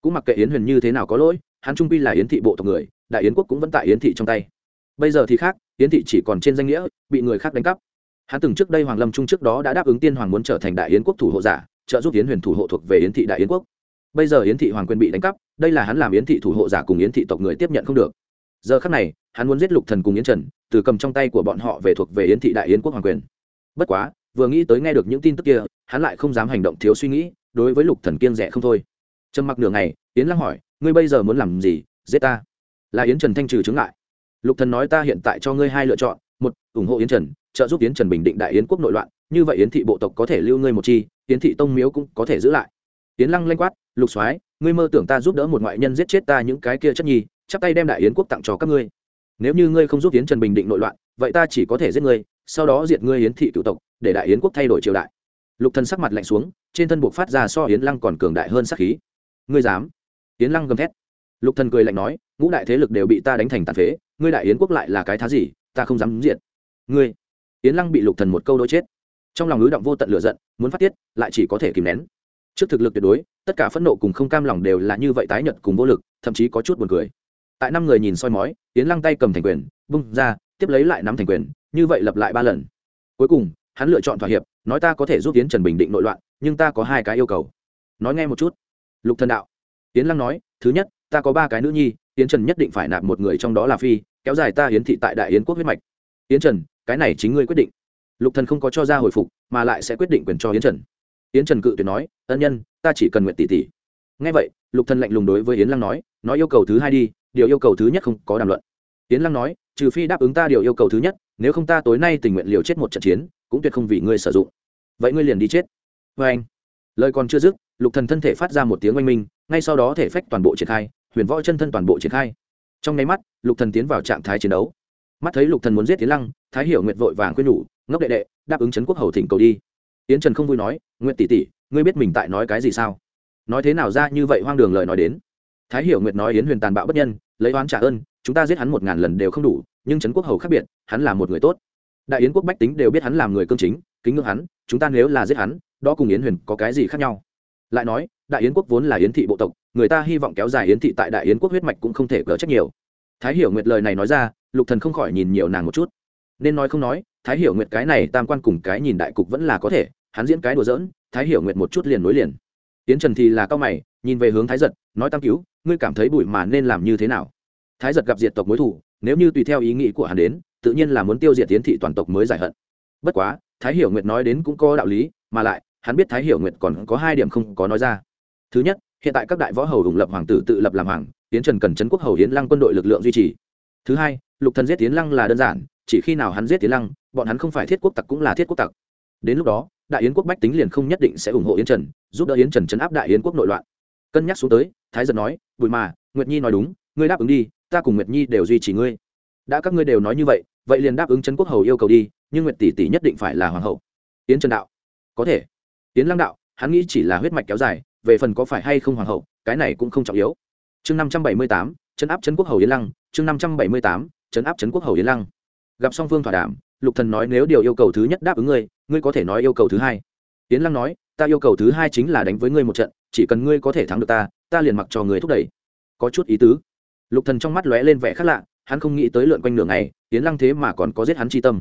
[SPEAKER 1] Cũng mặc kệ yến huyền như thế nào có lỗi, hắn trung pi là yến thị bộ tộc người, đại yến quốc cũng vẫn tại yến thị trong tay. Bây giờ thì khác, yến thị chỉ còn trên danh nghĩa, bị người khác đánh cắp. Hắn từng trước đây hoàng lâm trung trước đó đã đáp ứng tiên hoàng muốn trở thành đại yến quốc thủ hộ giả, trợ giúp yến huyền thủ hộ thuộc về yến thị đại yến quốc. Bây giờ yến thị hoàng quyền bị đánh cắp, đây là hắn làm yến thị thủ hộ giả cùng yến thị tộc người tiếp nhận không được giờ khắc này, hắn muốn giết lục thần cùng yến trần, từ cầm trong tay của bọn họ về thuộc về yến thị đại yến quốc hoàng quyền. Bất quá, vừa nghĩ tới nghe được những tin tức kia, hắn lại không dám hành động thiếu suy nghĩ, đối với lục thần kiên rẻ không thôi. Trầm mặc nửa ngày, yến lăng hỏi, ngươi bây giờ muốn làm gì? Giết ta? Là yến trần thanh trừ chứng lại. lục thần nói, ta hiện tại cho ngươi hai lựa chọn, một, ủng hộ yến trần, trợ giúp yến trần bình định đại yến quốc nội loạn, như vậy yến thị bộ tộc có thể lưu ngươi một chi, yến thị tông miếu cũng có thể giữ lại. Yến lăng lanh quát, lục soái, ngươi mơ tưởng ta giúp đỡ một ngoại nhân giết chết ta những cái kia chất nhi chắp tay đem đại yến quốc tặng cho các ngươi. Nếu như ngươi không giúp yến trần bình định nội loạn, vậy ta chỉ có thể giết ngươi, sau đó diệt ngươi yến thị cựu tộc, để đại yến quốc thay đổi triều đại. Lục thần sắc mặt lạnh xuống, trên thân buộc phát ra so yến lăng còn cường đại hơn sắc khí. Ngươi dám? Yến lăng gầm thét. Lục thần cười lạnh nói, ngũ đại thế lực đều bị ta đánh thành tàn phế, ngươi đại yến quốc lại là cái thá gì, ta không dám diệt. Ngươi? Yến lăng bị lục thần một câu đối chết. Trong lòng ứ động vô tận lửa giận, muốn phát tiết, lại chỉ có thể kìm nén. Trước thực lực tuyệt đối, tất cả phẫn nộ cùng không cam lòng đều là như vậy tái nhợt cùng vô lực, thậm chí có chút buồn cười tại năm người nhìn soi mói, yến lăng tay cầm thành quyền, bung ra, tiếp lấy lại nắm thành quyền, như vậy lặp lại ba lần. Cuối cùng, hắn lựa chọn thỏa hiệp, nói ta có thể giúp yến trần bình định nội loạn, nhưng ta có hai cái yêu cầu. Nói nghe một chút. Lục thần đạo. Yến lăng nói, thứ nhất, ta có ba cái nữ nhi, yến trần nhất định phải nạp một người trong đó là phi, kéo dài ta yến thị tại đại yến quốc huyết mạch. Yến trần, cái này chính ngươi quyết định. Lục thần không có cho ra hồi phục, mà lại sẽ quyết định quyền cho yến trần. Yến trần cự tuyệt nói, ân nhân, ta chỉ cần nguyện tỷ tỷ. Nghe vậy, lục thần lạnh lùng đối với yến lăng nói nói yêu cầu thứ hai đi điều yêu cầu thứ nhất không có đàm luận. Tiến lăng nói, trừ phi đáp ứng ta điều yêu cầu thứ nhất, nếu không ta tối nay tình nguyện liều chết một trận chiến, cũng tuyệt không vì ngươi sử dụng. Vậy ngươi liền đi chết. Vê anh. Lời còn chưa dứt, lục thần thân thể phát ra một tiếng oanh minh, ngay sau đó thể phách toàn bộ triển khai, huyền võ chân thân toàn bộ triển khai. Trong nháy mắt, lục thần tiến vào trạng thái chiến đấu. Mắt thấy lục thần muốn giết tiến lăng, thái hiểu nguyệt vội vàng khuyên nhủ, ngốc đệ đệ, đáp ứng Trấn quốc hầu thỉnh cầu đi. Tiến trần không vui nói, nguyệt tỷ tỷ, ngươi biết mình tại nói cái gì sao? Nói thế nào ra như vậy hoang đường lời nói đến. Thái hiểu nguyệt nói yến huyền tàn bạo bất nhân lấy oán trả ơn, chúng ta giết hắn một ngàn lần đều không đủ, nhưng trấn quốc hầu khác biệt, hắn là một người tốt. Đại yến quốc bách tính đều biết hắn làm người cương chính, kính ngưỡng hắn, chúng ta nếu là giết hắn, đó cùng yến huyền có cái gì khác nhau? Lại nói, đại yến quốc vốn là yến thị bộ tộc, người ta hy vọng kéo dài yến thị tại đại yến quốc huyết mạch cũng không thể gỡ trách nhiều. Thái hiểu nguyệt lời này nói ra, lục thần không khỏi nhìn nhiều nàng một chút. Nên nói không nói, thái hiểu nguyệt cái này tam quan cùng cái nhìn đại cục vẫn là có thể, hắn diễn cái đùa giỡn, thái hiểu nguyệt một chút liền nối liền. Yến trần thì là cao mày nhìn về hướng thái giật, nói tam cứu, ngươi cảm thấy bụi mà nên làm như thế nào? Thái giật gặp diệt tộc mối thủ, nếu như tùy theo ý nghĩ của hắn đến, tự nhiên là muốn tiêu diệt tiến thị toàn tộc mới giải hận. Bất quá, thái hiểu nguyệt nói đến cũng có đạo lý, mà lại, hắn biết thái hiểu nguyệt còn có hai điểm không có nói ra. Thứ nhất, hiện tại các đại võ hầu ủng lập hoàng tử tự lập làm hoàng tiến trần cần chấn quốc hầu hiến lăng quân đội lực lượng duy trì. Thứ hai, lục thần giết tiến lăng là đơn giản, chỉ khi nào hắn giết tiến lăng, bọn hắn không phải thiết quốc tặc cũng là thiết quốc tặc. Đến lúc đó, đại yến quốc bách tính liền không nhất định sẽ ủng hộ yến trần, giúp đỡ yến trần chấn áp đại yến quốc nội loạn cân nhắc xuống tới, thái giật nói bụi mà, nguyệt nhi nói đúng, ngươi đáp ứng đi, ta cùng nguyệt nhi đều duy trì ngươi. Đã các ngươi đều nói như vậy vậy liền đáp ứng trấn quốc hầu yêu cầu đi, nhưng nguyệt tỷ tỷ nhất định phải là hoàng hậu. Yến trần đạo, có thể. Yến lăng đạo, hắn nghĩ chỉ là huyết mạch kéo dài, về phần có phải hay không hoàng hậu, cái này cũng không trọng yếu. Chương năm trăm bảy mươi tám chấn áp trấn quốc hầu yến lăng, chương năm trăm bảy mươi tám chấn áp trấn quốc hầu yến lăng. Gặp song phương thỏa đàm, lục thần nói nếu điều yêu cầu thứ nhất đáp ứng ngươi ngươi có thể nói yêu cầu thứ hai. Yến lăng nói, ta yêu cầu thứ hai chính là đánh với ngươi một trận chỉ cần ngươi có thể thắng được ta ta liền mặc cho người thúc đẩy. Có chút ý tứ. Lục thần trong mắt lóe lên vẻ khác lạ, hắn không nghĩ tới lượn quanh nửa ngày, yến lăng thế mà còn có giết hắn chi tâm.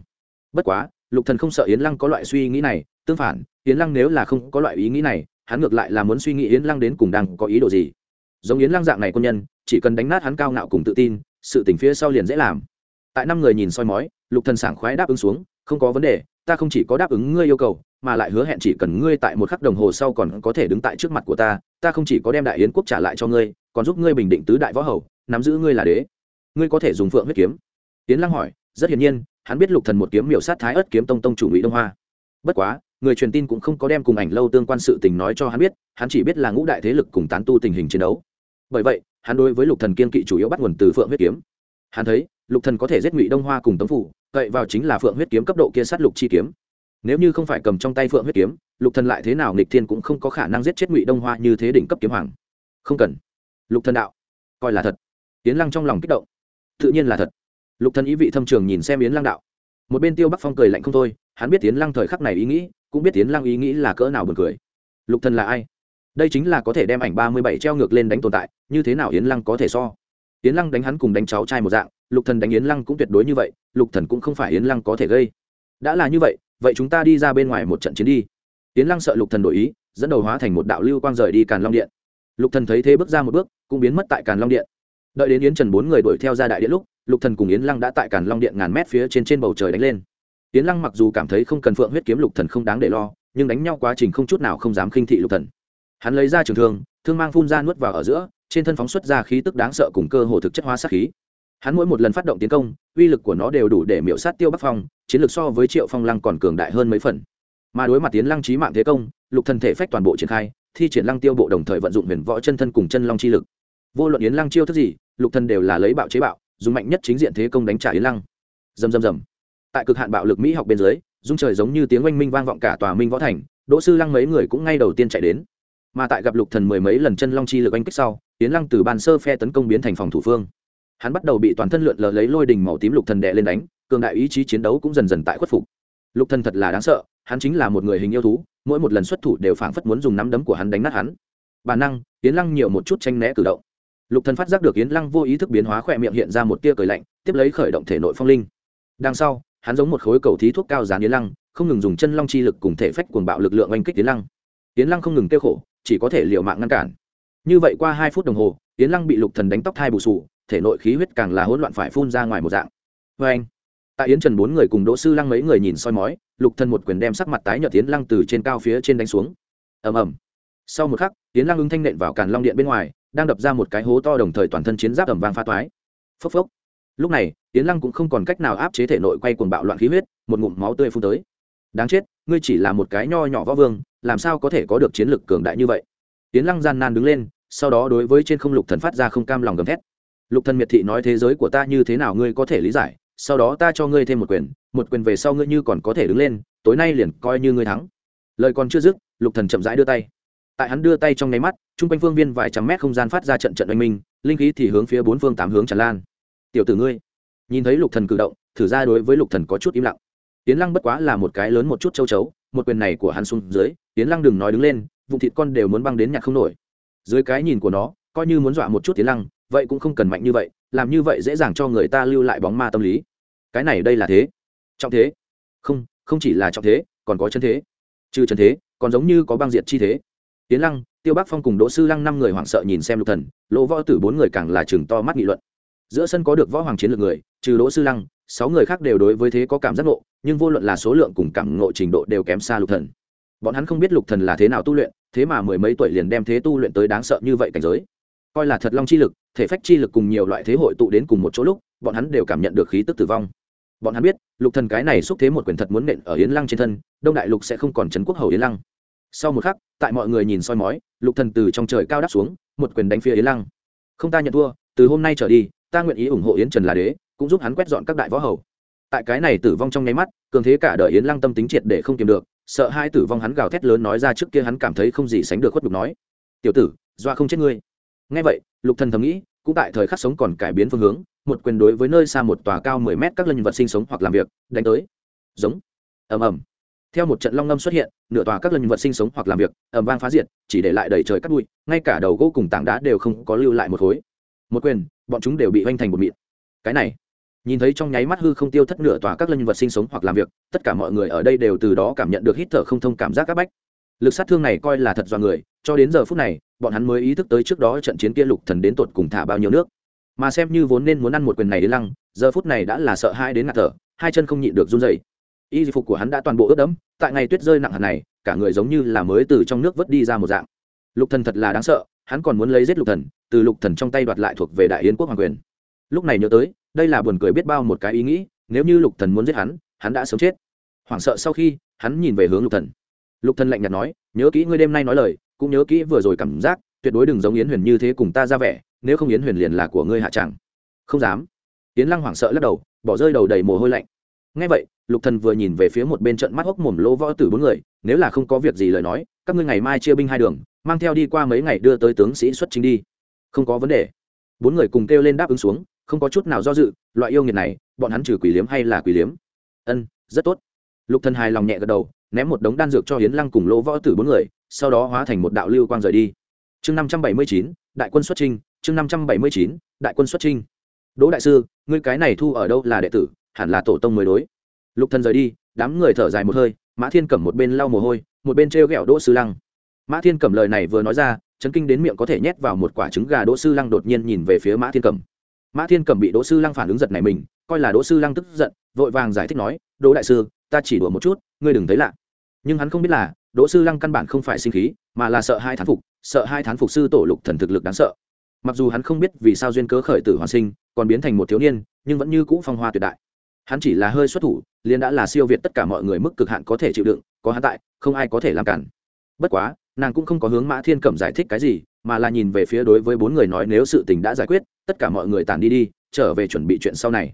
[SPEAKER 1] Bất quá, lục thần không sợ yến lăng có loại suy nghĩ này, tương phản, yến lăng nếu là không có loại ý nghĩ này, hắn ngược lại là muốn suy nghĩ yến lăng đến cùng đang có ý đồ gì. Giống yến lăng dạng này quân nhân, chỉ cần đánh nát hắn cao ngạo cùng tự tin, sự tình phía sau liền dễ làm. Tại năm người nhìn soi mói, lục thần sảng khoái đáp ứng xuống, không có vấn đề, ta không chỉ có đáp ứng ngươi yêu cầu mà lại hứa hẹn chỉ cần ngươi tại một khắc đồng hồ sau còn có thể đứng tại trước mặt của ta ta không chỉ có đem đại yến quốc trả lại cho ngươi, còn giúp ngươi bình định tứ đại võ hầu, nắm giữ ngươi là đế. Ngươi có thể dùng phượng huyết kiếm. Tiến lăng hỏi, rất hiển nhiên, hắn biết lục thần một kiếm miểu sát thái ớt kiếm tông tông chủ ngụy đông hoa. Bất quá, người truyền tin cũng không có đem cùng ảnh lâu tương quan sự tình nói cho hắn biết, hắn chỉ biết là ngũ đại thế lực cùng tán tu tình hình chiến đấu. Bởi vậy, hắn đối với lục thần kiên kỵ chủ yếu bắt nguồn từ phượng huyết kiếm. Hắn thấy, lục thần có thể giết ngụy đông hoa cùng tống phủ cậy vào chính là phượng huyết kiếm cấp độ kia sát lục chi kiếm nếu như không phải cầm trong tay phượng huyết kiếm, lục thần lại thế nào nghịch thiên cũng không có khả năng giết chết ngụy đông hoa như thế đỉnh cấp kiếm hoàng. Không cần. Lục thần đạo. Coi là thật. Yến lăng trong lòng kích động. Tự nhiên là thật. Lục thần ý vị thâm trường nhìn xem yến lăng đạo. Một bên tiêu bắc phong cười lạnh không thôi, hắn biết yến lăng thời khắc này ý nghĩ, cũng biết yến lăng ý nghĩ là cỡ nào buồn cười. Lục thần là ai? Đây chính là có thể đem ảnh ba mươi bảy treo ngược lên đánh tồn tại, như thế nào yến lăng có thể so? Yến lăng đánh hắn cùng đánh cháu trai một dạng, lục thần đánh yến lăng cũng tuyệt đối như vậy, lục thần cũng không phải yến lăng có thể gây. Đã là như vậy vậy chúng ta đi ra bên ngoài một trận chiến đi. Yến lăng sợ lục thần đổi ý, dẫn đầu hóa thành một đạo lưu quang rời đi càn long điện. Lục thần thấy thế bước ra một bước, cũng biến mất tại càn long điện. Đợi đến yến trần bốn người đuổi theo ra đại điện lúc, lục thần cùng yến lăng đã tại càn long điện ngàn mét phía trên trên bầu trời đánh lên. Yến lăng mặc dù cảm thấy không cần phượng huyết kiếm lục thần không đáng để lo, nhưng đánh nhau quá trình không chút nào không dám khinh thị lục thần. Hắn lấy ra trường thương thương mang phun ra nuốt vào ở giữa, trên thân phóng xuất ra khí tức đáng sợ cùng cơ hồ thực chất hóa sát khí. Hắn mỗi một lần phát động tiến công, uy lực của nó đều đủ để miễu sát tiêu bắc phong chiến lược so với triệu phong lăng còn cường đại hơn mấy phần. Mà đối mặt tiến lăng trí mạng thế công, lục thần thể phách toàn bộ triển khai, thi triển lăng tiêu bộ đồng thời vận dụng huyền võ chân thân cùng chân long chi lực. Vô luận yến lăng chiêu thức gì, lục thần đều là lấy bạo chế bạo, dùng mạnh nhất chính diện thế công đánh trả yến lăng. Dầm dầm dầm tại cực hạn bạo lực mỹ học bên dưới, dung trời giống như tiếng oanh minh vang vọng cả tòa minh võ thành, đỗ sư lăng mấy người cũng ngay đầu tiên chạy đến. Mà tại gặp lục thần mười mấy lần chân long chi lực oanh kích sau, yến lăng từ bàn sơ phe tấn công biến thành phòng thủ phương. Hắn bắt đầu bị toàn thân lượn lờ lấy lôi đình màu tím lục thần đè lên đánh cường đại ý chí chiến đấu cũng dần dần tại khuất phục. Lục thần thật là đáng sợ, hắn chính là một người hình yêu thú, mỗi một lần xuất thủ đều phảng phất muốn dùng nắm đấm của hắn đánh nát hắn. Bản năng, yến lăng nhiều một chút tranh né cử động. Lục thần phát giác được yến lăng vô ý thức biến hóa khỏe miệng hiện ra một tia cười lạnh, tiếp lấy khởi động thể nội phong linh. Đằng sau, hắn giống một khối cầu thí thuốc cao dán yến lăng, không ngừng dùng chân long chi lực cùng thể phách cuồng bạo lực lượng oanh kích yến lăng. Yến lăng không ngừng tiêu khổ, chỉ có thể liều mạng ngăn cản. Như vậy qua hai phút đồng hồ, yến lăng bị lục thần đánh tóc thai bù sù, thể nội khí huyết càng là hỗn loạn phải phun ra ngoài một dạng. Vê anh tại yến trần bốn người cùng đỗ sư lăng mấy người nhìn soi mói, lục Thân một quyền đem sắc mặt tái nhợt yến lăng từ trên cao phía trên đánh xuống. Ầm ầm. Sau một khắc, yến lăng ứng thanh nện vào càn long điện bên ngoài, đang đập ra một cái hố to đồng thời toàn thân chiến giáp ầm vang pha toái. Phốc phốc. Lúc này, yến lăng cũng không còn cách nào áp chế thể nội quay cuồng bạo loạn khí huyết, một ngụm máu tươi phun tới. Đáng chết, ngươi chỉ là một cái nho nhỏ võ vương, làm sao có thể có được chiến lực cường đại như vậy? Yến lăng gian nan đứng lên, sau đó đối với trên không lục thần phát ra không cam lòng gầm thét. Lục thần miệt thị nói thế giới của ta như thế nào ngươi có thể lý giải sau đó ta cho ngươi thêm một quyền một quyền về sau ngươi như còn có thể đứng lên, tối nay liền coi như ngươi thắng. Lời còn chưa dứt, lục thần chậm rãi đưa tay. Tại hắn đưa tay trong nháy mắt, trung quanh phương viên vài trăm mét không gian phát ra trận trận oanh minh, linh khí thì hướng phía bốn phương tám hướng tràn lan. Tiểu tử ngươi. Nhìn thấy lục thần cử động, thử ra đối với lục thần có chút im lặng. Tiến lăng bất quá là một cái lớn một chút châu chấu, một quyền này của hắn xuống dưới tiến lăng đừng nói đứng lên vùng thịt con đều muốn băng đến nhặt không nổi. Dưới cái nhìn của nó, coi như muốn dọa một chút tiến lăng vậy cũng không cần mạnh như vậy, làm như vậy dễ dàng cho người ta lưu lại bóng ma tâm lý. Cái này đây là thế. Trọng thế. Không không chỉ là trọng thế, còn có chân thế. Trừ chân thế, còn giống như có băng diệt chi thế. Tiến lăng, tiêu bắc phong cùng đỗ sư lăng năm người hoảng sợ nhìn xem lục thần, lỗ võ tử bốn người càng là chừng to mắt nghị luận. Giữa sân có được võ hoàng chiến lược người, trừ đỗ sư lăng, sáu người khác đều đối với thế có cảm giác ngộ, nhưng vô luận là số lượng cùng cảm ngộ trình độ đều kém xa lục thần. Bọn hắn không biết lục thần là thế nào tu luyện, thế mà mười mấy tuổi liền đem thế tu luyện tới đáng sợ như vậy cảnh giới. Coi là thật long chi lực thể phách chi lực cùng nhiều loại thế hội tụ đến cùng một chỗ lúc, bọn hắn đều cảm nhận được khí tức tử vong. Bọn hắn biết, lục thần cái này xúc thế một quyền thật muốn nện ở yến lăng trên thân, đông đại lục sẽ không còn chấn quốc hầu yến lăng. Sau một khắc, tại mọi người nhìn soi mói, lục thần từ trong trời cao đáp xuống, một quyền đánh phía yến lăng. Không ta nhận thua, từ hôm nay trở đi, ta nguyện ý ủng hộ yến trần là đế, cũng giúp hắn quét dọn các đại võ hầu. Tại cái này tử vong trong nháy mắt, cường thế cả đời yến lăng tâm tính triệt để không kiềm được, sợ hai tử vong hắn gào thét lớn nói ra trước kia hắn cảm thấy không gì sánh được khuất nhục nói. Tiểu tử, doa không chết ngươi ngay vậy, lục thần thầm nghĩ, cũng tại thời khắc sống còn cải biến phương hướng, một quyền đối với nơi xa một tòa cao mười mét các linh vật sinh sống hoặc làm việc, đánh tới. Giống. Ầm ầm. Theo một trận long ngâm xuất hiện, nửa tòa các linh vật sinh sống hoặc làm việc, ầm vang phá diệt, chỉ để lại đầy trời cắt bụi, ngay cả đầu gỗ cùng tảng đá đều không có lưu lại một khối. Một quyền, bọn chúng đều bị hoành thành một mịn. Cái này, nhìn thấy trong nháy mắt hư không tiêu thất nửa tòa các linh vật sinh sống hoặc làm việc, tất cả mọi người ở đây đều từ đó cảm nhận được hít thở không thông cảm giác áp bách lực sát thương này coi là thật do người, cho đến giờ phút này, bọn hắn mới ý thức tới trước đó trận chiến kia lục thần đến tột cùng thả bao nhiêu nước. Mà xem như vốn nên muốn ăn một quyền này đến lăng, giờ phút này đã là sợ hai đến ngạt thở, hai chân không nhịn được run rẩy. Y phục của hắn đã toàn bộ ướt đẫm, tại ngày tuyết rơi nặng hạt này, cả người giống như là mới từ trong nước vớt đi ra một dạng. Lục thần thật là đáng sợ, hắn còn muốn lấy giết lục thần, từ lục thần trong tay đoạt lại thuộc về đại yến quốc hoàng quyền. Lúc này nhớ tới, đây là buồn cười biết bao một cái ý nghĩ, nếu như lục thần muốn giết hắn hắn đã sớm chết. Hoảng sợ sau khi, hắn nhìn về hướng lục thần lục thần lạnh nhạt nói, nhớ kỹ ngươi đêm nay nói lời, cũng nhớ kỹ vừa rồi cảm giác, tuyệt đối đừng giống yến huyền như thế cùng ta ra vẻ, nếu không yến huyền liền là của ngươi hạ chẳng. Không dám. Yến lăng hoảng sợ lắc đầu, bỏ rơi đầu đầy mồ hôi lạnh. Ngay vậy, lục thần vừa nhìn về phía một bên trận mắt hốc mồm lỗ võ tử bốn người, nếu là không có việc gì lời nói, các ngươi ngày mai chia binh hai đường, mang theo đi qua mấy ngày đưa tới tướng sĩ xuất chính đi. Không có vấn đề. Bốn người cùng kêu lên đáp ứng xuống, không có chút nào do dự, loại yêu nghiệt này, bọn hắn trừ quỷ liếm hay là quỷ liếm? Ân, rất tốt. Lục thần hài lòng nhẹ gật đầu ném một đống đan dược cho hiến lăng cùng lỗ võ tử bốn người, sau đó hóa thành một đạo lưu quang rời đi. Chương năm trăm bảy mươi chín, đại quân xuất trinh chương năm trăm bảy mươi chín, đại quân xuất trinh đỗ đại sư, ngươi cái này thu ở đâu là đệ tử, hẳn là tổ tông mới đối. Lục thần rời đi, đám người thở dài một hơi, mã thiên cẩm một bên lau mồ hôi, một bên treo gẹo đỗ sư lăng. Mã thiên cẩm lời này vừa nói ra, chấn kinh đến miệng có thể nhét vào một quả trứng gà đỗ sư lăng đột nhiên nhìn về phía mã thiên cẩm. Mã thiên cẩm bị đỗ sư lăng phản ứng giật này mình, coi là đỗ sư lăng tức giận, vội vàng giải thích nói, đỗ đại sư ta chỉ đùa một chút, ngươi đừng thấy lạ. Nhưng hắn không biết là, đỗ sư lăng căn bản không phải sinh khí, mà là sợ hai thán phục, sợ hai thán phục sư tổ lục thần thực lực đáng sợ. Mặc dù hắn không biết vì sao duyên cớ khởi tử hoàn sinh, còn biến thành một thiếu niên, nhưng vẫn như cũ phong hoa tuyệt đại. Hắn chỉ là hơi xuất thủ, liền đã là siêu việt tất cả mọi người mức cực hạn có thể chịu đựng, có hắn tại, không ai có thể làm cản. Bất quá, nàng cũng không có hướng mã thiên cẩm giải thích cái gì, mà là nhìn về phía đối với bốn người nói nếu sự tình đã giải quyết, tất cả mọi người tàn đi đi, trở về chuẩn bị chuyện sau này.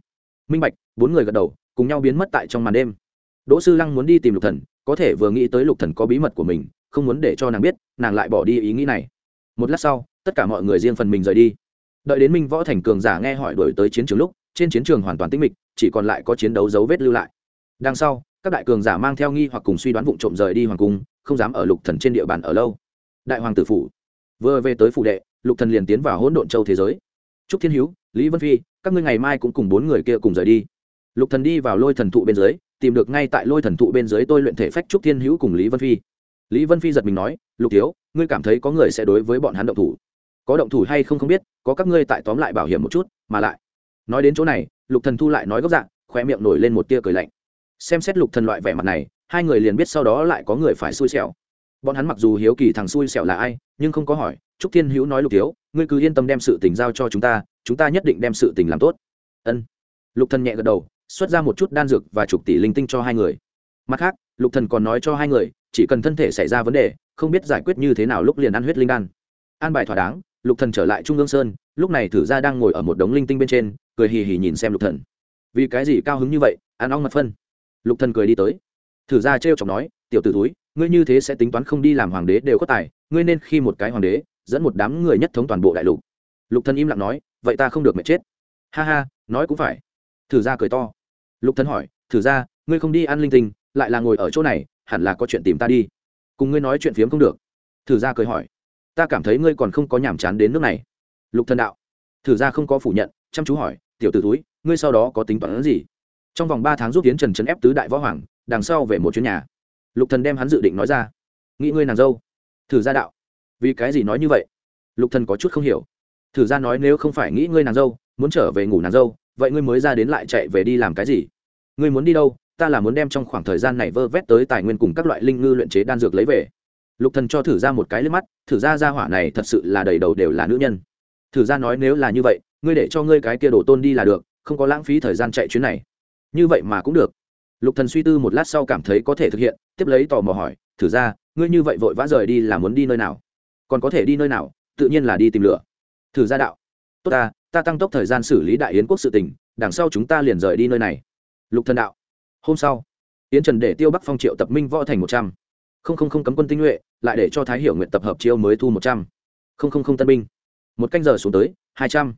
[SPEAKER 1] Minh bạch, bốn người gật đầu, cùng nhau biến mất tại trong màn đêm đỗ sư lăng muốn đi tìm lục thần, có thể vừa nghĩ tới lục thần có bí mật của mình, không muốn để cho nàng biết, nàng lại bỏ đi ý nghĩ này. Một lát sau, tất cả mọi người riêng phần mình rời đi. Đợi đến minh võ thành cường giả nghe hỏi đổi tới chiến trường lúc, trên chiến trường hoàn toàn tĩnh mịch, chỉ còn lại có chiến đấu dấu vết lưu lại. Đằng sau, các đại cường giả mang theo nghi hoặc cùng suy đoán vụ trộm rời đi hoàng cung, không dám ở lục thần trên địa bàn ở lâu. Đại hoàng tử phủ. Vừa về tới phủ đệ, lục thần liền tiến vào hỗn độn châu thế giới. Trúc thiên hữu lý vân phi, các ngươi ngày mai cũng cùng bốn người kia cùng rời đi. Lục thần đi vào lôi thần thụ bên dưới tìm được ngay tại lôi thần thụ bên dưới tôi luyện thể phách trúc thiên hữu cùng lý vân phi. Lý vân phi giật mình nói, lục thiếu, ngươi cảm thấy có người sẽ đối với bọn hắn động thủ? Có động thủ hay không không biết, có các ngươi tại tóm lại bảo hiểm một chút, mà lại. Nói đến chỗ này, lục thần thu lại nói gốc dạng khoe miệng nổi lên một tia cười lạnh. Xem xét lục thần loại vẻ mặt này, hai người liền biết sau đó lại có người phải xui xẻo. Bọn hắn mặc dù hiếu kỳ thằng xui xẻo là ai, nhưng không có hỏi, trúc thiên hữu nói lục thiếu, ngươi cứ yên tâm đem sự tình giao cho chúng ta chúng ta nhất định đem sự tình làm tốt. Ân. Lục thần nhẹ gật đầu xuất ra một chút đan dược và chục tỷ linh tinh cho hai người. Mặt khác, lục thần còn nói cho hai người, chỉ cần thân thể xảy ra vấn đề, không biết giải quyết như thế nào lúc liền ăn huyết linh đan. An bài thỏa đáng, lục thần trở lại trung ương sơn, lúc này thử ra đang ngồi ở một đống linh tinh bên trên, cười hì hì nhìn xem lục thần. Vì cái gì cao hứng như vậy, ăn ong mật phân? Lục thần cười đi tới. Thử ra trêu chọc nói, tiểu tử túi ngươi như thế sẽ tính toán không đi làm hoàng đế đều có tài, ngươi nên khi một cái hoàng đế, dẫn một đám người nhất thống toàn bộ đại lục. Lục thần im lặng nói, vậy ta không được mệt chết. Ha ha, nói cũng phải. Thử ra cười to lục thần hỏi, thử ra, ngươi không đi ăn linh tinh, lại là ngồi ở chỗ này, hẳn là có chuyện tìm ta đi. Cùng ngươi nói chuyện phiếm không được. Thử ra cười hỏi, ta cảm thấy ngươi còn không có nhàm chán đến nước này. Lục thần đạo, thử ra không có phủ nhận, chăm chú hỏi, tiểu t ử túi ngươi sau đó có tính toán gì? Trong vòng ba tháng giúp tiến trần trấn ép tứ đại võ hoàng, đằng sau về một chuyến nhà. Lục thần đem hắn dự định nói ra, nghĩ ngươi nàng dâu. Thử ra đạo, vì cái gì nói như vậy? Lục thần có chút không hiểu, thử ra nói nếu không phải nghĩ ngươi nàng dâu, muốn trở về ngủ nàng dâu vậy ngươi mới ra đến lại chạy về đi làm cái gì? Ngươi muốn đi đâu? Ta là muốn đem trong khoảng thời gian này vơ vét tới tài nguyên cùng các loại linh ngư luyện chế đan dược lấy về. Lục thần cho thử ra một cái lướt mắt, thử ra ra hỏa này thật sự là đầy đầu đều là nữ nhân. Thử ra nói nếu là như vậy, ngươi để cho ngươi cái kia đổ tôn đi là được, không có lãng phí thời gian chạy chuyến này. Như vậy mà cũng được. Lục thần suy tư một lát sau cảm thấy có thể thực hiện, tiếp lấy tò mò hỏi, thử ra, ngươi như vậy vội vã rời đi là muốn đi nơi nào? Còn có thể đi nơi nào? Tự nhiên là đi tìm lửa. Thử ra đạo. Tốt ta ta tăng tốc thời gian xử lý đại yến quốc sự tình, đằng sau chúng ta liền rời đi nơi này. Lục thần đạo, hôm sau, yến trần để tiêu bắc phong triệu tập minh võ thành một trăm. Không không không cấm quân tinh nhuệ, lại để cho thái hiểu nguyện tập hợp chiêu mới thu một trăm. Không không không tân binh, một canh giờ xuống tới, hai trăm.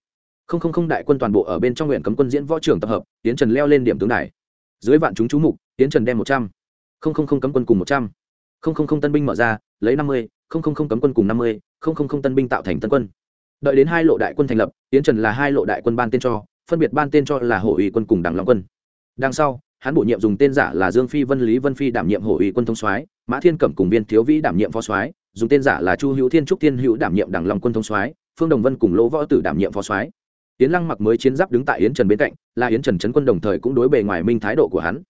[SPEAKER 1] Không không không đại quân toàn bộ ở bên trong nguyện cấm quân diễn võ trưởng tập hợp, yến trần leo lên điểm tướng đài. Dưới vạn chúng chú mục, yến trần đem một trăm. Không không không cấm quân cùng một trăm. Không không không tân binh mở ra, lấy năm mươi. Không không không cấm quân cùng năm mươi. Không không không tân binh tạo thành tân quân đợi đến hai lộ đại quân thành lập, yến trần là hai lộ đại quân ban tên cho, phân biệt ban tên cho là hổ ủy quân cùng đảng long quân. Đằng sau, hắn bổ nhiệm dùng tên giả là dương phi vân, lý vân phi đảm nhiệm hổ ủy quân thông soái, mã thiên cẩm cùng viên thiếu vĩ đảm nhiệm phó soái, dùng tên giả là chu hữu thiên, trúc thiên hữu đảm nhiệm đảng long quân thông soái, phương đồng vân cùng lỗ võ tử đảm nhiệm phó soái. Yến lăng mặc mới chiến giáp đứng tại yến trần bên cạnh, là yến trần trấn quân đồng thời cũng đối bề ngoài minh thái độ của hắn.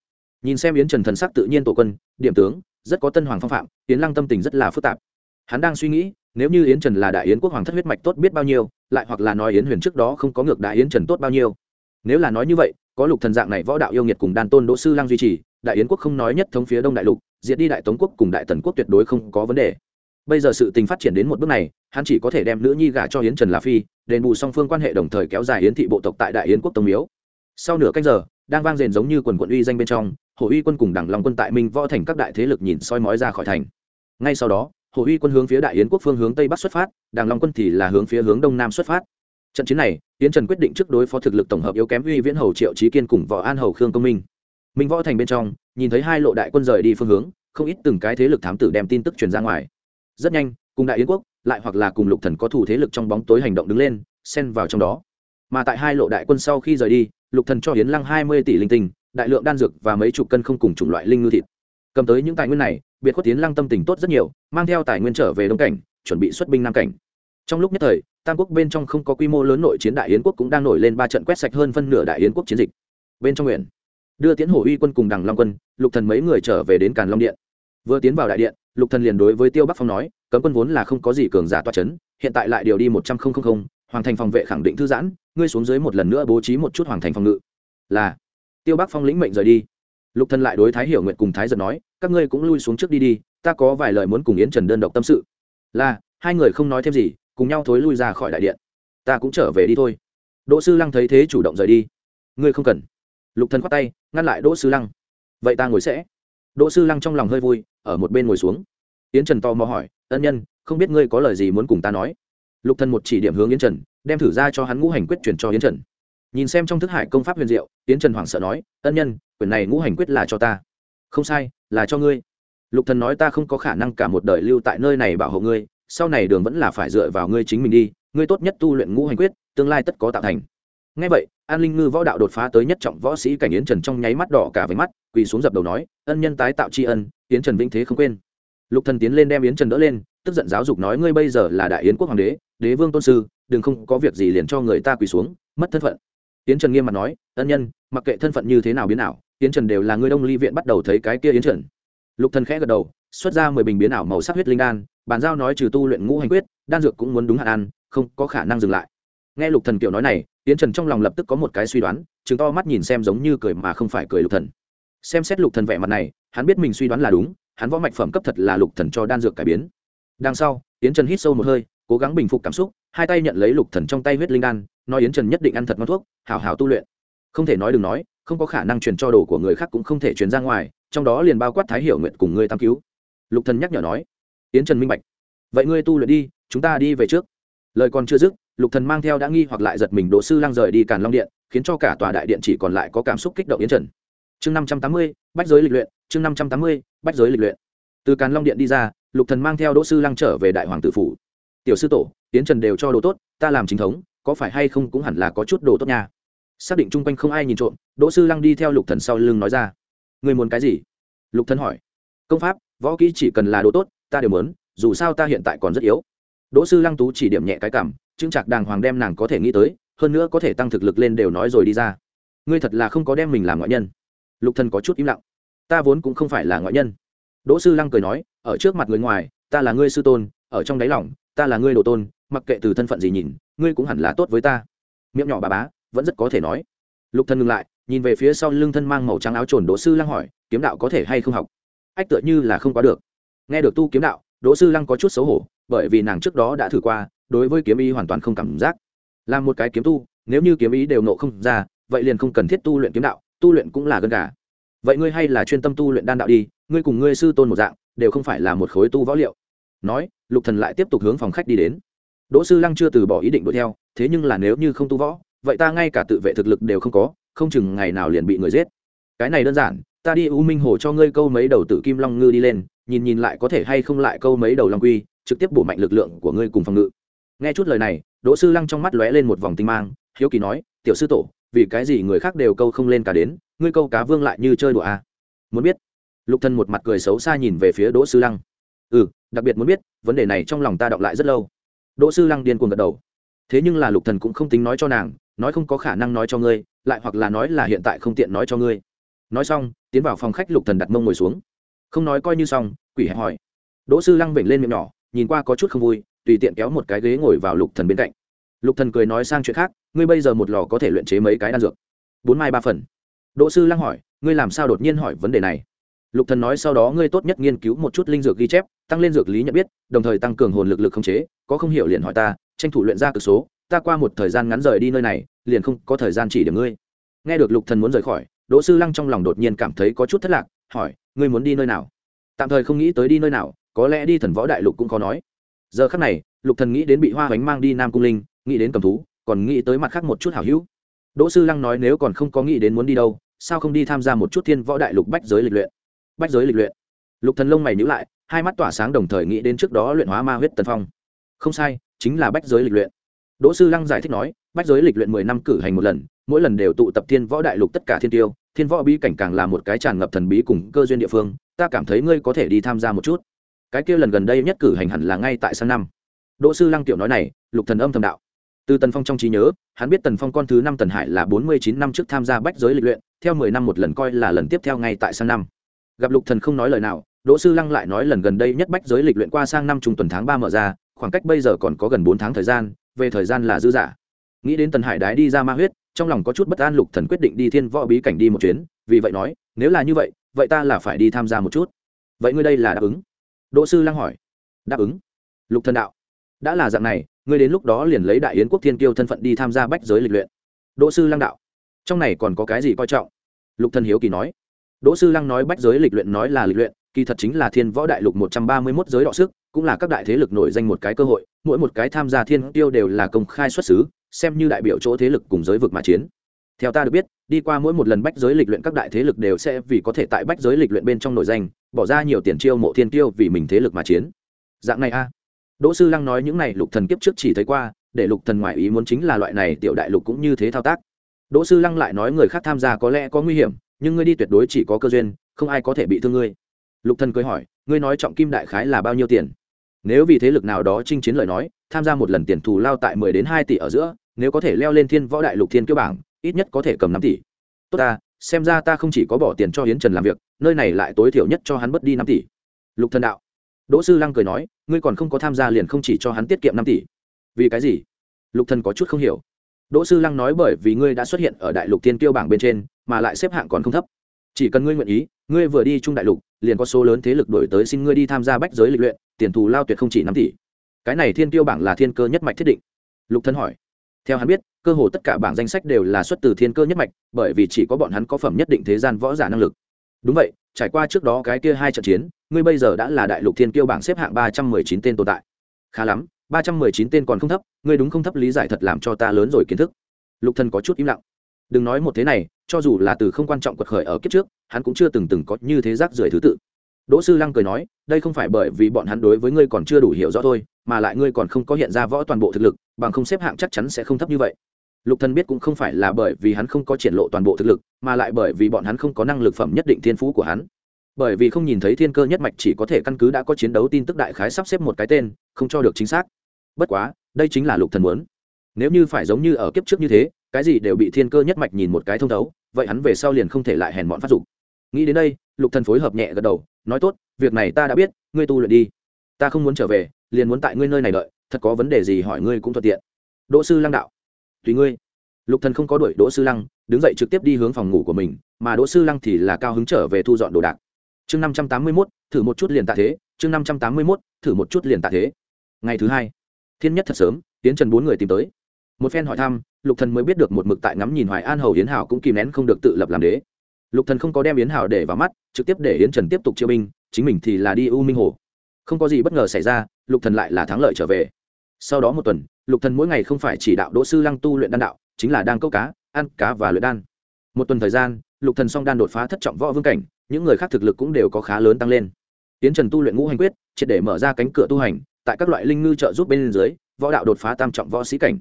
[SPEAKER 1] Nhìn xem yến trần thần sắc tự nhiên tổ quân, điểm tướng, rất có tân hoàng phong phạm, yến lăng tâm tình rất là phức tạp. Hắn đang suy nghĩ nếu như yến trần là đại yến quốc hoàng thất huyết mạch tốt biết bao nhiêu, lại hoặc là nói yến huyền trước đó không có ngược đại yến trần tốt bao nhiêu. Nếu là nói như vậy, có lục thần dạng này võ đạo yêu nghiệt cùng đan tôn đỗ sư lăng duy trì, đại yến quốc không nói nhất thống phía đông đại lục, diệt đi đại tống quốc cùng đại tần quốc tuyệt đối không có vấn đề. Bây giờ sự tình phát triển đến một bước này, hắn chỉ có thể đem nữ nhi gả cho yến trần là phi, đền bù song phương quan hệ đồng thời kéo dài yến thị bộ tộc tại đại yến quốc tông miếu. Sau nửa canh giờ, đang vang rền giống như quần quận uy danh bên trong hồ uy quân cùng đảng long quân tại minh võ thành các đại thế lực nhìn soi mói ra khỏi thành. Ngay sau đó hồ uy quân hướng phía đại yến quốc phương hướng tây bắc xuất phát đảng long quân thì là hướng phía hướng đông nam xuất phát. Trận chiến này, yến trần quyết định trước đối phó thực lực tổng hợp yếu kém uy viễn hầu triệu trí kiên cùng võ an hầu khương công minh. Minh võ thành bên trong, nhìn thấy hai lộ đại quân rời đi phương hướng, không ít từng cái thế lực thám tử đem tin tức truyền ra ngoài. Rất nhanh, cùng đại yến quốc, lại hoặc là cùng lục thần có thủ thế lực trong bóng tối hành động đứng lên, xen vào trong đó. Mà tại hai lộ đại quân sau khi rời đi, lục thần cho hiến lăng hai mươi tỷ linh tinh, đại lượng đan dược và mấy chục cân không cùng chủng loại linh ngư thịt. Cầm tới những tài nguyên này biệt khuất tiến lăng tâm tình tốt rất nhiều, mang theo tài nguyên trở về đông cảnh, chuẩn bị xuất binh nam cảnh. Trong lúc nhất thời, tam quốc bên trong không có quy mô lớn nội chiến đại yến quốc cũng đang nổi lên ba trận quét sạch hơn phân nửa đại yến quốc chiến dịch. Bên trong nguyện, đưa tiến hổ uy quân cùng đằng long quân, lục thần mấy người trở về đến càn long điện. Vừa tiến vào đại điện, lục thần liền đối với tiêu bắc phong nói, cấm quân vốn là không có gì cường giả toa chấn, hiện tại lại điều đi một trăm không hoàng thành phòng vệ khẳng định thư giãn, ngươi xuống dưới một lần nữa bố trí một chút hoàng thành phòng ngự. Là, tiêu bắc phong lĩnh mệnh rời đi. Lục thần lại đối thái hiểu nguyện cùng thái giật nói các ngươi cũng lui xuống trước đi đi, ta có vài lời muốn cùng yến trần đơn độc tâm sự. Là, hai người không nói thêm gì, cùng nhau thối lui ra khỏi đại điện. Ta cũng trở về đi thôi. Đỗ sư lăng thấy thế chủ động rời đi. Ngươi không cần. Lục thần khoát tay, ngăn lại đỗ sư lăng. Vậy ta ngồi sẽ. Đỗ sư lăng trong lòng hơi vui, ở một bên ngồi xuống. Yến trần to mò hỏi, ân nhân, không biết ngươi có lời gì muốn cùng ta nói? Lục thần một chỉ điểm hướng yến trần, đem thử ra cho hắn ngũ hành quyết chuyển cho yến trần. Nhìn xem trong thức hải công pháp huyền diệu, yến trần hoảng sợ nói, ân nhân, quyển này ngũ hành quyết là cho ta. Không sai là cho ngươi. Lục thần nói ta không có khả năng cả một đời lưu tại nơi này bảo hộ ngươi, sau này đường vẫn là phải dựa vào ngươi chính mình đi, ngươi tốt nhất tu luyện ngũ hành quyết, tương lai tất có tạo thành. Ngay vậy, an linh ngư võ đạo đột phá tới nhất trọng võ sĩ cảnh yến trần trong nháy mắt đỏ cả với mắt, quỳ xuống dập đầu nói, ân nhân tái tạo tri ân, yến trần vĩnh thế không quên. Lục thần tiến lên đem yến trần đỡ lên, tức giận giáo dục nói, ngươi bây giờ là đại yến quốc hoàng đế đế vương tôn sư, đừng không có việc gì liền cho người ta quỳ xuống, mất thân phận. Yến trần nghiêm mặt nói, ân nhân, mặc kệ thân phận như thế nào biến nào yến trần đều là người đông ly viện bắt đầu thấy cái kia yến trần. Lục thần khẽ gật đầu, xuất ra mười bình biến ảo màu sắc huyết linh đan, bàn giao nói trừ tu luyện ngũ hành quyết, đan dược cũng muốn đúng hạn ăn, không có khả năng dừng lại. Nghe lục thần kiểu nói này, yến trần trong lòng lập tức có một cái suy đoán chứng to mắt nhìn xem giống như cười mà không phải cười lục thần. Xem xét lục thần vẻ mặt này, hắn biết mình suy đoán là đúng, hắn võ mạch phẩm cấp thật là lục thần cho đan dược cải biến. Đằng sau, yến trần hít sâu một hơi, cố gắng bình phục cảm xúc, hai tay nhận lấy lục thần trong tay huyết linh đan, nói yến trần nhất định ăn thật ngon thuốc, hảo hảo tu luyện. Không thể nói đừng nói không có khả năng truyền cho đồ của người khác cũng không thể truyền ra ngoài, trong đó liền bao quát thái hiểu nguyện cùng ngươi tam cứu. Lục thần nhắc nhở nói. Yến trần minh bạch. Vậy ngươi tu luyện đi, chúng ta đi về trước. Lời còn chưa dứt, lục thần mang theo đã nghi hoặc lại giật mình đỗ sư lang rời đi càn long điện, khiến cho cả tòa đại điện chỉ còn lại có cảm xúc kích động yến trần. Chương năm trăm tám mươi, bách giới lịch luyện, chương năm trăm tám mươi, bách giới lịch luyện. Từ càn long điện đi ra, lục thần mang theo đỗ sư lăng trở về đại hoàng tử phủ. Tiểu sư tổ, Yến trần đều cho đồ tốt, ta làm chính thống, có phải hay không cũng hẳn là có chút đồ tốt nha xác định chung quanh không ai nhìn trộm, đỗ sư lăng đi theo lục thần sau lưng nói ra. Người muốn cái gì? Lục thần hỏi. Công pháp, võ kỹ chỉ cần là đồ tốt, ta đều muốn, dù sao ta hiện tại còn rất yếu. Đỗ sư lăng tú chỉ điểm nhẹ cái cảm, chứng chạc đàng hoàng đem nàng có thể nghĩ tới, hơn nữa có thể tăng thực lực lên đều nói rồi đi ra. Ngươi thật là không có đem mình làm ngoại nhân. Lục thần có chút im lặng. Ta vốn cũng không phải là ngoại nhân. Đỗ sư lăng cười nói, ở trước mặt người ngoài, ta là ngươi sư tôn, ở trong đáy lòng, ta là ngươi đồ tôn, mặc kệ từ thân phận gì nhìn, ngươi cũng hẳn là tốt với ta. Miệng nhỏ bà bá vẫn rất có thể nói. Lục thần ngừng lại, nhìn về phía sau lưng thân mang màu trắng áo trồn đỗ sư lăng hỏi, kiếm đạo có thể hay không học? Ách, tựa như là không quá được. Nghe được tu kiếm đạo, đỗ sư lăng có chút xấu hổ, bởi vì nàng trước đó đã thử qua, đối với kiếm ý hoàn toàn không cảm giác. Làm một cái kiếm tu, nếu như kiếm ý đều nộ không ra, vậy liền không cần thiết tu luyện kiếm đạo, tu luyện cũng là gần cả vậy ngươi hay là chuyên tâm tu luyện đan đạo đi, ngươi cùng ngươi sư tôn một dạng, đều không phải là một khối tu võ liệu. Nói, lục thần lại tiếp tục hướng phòng khách đi đến. Đỗ sư lăng chưa từ bỏ ý định đuổi theo, thế nhưng là nếu như không tu võ vậy ta ngay cả tự vệ thực lực đều không có, không chừng ngày nào liền bị người giết. Cái này đơn giản, ta đi u minh hồ cho ngươi câu mấy đầu tử kim long ngư đi lên, nhìn nhìn lại có thể hay không lại câu mấy đầu long quy, trực tiếp bổ mạnh lực lượng của ngươi cùng phòng ngự. Nghe chút lời này, đỗ sư lăng trong mắt lóe lên một vòng tinh mang, hiếu kỳ nói, tiểu sư tổ, vì cái gì người khác đều câu không lên cả đến, ngươi câu cá vương lại như chơi đùa à? muốn biết. Lục thân một mặt cười xấu xa nhìn về phía đỗ sư lăng. Ừ đặc biệt muốn biết, vấn đề này trong lòng ta đọc lại rất lâu. Đỗ sư lăng điên cuồng gật đầu. Thế nhưng là lục thần cũng không tính nói cho nàng nói không có khả năng nói cho ngươi, lại hoặc là nói là hiện tại không tiện nói cho ngươi. Nói xong, tiến vào phòng khách lục thần đặt mông ngồi xuống. Không nói coi như xong, quỷ hẹp hỏi. Đỗ sư lăng vểnh lên miệng nhỏ, nhìn qua có chút không vui, tùy tiện kéo một cái ghế ngồi vào lục thần bên cạnh. Lục thần cười nói sang chuyện khác, ngươi bây giờ một lò có thể luyện chế mấy cái đan dược? Bốn mai ba phần. Đỗ sư lăng hỏi, ngươi làm sao đột nhiên hỏi vấn đề này? Lục thần nói sau đó ngươi tốt nhất nghiên cứu một chút linh dược ghi chép, tăng lên dược lý nhận biết, đồng thời tăng cường hồn lực lực không chế, có không hiểu liền hỏi ta, tranh thủ luyện ra cực số ta qua một thời gian ngắn rời đi nơi này, liền không có thời gian chỉ điểm ngươi. Nghe được lục thần muốn rời khỏi, đỗ sư lăng trong lòng đột nhiên cảm thấy có chút thất lạc, hỏi, ngươi muốn đi nơi nào? Tạm thời không nghĩ tới đi nơi nào, có lẽ đi thần võ đại lục cũng có nói. Giờ khắc này, lục thần nghĩ đến bị hoa hoánh mang đi nam cung linh, nghĩ đến cầm thú, còn nghĩ tới mặt khác một chút hảo hữu. Đỗ sư lăng nói nếu còn không có nghĩ đến muốn đi đâu, sao không đi tham gia một chút thiên võ đại lục bách giới lịch luyện? Bách giới lịch luyện? Lục thần lông mày nhíu lại, hai mắt tỏa sáng đồng thời nghĩ đến trước đó luyện hóa ma huyết tần phong. Không sai, chính là bách giới lịch luyện đỗ sư lăng giải thích nói, bách giới lịch luyện mười năm cử hành một lần, mỗi lần đều tụ tập thiên võ đại lục tất cả thiên tiêu, thiên võ bí cảnh càng là một cái tràn ngập thần bí cùng cơ duyên địa phương, ta cảm thấy ngươi có thể đi tham gia một chút. Cái kia lần gần đây nhất cử hành hẳn là ngay tại sang năm. Đỗ sư lăng tiểu nói này, lục thần âm thầm đạo. Từ tần phong trong trí nhớ, hắn biết tần phong con thứ năm tần hải là bốn mươi chín năm trước tham gia bách giới lịch luyện, theo mười năm một lần coi là lần tiếp theo ngay tại sang năm. Gặp lục thần không nói lời nào, đỗ sư lăng lại nói lần gần đây nhất bách giới lịch luyện qua sang năm trung tuần tháng ba mở ra, khoảng cách bây giờ còn có gần bốn tháng thời gian về thời gian là dư giả. Nghĩ đến tần hải đái đi ra ma huyết, trong lòng có chút bất an lục thần quyết định đi thiên võ bí cảnh đi một chuyến, vì vậy nói, nếu là như vậy vậy ta là phải đi tham gia một chút. Vậy ngươi đây là đáp ứng? Đỗ sư lăng hỏi. Đáp ứng. Lục thần đạo, đã là dạng này, ngươi đến lúc đó liền lấy đại yến quốc thiên kiêu thân phận đi tham gia bách giới lịch luyện. Đỗ sư lăng đạo. Trong này còn có cái gì coi trọng? Lục thần hiếu kỳ nói. Đỗ sư lăng nói bách giới lịch luyện nói là lịch luyện kỳ thật chính là thiên võ đại lục một trăm ba mươi 131 giới đọ sức, cũng là các đại thế lực nổi danh một cái cơ hội, mỗi một cái tham gia thiên tiêu đều là công khai xuất xứ, xem như đại biểu chỗ thế lực cùng giới vực mà chiến. Theo ta được biết, đi qua mỗi một lần bách giới lịch luyện các đại thế lực đều sẽ vì có thể tại bách giới lịch luyện bên trong nổi danh, bỏ ra nhiều tiền chiêu mộ thiên tiêu vì mình thế lực mà chiến. Dạng này a. Đỗ sư lăng nói những này lục thần kiếp trước chỉ thấy qua, để lục thần ngoại ý muốn chính là loại này tiểu đại lục cũng như thế thao tác. Đỗ sư lăng lại nói người khác tham gia có lẽ có nguy hiểm, nhưng ngươi đi tuyệt đối chỉ có cơ duyên, không ai có thể bị thương ngươi lục thần cười hỏi, ngươi nói trọng kim đại khái là bao nhiêu tiền? Nếu vì thế lực nào đó chinh chiến lời nói, tham gia một lần tiền thù lao tại mười đến hai tỷ ở giữa, nếu có thể leo lên thiên võ đại lục thiên kiêu bảng, ít nhất có thể cầm năm tỷ. Tốt ta, xem ra ta không chỉ có bỏ tiền cho hiến trần làm việc, nơi này lại tối thiểu nhất cho hắn mất đi năm tỷ. Lục thần đạo. Đỗ sư lăng cười nói, ngươi còn không có tham gia liền không chỉ cho hắn tiết kiệm năm tỷ. Vì cái gì? Lục thần có chút không hiểu. Đỗ sư lăng nói, bởi vì ngươi đã xuất hiện ở đại lục thiên kiêu bảng bên trên, mà lại xếp hạng còn không thấp. Chỉ cần ngươi nguyện ý, ngươi vừa đi trung đại lục liền có số lớn thế lực đổi tới xin ngươi đi tham gia bách giới lịch luyện, tiền thù lao tuyệt không chỉ năm tỷ. Cái này thiên tiêu bảng là thiên cơ nhất mạch thiết định. Lục thân hỏi. Theo hắn biết, cơ hồ tất cả bảng danh sách đều là xuất từ thiên cơ nhất mạch, bởi vì chỉ có bọn hắn có phẩm nhất định thế gian võ giả năng lực. Đúng vậy, trải qua trước đó cái kia hai trận chiến, ngươi bây giờ đã là đại lục thiên kiêu bảng xếp hạng ba trăm mười chín tên tồn tại. Khá lắm, ba trăm mười chín tên còn không thấp, ngươi đúng không thấp lý giải thật làm cho ta lớn rồi kiến thức. Lục thần có chút im lặng đừng nói một thế này, cho dù là từ không quan trọng quật khởi ở kiếp trước, hắn cũng chưa từng từng có như thế rác rưởi thứ tự. Đỗ sư lăng cười nói, đây không phải bởi vì bọn hắn đối với ngươi còn chưa đủ hiểu rõ thôi, mà lại ngươi còn không có hiện ra võ toàn bộ thực lực, bằng không xếp hạng chắc chắn sẽ không thấp như vậy. Lục thần biết cũng không phải là bởi vì hắn không có triển lộ toàn bộ thực lực, mà lại bởi vì bọn hắn không có năng lực phẩm nhất định thiên phú của hắn. Bởi vì không nhìn thấy thiên cơ nhất mạch chỉ có thể căn cứ đã có chiến đấu tin tức đại khái sắp xếp một cái tên, không cho được chính xác. Bất quá, đây chính là lục thần muốn. Nếu như phải giống như ở kiếp trước như thế cái gì đều bị thiên cơ nhất mạch nhìn một cái thông thấu vậy hắn về sau liền không thể lại hèn bọn phát dục. Nghĩ đến đây lục thần phối hợp nhẹ gật đầu nói tốt việc này ta đã biết ngươi tu luyện đi. Ta không muốn trở về liền muốn tại ngươi nơi này đợi thật có vấn đề gì hỏi ngươi cũng thuận tiện. Đỗ sư lăng đạo. Tùy ngươi. Lục thần không có đuổi đỗ sư lăng đứng dậy trực tiếp đi hướng phòng ngủ của mình mà đỗ sư lăng thì là cao hứng trở về thu dọn đồ đạc. Chương năm trăm tám mươi 581, thử một chút liền tạ thế chương năm trăm tám mươi 581, thử một chút liền tạ thế. Ngày thứ hai. Thiên nhất thật sớm tiến trần bốn người tìm tới một phen hỏi thăm, lục thần mới biết được một mực tại ngắm nhìn hoài an hầu yến hảo cũng kìm nén không được tự lập làm đế. Lục thần không có đem yến hảo để vào mắt, trực tiếp để yến trần tiếp tục chiêu binh, chính mình thì là đi u minh hồ. Không có gì bất ngờ xảy ra, lục thần lại là thắng lợi trở về. Sau đó một tuần, lục thần mỗi ngày không phải chỉ đạo đỗ sư lăng tu luyện đan đạo, chính là đang câu cá, ăn cá và luyện đan. Một tuần thời gian, lục thần song đan đột phá thất trọng võ vương cảnh, những người khác thực lực cũng đều có khá lớn tăng lên. Tiến trần tu luyện ngũ hành quyết, triệt để mở ra cánh cửa tu hành, tại các loại linh ngư trợ giúp bên dưới, võ đạo đột phá tam trọng võ sĩ cảnh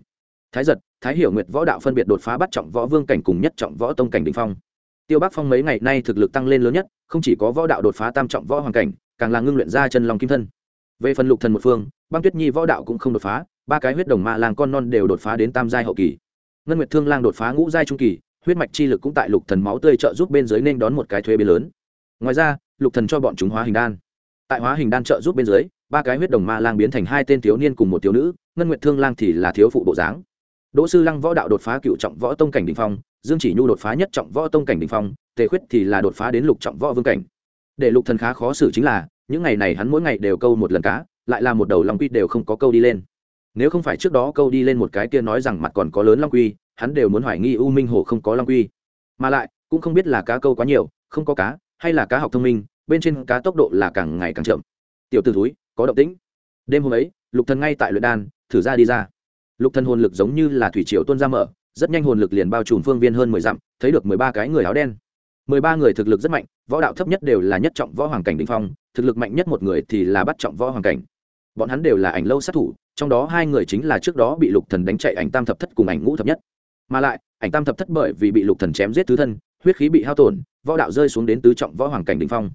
[SPEAKER 1] thái giật, thái hiểu nguyệt võ đạo phân biệt đột phá bắt trọng võ vương cảnh cùng nhất trọng võ tông cảnh đình phong. Tiêu bắc phong mấy ngày nay thực lực tăng lên lớn nhất, không chỉ có võ đạo đột phá tam trọng võ hoàng cảnh, càng là ngưng luyện ra chân lòng kim thân. Về phần lục thần một phương, băng tuyết nhi võ đạo cũng không đột phá, ba cái huyết đồng ma lang con non đều đột phá đến tam giai hậu kỳ. Ngân nguyệt thương lang đột phá ngũ giai trung kỳ, huyết mạch chi lực cũng tại lục thần máu tươi trợ giúp bên dưới nên đón một cái thuế biến lớn. Ngoài ra, lục thần cho bọn chúng hóa hình đan. Tại hóa hình đan trợ giúp bên dưới, ba cái huyết đồng ma lang biến thành hai tên thiếu niên cùng một thiếu nữ, ngân nguyệt thương lang thì là thiếu phụ bộ dáng đỗ sư lăng võ đạo đột phá cựu trọng võ tông cảnh đỉnh phong, dương chỉ nhu đột phá nhất trọng võ tông cảnh đỉnh phong, tề khuyết thì là đột phá đến lục trọng võ vương cảnh. Để lục thần khá khó xử chính là, những ngày này hắn mỗi ngày đều câu một lần cá, lại là một đầu long quy đều không có câu đi lên. Nếu không phải trước đó câu đi lên một cái kia nói rằng mặt còn có lớn long quy, hắn đều muốn hoài nghi u minh hồ không có long quy. Mà lại, cũng không biết là cá câu quá nhiều, không có cá, hay là cá học thông minh, bên trên cá tốc độ là càng ngày càng chậm. Tiểu tử ử túi có động tĩnh. Đêm hôm ấy, lục thần ngay tại luyện đan, thử ra đi ra lục thần hồn lực giống như là thủy triều tuôn ra mở, rất nhanh hồn lực liền bao trùm phương viên hơn mười dặm, thấy được mười ba cái người áo đen. Mười ba người thực lực rất mạnh, võ đạo thấp nhất đều là nhất trọng võ hoàng cảnh đình phong, thực lực mạnh nhất một người thì là bắt trọng võ hoàng cảnh. Bọn hắn đều là ảnh lâu sát thủ, trong đó hai người chính là trước đó bị lục thần đánh chạy ảnh tam thập thất cùng ảnh ngũ thập nhất. Mà lại, ảnh tam thập thất bởi vì bị lục thần chém giết tứ thân, huyết khí bị hao tổn, võ đạo rơi xuống đến tứ trọng võ hoàng cảnh đỉnh phong.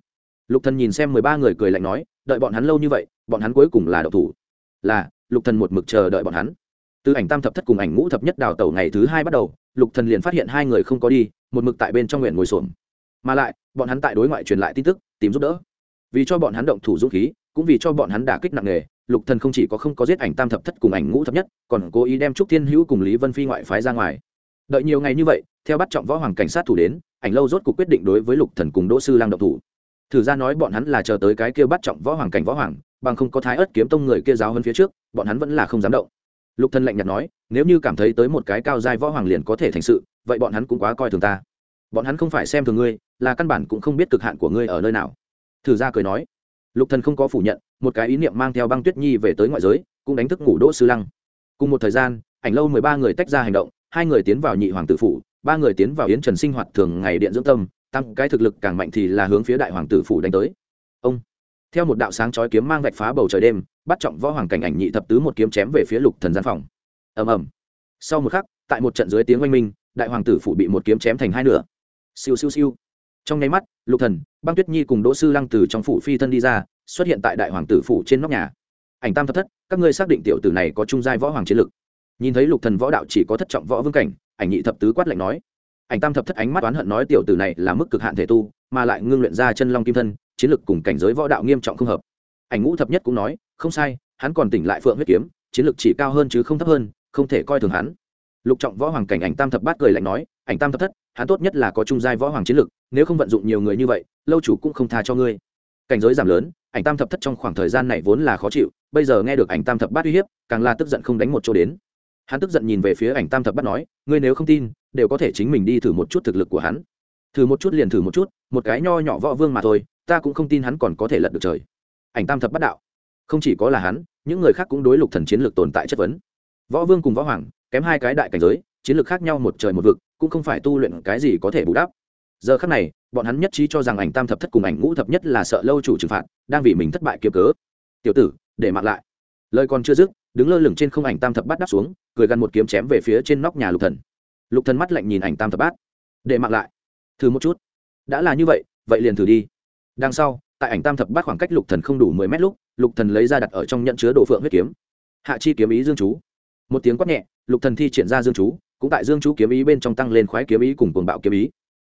[SPEAKER 1] Lục thần nhìn xem mười ba người cười lạnh nói, đợi bọn hắn lâu như vậy, bọn hắn cuối cùng là đậu thủ. Là, lục thần một mực chờ đợi bọn hắn từ ảnh tam thập thất cùng ảnh ngũ thập nhất đào tẩu ngày thứ hai bắt đầu, lục thần liền phát hiện hai người không có đi, một mực tại bên trong nguyện ngồi xổm. Mà lại, bọn hắn tại đối ngoại truyền lại tin tức, tìm giúp đỡ. Vì cho bọn hắn động thủ dũng khí, cũng vì cho bọn hắn đả kích nặng nề, lục thần không chỉ có không có giết ảnh tam thập thất cùng ảnh ngũ thập nhất, còn cố ý đem trúc thiên hữu cùng lý vân phi ngoại phái ra ngoài. Đợi nhiều ngày như vậy, theo bắt trọng võ hoàng cảnh sát thủ đến, ảnh lâu rốt cuộc quyết định đối với lục thần cùng đỗ sư lang động thủ. Thử ra nói bọn hắn là chờ tới cái kia bắt trọng võ hoàng cảnh võ hoàng, bằng không có thái ớt kiếm tông người kia giáo hơn phía trước, bọn hắn vẫn là không dám động lục thần lạnh nhạt nói, nếu như cảm thấy tới một cái cao giai võ hoàng liền có thể thành sự, vậy bọn hắn cũng quá coi thường ta. Bọn hắn không phải xem thường ngươi, là căn bản cũng không biết cực hạn của ngươi ở nơi nào. Thử ra cười nói. Lục thần không có phủ nhận, một cái ý niệm mang theo băng tuyết nhi về tới ngoại giới, cũng đánh thức ngủ đỗ sư lăng. Cùng một thời gian, ảnh lâu mười ba người tách ra hành động, hai người tiến vào nhị hoàng tử phủ, ba người tiến vào yến trần sinh hoạt thường ngày điện dưỡng tâm, tăng cái thực lực càng mạnh thì là hướng phía đại hoàng tử phủ đánh tới. Ông, theo một đạo sáng chói kiếm mang vạch phá bầu trời đêm bắt trọng võ hoàng cảnh ảnh nhị thập tứ một kiếm chém về phía lục thần gian phòng. Ầm ầm. Sau một khắc, tại một trận dưới tiếng oanh minh, đại hoàng tử phủ bị một kiếm chém thành hai nửa. Siêu siêu siêu. Trong nháy mắt, lục thần, băng tuyết nhi cùng đỗ sư lăng từ trong phủ phi thân đi ra, xuất hiện tại đại hoàng tử phủ trên nóc nhà. Ảnh tam thất thất, các ngươi xác định tiểu tử này có trung giai võ hoàng chiến lực. Nhìn thấy lục thần võ đạo chỉ có thất trọng võ vương cảnh, ảnh nhị thập tứ quát lạnh nói. Ảnh tam thập thất ánh mắt oán hận nói tiểu tử này là mức cực hạn thể tu, mà lại ngưng luyện ra chân long kim thân, chiến lực cùng cảnh giới võ đạo nghiêm trọng không hợp. Ảnh ngũ thập nhất cũng nói không sai, hắn còn tỉnh lại phượng huyết kiếm, chiến lực chỉ cao hơn chứ không thấp hơn, không thể coi thường hắn. Lục trọng võ hoàng cảnh ảnh tam thập bát cười lạnh nói, ảnh tam thập thất, hắn tốt nhất là có trung giai võ hoàng chiến lực, nếu không vận dụng nhiều người như vậy, lâu chủ cũng không tha cho ngươi. Cảnh giới giảm lớn, ảnh tam thập thất trong khoảng thời gian này vốn là khó chịu, bây giờ nghe được ảnh tam thập bát uy hiếp, càng là tức giận không đánh một chỗ đến. Hắn tức giận nhìn về phía ảnh tam thập bát nói, ngươi nếu không tin, đều có thể chính mình đi thử một chút thực lực của hắn. Thử một chút liền thử một chút, một cái nho nhỏ võ vương mà thôi, ta cũng không tin hắn còn có thể lật được trời. Ảnh tam thập bát đạo không chỉ có là hắn, những người khác cũng đối lục thần chiến lược tồn tại chất vấn. Võ vương cùng võ hoàng, kém hai cái đại cảnh giới, chiến lược khác nhau một trời một vực, cũng không phải tu luyện cái gì có thể bù đắp. Giờ khắc này, bọn hắn nhất trí cho rằng ảnh tam thập thất cùng ảnh ngũ thập nhất là sợ lâu chủ trừng phạt, đang vì mình thất bại kiếm cớ. Tiểu tử, để mặc lại. Lời còn chưa dứt, đứng lơ lửng trên không ảnh tam thập bát đáp xuống, cười gần một kiếm chém về phía trên nóc nhà lục thần. Lục thần mắt lạnh nhìn ảnh tam thập bát. Để mặc lại. Thử một chút. Đã là như vậy vậy liền thử đi. Đằng sau, tại ảnh tam thập bát khoảng cách lục thần không đủ mười mét lúc lục thần lấy ra đặt ở trong nhận chứa đồ phượng huyết kiếm. Hạ chi kiếm ý dương chú. Một tiếng quát nhẹ, lục thần thi triển ra dương chú, cũng tại dương chú kiếm ý bên trong tăng lên khoái kiếm ý cùng cuồng bạo kiếm ý.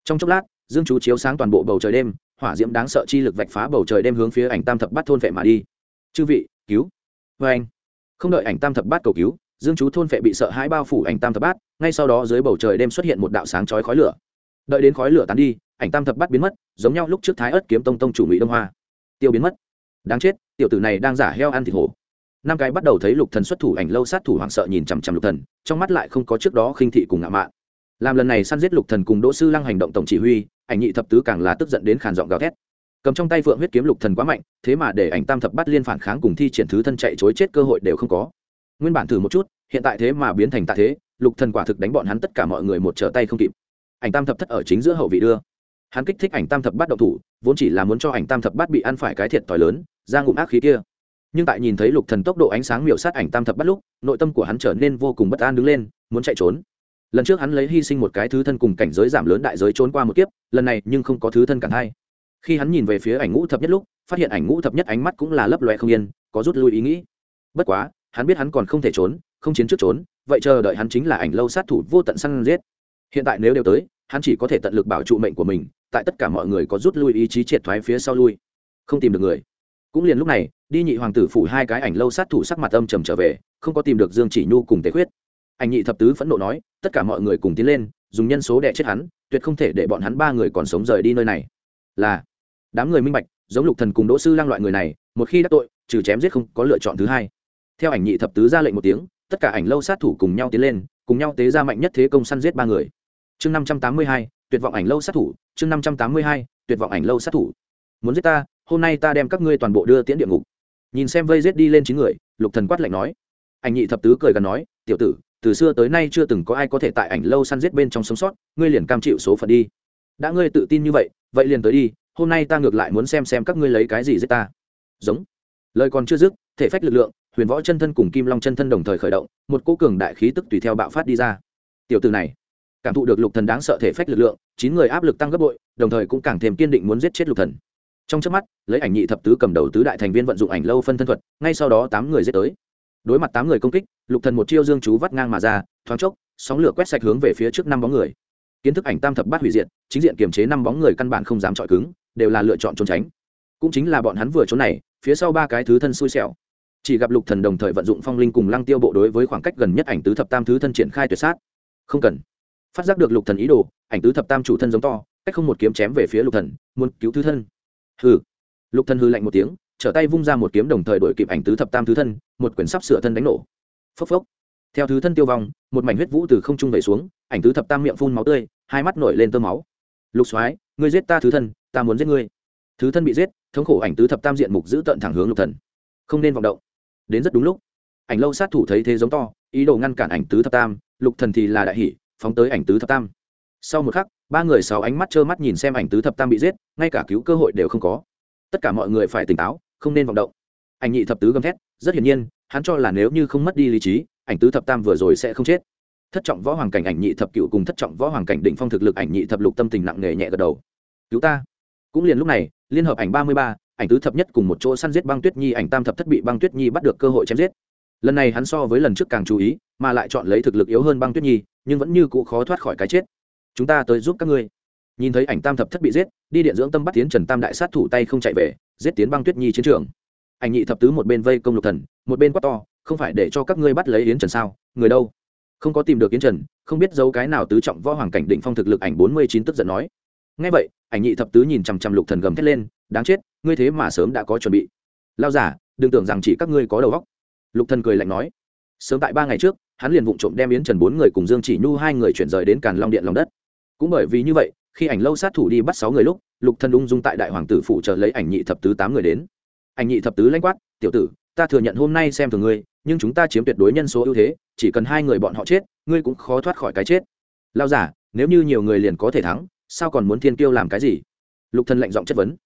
[SPEAKER 1] Trong chốc lát, dương chú chiếu sáng toàn bộ bầu trời đêm, hỏa diễm đáng sợ chi lực vạch phá bầu trời đêm hướng phía ảnh tam thập bát thôn vệ mà đi. Chư vị, cứu. Vê anh. Không đợi ảnh tam thập bát cầu cứu, dương chú thôn vệ bị sợ hãi bao phủ ảnh tam thập bát, ngay sau đó dưới bầu trời đêm xuất hiện một đạo sáng chói khói lửa. Đợi đến khói lửa tán đi, ảnh tam thập bát biến mất, giống nhau lúc trước thái ớt kiếm tông tông chủ ngụy đông hoa. Tiêu biến mất đáng chết, tiểu tử này đang giả heo ăn thịt hổ. Năm cái bắt đầu thấy lục thần xuất thủ ảnh lâu sát thủ hoảng sợ nhìn chằm chằm lục thần, trong mắt lại không có trước đó khinh thị cùng ngạo mạn. Làm lần này săn giết lục thần cùng đỗ sư lăng hành động tổng chỉ huy, ảnh nhị thập tứ càng là tức giận đến khàn giọng gào thét. Cầm trong tay phượng huyết kiếm lục thần quá mạnh, thế mà để ảnh tam thập bắt liên phản kháng cùng thi triển thứ thân chạy chối chết cơ hội đều không có. Nguyên bản thử một chút, hiện tại thế mà biến thành tạ thế, lục thần quả thực đánh bọn hắn tất cả mọi người một trở tay không kịp. Ảnh tam thập thất ở chính giữa hậu vị đưa. Hắn kích thích ảnh tam thập bắt động thủ, vốn chỉ là muốn cho ảnh tam thập bắt bị ăn phải cái thiệt t lớn ra ngụm ác khí kia. Nhưng tại nhìn thấy lục thần tốc độ ánh sáng miểu sát ảnh tam thập bắt lúc, nội tâm của hắn trở nên vô cùng bất an đứng lên, muốn chạy trốn. Lần trước hắn lấy hy sinh một cái thứ thân cùng cảnh giới giảm lớn đại giới trốn qua một kiếp, lần này nhưng không có thứ thân cản hai khi hắn nhìn về phía ảnh ngũ thập nhất lúc, phát hiện ảnh ngũ thập nhất ánh mắt cũng là lấp loe không yên, có rút lui ý nghĩ. Bất quá, hắn biết hắn còn không thể trốn, không chiến trước trốn, vậy chờ đợi hắn chính là ảnh lâu sát thủ vô tận săn giết. Hiện tại nếu đều tới, hắn chỉ có thể tận lực bảo trụ mệnh của mình, tại tất cả mọi người có rút lui ý chí triệt thoái phía sau lui. Không tìm được người cũng liền lúc này, đi nhị hoàng tử phủ hai cái ảnh lâu sát thủ sắc mặt âm trầm trở về, không có tìm được dương chỉ nhu cùng tế khuyết. Ảnh nhị thập tứ phẫn nộ nói, tất cả mọi người cùng tiến lên, dùng nhân số đẻ chết hắn, tuyệt không thể để bọn hắn ba người còn sống rời đi nơi này. Là, đám người minh bạch, giống lục thần cùng đỗ sư lang loại người này, một khi đắc tội, trừ chém giết không có lựa chọn thứ hai. Theo ảnh nhị thập tứ ra lệnh một tiếng, tất cả ảnh lâu sát thủ cùng nhau tiến lên, cùng nhau tế ra mạnh nhất thế công săn giết ba người. Chương năm trăm tám mươi hai, tuyệt vọng ảnh lâu sát thủ, chương năm trăm tám mươi hai, tuyệt vọng ảnh lâu sát thủ. Muốn giết ta hôm nay ta đem các ngươi toàn bộ đưa tiễn địa ngục. Nhìn xem vây giết đi lên chín người, lục thần quát lạnh nói. Ảnh nhị thập tứ cười gần nói, tiểu tử, từ xưa tới nay chưa từng có ai có thể tại ảnh lâu săn giết bên trong sống sót, ngươi liền cam chịu số phận đi. Đã ngươi tự tin như vậy vậy liền tới đi, hôm nay ta ngược lại muốn xem xem các ngươi lấy cái gì giết ta. Giống. Lời còn chưa dứt, thể phách lực lượng, huyền võ chân thân cùng kim long chân thân đồng thời khởi động, một cỗ cường đại khí tức tùy theo bạo phát đi ra. Tiểu từ này, cảm thụ được lục thần đáng sợ thể phách lực lượng, chín người áp lực tăng gấp bội, đồng thời cũng càng thêm kiên định muốn giết chết lục thần trong trước mắt, lấy ảnh nhị thập tứ cầm đầu tứ đại thành viên vận dụng ảnh lâu phân thân thuật, ngay sau đó tám người giết tới. Đối mặt tám người công kích, lục thần một chiêu dương chú vắt ngang mà ra, thoáng chốc, sóng lửa quét sạch hướng về phía trước năm bóng người. Kiến thức ảnh tam thập bát hủy diệt, chính diện kiềm chế năm bóng người căn bản không dám chọi cứng, đều là lựa chọn trốn tránh. Cũng chính là bọn hắn vừa trốn này, phía sau ba cái thứ thân xui xẻo. Chỉ gặp lục thần đồng thời vận dụng phong linh cùng lăng tiêu bộ đối với khoảng cách gần nhất ảnh tứ thập tam thứ thân triển khai tuyệt sát. Không cần. Phát giác được lục thần ý đồ, ảnh tứ thập tam chủ thân giống to, cách không một kiếm chém về phía lục thần, muốn cứu thứ thân hừ. Lục thần hừ lạnh một tiếng trở tay vung ra một kiếm đồng thời đổi kịp ảnh tứ thập tam thứ thân một quyển sắp sửa thân đánh nổ. Phốc phốc. Theo thứ thân tiêu vong một mảnh huyết vũ từ không trung về xuống ảnh tứ thập tam miệng phun máu tươi hai mắt nổi lên tơ máu. Lục soái ngươi giết ta thứ thân ta muốn giết ngươi. Thứ thân bị giết thống khổ ảnh tứ thập tam diện mục giữ tận thẳng hướng lục thần. Không nên vọng động. Đến rất đúng lúc. Ảnh lâu sát thủ thấy thế giống to ý đồ ngăn cản ảnh tứ thập tam lục thần thì là đại hỉ, phóng tới ảnh tứ thập tam. Sau một khắc ba người sáu ánh mắt trơ mắt nhìn xem ảnh tứ thập tam bị giết, ngay cả cứu cơ hội đều không có. Tất cả mọi người phải tỉnh táo, không nên vọng động. Ảnh nhị thập tứ gầm thét, rất hiển nhiên, hắn cho là nếu như không mất đi lý trí, ảnh tứ thập tam vừa rồi sẽ không chết. Thất trọng võ hoàng cảnh ảnh nhị thập cựu cùng thất trọng võ hoàng cảnh định phong thực lực ảnh nhị thập lục tâm tình nặng nề nhẹ gật đầu. Cứu ta. Cũng liền lúc này, liên hợp ảnh ba mươi ba, ảnh tứ thập nhất cùng một chỗ săn giết băng tuyết nhi, ảnh tam thập thất bị băng tuyết nhi bắt được cơ hội chém giết. Lần này hắn so với lần trước càng chú ý, mà lại chọn lấy thực lực yếu hơn băng tuyết nhi, nhưng vẫn như cụ khó thoát khỏi cái chết chúng ta tới giúp các ngươi. Nhìn thấy ảnh tam thập thất bị giết, đi điện dưỡng tâm bắt tiến trần tam đại sát thủ tay không chạy về, giết tiến băng tuyết nhi chiến trường. Ảnh nhị thập tứ một bên vây công lục thần, một bên quát to, không phải để cho các ngươi bắt lấy yến trần sao? Người đâu? Không có tìm được yến trần, không biết giấu cái nào tứ trọng võ hoàng cảnh định phong thực lực ảnh bốn mươi chín tức giận nói. Nghe vậy, ảnh nhị thập tứ nhìn chằm chằm lục thần gầm thét lên, đáng chết, ngươi thế mà sớm đã có chuẩn bị. Lao giả đừng tưởng rằng chỉ các ngươi có đầu óc. Lục thần cười lạnh nói. Sớm tại ba ngày trước, hắn liền vụng trộm đem yến trần bốn người cùng dương chỉ nhu hai người chuyển rời đến càn long điện lòng đất cũng bởi vì như vậy, khi ảnh lâu sát thủ đi bắt sáu người lúc, lục thần ung dung tại đại hoàng tử phụ trợ lấy ảnh nhị thập tứ tám người đến. Ảnh nhị thập tứ lãnh quát, tiểu tử, ta thừa nhận hôm nay xem thường ngươi, nhưng chúng ta chiếm tuyệt đối nhân số ưu thế, chỉ cần hai người bọn họ chết, ngươi cũng khó thoát khỏi cái chết. Lao giả nếu như nhiều người liền có thể thắng, sao còn muốn thiên kiêu làm cái gì? Lục thần lạnh giọng chất vấn.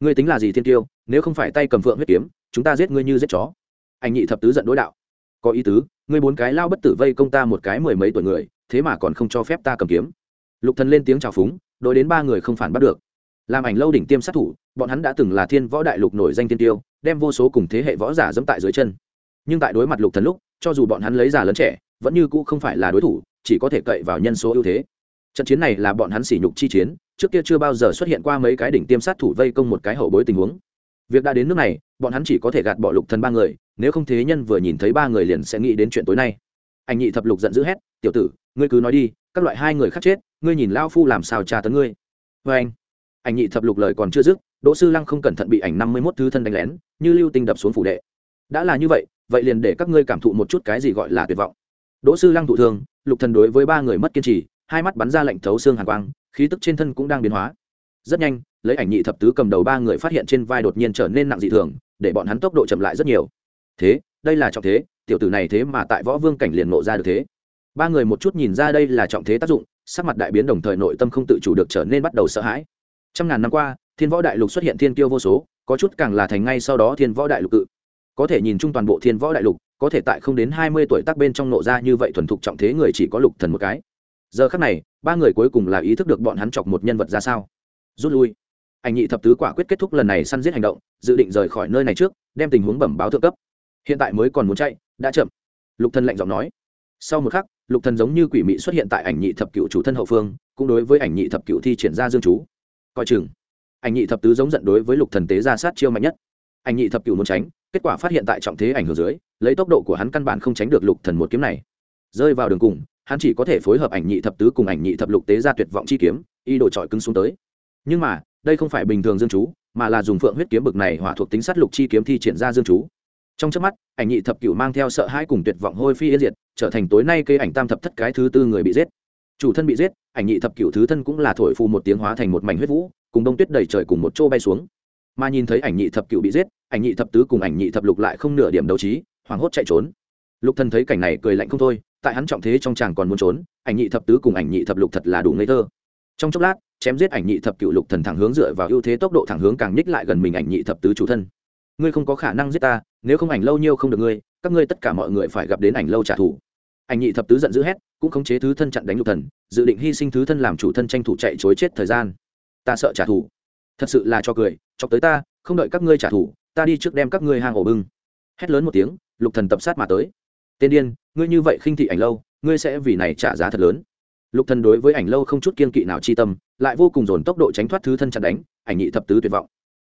[SPEAKER 1] Ngươi tính là gì thiên kiêu, nếu không phải tay cầm phượng huyết kiếm, chúng ta giết ngươi như giết chó. Ảnh nhị thập tứ giận đối đạo. Có ý tứ, ngươi bốn cái lao bất tử vây công ta một cái mười mấy tuổi người, thế mà còn không cho phép ta cầm kiếm lục thần lên tiếng chào phúng đối đến ba người không phản bắt được. Làm ảnh lâu đỉnh tiêm sát thủ, bọn hắn đã từng là thiên võ đại lục nổi danh tiên tiêu, đem vô số cùng thế hệ võ giả dẫm tại dưới chân. Nhưng tại đối mặt lục thần lúc, cho dù bọn hắn lấy già lớn trẻ, vẫn như cũ không phải là đối thủ, chỉ có thể cậy vào nhân số ưu thế. Trận chiến này là bọn hắn sỉ nhục chi chiến, trước kia chưa bao giờ xuất hiện qua mấy cái đỉnh tiêm sát thủ vây công một cái hậu bối tình huống. Việc đã đến nước này, bọn hắn chỉ có thể gạt bỏ lục thần ba người, nếu không thế nhân vừa nhìn thấy ba người liền sẽ nghĩ đến chuyện tối nay. Anh nhị thập lục giận dữ hét, tiểu tử, ngươi cứ nói đi, các loại hai người khác chết ngươi nhìn lao phu làm sao tra tấn ngươi? Vê anh, ảnh nhị thập lục lời còn chưa dứt, đỗ sư lăng không cẩn thận bị ảnh năm mươi mốt thứ thân đánh lén, như lưu tinh đập xuống phủ đệ. Đã là như vậy vậy liền để các ngươi cảm thụ một chút cái gì gọi là tuyệt vọng. Đỗ sư lăng thụ thương, lục thần đối với ba người mất kiên trì, hai mắt bắn ra lệnh thấu xương hàn quang, khí tức trên thân cũng đang biến hóa. Rất nhanh, lấy ảnh nhị thập tứ cầm đầu ba người phát hiện trên vai đột nhiên trở nên nặng dị thường, để bọn hắn tốc độ chậm lại rất nhiều. Thế, đây là trọng thế, tiểu tử này thế mà tại võ vương cảnh liền nộ ra được thế ba người một chút nhìn ra đây là trọng thế tác dụng, sắc mặt đại biến đồng thời nội tâm không tự chủ được trở nên bắt đầu sợ hãi. Trăm ngàn năm qua, thiên võ đại lục xuất hiện thiên kiêu vô số, có chút càng là thành ngay sau đó thiên võ đại lục cự có thể nhìn chung toàn bộ thiên võ đại lục, có thể tại không đến hai mươi tuổi tác bên trong nộ ra như vậy thuần thục trọng thế người chỉ có lục thần một cái. Giờ khắc này, ba người cuối cùng là ý thức được bọn hắn chọc một nhân vật ra sao. Rút lui. Anh nhị thập tứ quả quyết kết thúc lần này săn giết hành động, dự định rời khỏi nơi này trước, đem tình huống bẩm báo thượng cấp. Hiện tại mới còn muốn chạy, đã chậm. Lục thần lạnh giọng nói. Sau một khắc lục thần giống như quỷ mị xuất hiện tại ảnh nhị thập cựu chủ thân hậu phương, cũng đối với ảnh nhị thập cựu thi triển ra dương chú. Coi chừng, ảnh nhị thập tứ giống giận đối với lục thần tế ra sát chiêu mạnh nhất. Ảnh nhị thập cựu muốn tránh, kết quả phát hiện tại trọng thế ảnh hưởng dưới, lấy tốc độ của hắn căn bản không tránh được lục thần một kiếm này. Rơi vào đường cùng, hắn chỉ có thể phối hợp ảnh nhị thập tứ cùng ảnh nhị thập lục tế ra tuyệt vọng chi kiếm y đổ trọi cứng xuống tới. Nhưng mà, đây không phải bình thường dương chú, mà là dùng phượng huyết kiếm bực này hỏa thuộc tính sát lục chi kiếm thi triển ra dương chú trong chớp mắt, ảnh nhị thập cửu mang theo sợ hãi cùng tuyệt vọng hôi phi yên diệt, trở thành tối nay cây ảnh tam thập thất cái thứ tư người bị giết. Chủ thân bị giết, ảnh nhị thập cửu thứ thân cũng là thổi phù một tiếng hóa thành một mảnh huyết vũ, cùng đông tuyết đầy trời cùng một chỗ bay xuống. Mà nhìn thấy ảnh nhị thập cửu bị giết, ảnh nhị thập tứ cùng ảnh nhị thập lục lại không nửa điểm đấu trí, hoảng hốt chạy trốn. Lục thân thấy cảnh này cười lạnh không thôi, tại hắn trọng thế trong chàng còn muốn trốn, ảnh nhị thập tứ cùng ảnh nhị thập lục thật là đủ ngây thơ. Trong chốc lát, chém giết ảnh nhị thập cựu lục thần thẳng hướng dựa vào ưu thế tốc độ thẳng hướng càng nhích lại gần mình ảnh nhị thập tứ chủ thân ngươi không có khả năng giết ta, nếu không ảnh lâu nhiêu không được ngươi, các ngươi tất cả mọi người phải gặp đến ảnh lâu trả thù. Ảnh nhị thập tứ giận dữ hét, cũng khống chế thứ thân chặn đánh lục thần, dự định hy sinh thứ thân làm chủ thân tranh thủ chạy chối chết thời gian. Ta sợ trả thù. Thật sự là cho cười, chọc tới ta, không đợi các ngươi trả thù, ta đi trước đem các ngươi hang ổ bưng. Hét lớn một tiếng, lục thần tập sát mà tới. Tên điên, ngươi như vậy khinh thị ảnh lâu, ngươi sẽ vì này trả giá thật lớn. Lục thần đối với ảnh lâu không chút kiên kỵ nào chi tâm, lại vô cùng dồn tốc độ tránh thoát thứ thân chặn đánh, ảnh nhị thập tứ tuyệt vọng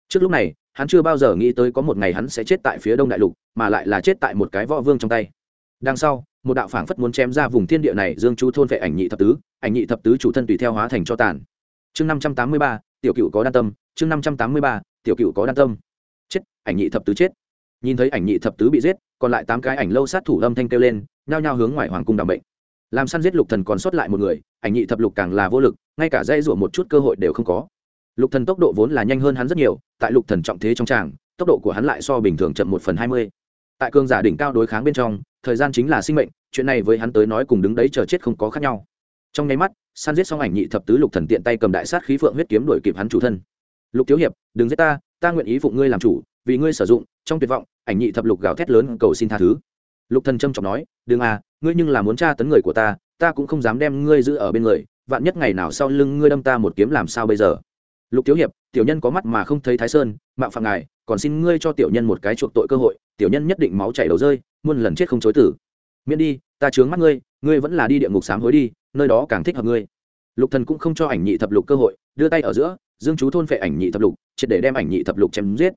[SPEAKER 1] trước lúc này, hắn chưa bao giờ nghĩ tới có một ngày hắn sẽ chết tại phía đông đại lục, mà lại là chết tại một cái võ vương trong tay. Đằng sau, một đạo phảng phất muốn chém ra vùng thiên địa này dương chú thôn vệ ảnh nhị thập tứ, ảnh nhị thập tứ chủ thân tùy theo hóa thành cho tàn. Chương năm trăm tám mươi ba, tiểu cựu có đan tâm. Chương năm trăm tám mươi ba, tiểu cựu có đan tâm. Chết, ảnh nhị thập tứ chết. Nhìn thấy ảnh nhị thập tứ bị giết, còn lại tám cái ảnh lâu sát thủ lâm thanh kêu lên, nhao nhao hướng ngoài hoàng cung đ bệnh làm săn giết lục thần còn sót lại một người, ảnh nhị thập lục càng là vô lực, ngay cả dây rủa một chút cơ hội đều không có lục thần tốc độ vốn là nhanh hơn hắn rất nhiều, tại lục thần trọng thế trong tràng, tốc độ của hắn lại so bình thường chậm một phần hai mươi. Tại cương giả đỉnh cao đối kháng bên trong, thời gian chính là sinh mệnh, chuyện này với hắn tới nói cùng đứng đấy chờ chết không có khác nhau. Trong nháy mắt San giết xong ảnh nhị thập tứ lục thần tiện tay cầm đại sát khí phượng huyết kiếm đuổi kịp hắn chủ thân. Lục thiếu hiệp, đừng giết ta ta nguyện ý phụng ngươi làm chủ, vì ngươi sử dụng, trong tuyệt vọng, ảnh nhị thập lục gào thét lớn cầu xin tha thứ. Lục thần trâm trọng nói, đừng à ngươi nhưng là muốn tra tấn người của ta ta cũng không dám đem ngươi giữ ở bên người, vạn nhất ngày nào sau lưng ngươi đâm ta một kiếm làm sao bây giờ? Lục thiếu hiệp, tiểu nhân có mắt mà không thấy thái sơn, mạo phạm ngài, còn xin ngươi cho tiểu nhân một cái chuộc tội cơ hội, tiểu nhân nhất định máu chảy đầu rơi, muôn lần chết không chối tử. Miễn đi, ta chướng mắt ngươi ngươi vẫn là đi địa ngục sám hối đi, nơi đó càng thích hợp ngươi. Lục thần cũng không cho ảnh nhị thập lục cơ hội, đưa tay ở giữa, dương chú thôn phệ ảnh nhị thập lục, triệt để đem ảnh nhị thập lục chém giết.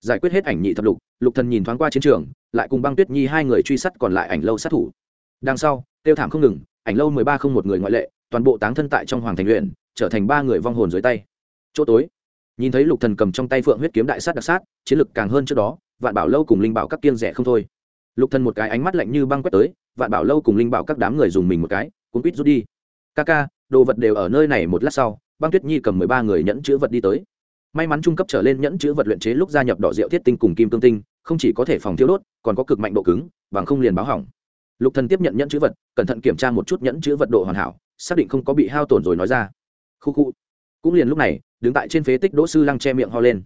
[SPEAKER 1] Giải quyết hết ảnh nhị thập lục lục thần nhìn thoáng qua chiến trường, lại cùng băng tuyết nhi hai người truy sát còn lại ảnh lâu sát thủ. Đằng sau, tiêu thảm không ngừng, ảnh lâu mười ba không một người ngoại lệ, toàn bộ táng thân tại trong hoàng thành luyện trở thành ba người vong hồn dưới tay chỗ tối. Nhìn thấy lục thần cầm trong tay phượng huyết kiếm đại sát đặc sát, chiến lực càng hơn trước đó, vạn bảo lâu cùng linh bảo các kiên rẻ không thôi. Lục thần một cái ánh mắt lạnh như băng quét tới, vạn bảo lâu cùng linh bảo các đám người dùng mình một cái cũng quýt rút đi. Ca ca, đồ vật đều ở nơi này một lát sau. Băng tuyết nhi cầm mười ba người nhẫn chữ vật đi tới. May mắn trung cấp trở lên nhẫn chữ vật luyện chế lúc gia nhập đỏ rượu thiết tinh cùng kim cương tinh, không chỉ có thể phòng thiếu đốt, còn có cực mạnh độ cứng, bằng không liền báo hỏng. Lục thần tiếp nhận nhẫn chữ vật, cẩn thận kiểm tra một chút nhẫn chữ vật độ hoàn hảo, xác định không có bị hao tổn rồi nói ra. Khu khu cũng liền lúc này, đứng tại trên phế tích đỗ sư lăng che miệng ho lên.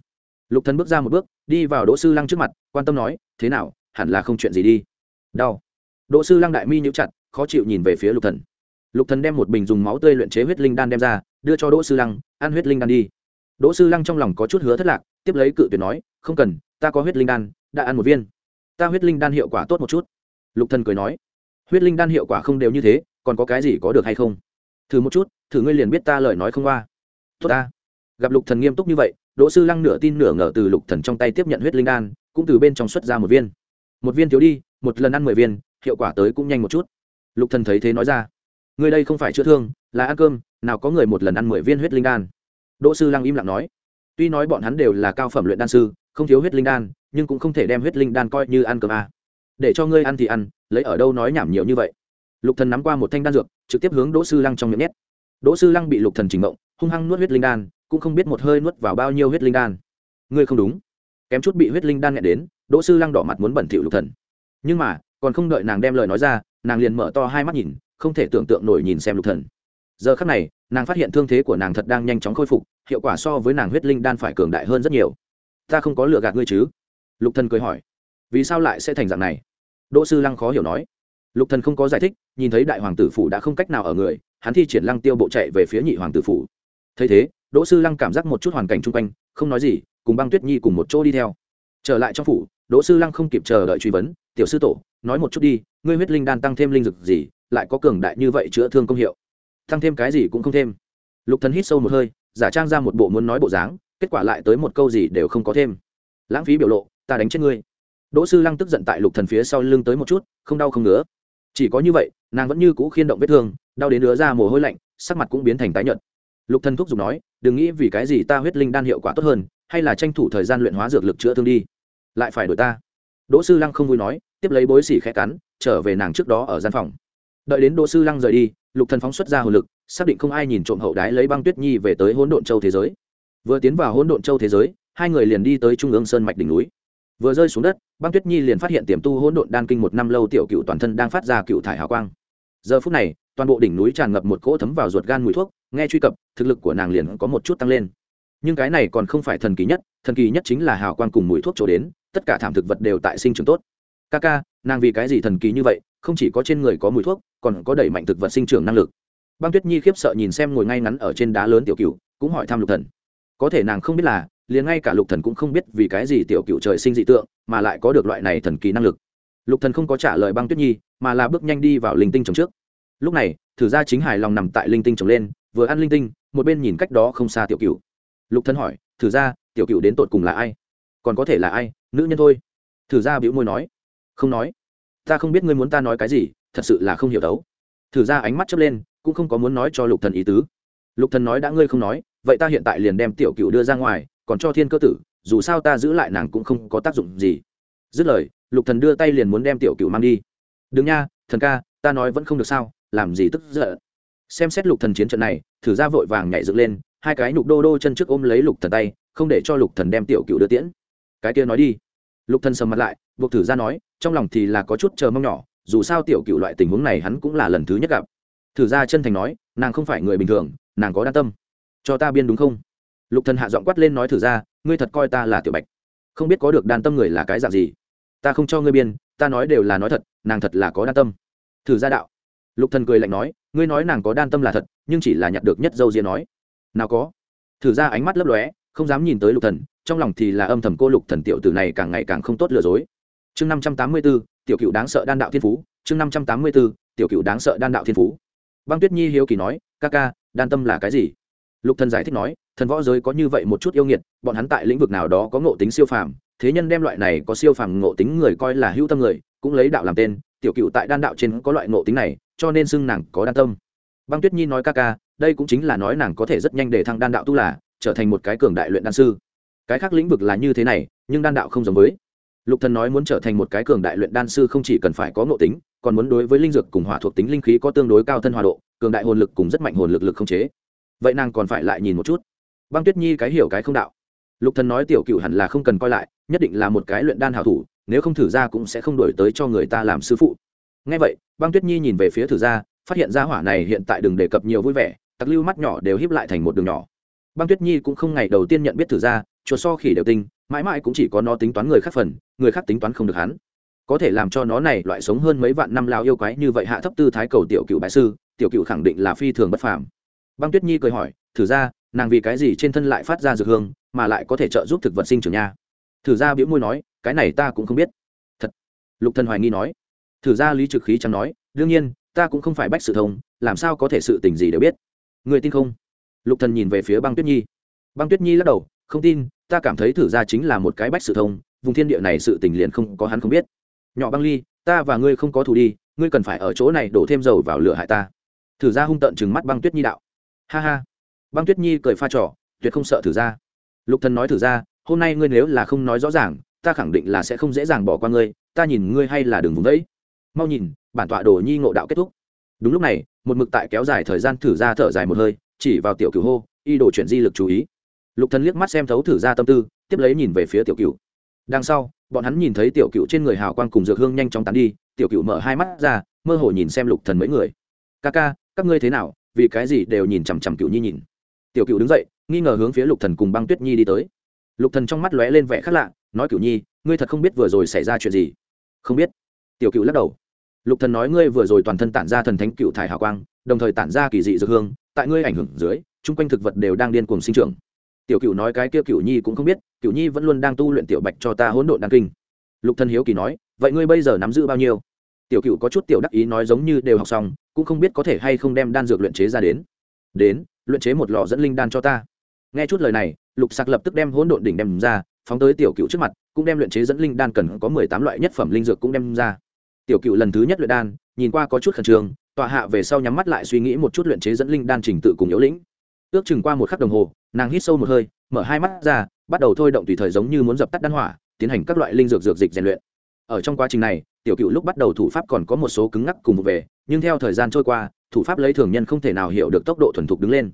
[SPEAKER 1] Lục thần bước ra một bước, đi vào đỗ sư lăng trước mặt, quan tâm nói, thế nào, hẳn là không chuyện gì đi. Đau. Đỗ sư lăng đại mi nhíu chặt, khó chịu nhìn về phía lục thần. Lục thần đem một bình dùng máu tươi luyện chế huyết linh đan đem ra, đưa cho đỗ sư lăng, ăn huyết linh đan đi. Đỗ sư lăng trong lòng có chút hứa thất lạc, tiếp lấy cự tuyệt nói, không cần, ta có huyết linh đan, đã ăn một viên. Ta huyết linh đan hiệu quả tốt một chút. Lục thần cười nói, huyết linh đan hiệu quả không đều như thế, còn có cái gì có được hay không? Thử một chút, thử ngươi liền biết ta lời nói không qua tốt ta. Gặp lục thần nghiêm túc như vậy, đỗ sư lăng nửa tin nửa ngờ từ lục thần trong tay tiếp nhận huyết linh đan, cũng từ bên trong xuất ra một viên. Một viên thiếu đi, một lần ăn mười viên, hiệu quả tới cũng nhanh một chút. Lục thần thấy thế nói ra người đây không phải chữa thương, là ăn cơm, nào có người một lần ăn mười viên huyết linh đan. Đỗ sư lăng im lặng nói, tuy nói bọn hắn đều là cao phẩm luyện đan sư, không thiếu huyết linh đan, nhưng cũng không thể đem huyết linh đan coi như ăn cơm à. để cho ngươi ăn thì ăn, lấy ở đâu nói nhảm nhiều như vậy. Lục thần nắm qua một thanh đan dược, trực tiếp hướng đỗ sư lăng trong miệng nhét. Đỗ sư lăng bị lục thần chỉnh ngộng hung hăng nuốt huyết linh đan, cũng không biết một hơi nuốt vào bao nhiêu huyết linh đan. Ngươi không đúng. Kém chút bị huyết linh đan nhẹ đến, đỗ sư lăng đỏ mặt muốn bẩn thỉu lục thần. Nhưng mà, còn không đợi nàng đem lời nói ra, nàng liền mở to hai mắt nhìn, không thể tưởng tượng nổi nhìn xem lục thần. Giờ khắc này, nàng phát hiện thương thế của nàng thật đang nhanh chóng khôi phục, hiệu quả so với nàng huyết linh đan phải cường đại hơn rất nhiều. Ta không có lừa gạt ngươi chứ? Lục thần cười hỏi. Vì sao lại sẽ thành dạng này? Đỗ sư lăng khó hiểu nói. Lục thần không có giải thích, nhìn thấy đại hoàng tử phủ đã không cách nào ở người, hắn thi triển lăng tiêu bộ chạy về phía nhị hoàng tử phủ thấy thế đỗ sư lăng cảm giác một chút hoàn cảnh chung quanh không nói gì cùng băng tuyết nhi cùng một chỗ đi theo. Trở lại trong phủ đỗ sư lăng không kịp chờ đợi truy vấn tiểu sư tổ nói một chút đi ngươi huyết linh đan tăng thêm linh dược gì lại có cường đại như vậy chữa thương công hiệu? Tăng thêm cái gì cũng không thêm. Lục thần hít sâu một hơi giả trang ra một bộ muốn nói bộ dáng kết quả lại tới một câu gì đều không có thêm. Lãng phí biểu lộ ta đánh chết ngươi. Đỗ sư lăng tức giận tại lục thần phía sau lưng tới một chút không đau không nữa, chỉ có như vậy nàng vẫn như cũ khiên động vết thương đau đến đứa ra mồ hôi lạnh sắc mặt cũng biến thành tái nhợt lục thần thúc giục nói, đừng nghĩ vì cái gì ta huyết linh đan hiệu quả tốt hơn, hay là tranh thủ thời gian luyện hóa dược lực chữa thương đi. Lại phải đổi ta. Đỗ sư lăng không vui nói, tiếp lấy bối xỉ khẽ cắn, trở về nàng trước đó ở gian phòng. Đợi đến đỗ sư lăng rời đi, lục thần phóng xuất ra hồn lực, xác định không ai nhìn trộm hậu đái lấy băng tuyết nhi về tới hỗn độn châu thế giới. Vừa tiến vào hỗn độn châu thế giới, hai người liền đi tới trung ương sơn mạch đỉnh núi. Vừa rơi xuống đất, băng tuyết nhi liền phát hiện tiềm tu hỗn độn đan kinh một năm lâu tiểu cựu toàn thân đang phát ra cựu thải hào quang. Giờ phút này, toàn bộ đỉnh núi tràn ngập một cỗ thấm vào ruột gan mùi thuốc nghe truy cập, thực lực của nàng liền có một chút tăng lên. Nhưng cái này còn không phải thần kỳ nhất, thần kỳ nhất chính là hào quang cùng mùi thuốc trổ đến, tất cả thảm thực vật đều tại sinh trưởng tốt. Ca ca, nàng vì cái gì thần kỳ như vậy, không chỉ có trên người có mùi thuốc, còn có đẩy mạnh thực vật sinh trưởng năng lực. Băng tuyết nhi khiếp sợ nhìn xem ngồi ngay ngắn ở trên đá lớn tiểu cựu cũng hỏi thăm lục thần. Có thể nàng không biết là, liền ngay cả lục thần cũng không biết vì cái gì tiểu cựu trời sinh dị tượng, mà lại có được loại này thần kỳ năng lực. Lục thần không có trả lời băng tuyết nhi, mà là bước nhanh đi vào linh tinh trồng trước. Lúc này, thử ra chính hài lòng nằm tại linh tinh trồng lên vừa ăn linh tinh, một bên nhìn cách đó không xa tiểu cựu lục thần hỏi, thử ra, tiểu cựu đến tột cùng là ai? Còn có thể là ai? Nữ nhân thôi. Thử ra bĩu môi nói, không nói. Ta không biết ngươi muốn ta nói cái gì, thật sự là không hiểu đấu. Thử ra ánh mắt chớp lên, cũng không có muốn nói cho lục thần ý tứ. Lục thần nói, đã ngươi không nói, vậy ta hiện tại liền đem tiểu cựu đưa ra ngoài, còn cho thiên cơ tử, dù sao ta giữ lại nàng cũng không có tác dụng gì. Dứt lời, lục thần đưa tay liền muốn đem tiểu cựu mang đi. Đừng nha, thần ca, ta nói vẫn không được sao, làm gì tức giận? Xem xét lục thần chiến trận này, thử ra vội vàng nhảy dựng lên, hai cái nhục đô đô chân trước ôm lấy lục thần tay, không để cho lục thần đem tiểu cựu đưa tiễn. Cái kia nói đi. Lục thần sầm mặt lại, buộc thử ra nói, trong lòng thì là có chút chờ mong nhỏ, dù sao tiểu cựu loại tình huống này hắn cũng là lần thứ nhất gặp. Thử ra chân thành nói, nàng không phải người bình thường, nàng có đa tâm. Cho ta biên đúng không? Lục thần hạ giọng quát lên nói thử ra, ngươi thật coi ta là tiểu bạch. Không biết có được đan tâm người là cái dạng gì? Ta không cho ngươi biên, ta nói đều là nói thật, nàng thật là có đa tâm. Thử ra đạo. Lục thần cười lạnh nói ngươi nói nàng có đan tâm là thật nhưng chỉ là nhặt được nhất dâu diên nói. Nào có. Thử ra ánh mắt lấp lóe không dám nhìn tới lục thần trong lòng thì là âm thầm cô lục thần tiểu tử này càng ngày càng không tốt lừa dối. Chương năm trăm tám mươi 584, tiểu cựu đáng sợ đan đạo thiên phú chương năm trăm tám mươi 584, tiểu cựu đáng sợ đan đạo thiên phú. Băng tuyết nhi hiếu kỳ nói ca ca đan tâm là cái gì? Lục thần giải thích nói thần võ giới có như vậy một chút yêu nghiệt bọn hắn tại lĩnh vực nào đó có ngộ tính siêu phàm thế nhân đem loại này có siêu phàm ngộ tính người coi là hữu tâm người cũng lấy đạo làm tên tiểu cựu tại đan đạo trên có loại ngộ tính này, cho nên xưng nàng có đan tâm. Băng tuyết nhi nói ca ca, đây cũng chính là nói nàng có thể rất nhanh để thăng đan đạo tu là, trở thành một cái cường đại luyện đan sư. Cái khác lĩnh vực là như thế này, nhưng đan đạo không giống với. Lục thần nói muốn trở thành một cái cường đại luyện đan sư không chỉ cần phải có ngộ tính, còn muốn đối với linh dược cùng hỏa thuộc tính linh khí có tương đối cao thân hòa độ, cường đại hồn lực cùng rất mạnh hồn lực lực không chế. Vậy nàng còn phải lại nhìn một chút. Băng tuyết nhi cái hiểu cái không đạo. Lục thần nói tiểu cựu hẳn là không cần coi lại, nhất định là một cái luyện đan hảo thủ nếu không thử ra cũng sẽ không đổi tới cho người ta làm sư phụ. Ngay vậy, băng tuyết nhi nhìn về phía thử ra, phát hiện ra hỏa này hiện tại đừng đề cập nhiều vui vẻ, tặc lưu mắt nhỏ đều híp lại thành một đường nhỏ. Băng tuyết nhi cũng không ngày đầu tiên nhận biết thử ra chuột so khỉ đều tinh, mãi mãi cũng chỉ có nó tính toán người khác phần, người khác tính toán không được hắn. Có thể làm cho nó này loại sống hơn mấy vạn năm lao yêu quái như vậy hạ thấp tư thái cầu tiểu cựu bại sư, tiểu cựu khẳng định là phi thường bất phàm. Băng tuyết nhi cười hỏi, thử ra, nàng vì cái gì trên thân lại phát ra dược hương, mà lại có thể trợ giúp thực vật sinh trưởng nha? Thử ra biễu môi nói, cái này ta cũng không biết. Thật. Lục thần hoài nghi nói. Thử ra lý trực khí chẳng nói, đương nhiên, ta cũng không phải bách sự thông, làm sao có thể sự tình gì đều biết? Người tin không? Lục thần nhìn về phía băng tuyết nhi. Băng tuyết nhi lắc đầu, không tin, ta cảm thấy thử ra chính là một cái bách sự thông, vùng thiên địa này sự tình liền không có hắn không biết. Nhỏ băng ly, ta và ngươi không có thù đi, ngươi cần phải ở chỗ này đổ thêm dầu vào lửa hại ta. Thử ra hung tợn chừng mắt băng tuyết nhi đạo. Ha ha. Băng tuyết nhi cười pha trò, tuyệt không sợ thử ra. Lục thần nói thử ra hôm nay ngươi nếu là không nói rõ ràng, ta khẳng định là sẽ không dễ dàng bỏ qua ngươi, ta nhìn ngươi hay là đường vùng đấy. Mau nhìn, bản tọa đồ nhi ngộ đạo kết thúc. Đúng lúc này, một mực tại kéo dài thời gian thử ra thở dài một hơi, chỉ vào tiểu cửu hô, y đồ chuyển di lực chú ý. Lục thần liếc mắt xem thấu thử ra tâm tư, tiếp lấy nhìn về phía tiểu cửu. Đằng sau, bọn hắn nhìn thấy tiểu cửu trên người hào quang cùng dược hương nhanh chóng tán đi, tiểu cửu mở hai mắt ra, mơ hồ nhìn xem lục thần mấy người. Ca ca, các ngươi thế nào? Vì cái gì đều nhìn chằm chằm cửu nhi nhìn? Tiểu cửu đứng dậy, nghi ngờ hướng phía lục thần cùng băng tuyết nhi đi tới lục thần trong mắt lóe lên vẻ khác lạ, nói, cửu nhi, ngươi thật không biết vừa rồi xảy ra chuyện gì? Không biết. Tiểu cửu lắc đầu. Lục thần nói, ngươi vừa rồi toàn thân tản ra thần thánh cựu thải hào quang, đồng thời tản ra kỳ dị dược hương, tại ngươi ảnh hưởng dưới, chung quanh thực vật đều đang điên cuồng sinh trưởng. Tiểu cựu nói, cái kia cựu nhi cũng không biết cựu nhi vẫn luôn đang tu luyện tiểu bạch cho ta hỗn độn đan kinh. Lục thần hiếu kỳ nói, vậy ngươi bây giờ nắm giữ bao nhiêu? Tiểu cựu có chút tiểu đắc ý nói, giống như đều học xong, cũng không biết có thể hay không đem đan dược luyện chế ra đến. Đến, luyện chế một lò dẫn linh đan cho ta. Nghe chút lời này lục Sạc lập tức đem hỗn độn đỉnh đem ra, phóng tới tiểu cựu trước mặt, cũng đem luyện chế dẫn linh đan cần có mười tám loại nhất phẩm linh dược cũng đem ra. Tiểu cựu lần thứ nhất luyện đan, nhìn qua có chút khẩn trương, tọa hạ về sau nhắm mắt lại suy nghĩ một chút luyện chế dẫn linh đan trình tự cùng yếu lĩnh. Ước chừng qua một khắc đồng hồ, nàng hít sâu một hơi, mở hai mắt ra, bắt đầu thôi động tùy thời giống như muốn dập tắt đan hỏa, tiến hành các loại linh dược dược dịch rèn luyện. Ở trong quá trình này, tiểu cựu lúc bắt đầu thủ pháp còn có một số cứng ngắc cùng một về, nhưng theo thời gian trôi qua, thủ pháp lấy thường nhân không thể nào hiểu được tốc độ thuần thục đứng lên.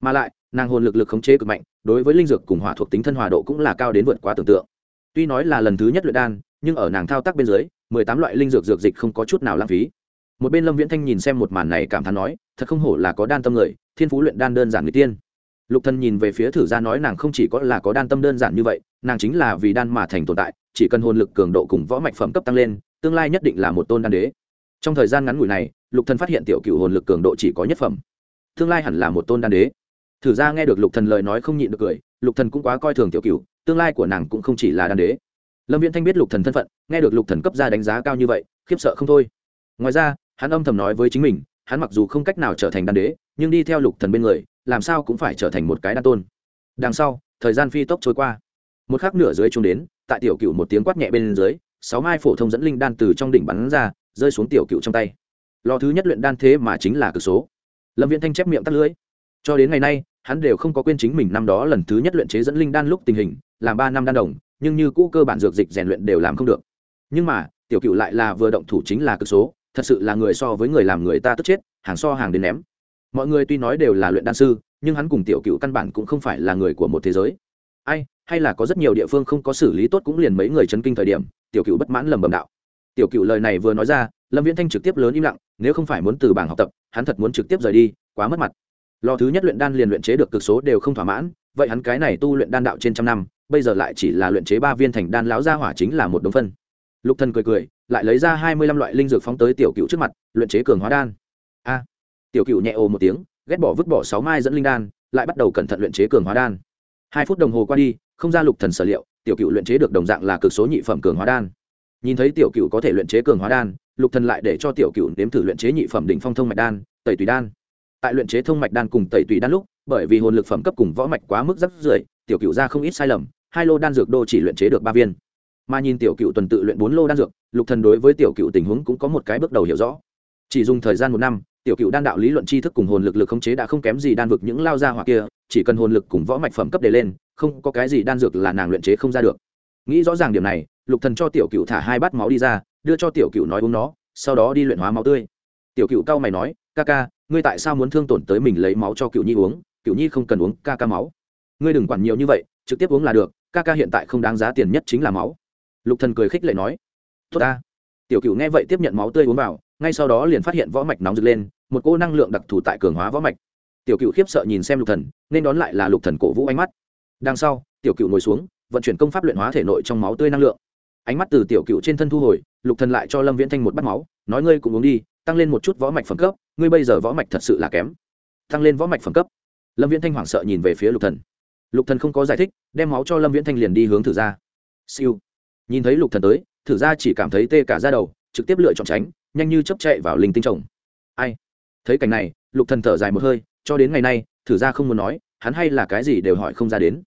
[SPEAKER 1] Mà lại nàng hồn lực lực khống chế cực mạnh, đối với linh dược cùng hỏa thuộc tính thân hòa độ cũng là cao đến vượt quá tưởng tượng. Tuy nói là lần thứ nhất luyện đan, nhưng ở nàng thao tác bên dưới, mười tám loại linh dược dược dịch không có chút nào lãng phí. Một bên lâm viễn thanh nhìn xem một màn này cảm thán nói, thật không hổ là có đan tâm người, thiên phú luyện đan đơn giản người tiên. Lục thần nhìn về phía thử gia nói nàng không chỉ có là có đan tâm đơn giản như vậy, nàng chính là vì đan mà thành tồn tại, chỉ cần hồn lực cường độ cùng võ mạch phẩm cấp tăng lên, tương lai nhất định là một tôn đan đế. Trong thời gian ngắn ngủi này, lục thần phát hiện tiểu cựu hồn lực cường độ chỉ có nhất phẩm. Tương lai hẳn là một tôn đan đế thử ra nghe được lục thần lời nói không nhịn được cười lục thần cũng quá coi thường tiểu cửu, tương lai của nàng cũng không chỉ là đan đế. Lâm viễn thanh biết lục thần thân phận nghe được lục thần cấp ra đánh giá cao như vậy khiếp sợ không thôi. Ngoài ra hắn âm thầm nói với chính mình hắn mặc dù không cách nào trở thành đan đế nhưng đi theo lục thần bên người làm sao cũng phải trở thành một cái đan tôn. Đằng sau thời gian phi tốc trôi qua. Một khắc nửa dưới chung đến tại tiểu cửu một tiếng quát nhẹ bên dưới sáu mai phổ thông dẫn linh đan từ trong đỉnh bắn ra rơi xuống tiểu cựu trong tay. Lò thứ nhất luyện đan thế mà chính là cực số. Lâm viễn thanh chép miệng tắt lưới cho đến ngày nay, hắn đều không có quên chính mình năm đó lần thứ nhất luyện chế dẫn linh đan lúc tình hình, làm ba năm đan đồng, nhưng như cũ cơ bản dược dịch rèn luyện đều làm không được. Nhưng mà, tiểu cựu lại là vừa động thủ chính là cực số, thật sự là người so với người làm người ta tức chết, hàng so hàng đến ném. Mọi người tuy nói đều là luyện đan sư, nhưng hắn cùng tiểu cựu căn bản cũng không phải là người của một thế giới. Ai, hay là có rất nhiều địa phương không có xử lý tốt cũng liền mấy người chấn kinh thời điểm, tiểu cựu bất mãn lầm bầm đạo. Tiểu cựu lời này vừa nói ra, lâm viễn thanh trực tiếp lớn im lặng, nếu không phải muốn từ bảng học tập, hắn thật muốn trực tiếp rời đi, quá mất mặt lò thứ nhất luyện đan liền luyện chế được cực số đều không thỏa mãn, vậy hắn cái này tu luyện đan đạo trên trăm năm, bây giờ lại chỉ là luyện chế ba viên thành đan lão gia hỏa chính là một đống phân. Lục thần cười cười, lại lấy ra hai mươi lăm loại linh dược phóng tới tiểu cựu trước mặt, luyện chế cường hóa đan. A! Tiểu cựu nhẹ ồ một tiếng, ghét bỏ vứt bỏ sáu mai dẫn linh đan, lại bắt đầu cẩn thận luyện chế cường hóa đan. Hai phút đồng hồ qua đi, không ra lục thần sở liệu, tiểu cựu luyện chế được đồng dạng là cực số nhị phẩm cường hóa đan. Nhìn thấy tiểu cựu có thể luyện chế cường hóa đan, lục thần lại để cho tiểu cựu nếm thử luyện chế nhị phẩm đỉnh phong thông mạch đan, tẩy tùy đan tại luyện chế thông mạch đan cùng tẩy tùy đan lúc, bởi vì hồn lực phẩm cấp cùng võ mạch quá mức rắc rưỡi, tiểu cựu ra không ít sai lầm, hai lô đan dược đô chỉ luyện chế được ba viên. Mà nhìn tiểu cựu tuần tự luyện bốn lô đan dược, lục thần đối với tiểu cựu tình huống cũng có một cái bước đầu hiểu rõ. Chỉ dùng thời gian một năm, tiểu cựu đan đạo lý luận tri thức cùng hồn lực lực khống chế đã không kém gì đan vực những lao ra hoặc kia, chỉ cần hồn lực cùng võ mạch phẩm cấp đề lên, không có cái gì đan dược là nàng luyện chế không ra được. Nghĩ rõ ràng điểm này, lục thần cho tiểu cựu thả hai bát máu đi ra, đưa cho tiểu cựu nói uống nó, sau đó đi luyện hóa máu tươi. Tiểu cựu cao mày nói, ca ca ngươi tại sao muốn thương tổn tới mình lấy máu cho cựu nhi uống? Cựu nhi không cần uống ca ca máu. Ngươi đừng quản nhiều như vậy, trực tiếp uống là được, ca ca hiện tại không đáng giá tiền nhất chính là máu. Lục thần cười khích lệ nói. Tốt ta. Tiểu cựu nghe vậy tiếp nhận máu tươi uống vào, ngay sau đó liền phát hiện võ mạch nóng rực lên, một cô năng lượng đặc thù tại cường hóa võ mạch. Tiểu cựu khiếp sợ nhìn xem lục thần, nên đón lại là lục thần cổ vũ ánh mắt. Đằng sau, tiểu cựu ngồi xuống, vận chuyển công pháp luyện hóa thể nội trong máu tươi năng lượng. Ánh mắt từ tiểu cựu trên thân thu hồi, lục thần lại cho lâm viễn thanh một bát máu, nói, ngươi cũng uống đi tăng lên một chút võ mạch phẩm cấp, ngươi bây giờ võ mạch thật sự là kém. Tăng lên võ mạch phẩm cấp. Lâm viễn thanh hoảng sợ nhìn về phía lục thần. Lục thần không có giải thích, đem máu cho lâm viễn thanh liền đi hướng thử ra siêu. Nhìn thấy lục thần tới, thử ra chỉ cảm thấy tê cả ra đầu, trực tiếp lựa chọn tránh, nhanh như chấp chạy vào linh tinh trồng ai? Thấy cảnh này, lục thần thở dài một hơi, cho đến ngày nay, thử ra không muốn nói, hắn hay là cái gì đều hỏi không ra đến.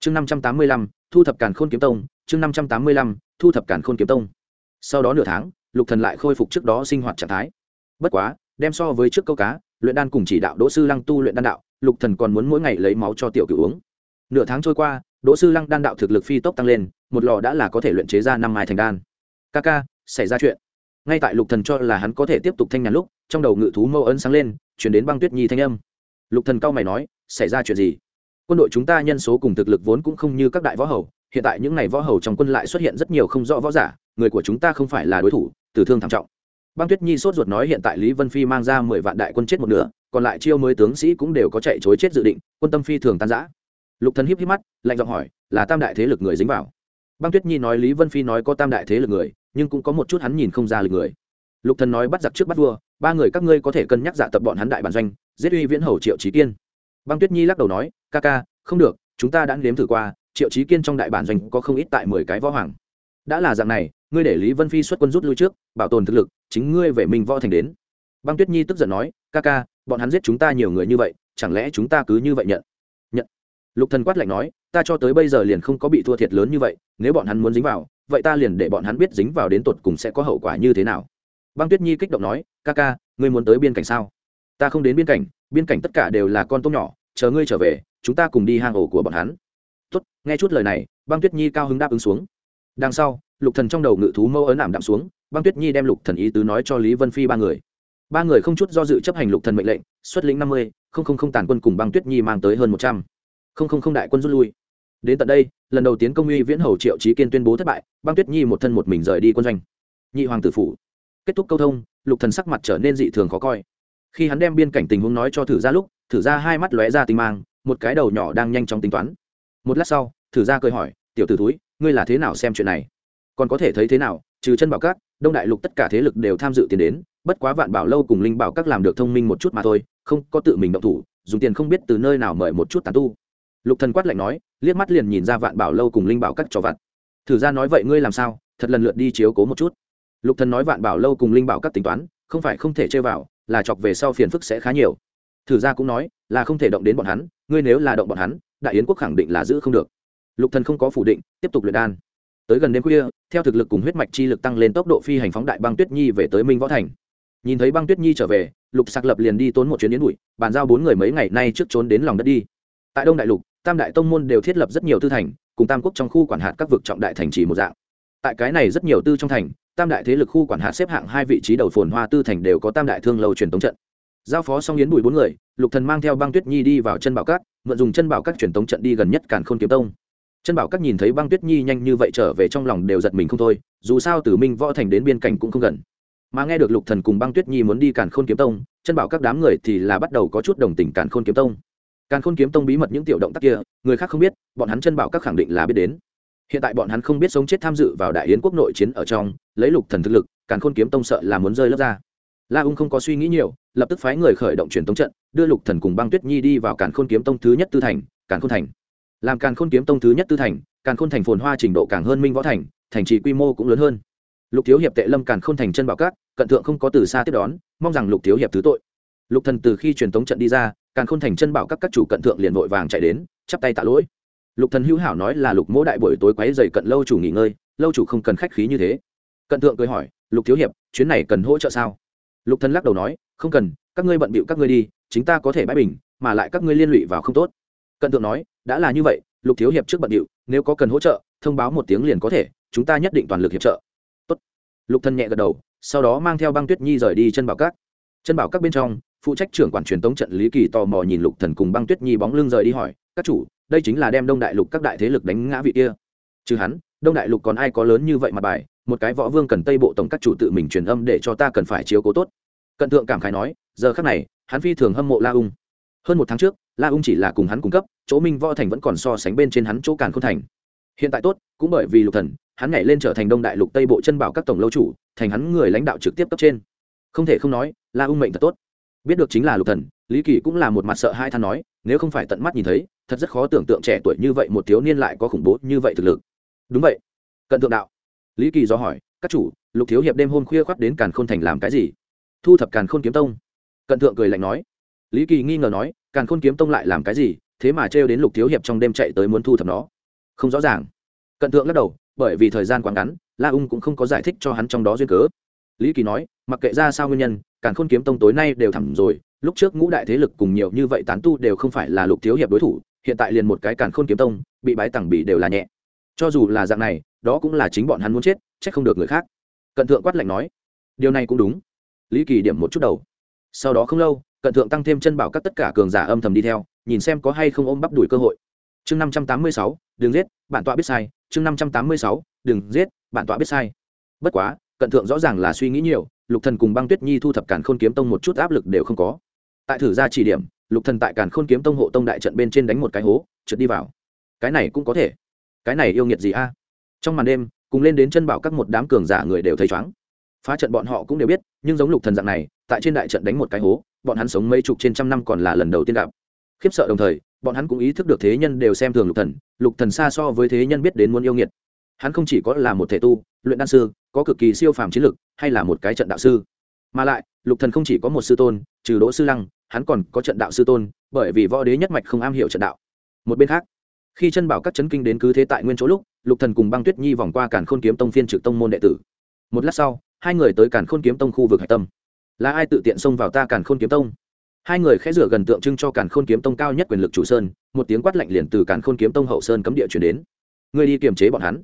[SPEAKER 1] Chương năm trăm tám mươi lăm, thu thập càn khôn kiếm tông. Chương năm trăm tám mươi lăm, thu thập càn khôn kiếm tông. Sau đó nửa tháng, lục thần lại khôi phục trước đó sinh hoạt trạng thái bất quá, đem so với trước câu cá, luyện đan cùng chỉ đạo đỗ sư lăng tu luyện đan đạo, lục thần còn muốn mỗi ngày lấy máu cho tiểu cửu uống. Nửa tháng trôi qua, đỗ sư lăng đan đạo thực lực phi tốc tăng lên, một lò đã là có thể luyện chế ra năm mai thành đan. Ca ca, xảy ra chuyện. Ngay tại lục thần cho là hắn có thể tiếp tục thanh nhàn lúc, trong đầu ngự thú mâu ấn sáng lên, chuyển đến băng tuyết nhi thanh âm. Lục thần cao mày nói, xảy ra chuyện gì? Quân đội chúng ta nhân số cùng thực lực vốn cũng không như các đại võ hầu, hiện tại những ngày võ hầu trong quân lại xuất hiện rất nhiều không rõ võ giả, người của chúng ta không phải là đối thủ, tử thương thảm trọng băng tuyết nhi sốt ruột nói hiện tại lý vân phi mang ra mười vạn đại quân chết một nửa, còn lại chiêu mới tướng sĩ cũng đều có chạy chối chết dự định, quân tâm phi thường tan giã lục thần híp híp mắt, lạnh giọng hỏi, là tam đại thế lực người dính vào? Băng tuyết nhi nói lý vân phi nói có tam đại thế lực người, nhưng cũng có một chút hắn nhìn không ra lực người. Lục thần nói bắt giặc trước bắt vua, ba người các ngươi có thể cân nhắc dạ tập bọn hắn đại bản doanh, giết uy viễn hầu triệu trí kiên. Băng tuyết nhi lắc đầu nói, ca ca, không được, chúng ta đã nếm thử qua, triệu trí kiên trong đại bản doanh có không ít tại mười cái võ hoàng. Đã là dạng này ngươi để lý vân phi xuất quân rút lui trước, bảo tồn thực lực, chính ngươi về mình võ thành đến. Băng tuyết nhi tức giận nói, ca ca, bọn hắn giết chúng ta nhiều người như vậy, chẳng lẽ chúng ta cứ như vậy nhận? Nhận. Lục thần quát lạnh nói, ta cho tới bây giờ liền không có bị thua thiệt lớn như vậy, nếu bọn hắn muốn dính vào, vậy ta liền để bọn hắn biết dính vào đến tột cùng sẽ có hậu quả như thế nào. Băng tuyết nhi kích động nói, ca ca, ngươi muốn tới biên cảnh sao? Ta không đến biên cảnh biên cảnh tất cả đều là con tôm nhỏ, chờ ngươi trở về, chúng ta cùng đi hang ổ của bọn hắn. Tốt, nghe chút lời này. Băng tuyết nhi cao hứng đáp ứng xuống. Đằng sau lục thần trong đầu ngự thú mâu ấn ảm đạm xuống băng tuyết nhi đem lục thần ý tứ nói cho lý vân phi ba người. Ba người không chút do dự chấp hành lục thần mệnh lệnh xuất lĩnh năm mươi không không không tàn quân cùng băng tuyết nhi mang tới hơn một trăm. Không không không đại quân rút lui. Đến tận đây lần đầu tiến công uy viễn hầu triệu trí kiên tuyên bố thất bại băng tuyết nhi một thân một mình rời đi quân doanh. Nhị hoàng tử phủ. Kết thúc câu thông lục thần sắc mặt trở nên dị thường khó coi. Khi hắn đem biên cảnh tình huống nói cho thử ra lúc thử ra hai mắt lóe ra tinh mang một cái đầu nhỏ đang nhanh chóng tính toán. Một lát sau thử ra cười hỏi tiểu tử thúi, ngươi là thế nào xem chuyện này? Còn có thể thấy thế nào, trừ chân bảo các, đông đại lục tất cả thế lực đều tham dự tiền đến, bất quá vạn bảo lâu cùng linh bảo các làm được thông minh một chút mà thôi, không có tự mình động thủ, dùng tiền không biết từ nơi nào mời một chút tàn tu. Lục thần quát lạnh nói, liếc mắt liền nhìn ra vạn bảo lâu cùng linh bảo các trò vặt. Thử ra nói vậy ngươi làm sao, thật lần lượt đi chiếu cố một chút. Lục thần nói vạn bảo lâu cùng linh bảo các tính toán, không phải không thể chơi vào, là chọc về sau phiền phức sẽ khá nhiều. Thử ra cũng nói, là không thể động đến bọn hắn, ngươi nếu là động bọn hắn, đại yến quốc khẳng định là giữ không được. Lục thần không có phủ định, tiếp tục luyện đan tới gần đêm khuya theo thực lực cùng huyết mạch chi lực tăng lên tốc độ phi hành phóng đại băng tuyết nhi về tới minh võ thành. Nhìn thấy băng tuyết nhi trở về lục sạc lập liền đi tốn một chuyến yến bụi bàn giao bốn người mấy ngày nay trước trốn đến lòng đất đi. Tại đông đại lục tam đại tông môn đều thiết lập rất nhiều tư thành cùng tam quốc trong khu quản hạt các vực trọng đại thành trì một dạng. Tại cái này rất nhiều tư trong thành tam đại thế lực khu quản hạt xếp hạng hai vị trí đầu phồn hoa tư thành đều có tam đại thương lâu truyền tống trận. Giao phó xong yến bùi bốn người lục thần mang theo băng tuyết nhi đi vào chân bảo cát, mượn dùng chân bảo các truyền tống trận đi gần nhất càn khôn kiếm tông chân bảo các nhìn thấy băng tuyết nhi nhanh như vậy trở về trong lòng đều giật mình không thôi, dù sao từ minh võ thành đến biên cảnh cũng không gần. Mà nghe được lục thần cùng băng tuyết nhi muốn đi càn khôn kiếm tông, chân bảo các đám người thì là bắt đầu có chút đồng tình càn khôn kiếm tông. Càn khôn kiếm tông bí mật những tiểu động tác kia, người khác không biết, bọn hắn chân bảo các khẳng định là biết đến. Hiện tại bọn hắn không biết sống chết tham dự vào đại yến quốc nội chiến ở trong, lấy lục thần thực lực, càn khôn kiếm tông sợ là muốn rơi lớp ra. La ung không có suy nghĩ nhiều, lập tức phái người khởi động truyền tống trận, đưa lục thần cùng băng tuyết nhi đi vào càn khôn kiếm tông thứ nhất tư thành, càn khôn thành làm càn khôn kiếm tông thứ nhất tư thành, càn khôn thành phồn hoa trình độ càng hơn minh võ thành thành trì quy mô cũng lớn hơn. Lục thiếu hiệp tệ lâm càn khôn thành chân bảo cát cận thượng không có từ xa tiếp đón, mong rằng lục thiếu hiệp thứ tội. Lục thần từ khi truyền tống trận đi ra, càn khôn thành chân bảo các các chủ cận thượng liền vội vàng chạy đến, chắp tay tạ lỗi. Lục thần hữu hảo nói là lục mỗ đại buổi tối quấy dày cận lâu chủ nghỉ ngơi, lâu chủ không cần khách khí như thế. Cận thượng cười hỏi, lục thiếu hiệp, chuyến này cần hỗ trợ sao? Lục thần lắc đầu nói, không cần, các ngươi bận bịu các ngươi đi, chính ta có thể bãi bình, mà lại các ngươi liên lụy vào không tốt cận thượng nói, đã là như vậy, lục thiếu hiệp trước bận điệu, nếu có cần hỗ trợ, thông báo một tiếng liền có thể, chúng ta nhất định toàn lực hiệp trợ. Tốt. lục thân nhẹ gật đầu, sau đó mang theo băng tuyết nhi rời đi chân bảo các. Chân bảo các bên trong, phụ trách trưởng quản truyền tống trận lý kỳ tò mò nhìn lục thần cùng băng tuyết nhi bóng lưng rời đi hỏi, các chủ, đây chính là đem đông đại lục các đại thế lực đánh ngã vị kia. Trừ hắn, đông đại lục còn ai có lớn như vậy mà bài, một cái võ vương cần tây bộ tổng các chủ tự mình truyền âm để cho ta cần phải chiếu cố tốt. Cận thượng cảm khái nói, giờ khắc này, hắn phi thường hâm mộ la ung. Hơn một tháng trước la ung chỉ là cùng hắn cung cấp, chỗ minh võ thành vẫn còn so sánh bên trên hắn chỗ càn k h ô n thành. Hiện tại tốt, cũng bởi vì lục thần, hắn nhảy lên trở thành đông đại lục tây bộ chân bảo các tổng lâu chủ, thành hắn người lãnh đạo trực tiếp cấp trên. Không thể không nói, la ung mệnh thật tốt. Biết được chính là lục thần, lý kỳ cũng là một mặt sợ hai than nói, nếu không phải tận mắt nhìn thấy, thật rất khó tưởng tượng trẻ tuổi như vậy một thiếu niên lại có khủng bố như vậy thực lực. Đúng vậy. Cận thượng đạo. Lý kỳ do hỏi, các chủ, lục thiếu hiệp đêm hôm khuya khoác đến càn khôn thành làm cái gì? Thu thập càn khôn kiếm tông. Cận thượng cười lạnh nói lý kỳ nghi ngờ nói, càn khôn kiếm tông lại làm cái gì? Thế mà trêu đến lục thiếu hiệp trong đêm chạy tới muốn thu thập nó. Không rõ ràng. Cận thượng lắc đầu, bởi vì thời gian quá ngắn, la ung cũng không có giải thích cho hắn trong đó duyên cớ. Lý kỳ nói, mặc kệ ra sao nguyên nhân, càn khôn kiếm tông tối nay đều thẳm rồi, lúc trước ngũ đại thế lực cùng nhiều như vậy tán tu đều không phải là lục thiếu hiệp đối thủ, hiện tại liền một cái càn khôn kiếm tông, bị bái tẳng bị đều là nhẹ. Cho dù là dạng này, đó cũng là chính bọn hắn muốn chết chắc không được người khác. Cận thượng quát lạnh nói, điều này cũng đúng. Lý kỳ điểm một chút đầu sau đó không lâu, cận thượng tăng thêm chân bảo các tất cả cường giả âm thầm đi theo, nhìn xem có hay không ôm bắp đuổi cơ hội. Chương năm trăm tám mươi sáu, đừng giết, bản tọa biết sai. Chương năm trăm tám mươi sáu, đừng giết, bản tọa biết sai. Bất quá, cận thượng rõ ràng là suy nghĩ nhiều, lục thần cùng băng tuyết nhi thu thập cản khôn kiếm tông một chút áp lực đều không có. Tại thử ra chỉ điểm, lục thần tại cản khôn kiếm tông hộ tông đại trận bên trên đánh một cái hố, trượt đi vào. Cái này cũng có thể. Cái này yêu nghiệt gì a? Trong màn đêm, cùng lên đến chân bảo các một đám cường giả người đều thấy chóng phá trận bọn họ cũng đều biết, nhưng giống lục thần dạng này, tại trên đại trận đánh một cái hố, bọn hắn sống mấy chục trên trăm năm còn là lần đầu tiên gặp. Khiếp sợ đồng thời, bọn hắn cũng ý thức được thế nhân đều xem thường lục thần lục thần xa so với thế nhân biết đến muốn yêu nghiệt. Hắn không chỉ có là một thể tu, luyện đan sư, có cực kỳ siêu phàm chiến lực, hay là một cái trận đạo sư. Mà lại, lục thần không chỉ có một sư tôn, trừ đỗ sư lăng, hắn còn có trận đạo sư tôn, bởi vì võ đế nhất mạch không am hiểu trận đạo. Một bên khác, khi chân bảo các chấn kinh đến cứ thế tại nguyên chỗ lúc, lục thần cùng băng tuyết nhi vòng qua cản khôn kiếm tông phiên trực tông môn đệ tử. Một lát sau hai người tới cản khôn kiếm tông khu vực hải tâm là ai tự tiện xông vào ta cản khôn kiếm tông hai người khẽ rửa gần tượng trưng cho cản khôn kiếm tông cao nhất quyền lực chủ sơn một tiếng quát lạnh liền từ cản khôn kiếm tông hậu sơn cấm địa chuyển đến ngươi đi kiềm chế bọn hắn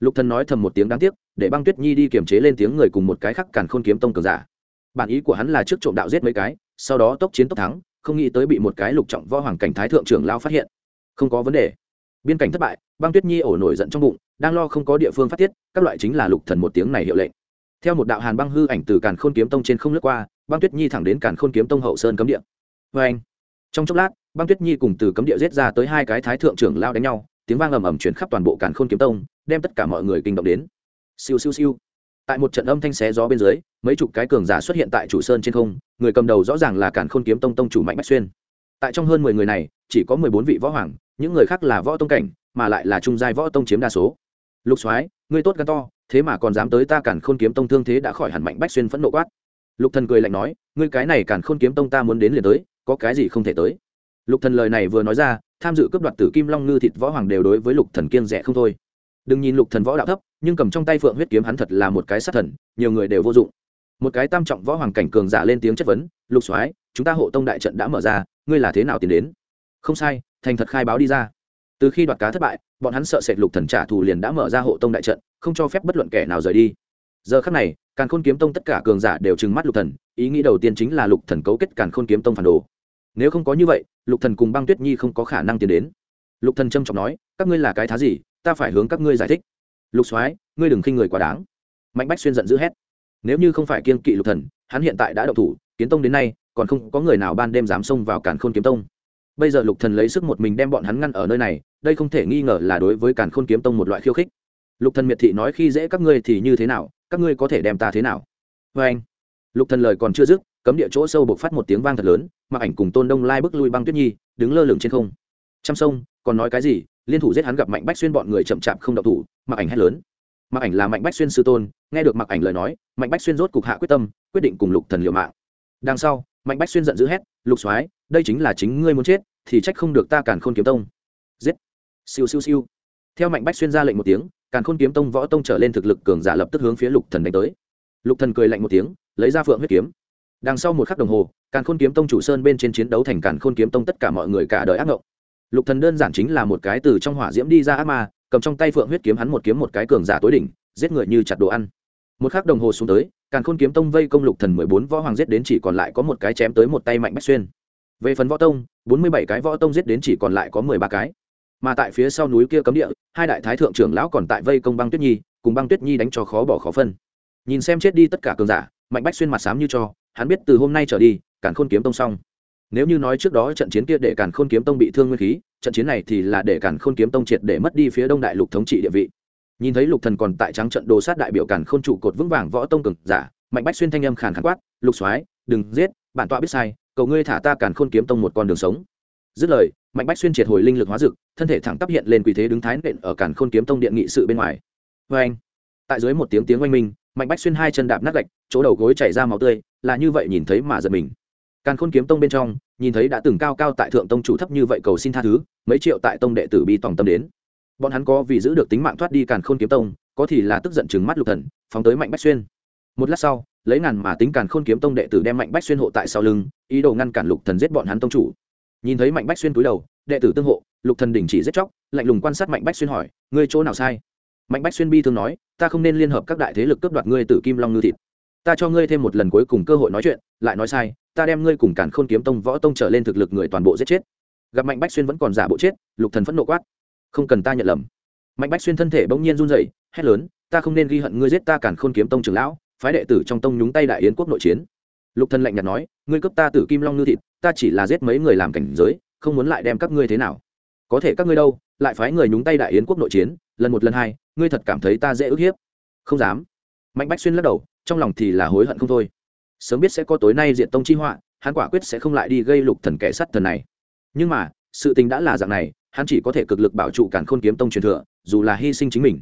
[SPEAKER 1] lục thần nói thầm một tiếng đáng tiếc để băng tuyết nhi đi kiềm chế lên tiếng người cùng một cái khác cản khôn kiếm tông cường giả bản ý của hắn là trước trộm đạo giết mấy cái sau đó tốc chiến tốc thắng không nghĩ tới bị một cái lục trọng võ hoàng cảnh thái thượng trưởng lao phát hiện không có vấn đề biên cảnh thất bại băng tuyết nhi ổ nổi giận trong bụng đang lo không có địa phương phát tiết các loại chính là lục thần một tiếng này hiệu lệnh theo một đạo hàn băng hư ảnh từ càn khôn kiếm tông trên không lướt qua, băng tuyết nhi thẳng đến càn khôn kiếm tông hậu sơn cấm địa. Vê anh trong chốc lát, băng tuyết nhi cùng từ cấm địa giết ra tới hai cái thái thượng trưởng lao đánh nhau, tiếng vang ầm ầm chuyển khắp toàn bộ càn khôn kiếm tông, đem tất cả mọi người kinh động đến. Siêu siêu siêu. Tại một trận âm thanh xé gió bên dưới, mấy chục cái cường giả xuất hiện tại chủ sơn trên không, người cầm đầu rõ ràng là càn khôn kiếm tông tông chủ mạnh bách xuyên. Tại trong hơn mười người này, chỉ có mười bốn vị võ hoàng, những người khác là võ tông cảnh, mà lại là trung giai võ tông chiếm đa số. Lục soái, ngươi tốt gan to thế mà còn dám tới ta cản khôn kiếm tông thương thế đã khỏi hẳn mạnh bách xuyên phẫn nộ quát. Lục thần cười lạnh nói, ngươi cái này cản khôn kiếm tông ta muốn đến liền tới, có cái gì không thể tới? Lục thần lời này vừa nói ra, tham dự cướp đoạt tử kim long ngư thịt võ hoàng đều đối với lục thần kiên rẻ không thôi. Đừng nhìn lục thần võ đạo thấp, nhưng cầm trong tay phượng huyết kiếm hắn thật là một cái sát thần, nhiều người đều vô dụng. Một cái tam trọng võ hoàng cảnh cường giả lên tiếng chất vấn, lục soái, chúng ta hộ tông đại trận đã mở ra, ngươi là thế nào tiến đến? Không sai, thành thật khai báo đi ra từ khi đoạt cá thất bại, bọn hắn sợ sệt lục thần trả thù liền đã mở ra hộ tông đại trận, không cho phép bất luận kẻ nào rời đi. Giờ khắc này, càn khôn kiếm tông tất cả cường giả đều trừng mắt lục thần, ý nghĩ đầu tiên chính là lục thần cấu kết càn khôn kiếm tông phản đồ. Nếu không có như vậy, lục thần cùng băng tuyết nhi không có khả năng tiến đến. Lục thần trâm trọng nói, các ngươi là cái thá gì? Ta phải hướng các ngươi giải thích. Lục soái, ngươi đừng khinh người quá đáng. Mạnh bách xuyên giận dữ hét. Nếu như không phải kiên kỵ lục thần, hắn hiện tại đã đậu thủ, kiến tông đến nay, còn không có người nào ban đêm dám xông vào càn khôn kiếm tông. Bây giờ lục thần lấy sức một mình đem bọn hắn ngăn ở nơi này đây không thể nghi ngờ là đối với càn khôn kiếm tông một loại khiêu khích. Lục thần miệt thị nói khi dễ các ngươi thì như thế nào, các ngươi có thể đem ta thế nào? Với anh. Lục thần lời còn chưa dứt, cấm địa chỗ sâu bộc phát một tiếng vang thật lớn mặc ảnh cùng tôn đông lai bước lui băng tuyết nhi, đứng lơ lửng trên không. Trăm sông, còn nói cái gì? Liên thủ giết hắn gặp mạnh bách xuyên bọn người chậm chạp không động thủ mặc ảnh hét lớn. Mặc ảnh là mạnh bách xuyên sư tôn, nghe được mặc ảnh lời nói, mạnh bách xuyên rốt cục hạ quyết tâm, quyết định cùng lục thần liều mạng. Đằng sau, mạnh bách xuyên giận dữ hét, lục soái, đây chính là chính ngươi muốn chết, thì trách không được ta càn khôn kiếm tông. Giết siêu siêu siêu. Theo mạnh bách xuyên ra lệnh một tiếng, càn khôn kiếm tông võ tông trở lên thực lực cường giả lập tức hướng phía lục thần đánh tới. Lục thần cười lạnh một tiếng, lấy ra phượng huyết kiếm. Đằng sau một khắc đồng hồ, càn khôn kiếm tông chủ sơn bên trên chiến đấu thành càn khôn kiếm tông tất cả mọi người cả đời ác ngộng. Lục thần đơn giản chính là một cái từ trong hỏa diễm đi ra ác ma, cầm trong tay phượng huyết kiếm hắn một kiếm một cái cường giả tối đỉnh, giết người như chặt đồ ăn. Một khắc đồng hồ xuống tới, càn khôn kiếm tông vây công lục thần mười bốn võ hoàng giết đến chỉ còn lại có một cái chém tới một tay mạnh bách xuyên. Về phần võ tông, bốn mươi bảy cái võ tông giết đến chỉ còn lại có mười ba cái mà tại phía sau núi kia cấm địa, hai đại thái thượng trưởng lão còn tại vây công băng tuyết nhi, cùng băng tuyết nhi đánh cho khó bỏ khó phân. Nhìn xem chết đi tất cả cường giả, mạnh bách xuyên mặt xám như cho, hắn biết từ hôm nay trở đi, càn khôn kiếm tông xong. Nếu như nói trước đó trận chiến kia để càn khôn kiếm tông bị thương nguyên khí, trận chiến này thì là để càn khôn kiếm tông triệt để mất đi phía đông đại lục thống trị địa vị. Nhìn thấy lục thần còn tại trắng trận đồ sát đại biểu càn khôn trụ cột vững vàng võ tông cường giả, mạnh bách xuyên thanh âm khàn khàn quát, lục soái, đừng giết, bản tọa biết sai, cầu ngươi thả ta càn khôn kiếm tông một con đường sống dứt lời, mạnh bách xuyên triệt hồi linh lực hóa dực, thân thể thẳng tắp hiện lên quỷ thế đứng thái nện ở cản khôn kiếm tông điện nghị sự bên ngoài. Vê anh, tại dưới một tiếng tiếng oanh minh, mạnh bách xuyên hai chân đạp nát gạch, chỗ đầu gối chảy ra máu tươi, là như vậy nhìn thấy mà giật mình. Càn khôn kiếm tông bên trong, nhìn thấy đã từng cao cao tại thượng tông chủ thấp như vậy cầu xin tha thứ, mấy triệu tại tông đệ tử bi tòng tâm đến. Bọn hắn có vì giữ được tính mạng thoát đi càn khôn kiếm tông, có thì là tức giận chừng mắt lục thần, phóng tới mạnh bách xuyên. Một lát sau, lấy ngàn mà tính càn khôn kiếm tông đệ tử đem mạnh bách xuyên hộ tại sau lưng, ý đồ ngăn cản lục thần giết bọn hắn tông chủ nhìn thấy mạnh bách xuyên túi đầu, đệ tử tương hộ, lục thần đình chỉ giết chóc, lạnh lùng quan sát mạnh bách xuyên hỏi, ngươi chỗ nào sai? Mạnh bách xuyên bi thương nói, ta không nên liên hợp các đại thế lực cướp đoạt ngươi tử kim long ngư thịt. Ta cho ngươi thêm một lần cuối cùng cơ hội nói chuyện, lại nói sai, ta đem ngươi cùng cản khôn kiếm tông, võ tông trở lên thực lực người toàn bộ giết chết. Gặp mạnh bách xuyên vẫn còn giả bộ chết, lục thần phẫn nộ quát, không cần ta nhận lầm. Mạnh bách xuyên thân thể bỗng nhiên run rẩy, hét lớn, ta không nên ghi hận ngươi giết ta cản khôn kiếm tông trưởng lão, phái đệ tử trong tông nhúng tay đại yến quốc nội chiến. Lục thần lạnh nhạt nói, ngươi cướp ta tử kim long ngư thịt ta chỉ là giết mấy người làm cảnh giới, không muốn lại đem các ngươi thế nào. Có thể các ngươi đâu, lại phái người nhúng tay đại yến quốc nội chiến, lần một lần hai, ngươi thật cảm thấy ta dễ ức hiếp? Không dám. Mạnh bách xuyên lắc đầu, trong lòng thì là hối hận không thôi. Sớm biết sẽ có tối nay diện tông chi họa, hắn quả quyết sẽ không lại đi gây lục thần kẻ sắt thần này. Nhưng mà, sự tình đã là dạng này, hắn chỉ có thể cực lực bảo trụ cản khôn kiếm tông truyền thừa, dù là hy sinh chính mình.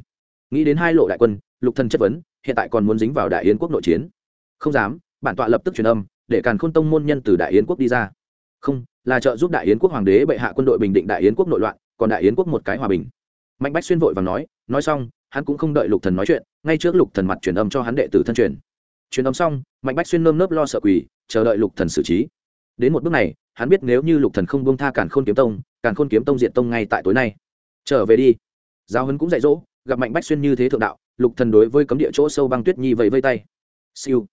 [SPEAKER 1] Nghĩ đến hai lộ đại quân, lục thần chất vấn, hiện tại còn muốn dính vào đại yến quốc nội chiến. Không dám, bản tọa lập tức truyền âm để càn khôn tông môn nhân từ đại yến quốc đi ra. Không, là trợ giúp đại yến quốc hoàng đế bệ hạ quân đội bình định đại yến quốc nội loạn, còn đại yến quốc một cái hòa bình. Mạnh bách xuyên vội và nói nói xong, hắn cũng không đợi lục thần nói chuyện, ngay trước lục thần mặt truyền âm cho hắn đệ tử thân truyền. Truyền âm xong, mạnh bách xuyên nơm nớp lo sợ quỳ, chờ đợi lục thần xử trí. Đến một bước này, hắn biết nếu như lục thần không buông tha càn khôn kiếm tông, càn khôn kiếm tông diện tông ngay tại tối nay. Trở về đi. Giáo hấn cũng dạy dỗ, gặp mạnh bách xuyên như thế thượng đạo, lục thần đối với cấm địa chỗ sâu băng tuyết nhi vẫy vây tay. Siêu.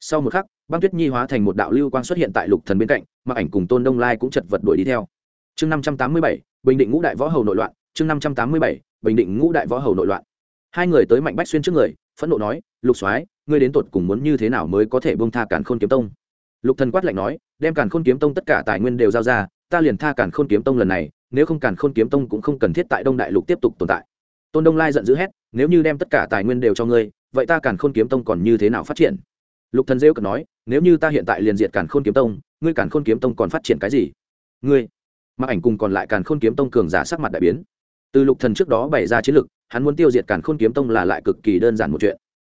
[SPEAKER 1] Sau một khắc băng tuyết nhi hóa thành một đạo lưu quang xuất hiện tại lục thần bên cạnh mặc ảnh cùng tôn đông lai cũng chật vật đuổi đi theo. Chương năm trăm tám mươi bảy, bình định ngũ đại võ hầu nội loạn, chương năm trăm tám mươi bảy, bình định ngũ đại võ hầu nội loạn. Hai người tới mạnh bách xuyên trước người, phẫn nộ nói, lục soái, ngươi đến tột cùng muốn như thế nào mới có thể bông tha cản khôn kiếm tông? Lục thần quát lạnh nói, đem cản khôn kiếm tông tất cả tài nguyên đều giao ra, ta liền tha cản khôn kiếm tông lần này, nếu không cản khôn kiếm tông cũng không cần thiết tại đông đại lục tiếp tục tồn tại. Tôn đông lai giận dữ hét, nếu như đem tất cả tài nguyên đều cho ngươi, vậy ta cản khôn kiếm tông còn như thế nào phát triển? Lục thần rêu cực nói nếu như ta hiện tại liền diệt càn khôn kiếm tông ngươi càn khôn kiếm tông còn phát triển cái gì? Ngươi? Mặc ảnh cùng còn lại càn khôn kiếm tông cường giả sắc mặt đại biến. Từ lục thần trước đó bày ra chiến lược hắn muốn tiêu diệt càn khôn kiếm tông là lại cực kỳ đơn giản một chuyện.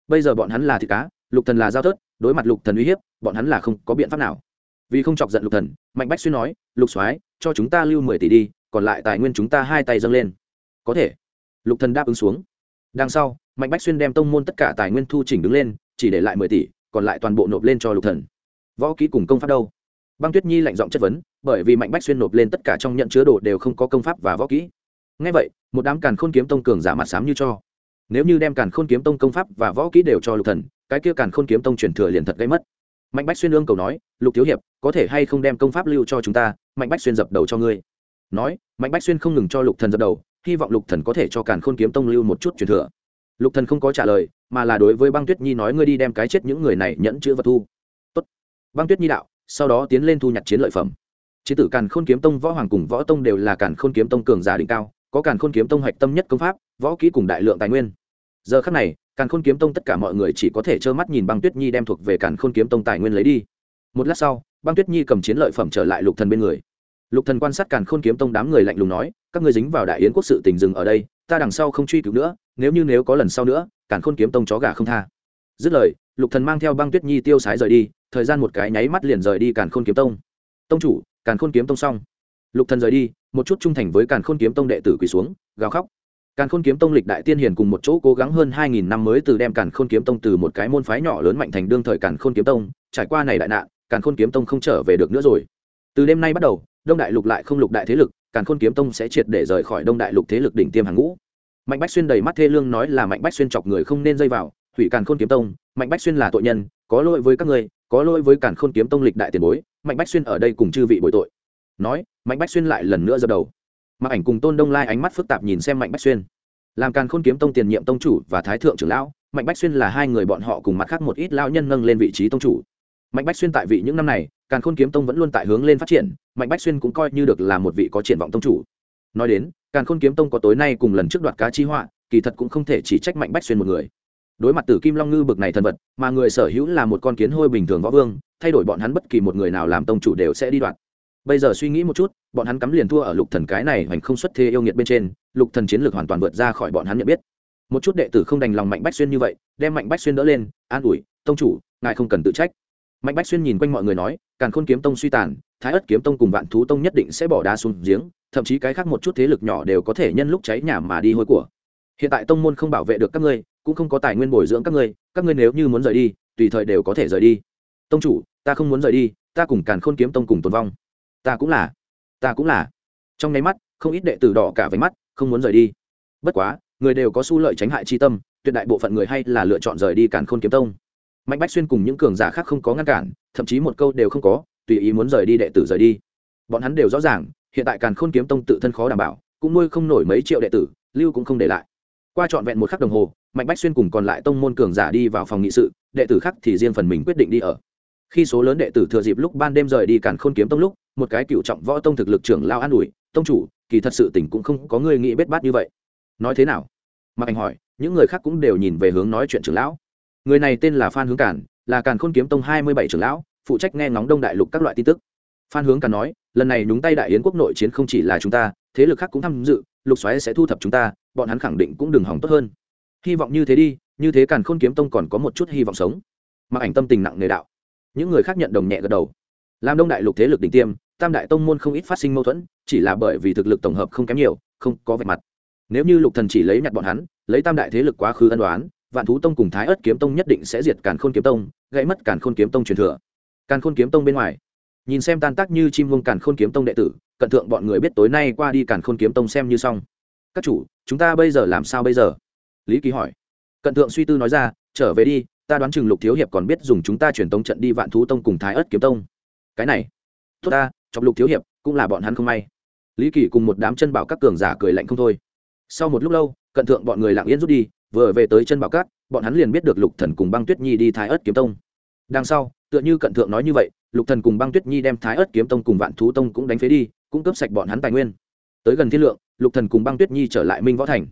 [SPEAKER 1] Bây giờ bọn hắn là thịt cá lục thần là giao thớt, đối mặt lục thần uy hiếp bọn hắn là không có biện pháp nào. Vì không chọc giận lục thần mạnh bách xuyên nói lục soái cho chúng ta lưu mười tỷ đi còn lại tài nguyên chúng ta hai tay dâng lên. Có thể. Lục thần đáp ứng xuống. Đằng sau mạnh bách xuyên đem tông môn tất cả tài nguyên thu chỉnh đứng lên chỉ để lại mười tỷ còn lại toàn bộ nộp lên cho lục thần. Võ kỹ cùng công pháp đâu? Băng tuyết nhi lạnh giọng chất vấn, bởi vì mạnh bách xuyên nộp lên tất cả trong nhận chứa đồ đều không có công pháp và võ kỹ. Ngay vậy, một đám càn khôn kiếm tông cường giả mặt sám như cho. Nếu như đem càn khôn kiếm tông công pháp và võ kỹ đều cho lục thần, cái kia càn khôn kiếm tông truyền thừa liền thật gây mất. Mạnh bách xuyên lương cầu nói, lục thiếu hiệp, có thể hay không đem công pháp lưu cho chúng ta, mạnh bách xuyên dập đầu cho ngươi. Nói, mạnh bách xuyên không ngừng cho lục thần dập đầu, hy vọng lục thần có thể cho càn khôn kiếm tông lưu một chút truyền thừa lục thần không có trả lời, mà là đối với băng tuyết nhi nói, ngươi đi đem cái chết những người này nhẫn chữ vật thu. Tốt. Băng tuyết nhi đạo, sau đó tiến lên thu nhặt chiến lợi phẩm. Chế tử càn khôn kiếm tông võ hoàng cùng võ tông đều là càn khôn kiếm tông cường giả đỉnh cao, có càn khôn kiếm tông hoạch tâm nhất công pháp, võ kỹ cùng đại lượng tài nguyên. Giờ khắc này, càn khôn kiếm tông tất cả mọi người chỉ có thể trơ mắt nhìn băng tuyết nhi đem thuộc về càn khôn kiếm tông tài nguyên lấy đi. Một lát sau, băng tuyết nhi cầm chiến lợi phẩm trở lại lục thần bên người. Lục thần quan sát càn khôn kiếm tông đám người lạnh lùng nói, các ngươi dính vào đại yến quốc sự tình dừng ở đây, ta đằng sau không truy cứu nữa nếu như nếu có lần sau nữa, càn khôn kiếm tông chó gà không tha. Dứt lời, lục thần mang theo băng tuyết nhi tiêu sái rời đi, thời gian một cái nháy mắt liền rời đi càn khôn kiếm tông. Tông chủ, càn khôn kiếm tông xong. Lục thần rời đi, một chút trung thành với càn khôn kiếm tông đệ tử quỳ xuống, gào khóc. Càn khôn kiếm tông lịch đại tiên hiền cùng một chỗ cố gắng hơn hai nghìn năm mới từ đem càn khôn kiếm tông từ một cái môn phái nhỏ lớn mạnh thành đương thời càn khôn kiếm tông, trải qua này đại nạn, càn khôn kiếm tông không trở về được nữa rồi. Từ đêm nay bắt đầu, đông đại lục lại không lục đại thế lực, càn khôn kiếm tông sẽ triệt để rời khỏi đông đại lục thế lực đỉnh tiêm hàng ngũ mạnh bách xuyên đầy mắt thê lương nói là mạnh bách xuyên chọc người không nên dây vào, hủy càn khôn kiếm tông, mạnh bách xuyên là tội nhân, có lỗi với các người có lỗi với càn khôn kiếm tông lịch đại tiền bối, mạnh bách xuyên ở đây cùng chư vị bồi tội. Nói, mạnh bách xuyên lại lần nữa dập đầu. Mặc ảnh cùng tôn đông lai ánh mắt phức tạp nhìn xem mạnh bách xuyên. Làm càn khôn kiếm tông tiền nhiệm tông chủ và thái thượng trưởng lão, mạnh bách xuyên là hai người bọn họ cùng mặt khác một ít lao nhân nâng lên vị trí tông chủ. Mạnh bách xuyên tại vị những năm này, càn khôn kiếm tông vẫn luôn tại hướng lên phát triển, mạnh bách xuyên cũng coi như được là một vị có triển vọng tông chủ. Nói đến càn khôn kiếm tông có tối nay cùng lần trước đoạt cá chi họa, kỳ thật cũng không thể chỉ trách mạnh bách xuyên một người. Đối mặt tử kim long ngư bực này thần vật, mà người sở hữu là một con kiến hôi bình thường võ vương, thay đổi bọn hắn bất kỳ một người nào làm tông chủ đều sẽ đi đoạt. Bây giờ suy nghĩ một chút, bọn hắn cắm liền thua ở lục thần cái này hoành không xuất thế yêu nghiệt bên trên, lục thần chiến lược hoàn toàn vượt ra khỏi bọn hắn nhận biết. Một chút đệ tử không đành lòng mạnh bách xuyên như vậy, đem mạnh bách xuyên đỡ lên, an ủi, tông chủ, ngài không cần tự trách. Mạnh bách xuyên nhìn quanh mọi người nói càng khôn kiếm tông suy tàn, thái ất kiếm tông cùng vạn thú tông nhất định sẽ bỏ đá xuống giếng, thậm chí cái khác một chút thế lực nhỏ đều có thể nhân lúc cháy nhà mà đi hôi của. Hiện tại tông môn không bảo vệ được các ngươi, cũng không có tài nguyên bồi dưỡng các ngươi các ngươi nếu như muốn rời đi, tùy thời đều có thể rời đi. Tông chủ, ta không muốn rời đi, ta cùng càn khôn kiếm tông cùng tồn vong. Ta cũng là, ta cũng là. Trong nháy mắt, không ít đệ tử đỏ cả váy mắt, không muốn rời đi. Bất quá, người đều có su lợi tránh hại chi tâm, tuyệt đại bộ phận người hay là lựa chọn rời đi càn khôn kiếm tông mạnh bách xuyên cùng những cường giả khác không có ngăn cản, thậm chí một câu đều không có, tùy ý muốn rời đi đệ tử rời đi. Bọn hắn đều rõ ràng, hiện tại càn khôn kiếm tông tự thân khó đảm bảo, cũng nuôi không nổi mấy triệu đệ tử, lưu cũng không để lại. Qua trọn vẹn một khắc đồng hồ mạnh bách xuyên cùng còn lại tông môn cường giả đi vào phòng nghị sự, đệ tử khác thì riêng phần mình quyết định đi ở. Khi số lớn đệ tử thừa dịp lúc ban đêm rời đi càn khôn kiếm tông lúc, một cái cựu trọng võ tông thực lực trưởng lao an ủi, tông chủ, kỳ thật sự tỉnh cũng không có người nghĩ bết bát như vậy. Nói thế nào? Mà anh hỏi, những người khác cũng đều nhìn về hướng nói chuyện trưởng lão người này tên là phan hướng cản là càn khôn kiếm tông hai mươi bảy trưởng lão, phụ trách nghe ngóng đông đại lục các loại tin tức. Phan hướng cản nói, lần này nhúng tay đại yến quốc nội chiến không chỉ là chúng ta, thế lực khác cũng tham dự, lục xoáy sẽ thu thập chúng ta, bọn hắn khẳng định cũng đừng hỏng tốt hơn. Hy vọng như thế đi, như thế càn khôn kiếm tông còn có một chút hy vọng sống. Mặc ảnh tâm tình nặng nề đạo. Những người khác nhận đồng nhẹ gật đầu. Làm đông đại lục thế lực đỉnh tiêm, tam đại tông môn không ít phát sinh mâu thuẫn, chỉ là bởi vì thực lực tổng hợp không kém nhiều, không có vạch mặt. Nếu như lục thần chỉ lấy nhặt bọn hắn, lấy tam đại thế lực quá khứ ân đoán vạn thú tông cùng thái ớt kiếm tông nhất định sẽ diệt càn khôn kiếm tông, gãy mất càn khôn kiếm tông truyền thừa. Càn khôn kiếm tông bên ngoài, nhìn xem tan tác như chim vông càn khôn kiếm tông đệ tử, cận thượng bọn người biết tối nay qua đi càn khôn kiếm tông xem như xong. Các chủ, chúng ta bây giờ làm sao bây giờ? Lý kỳ hỏi. Cận thượng suy tư nói ra, trở về đi, ta đoán chừng lục thiếu hiệp còn biết dùng chúng ta truyền tống trận đi vạn thú tông cùng thái ớt kiếm tông. Cái này, tốt ta, chọc lục thiếu hiệp, cũng là bọn hắn không may. Lý kỳ cùng một đám chân bảo các cường giả cười lạnh không thôi. Sau một lúc lâu, cận thượng bọn người lặng yên rút đi vừa về tới chân bảo cát, bọn hắn liền biết được lục thần cùng băng tuyết nhi đi thái ớt kiếm tông. Đằng sau tựa như cận thượng nói như vậy lục thần cùng băng tuyết nhi đem thái ớt kiếm tông cùng vạn thú tông cũng đánh phế đi cũng cướp sạch bọn hắn tài nguyên. Tới gần thiên lượng lục thần cùng băng tuyết nhi trở lại minh võ thành.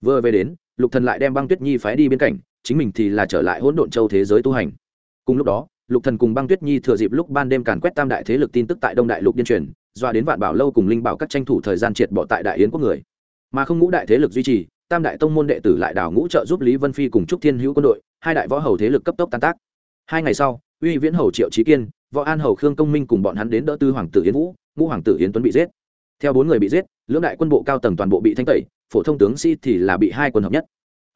[SPEAKER 1] Vừa về đến lục thần lại đem băng tuyết nhi phái đi bên cạnh chính mình thì là trở lại hỗn độn châu thế giới tu hành. Cùng lúc đó lục thần cùng băng tuyết nhi thừa dịp lúc ban đêm càn quét tam đại thế lực tin tức tại đông đại lục điên truyền doa đến vạn bảo lâu cùng linh bảo các tranh thủ thời gian triệt bỏ tại đại yến quốc người. Mà không ngũ đại thế lực duy trì tam đại tông môn đệ tử lại đào ngũ trợ giúp lý vân phi cùng trúc thiên hữu quân đội, hai đại võ hầu thế lực cấp tốc tan tác. Hai ngày sau, uy viễn hầu triệu trí kiên, võ an hầu khương công minh cùng bọn hắn đến đỡ tư hoàng tử yến vũ, ngũ hoàng tử yến tuấn bị giết. Theo bốn người bị giết, lưỡng đại quân bộ cao tầng toàn bộ bị thanh tẩy, phổ thông tướng sĩ thì là bị hai quân hợp nhất.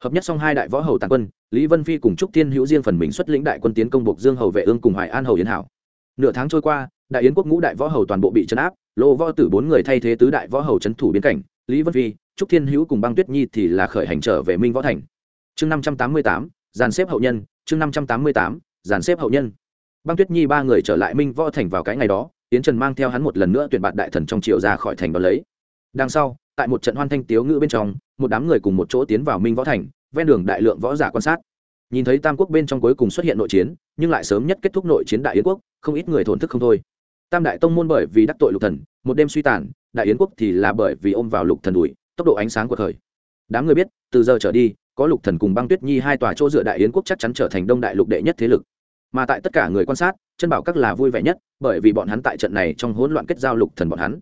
[SPEAKER 1] Hợp nhất xong hai đại võ hầu tàn quân, lý vân phi cùng trúc thiên hữu riêng phần mình xuất lĩnh đại quân tiến công buộc dương hầu vệ ương cùng hoài an hầu yến hảo. Nửa tháng trôi qua, đại yến quốc ngũ đại võ hầu toàn bộ bị chấn áp, lô võ tử bốn người thay thế tứ đại võ hầu trấn thủ biến cảnh, lý vân phi trúc thiên hữu cùng băng tuyết nhi thì là khởi hành trở về minh võ thành. Chương năm trăm tám mươi tám, dàn xếp hậu nhân. Chương năm trăm tám mươi tám, dàn xếp hậu nhân. Băng tuyết nhi ba người trở lại minh võ thành vào cái ngày đó tiến trần mang theo hắn một lần nữa tuyển bạt đại thần trong triều ra khỏi thành đ lấy. Đằng sau, tại một trận hoan thanh tiếu ngữ bên trong, một đám người cùng một chỗ tiến vào minh võ thành, ven đường đại lượng võ giả quan sát. Nhìn thấy tam quốc bên trong cuối cùng xuất hiện nội chiến, nhưng lại sớm nhất kết thúc nội chiến đại yến quốc, không ít người thổn thức không thôi. Tam đại tông môn bởi vì đắc tội lục thần, một đêm suy tàn, đại yến quốc thì là bởi vì ôm vào lục thần đùi tốc độ ánh sáng của thời. Đám người biết, từ giờ trở đi, có lục thần cùng băng tuyết nhi hai tòa chỗ dựa đại yến quốc chắc chắn trở thành đông đại lục đệ nhất thế lực. Mà tại tất cả người quan sát, chân bảo các là vui vẻ nhất, bởi vì bọn hắn tại trận này trong hỗn loạn kết giao lục thần bọn hắn.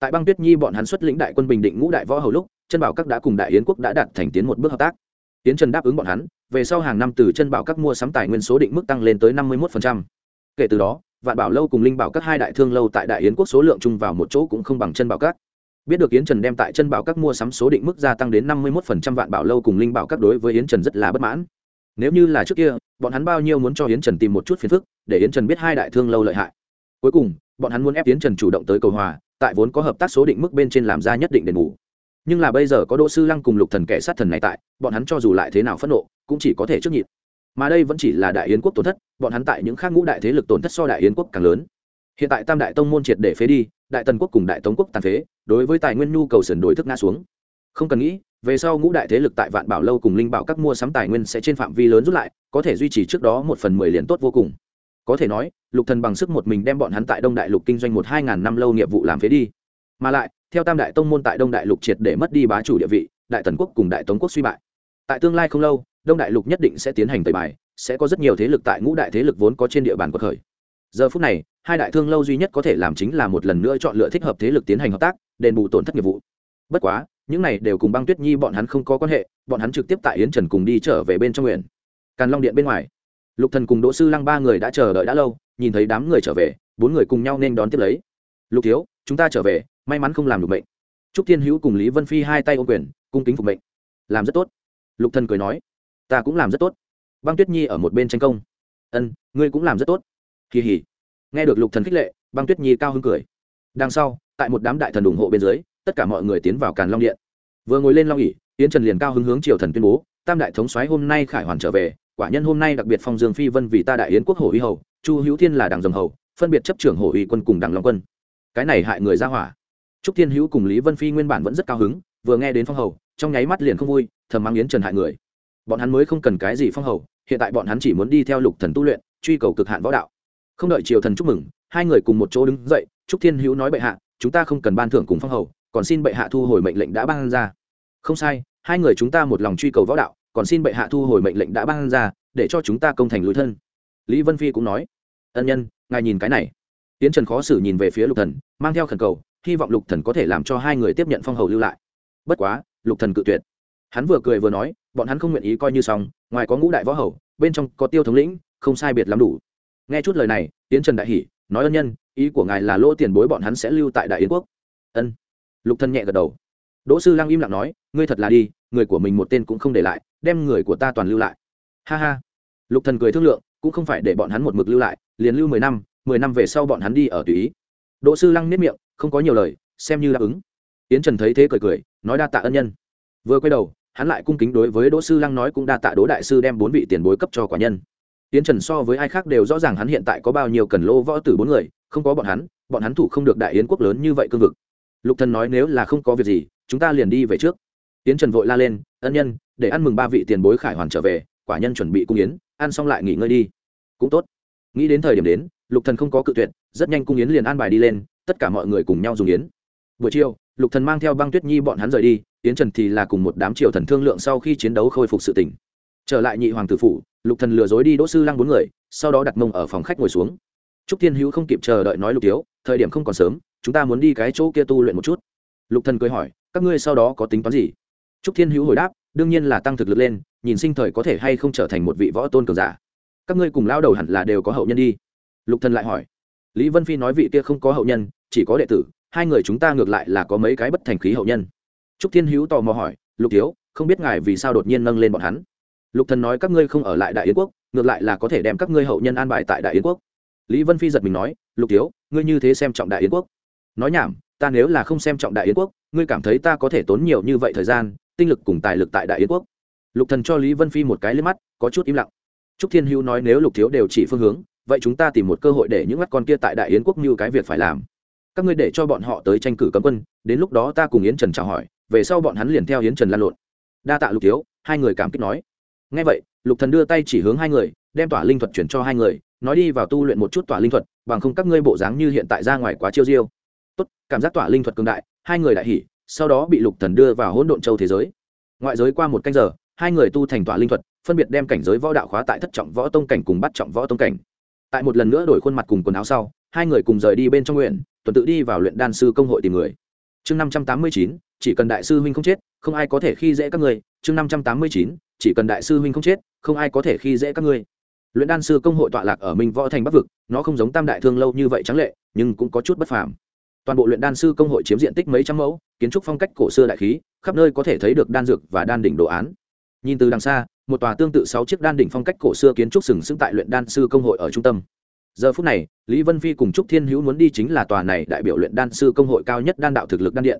[SPEAKER 1] Tại băng tuyết nhi bọn hắn xuất lĩnh đại quân bình định ngũ đại võ hầu lúc, chân bảo các đã cùng đại yến quốc đã đạt thành tiến một bước hợp tác. Tiến trần đáp ứng bọn hắn, về sau hàng năm từ chân bảo các mua sắm tài nguyên số định mức tăng lên tới năm mươi một kể từ đó, vạn bảo lâu cùng linh bảo các hai đại thương lâu tại đại yến quốc số lượng chung vào một chỗ cũng không bằng chân bảo các biết được yến trần đem tại chân bảo các mua sắm số định mức gia tăng đến năm mươi một vạn bảo lâu cùng linh bảo các đối với yến trần rất là bất mãn. Nếu như là trước kia, bọn hắn bao nhiêu muốn cho yến trần tìm một chút phiền phức, để yến trần biết hai đại thương lâu lợi hại. Cuối cùng, bọn hắn muốn ép yến trần chủ động tới cầu hòa, tại vốn có hợp tác số định mức bên trên làm ra nhất định đền bù. Nhưng là bây giờ có đỗ sư lăng cùng lục thần kẻ sát thần này tại, bọn hắn cho dù lại thế nào phẫn nộ, cũng chỉ có thể trước nhịn. Mà đây vẫn chỉ là đại yến quốc tổn thất, bọn hắn tại những khác ngũ đại thế lực tổn thất so đại yến quốc càng lớn hiện tại tam đại tông môn triệt để phế đi, đại tần quốc cùng đại tống quốc tàn phế, đối với tài nguyên nhu cầu sườn đổi thức ngã xuống. Không cần nghĩ, về sau ngũ đại thế lực tại vạn bảo lâu cùng linh bảo các mua sắm tài nguyên sẽ trên phạm vi lớn rút lại, có thể duy trì trước đó một phần mười liền tốt vô cùng. Có thể nói, lục thần bằng sức một mình đem bọn hắn tại đông đại lục kinh doanh một hai ngàn năm lâu nghiệp vụ làm phế đi. Mà lại, theo tam đại tông môn tại đông đại lục triệt để mất đi bá chủ địa vị, đại tần quốc cùng đại tống quốc suy bại. Tại tương lai không lâu, đông đại lục nhất định sẽ tiến hành tẩy bài, sẽ có rất nhiều thế lực tại ngũ đại thế lực vốn có trên địa bàn của khởi giờ phút này, hai đại thương lâu duy nhất có thể làm chính là một lần nữa chọn lựa thích hợp thế lực tiến hành hợp tác, đền bù tổn thất nghiệp vụ. Bất quá, những này đều cùng băng tuyết nhi bọn hắn không có quan hệ, bọn hắn trực tiếp tại yến trần cùng đi trở về bên trong nguyện. Càn long điện bên ngoài, lục thần cùng đỗ sư lăng ba người đã chờ đợi đã lâu, nhìn thấy đám người trở về, bốn người cùng nhau nên đón tiếp lấy. Lục thiếu, chúng ta trở về, may mắn không làm được mệnh trúc thiên hữu cùng lý vân phi hai tay ô quyền, cung kính phục mệnh. Làm rất tốt. Lục thần cười nói. Ta cũng làm rất tốt. Băng tuyết nhi ở một bên tranh công. Ân, ngươi cũng làm rất tốt kỳ hỉ. Nghe được lục thần khích lệ, băng tuyết nhi cao hứng cười. Đằng sau, tại một đám đại thần ủng hộ bên dưới, tất cả mọi người tiến vào càn long điện. Vừa ngồi lên long ỉ yến trần liền cao hứng hướng triều thần tuyên bố, tam đại thống soái hôm nay khải hoàn trở về, quả nhân hôm nay đặc biệt phong dương phi vân vì ta đại yến quốc hổ uy hầu, chu hữu thiên là đảng dòng hầu, phân biệt chấp trưởng hổ uy quân cùng đảng long quân. Cái này hại người ra hỏa. Trúc thiên hữu cùng lý vân phi nguyên bản vẫn rất cao hứng, vừa nghe đến phong hầu, trong nháy mắt liền không vui, thầm mang yến trần hại người. Bọn hắn mới không cần cái gì phong hầu, hiện tại bọn hắn chỉ muốn đi theo lục thần tu luyện, truy cầu cực hạn võ đạo không đợi triều thần chúc mừng, hai người cùng một chỗ đứng dậy, trúc thiên hữu nói bệ hạ, chúng ta không cần ban thưởng cùng phong hầu, còn xin bệ hạ thu hồi mệnh lệnh đã ban ra. Không sai, hai người chúng ta một lòng truy cầu võ đạo, còn xin bệ hạ thu hồi mệnh lệnh đã ban ra, để cho chúng ta công thành lối thân. Lý vân phi cũng nói, ân nhân, ngài nhìn cái này. Tiến trần khó xử nhìn về phía lục thần, mang theo khẩn cầu, hy vọng lục thần có thể làm cho hai người tiếp nhận phong hầu lưu lại. Bất quá, lục thần cự tuyệt. Hắn vừa cười vừa nói, bọn hắn không nguyện ý coi như xong, ngoài có ngũ đại võ hầu, bên trong có tiêu thống lĩnh, không sai biệt lắm đủ nghe chút lời này tiến trần đại hỷ nói ân nhân, ý của ngài là lỗ tiền bối bọn hắn sẽ lưu tại đại yến quốc. Ân. Lục thần nhẹ gật đầu. Đỗ sư lăng im lặng nói, ngươi thật là đi, người của mình một tên cũng không để lại, đem người của ta toàn lưu lại. Ha ha. Lục thần cười thương lượng, cũng không phải để bọn hắn một mực lưu lại, liền lưu mười năm mười năm về sau bọn hắn đi ở tùy ý. Đỗ sư lăng nếp miệng, không có nhiều lời, xem như đáp ứng. Yến trần thấy thế cười cười, nói đa tạ ân nhân. Vừa quay đầu, hắn lại cung kính đối với đỗ sư lăng nói cũng đa tạ đỗ đại sư đem bốn vị tiền bối cấp cho quả nhân tiến trần so với ai khác đều rõ ràng hắn hiện tại có bao nhiêu cần lô võ tử bốn người, không có bọn hắn bọn hắn thủ không được đại yến quốc lớn như vậy cương vực. Lục thần nói nếu là không có việc gì, chúng ta liền đi về trước. Tiến trần vội la lên, ân nhân, để ăn mừng ba vị tiền bối khải hoàn trở về, quả nhân chuẩn bị cung yến, ăn xong lại nghỉ ngơi đi. Cũng tốt. Nghĩ đến thời điểm đến, lục thần không có cự tuyệt, rất nhanh cung yến liền an bài đi lên, tất cả mọi người cùng nhau dùng yến. Buổi chiều, lục thần mang theo băng tuyết nhi bọn hắn rời đi yến trần thì là cùng một đám triều thần thương lượng sau khi chiến đấu khôi phục sự tỉnh trở lại nhị hoàng tử phủ lục thần lừa dối đi đỗ sư lăng bốn người, sau đó đặt mông ở phòng khách ngồi xuống. Trúc thiên hữu không kịp chờ đợi nói lục tiếu thời điểm không còn sớm, chúng ta muốn đi cái chỗ kia tu luyện một chút. Lục thần cười hỏi, các ngươi sau đó có tính toán gì? Trúc thiên hữu hồi đáp, đương nhiên là tăng thực lực lên, nhìn sinh thời có thể hay không trở thành một vị võ tôn cường giả. Các ngươi cùng lao đầu hẳn là đều có hậu nhân đi. Lục thần lại hỏi, lý vân phi nói vị kia không có hậu nhân, chỉ có đệ tử, hai người chúng ta ngược lại là có mấy cái bất thành khí hậu nhân. Trúc thiên hữu tò mò hỏi, lục thiếu, không biết ngài vì sao đột nhiên nâng lên bọn hắn? Lục thần nói các ngươi không ở lại đại yến quốc, ngược lại là có thể đem các ngươi hậu nhân an bài tại đại yến quốc. Lý vân phi giật mình nói, lục thiếu, ngươi như thế xem trọng đại yến quốc. Nói nhảm, ta nếu là không xem trọng đại yến quốc, ngươi cảm thấy ta có thể tốn nhiều như vậy thời gian, tinh lực cùng tài lực tại đại yến quốc. Lục thần cho lý vân phi một cái lên mắt, có chút im lặng. Trúc thiên hữu nói nếu lục thiếu đều chỉ phương hướng, vậy chúng ta tìm một cơ hội để những mắt con kia tại đại yến quốc như cái việc phải làm. Các ngươi để cho bọn họ tới tranh cử cấm quân, đến lúc đó ta cùng yến trần chào hỏi, về sau bọn hắn liền theo yến trần lan lộn. Đa tạ lục thiếu, hai người cảm kích nói ngay vậy, lục thần đưa tay chỉ hướng hai người, đem tỏa linh thuật chuyển cho hai người, nói đi vào tu luyện một chút tỏa linh thuật, bằng không các ngươi bộ dáng như hiện tại ra ngoài quá chiêu diêu. Tốt, cảm giác tỏa linh thuật cường đại, hai người đại hỉ, sau đó bị lục thần đưa vào hỗn độn châu thế giới. Ngoại giới qua một canh giờ, hai người tu thành tỏa linh thuật, phân biệt đem cảnh giới võ đạo khóa tại thất trọng võ tông cảnh cùng bắt trọng võ tông cảnh. Tại một lần nữa đổi khuôn mặt cùng quần áo sau, hai người cùng rời đi bên trong nguyện tuần tự đi vào luyện đan sư công hội tìm người. Chương năm trăm tám mươi chín, chỉ cần đại sư huynh không chết, không ai có thể khi dễ các người chương năm trăm tám mươi chín chỉ cần đại sư huynh không chết, không ai có thể khi dễ các ngươi. Luyện đan sư công hội tọa lạc ở minh võ thành bắc vực, nó không giống tam đại thương lâu như vậy trắng lệ, nhưng cũng có chút bất phàm. Toàn bộ luyện đan sư công hội chiếm diện tích mấy trăm mẫu, kiến trúc phong cách cổ xưa đại khí, khắp nơi có thể thấy được đan dược và đan đỉnh đồ án. Nhìn từ đằng xa, một tòa tương tự sáu chiếc đan đỉnh phong cách cổ xưa kiến trúc sừng sững tại luyện đan sư công hội ở trung tâm. Giờ phút này, lý vân phi cùng trúc thiên hữu muốn đi chính là tòa này đại biểu luyện đan sư công hội cao nhất đan đạo thực lực đan điện.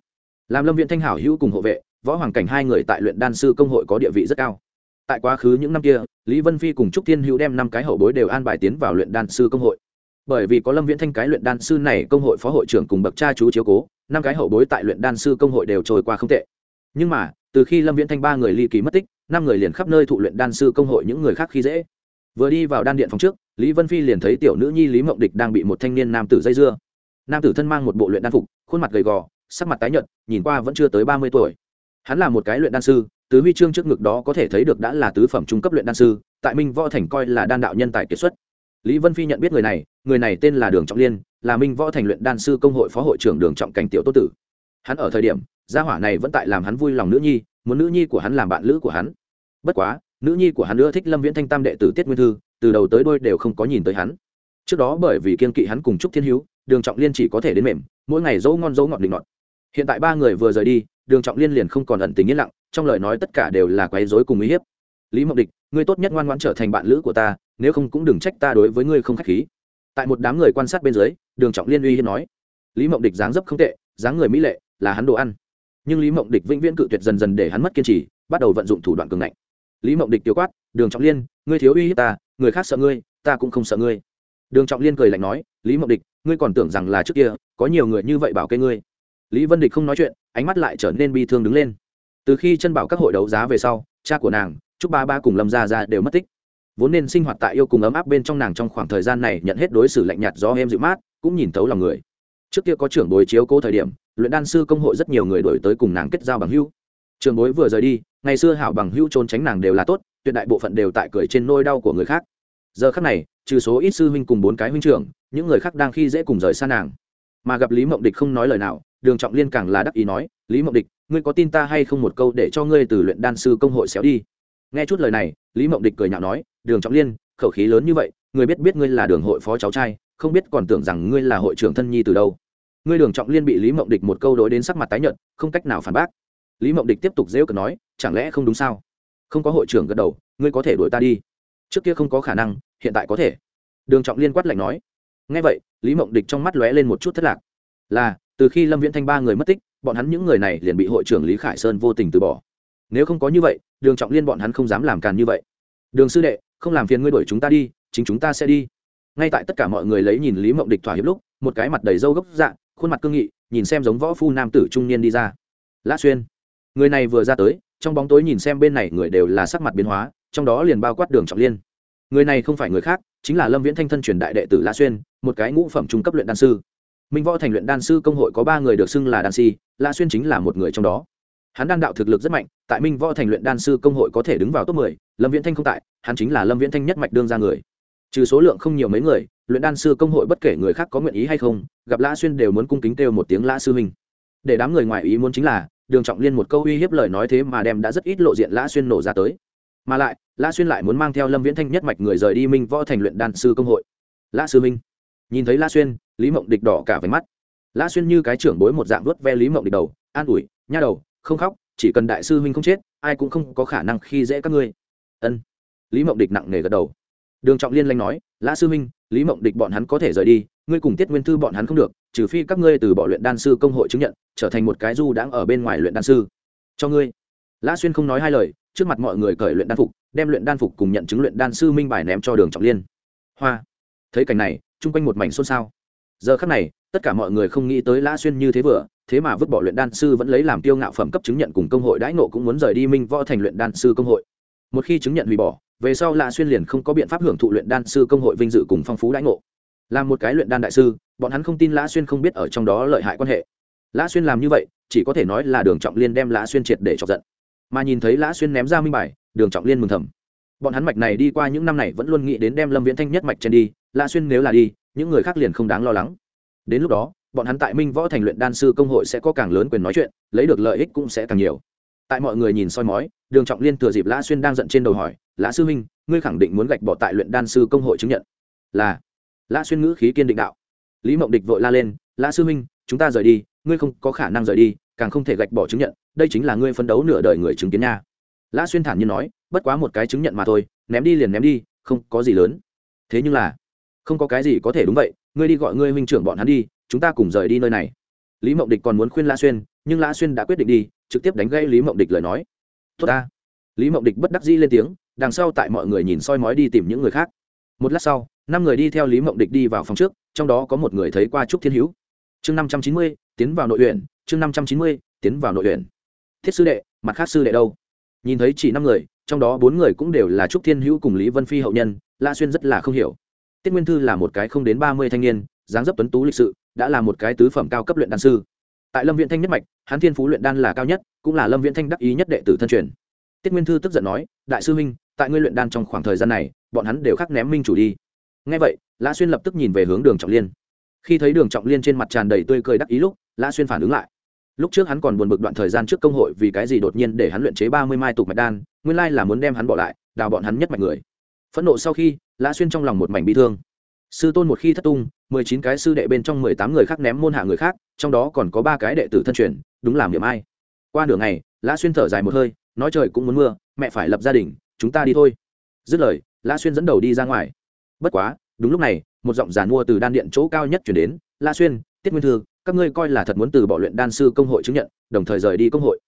[SPEAKER 1] Làm lâm viện thanh hảo hữu cùng hộ vệ, võ hoàng cảnh hai người tại luyện đan sư công hội có địa vị rất cao tại quá khứ những năm kia, lý vân phi cùng trúc thiên hữu đem năm cái hậu bối đều an bài tiến vào luyện đan sư công hội. Bởi vì có lâm viễn thanh cái luyện đan sư này công hội phó hội trưởng cùng bậc cha chú chiếu cố, năm cái hậu bối tại luyện đan sư công hội đều trôi qua không tệ. Nhưng mà, từ khi lâm viễn thanh ba người ly kỳ mất tích, năm người liền khắp nơi thụ luyện đan sư công hội những người khác khi dễ. Vừa đi vào đan điện phòng trước, lý vân phi liền thấy tiểu nữ nhi lý mộng địch đang bị một thanh niên nam tử dây dưa. Nam tử thân mang một bộ luyện đan phục, khuôn mặt gầy gò, sắc mặt tái nhợt, nhìn qua vẫn chưa tới ba mươi tuổi. Hắn là một cái luyện đan sư tứ huy chương trước ngực đó có thể thấy được đã là tứ phẩm trung cấp luyện đan sư, tại minh võ thành coi là đan đạo nhân tài kiệt xuất. Lý vân phi nhận biết người này người này tên là đường trọng liên, là minh võ thành luyện đan sư công hội phó hội trưởng đường trọng cảnh tiểu tô tử. Hắn ở thời điểm, gia hỏa này vẫn tại làm hắn vui lòng nữ nhi, muốn nữ nhi của hắn làm bạn lữ của hắn. Bất quá, nữ nhi của hắn ưa thích lâm viễn thanh tam đệ tử tiết nguyên thư, từ đầu tới đôi đều không có nhìn tới hắn. Trước đó bởi vì kiên kỵ hắn cùng trúc thiên hữu đường trọng liên chỉ có thể đến mềm, mỗi ngày dỗ ngon dỗ ngọt định ngọt hiện tại ba người vừa rời đi đường trọng liên liền không còn ẩn tình yên lặng, trong lời nói tất cả đều là quấy dối cùng uy hiếp. Lý mộng địch, ngươi tốt nhất ngoan ngoãn trở thành bạn lữ của ta, nếu không cũng đừng trách ta đối với ngươi không k h á c h khí. Tại một đám người quan sát bên dưới, đường trọng liên uy hiếp nói, lý mộng địch dáng dấp không tệ, dáng người mỹ lệ, là hắn đồ ăn. Nhưng lý mộng địch vĩnh viễn cự tuyệt dần dần để hắn mất kiên trì, bắt đầu vận dụng thủ đoạn cường ngạnh. Lý mộng địch tiêu quát, đường trọng liên, ngươi thiếu uy hiếp ta, người khác sợ ngươi, ta cũng không sợ ngươi. Đường trọng liên cười lạnh nói, lý mộng địch, ngươi còn tưởng rằng là trước kia, có nhiều người như vậy bảo kê ngươi lý vân địch không nói chuyện, ánh mắt lại trở nên bi thương đứng lên. Từ khi chân bảo các hội đấu giá về sau, cha của nàng chúc ba ba cùng lâm gia ra đều mất tích. Vốn nên sinh hoạt tại yêu cùng ấm áp bên trong nàng trong khoảng thời gian này nhận hết đối xử lạnh nhạt do em dịu mát, cũng nhìn thấu lòng người. Trước kia có trưởng bối chiếu cố thời điểm, luyện đan sư công hội rất nhiều người đổi tới cùng nàng kết giao bằng hữu. Trường bối vừa rời đi, ngày xưa hảo bằng hữu trốn tránh nàng đều là tốt, tuyệt đại bộ phận đều tại cười trên nôi đau của người khác. Giờ khác này, trừ số ít sư huynh cùng bốn cái huynh trưởng, những người khác đang khi dễ cùng rời xa nàng. Mà gặp lý mộng địch không nói lời nào đường trọng liên càng là đắc ý nói, lý mộng địch, ngươi có tin ta hay không một câu để cho ngươi từ luyện đan sư công hội xéo đi? Nghe chút lời này, lý mộng địch cười nhạo nói, đường trọng liên, khẩu khí lớn như vậy người biết biết ngươi là đường hội phó cháu trai, không biết còn tưởng rằng ngươi là hội trưởng thân nhi từ đâu. Ngươi đường trọng liên bị lý mộng địch một câu đối đến sắc mặt tái nhợt, không cách nào phản bác. Lý mộng địch tiếp tục dễ cợt nói, chẳng lẽ không đúng sao? Không có hội trưởng gật đầu, ngươi có thể đuổi ta đi. Trước kia không có khả năng, hiện tại có thể. Đường trọng liên quát lạnh nói. Nghe vậy, lý mộng địch trong mắt lóe lên một chút thất lạc. Là từ khi lâm viễn thanh ba người mất tích, bọn hắn những người này liền bị hội trưởng lý khải sơn vô tình từ bỏ. Nếu không có như vậy, đường trọng liên bọn hắn không dám làm càn như vậy. Đường sư đệ, không làm phiền ngươi đuổi chúng ta đi, chính chúng ta sẽ đi. Ngay tại tất cả mọi người lấy nhìn lý mộng địch thỏa hiệp lúc, một cái mặt đầy râu gốc dạng khuôn mặt cương nghị, nhìn xem giống võ phu nam tử trung niên đi ra. Lã xuyên, người này vừa ra tới, trong bóng tối nhìn xem bên này người đều là sắc mặt biến hóa, trong đó liền bao quát đường trọng liên. Người này không phải người khác, chính là lâm viễn thanh thân truyền đại đệ tử lã xuyên, một cái ngũ phẩm trung cấp luyện đan sư minh võ thành luyện đan sư công hội có ba người được xưng là đan si La xuyên chính là một người trong đó. Hắn đan đạo thực lực rất mạnh, tại minh võ thành luyện đan sư công hội có thể đứng vào top mười, lâm viễn thanh không tại, hắn chính là lâm viễn thanh nhất mạch đương ra người. Trừ số lượng không nhiều mấy người, luyện đan sư công hội bất kể người khác có nguyện ý hay không, gặp La xuyên đều muốn cung kính kêu một tiếng La sư huynh. Để đám người ngoài ý muốn chính là, đường trọng liên một câu uy hiếp lời nói thế mà đem đã rất ít lộ diện La xuyên nổ ra tới. Mà lại La xuyên lại muốn mang theo lâm viễn thanh nhất mạch người rời đi minh võ thành luyện đan sư công hội. La sư minh nhìn thấy La xuyên, lý mộng địch đỏ cả váy mắt. La xuyên như cái trưởng bối một dạng vớt ve lý mộng địch đầu, an ủi, nha đầu, không khóc, chỉ cần đại sư huynh không chết, ai cũng không có khả năng khi dễ các ngươi. Ân. Lý mộng địch nặng nề gật đầu. Đường trọng liên lanh nói, La sư huynh, lý mộng địch bọn hắn có thể rời đi, ngươi cùng tiết nguyên thư bọn hắn không được, trừ phi các ngươi từ bỏ luyện đan sư công hội chứng nhận, trở thành một cái du đãng ở bên ngoài luyện đan sư. Cho ngươi. La xuyên không nói hai lời, trước mặt mọi người cởi luyện đan phục, đem luyện đan phục cùng nhận chứng luyện đan sư minh bài ném cho đường trọng liên. Hoa. Thấy cảnh này chung quanh một mảnh xôn xao. Giờ khắc này, tất cả mọi người không nghĩ tới lã xuyên như thế vừa, thế mà vứt bỏ luyện đan sư vẫn lấy làm tiêu ngạo phẩm cấp chứng nhận cùng công hội đãi nộ cũng muốn rời đi minh võ thành luyện đan sư công hội. Một khi chứng nhận hủy bỏ, về sau lã xuyên liền không có biện pháp hưởng thụ luyện đan sư công hội vinh dự cùng phong phú đãi ngộ. Là một cái luyện đan đại sư, bọn hắn không tin lã xuyên không biết ở trong đó lợi hại quan hệ. Lã xuyên làm như vậy, chỉ có thể nói là đường trọng liên đem lã xuyên triệt để chọc giận. Mà nhìn thấy lã xuyên ném ra minh bài, đường trọng liên mừng thầm. Bọn hắn mạch này đi qua những năm này vẫn luôn nghĩ đến đem lâm viễn thanh nhất mạch trên đi lã xuyên nếu là đi, những người khác liền không đáng lo lắng. Đến lúc đó, bọn hắn tại minh võ thành luyện đan sư công hội sẽ có càng lớn quyền nói chuyện, lấy được lợi ích cũng sẽ càng nhiều. Tại mọi người nhìn soi mói, đường trọng liên thừa dịp lã xuyên đang giận trên đầu hỏi, lã sư huynh, ngươi khẳng định muốn gạch bỏ tại luyện đan sư công hội chứng nhận? Là. Lã xuyên ngữ khí kiên định đạo. Lý mộng địch vội la lên, lã sư huynh, chúng ta rời đi, ngươi không có khả năng rời đi, càng không thể gạch bỏ chứng nhận, đây chính là ngươi phấn đấu nửa đời người chứng kiến nha. Lã xuyên thản nhiên nói, bất quá một cái chứng nhận mà thôi, ném đi liền ném đi, không có gì lớn. Thế nhưng là không có cái gì có thể đúng vậy, ngươi đi gọi ngươi huynh trưởng bọn hắn đi, chúng ta cùng rời đi nơi này. Lý mộng địch còn muốn khuyên La xuyên, nhưng La xuyên đã quyết định đi, trực tiếp đánh gây lý mộng địch lời nói. Tốt ta. Lý mộng địch bất đắc dĩ lên tiếng, đằng sau tại mọi người nhìn soi mói đi tìm những người khác. Một lát sau, năm người đi theo lý mộng địch đi vào phòng trước, trong đó có một người thấy qua trúc thiên hữu. Chương năm trăm chín mươi, tiến vào nội huyện chương năm trăm chín mươi, tiến vào nội huyện thiết sư đệ, mặt khác sư đệ đâu? Nhìn thấy chỉ năm người, trong đó bốn người cũng đều là trúc thiên hữu cùng lý vân phi hậu nhân la xuyên rất là không hiểu tiết nguyên thư là một cái không đến ba mươi thanh niên, dáng dấp tuấn tú lịch sự, đã là một cái tứ phẩm cao cấp luyện đan sư. Tại lâm viện thanh nhất mạch, hắn thiên phú luyện đan là cao nhất, cũng là lâm viện thanh đắc ý nhất đệ tử thân truyền. Tiết nguyên thư tức giận nói, đại sư minh tại ngươi luyện đan trong khoảng thời gian này, bọn hắn đều khắc ném minh chủ đi. Ngay vậy, lã xuyên lập tức nhìn về hướng đường trọng liên. Khi thấy đường trọng liên trên mặt tràn đầy tươi cười đắc ý lúc, lã xuyên phản ứng lại. Lúc trước hắn còn buồn bực đoạn thời gian trước công hội vì cái gì đột nhiên để hắn luyện chế ba mươi mai tục mạch đan, nguyên lai là muốn đem hắn bỏ lại, đào bọn hắn nhất mạch người phẫn nộ sau khi, lã xuyên trong lòng một mảnh bị thương. Sư tôn một khi thất tung, mười chín cái sư đệ bên trong mười tám người khác ném môn hạ người khác, trong đó còn có ba cái đệ tử thân truyền, đúng làm điểm ai. Qua nửa ngày, lã xuyên thở dài một hơi, nói trời cũng muốn mưa, mẹ phải lập gia đình, chúng ta đi thôi. Dứt lời, lã xuyên dẫn đầu đi ra ngoài. Bất quá, đúng lúc này, một giọng giàn mua từ đan điện chỗ cao nhất chuyển đến, lã xuyên, tiết nguyên thư, các ngươi coi là thật muốn từ bỏ luyện đan sư công hội chứng nhận, đồng thời rời đi công hội.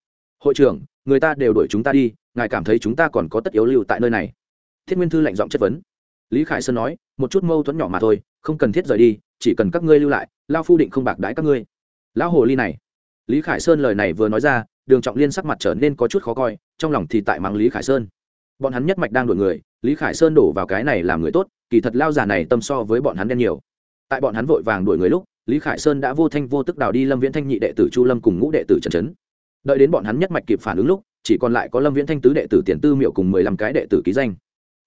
[SPEAKER 1] Hội trưởng, người ta đều đuổi chúng ta đi, ngài cảm thấy chúng ta còn có tất yếu lưu tại nơi này thiết nguyên thư lạnh giọng chất vấn. Lý khải sơn nói, một chút mâu thuẫn nhỏ mà thôi, không cần thiết rời đi, chỉ cần các ngươi lưu lại lao phu định không bạc đãi các ngươi. Lão hồ ly này. Lý khải sơn lời này vừa nói ra, đường trọng liên sắc mặt trở nên có chút khó coi, trong lòng thì tại mắng lý khải sơn. Bọn hắn nhất mạch đang đuổi người, lý khải sơn đổ vào cái này làm người tốt, kỳ thật lao già này tâm so với bọn hắn đen nhiều. Tại bọn hắn vội vàng đuổi người lúc, lý khải sơn đã vô thanh vô tức đào đi lâm viễn thanh nhị đệ tử chu lâm cùng ngũ đệ tử trần trấn. Đợi đến bọn hắn nhất mạch kịp phản ứng lúc, chỉ còn lại có lâm viễn thanh tứ đệ tử tiền tư miệu cùng mười lăm cái đệ tử ký danh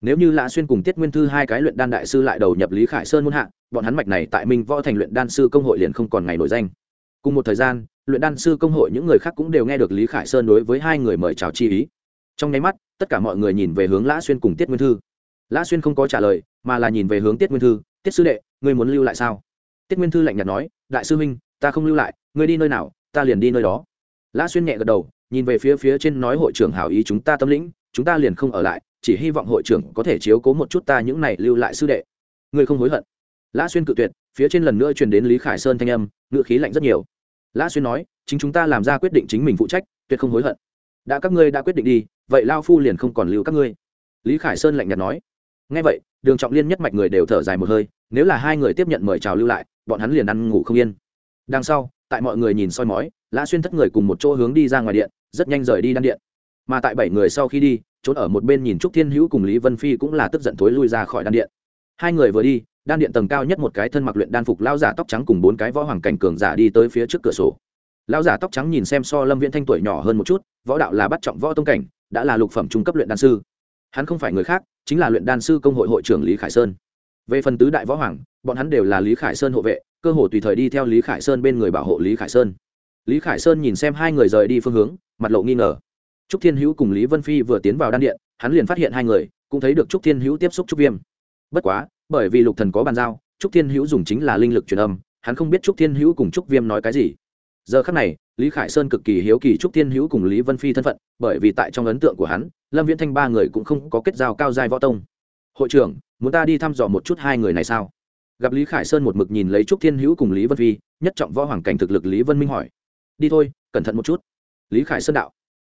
[SPEAKER 1] nếu như lã xuyên cùng tiết nguyên thư hai cái luyện đan đại sư lại đầu nhập lý khải sơn muôn hạ, bọn hắn mạch này tại minh võ thành luyện đan sư công hội liền không còn ngày nổi danh. Cùng một thời gian, luyện đan sư công hội những người khác cũng đều nghe được lý khải sơn đối với hai người mời chào chi ý. Trong nháy mắt, tất cả mọi người nhìn về hướng lã xuyên cùng tiết nguyên thư. Lã xuyên không có trả lời, mà là nhìn về hướng tiết nguyên thư, tiết sư đệ, ngươi muốn lưu lại sao? Tiết nguyên thư lạnh nhạt nói, đại sư minh ta không lưu lại, ngươi đi nơi nào, ta liền đi nơi đó. Lã xuyên nhẹ gật đầu, nhìn về phía phía trên nói, hội trưởng hảo ý chúng ta tâm lĩnh, chúng ta liền không ở lại chỉ hy vọng hội trưởng có thể chiếu cố một chút ta những này lưu lại sư đệ. Ngươi không hối hận. Lã xuyên cự tuyệt, phía trên lần nữa truyền đến lý khải sơn thanh âm ngựa khí lạnh rất nhiều. Lã xuyên nói, chính chúng ta làm ra quyết định chính mình phụ trách, tuyệt không hối hận. Đã các ngươi đã quyết định đi, vậy lao phu liền không còn lưu các ngươi. Lý khải sơn lạnh nhạt nói. Ngay vậy, đường trọng liên nhất mạch người đều thở dài một hơi, nếu là hai người tiếp nhận mời chào lưu lại, bọn hắn liền ăn ngủ không yên. Đằng sau, tại mọi người nhìn soi mói, lã xuyên thất người cùng một chỗ hướng đi ra ngoài điện, rất nhanh rời đi đan điện. Mà tại bảy người sau khi đi trốn ở một bên nhìn trúc thiên hữu cùng lý vân phi cũng là tức giận thối lui ra khỏi đan điện. Hai người vừa đi, đan điện tầng cao nhất một cái thân mặc luyện đan phục lao giả tóc trắng cùng bốn cái võ hoàng cảnh cường giả đi tới phía trước cửa sổ. Lao giả tóc trắng nhìn xem so lâm viễn thanh tuổi nhỏ hơn một chút, võ đạo là bắt trọng võ tông cảnh, đã là lục phẩm trung cấp luyện đan sư. Hắn không phải người khác, chính là luyện đan sư công hội hội trưởng lý khải sơn. Về phần tứ đại võ hoàng, bọn hắn đều là lý khải sơn hộ vệ, cơ hồ tùy thời đi theo lý khải sơn bên người bảo hộ lý khải sơn. Lý khải sơn nhìn xem hai người rời đi phương hướng, mặt lộ nghi ngờ trúc thiên hữu cùng lý vân phi vừa tiến vào đan điện, hắn liền phát hiện hai người, cũng thấy được trúc thiên hữu tiếp xúc trúc viêm. Bất quá, bởi vì lục thần có bàn giao, trúc thiên hữu dùng chính là linh lực truyền âm, hắn không biết trúc thiên hữu cùng trúc viêm nói cái gì. Giờ khắc này, lý khải sơn cực kỳ hiếu kỳ trúc thiên hữu cùng lý vân phi thân phận, bởi vì tại trong ấn tượng của hắn, lâm viễn thanh ba người cũng không có kết giao cao giai võ tông. Hội trưởng, muốn ta đi thăm dò một chút hai người này sao? Gặp lý khải sơn một mực nhìn lấy trúc thiên hữu cùng lý vân phi, nhất trọng võ hoàng cảnh thực lực lý vân minh hỏi. Đi thôi, cẩn thận một chút. Lý khải sơn đạo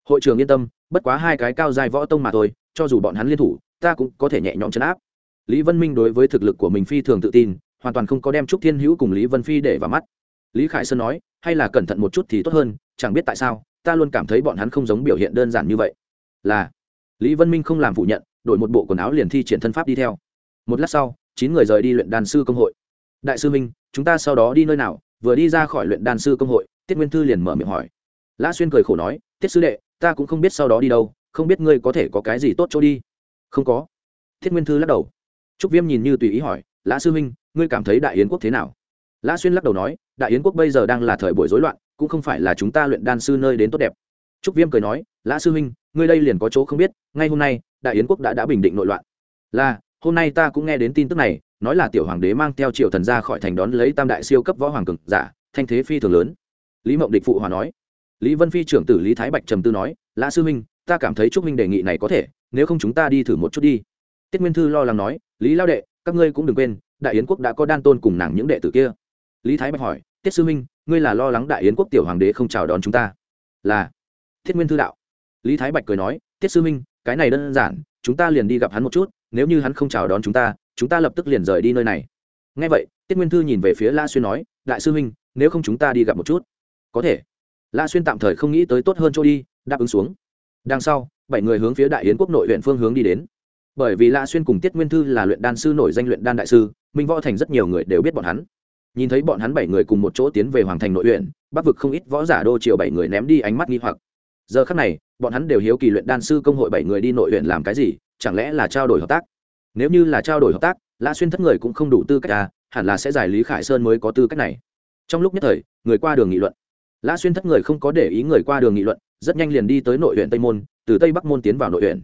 [SPEAKER 1] hội trưởng yên tâm, bất quá hai cái cao dài võ tông mà thôi, cho dù bọn hắn liên thủ, ta cũng có thể nhẹ nhõm chấn áp. Lý vân minh đối với thực lực của mình phi thường tự tin, hoàn toàn không có đem trúc thiên hữu cùng lý vân phi để vào mắt. Lý khải sơn nói, hay là cẩn thận một chút thì tốt hơn, chẳng biết tại sao, ta luôn cảm thấy bọn hắn không giống biểu hiện đơn giản như vậy. Là, lý vân minh không làm phủ nhận, đổi một bộ quần áo liền thi triển thân pháp đi theo. Một lát sau, chín người rời đi luyện đan sư công hội. Đại sư minh, chúng ta sau đó đi nơi nào? Vừa đi ra khỏi luyện đan sư công hội, tiết nguyên thư liền mở miệng hỏi. Lã xuyên cười khổ nói, tiết sư đệ ta cũng không biết sau đó đi đâu, không biết ngươi có thể có cái gì tốt chỗ đi. Không có. Thiết nguyên thư lắc đầu. Trúc viêm nhìn như tùy ý hỏi, lã sư minh ngươi cảm thấy đại yến quốc thế nào? Lã xuyên lắc đầu nói, đại yến quốc bây giờ đang là thời buổi rối loạn, cũng không phải là chúng ta luyện đan sư nơi đến tốt đẹp. Trúc viêm cười nói, lã sư minh ngươi đây liền có chỗ không biết, ngay hôm nay, đại yến quốc đã đã bình định nội loạn. Là, hôm nay ta cũng nghe đến tin tức này, nói là tiểu hoàng đế mang theo triệu thần ra khỏi thành đón lấy tam đại siêu cấp võ hoàng cực giả, thanh thế phi thường lớn. Lý mộng địch phụ hòa nói lý vân phi trưởng tử lý thái bạch trầm tư nói, lã sư minh ta cảm thấy trúc minh đề nghị này có thể, nếu không chúng ta đi thử một chút đi. Tiết nguyên thư lo lắng nói, lý lao đệ, các ngươi cũng đừng quên, đại yến quốc đã có đan tôn cùng nàng những đệ tử kia. Lý thái bạch hỏi, tiết sư minh ngươi là lo lắng đại yến quốc tiểu hoàng đế không chào đón chúng ta? Là. Thiết nguyên thư đạo. Lý thái bạch cười nói, tiết sư minh cái này đơn giản, chúng ta liền đi gặp hắn một chút, nếu như hắn không chào đón chúng ta chúng ta lập tức liền rời đi nơi này. Ngay vậy, tiết nguyên thư nhìn về phía la xuyên nói, đại sư minh nếu không chúng ta đi gặp một chút. Có thể la xuyên tạm thời không nghĩ tới tốt hơn chỗ đi, đáp ứng xuống. Đằng sau, bảy người hướng phía đại yến quốc nội huyện phương hướng đi đến. Bởi vì la xuyên cùng tiết nguyên thư là luyện đan sư nổi danh luyện đan đại sư, minh võ thành rất nhiều người đều biết bọn hắn. Nhìn thấy bọn hắn bảy người cùng một chỗ tiến về hoàng thành nội huyện, bắc vực không ít võ giả đô triệu bảy người ném đi ánh mắt nghi hoặc. Giờ khắc này, bọn hắn đều hiếu kỳ luyện đan sư công hội bảy người đi nội huyện làm cái gì, chẳng lẽ là trao đổi hợp tác? Nếu như là trao đổi hợp tác La xuyên thất người cũng không đủ tư cách à hẳn là sẽ giải lý khải sơn mới có tư cách này. Trong lúc nhất thời, người qua đường nghị luận lã xuyên thất người không có để ý người qua đường nghị luận, rất nhanh liền đi tới nội huyện tây môn, từ tây bắc môn tiến vào nội huyện.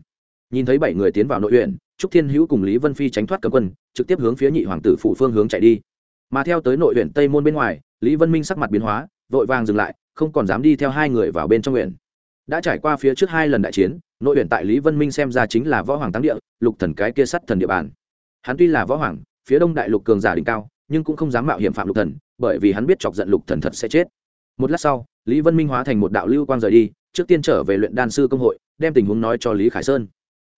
[SPEAKER 1] Nhìn thấy bảy người tiến vào nội huyện, trúc thiên hữu cùng lý vân phi tránh thoát cấm quân, trực tiếp hướng phía nhị hoàng tử phủ phương hướng chạy đi. Mà theo tới nội huyện tây môn bên ngoài, lý vân minh sắc mặt biến hóa, vội vàng dừng lại, không còn dám đi theo hai người vào bên trong huyện. Đã trải qua phía trước hai lần đại chiến, nội huyện tại lý vân minh xem ra chính là võ hoàng tăng địa, lục thần cái kia sắt thần địa bàn. Hắn tuy là võ hoàng, phía đông đại lục cường giả đỉnh cao, nhưng cũng không dám mạo hiểm phạm lục thần, bởi vì hắn biết chọc giận lục thần thật sẽ chết một lát sau, lý vân minh hóa thành một đạo lưu quang rời đi, trước tiên trở về luyện đan sư công hội, đem tình huống nói cho lý khải sơn.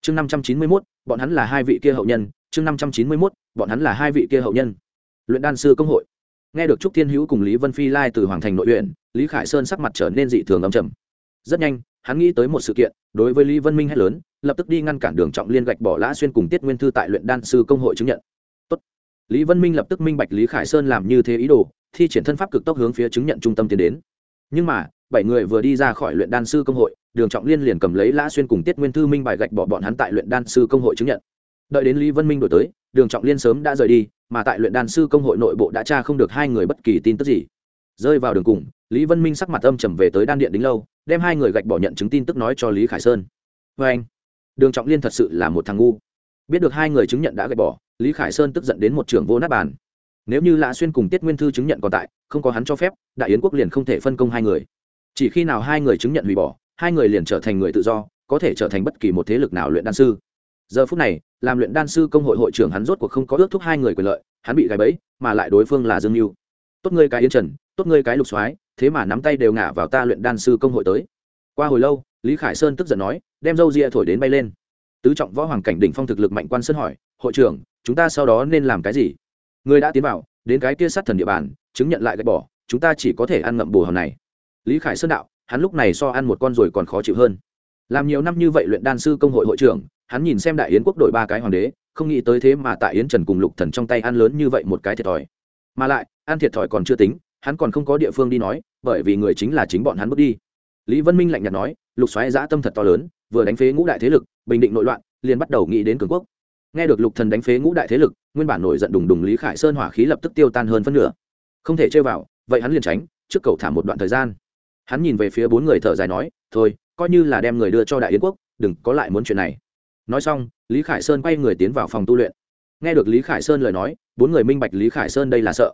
[SPEAKER 1] Chương năm trăm chín mươi mốt, bọn hắn là hai vị kia hậu nhân. Chương năm trăm chín mươi mốt, bọn hắn là hai vị kia hậu nhân. Luyện đan sư công hội. Nghe được trúc thiên hữu cùng lý vân phi lai từ hoàng thành nội huyện lý khải sơn sắc mặt trở nên dị thường âm trầm. Rất nhanh, hắn nghĩ tới một sự kiện, đối với lý vân minh hét lớn, lập tức đi ngăn cản đường trọng liên gạch bỏ lã xuyên cùng tiết nguyên thư tại luyện đan sư công hội chứng nhận. Tốt. lý vân minh lập tức minh bạch lý khải sơn làm như thế ý đồ thi triển thân pháp cực tốc hướng phía chứng nhận trung tâm tiến đến. Nhưng mà, bảy người vừa đi ra khỏi luyện đan sư công hội, đường trọng liên liền cầm lấy lã xuyên cùng tiết nguyên thư minh bài gạch bỏ bọn hắn tại luyện đan sư công hội chứng nhận. Đợi đến lý vân minh đổi tới, đường trọng liên sớm đã rời đi, mà tại luyện đan sư công hội nội bộ đã tra không được hai người bất kỳ tin tức gì. Rơi vào đường cùng, lý vân minh sắc mặt âm trầm về tới đan điện đính lâu, đem hai người gạch bỏ nhận chứng tin tức nói cho lý khải sơn. Vê anh, đường trọng liên thật sự là một thằng ngu. Biết được hai người chứng nhận đã gạch bỏ, lý khải sơn tức giận đến một trường vô nát bàn nếu như lã xuyên cùng tiết nguyên thư chứng nhận còn tại, không có hắn cho phép, đại yến quốc liền không thể phân công hai người. Chỉ khi nào hai người chứng nhận hủy bỏ, hai người liền trở thành người tự do, có thể trở thành bất kỳ một thế lực nào luyện đan sư. Giờ phút này, làm luyện đan sư công hội hội trưởng hắn rốt cuộc không có ước thúc hai người quyền lợi, hắn bị gài bẫy, mà lại đối phương là dương mưu tốt ngươi cái yến trần, tốt ngươi cái lục soái, thế mà nắm tay đều ngả vào ta luyện đan sư công hội tới. Qua hồi lâu, lý khải sơn tức giận nói, đem râu ria thổi đến bay lên. Tứ trọng võ hoàng cảnh đỉnh phong thực lực mạnh quan sơn hỏi, hội trưởng, chúng ta sau đó nên làm cái gì? Người đã tiến vào, đến cái kia sát thần địa bàn, chứng nhận lại gạch bỏ, chúng ta chỉ có thể ăn ngậm bù hòn này. Lý khải sơn đạo, hắn lúc này so ăn một con rồi còn khó chịu hơn. Làm nhiều năm như vậy luyện đan sư công hội hội trưởng, hắn nhìn xem đại yến quốc đội ba cái hoàng đế, không nghĩ tới thế mà tại yến trần cùng lục thần trong tay ăn lớn như vậy một cái thiệt thòi. Mà lại, ăn thiệt thòi còn chưa tính, hắn còn không có địa phương đi nói, bởi vì người chính là chính bọn hắn bước đi. Lý vân minh lạnh nhạt nói, lục xoáy giã tâm thật to lớn, vừa đánh phế ngũ đại thế lực, bình định nội loạn, liền bắt đầu nghĩ đến cường quốc. Nghe được lục thần đánh phế ngũ đại thế lực nguyên bản nổi giận đùng đùng lý khải sơn hỏa khí lập tức tiêu tan hơn phân nửa. Không thể chơi vào, vậy hắn liền tránh, trước cầu thả một đoạn thời gian. Hắn nhìn về phía bốn người thở dài nói, thôi, coi như là đem người đưa cho đại yến quốc, đừng có lại muốn chuyện này. Nói xong, lý khải sơn quay người tiến vào phòng tu luyện. Nghe được lý khải sơn lời nói, bốn người minh bạch lý khải sơn đây là sợ.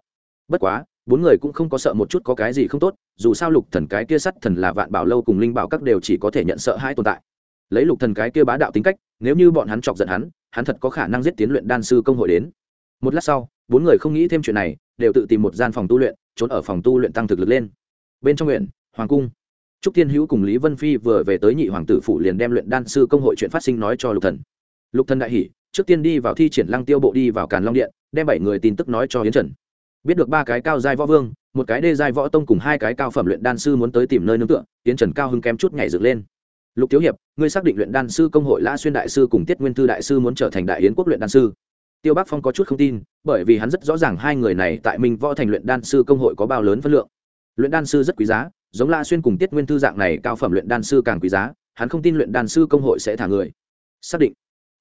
[SPEAKER 1] Bất quá, bốn người cũng không có sợ một chút có cái gì không tốt, dù sao lục thần cái kia sắt thần là vạn bảo lâu cùng linh bảo các đều chỉ có thể nhận sợ hai tồn tại. Lấy lục thần cái kia bá đạo tính cách, nếu như bọn hắn chọc giận hắn hắn thật có khả năng giết tiến luyện đan sư công hội đến. Một lát sau, bốn người không nghĩ thêm chuyện này, đều tự tìm một gian phòng tu luyện, trốn ở phòng tu luyện tăng thực lực lên. Bên trong huyện hoàng cung. Trúc thiên hữu cùng lý vân phi vừa về tới nhị hoàng tử phủ liền đem luyện đan sư công hội chuyện phát sinh nói cho lục thần. Lục thần đại hỉ, trước tiên đi vào thi triển lăng tiêu bộ đi vào càn long điện, đem bảy người tin tức nói cho hiến trần. Biết được ba cái cao giai võ vương, một cái đê giai võ tông cùng hai cái cao phẩm luyện đan sư muốn tới tìm nơi nương tựa hiến trần cao hứng kém chút nhảy dựng lên lục thiếu hiệp, ngươi xác định luyện đan sư công hội lã xuyên đại sư cùng tiết nguyên thư đại sư muốn trở thành đại yến quốc luyện đan sư? Tiêu bắc phong có chút không tin, bởi vì hắn rất rõ ràng hai người này tại minh võ thành luyện đan sư công hội có bao lớn phân lượng. Luyện đan sư rất quý giá, giống lã xuyên cùng tiết nguyên thư dạng này cao phẩm luyện đan sư càng quý giá, hắn không tin luyện đan sư công hội sẽ thả người. Xác định.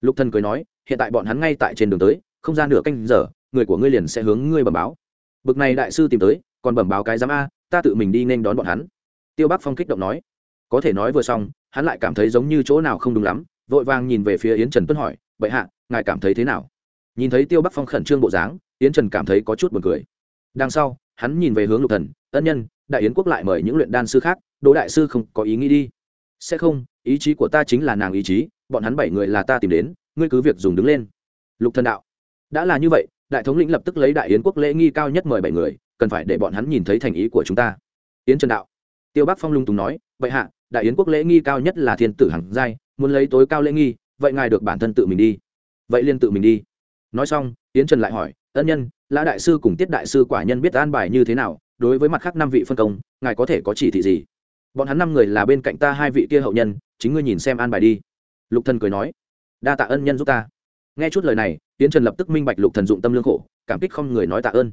[SPEAKER 1] Lục thần cười nói, hiện tại bọn hắn ngay tại trên đường tới, không ra nửa canh giờ, người của ngươi liền sẽ hướng ngươi bẩm báo. Bực này đại sư tìm tới, còn bẩm báo cái giám a, ta tự mình đi nên đón bọn hắn. Tiêu bắc phong kích động nói. Có thể nói vừa xong hắn lại cảm thấy giống như chỗ nào không đúng lắm, vội vàng nhìn về phía yến trần tuân hỏi, bệ hạ, ngài cảm thấy thế nào? Nhìn thấy tiêu bắc phong khẩn trương bộ dáng, yến trần cảm thấy có chút buồn cười. Đằng sau, hắn nhìn về hướng lục thần, ân nhân, đại yến quốc lại mời những luyện đan sư khác, đỗ đại sư không có ý nghĩ đi. Sẽ không, ý chí của ta chính là nàng ý chí, bọn hắn bảy người là ta tìm đến, ngươi cứ việc dùng đứng lên. Lục thần đạo, đã là như vậy, đại thống lĩnh lập tức lấy đại yến quốc lễ nghi cao nhất mời bảy người, cần phải để bọn hắn nhìn thấy thành ý của chúng ta. Yến trần đạo tiêu bắc phong lung tùng nói, vậy hạ, đại yến quốc lễ nghi cao nhất là thiên tử hằng giai, muốn lấy tối cao lễ nghi, vậy ngài được bản thân tự mình đi. Vậy liên tự mình đi. Nói xong, yến trần lại hỏi, ân nhân, lã đại sư cùng tiết đại sư quả nhân biết an bài như thế nào? Đối với mặt khác năm vị phân công, ngài có thể có chỉ thị gì? Bọn hắn năm người là bên cạnh ta hai vị kia hậu nhân, chính ngươi nhìn xem an bài đi. Lục thần cười nói, đa tạ ân nhân giúp ta. Nghe chút lời này tiến trần lập tức minh bạch lục thần dụng tâm lương khổ, cảm kích không người nói tạ ơn.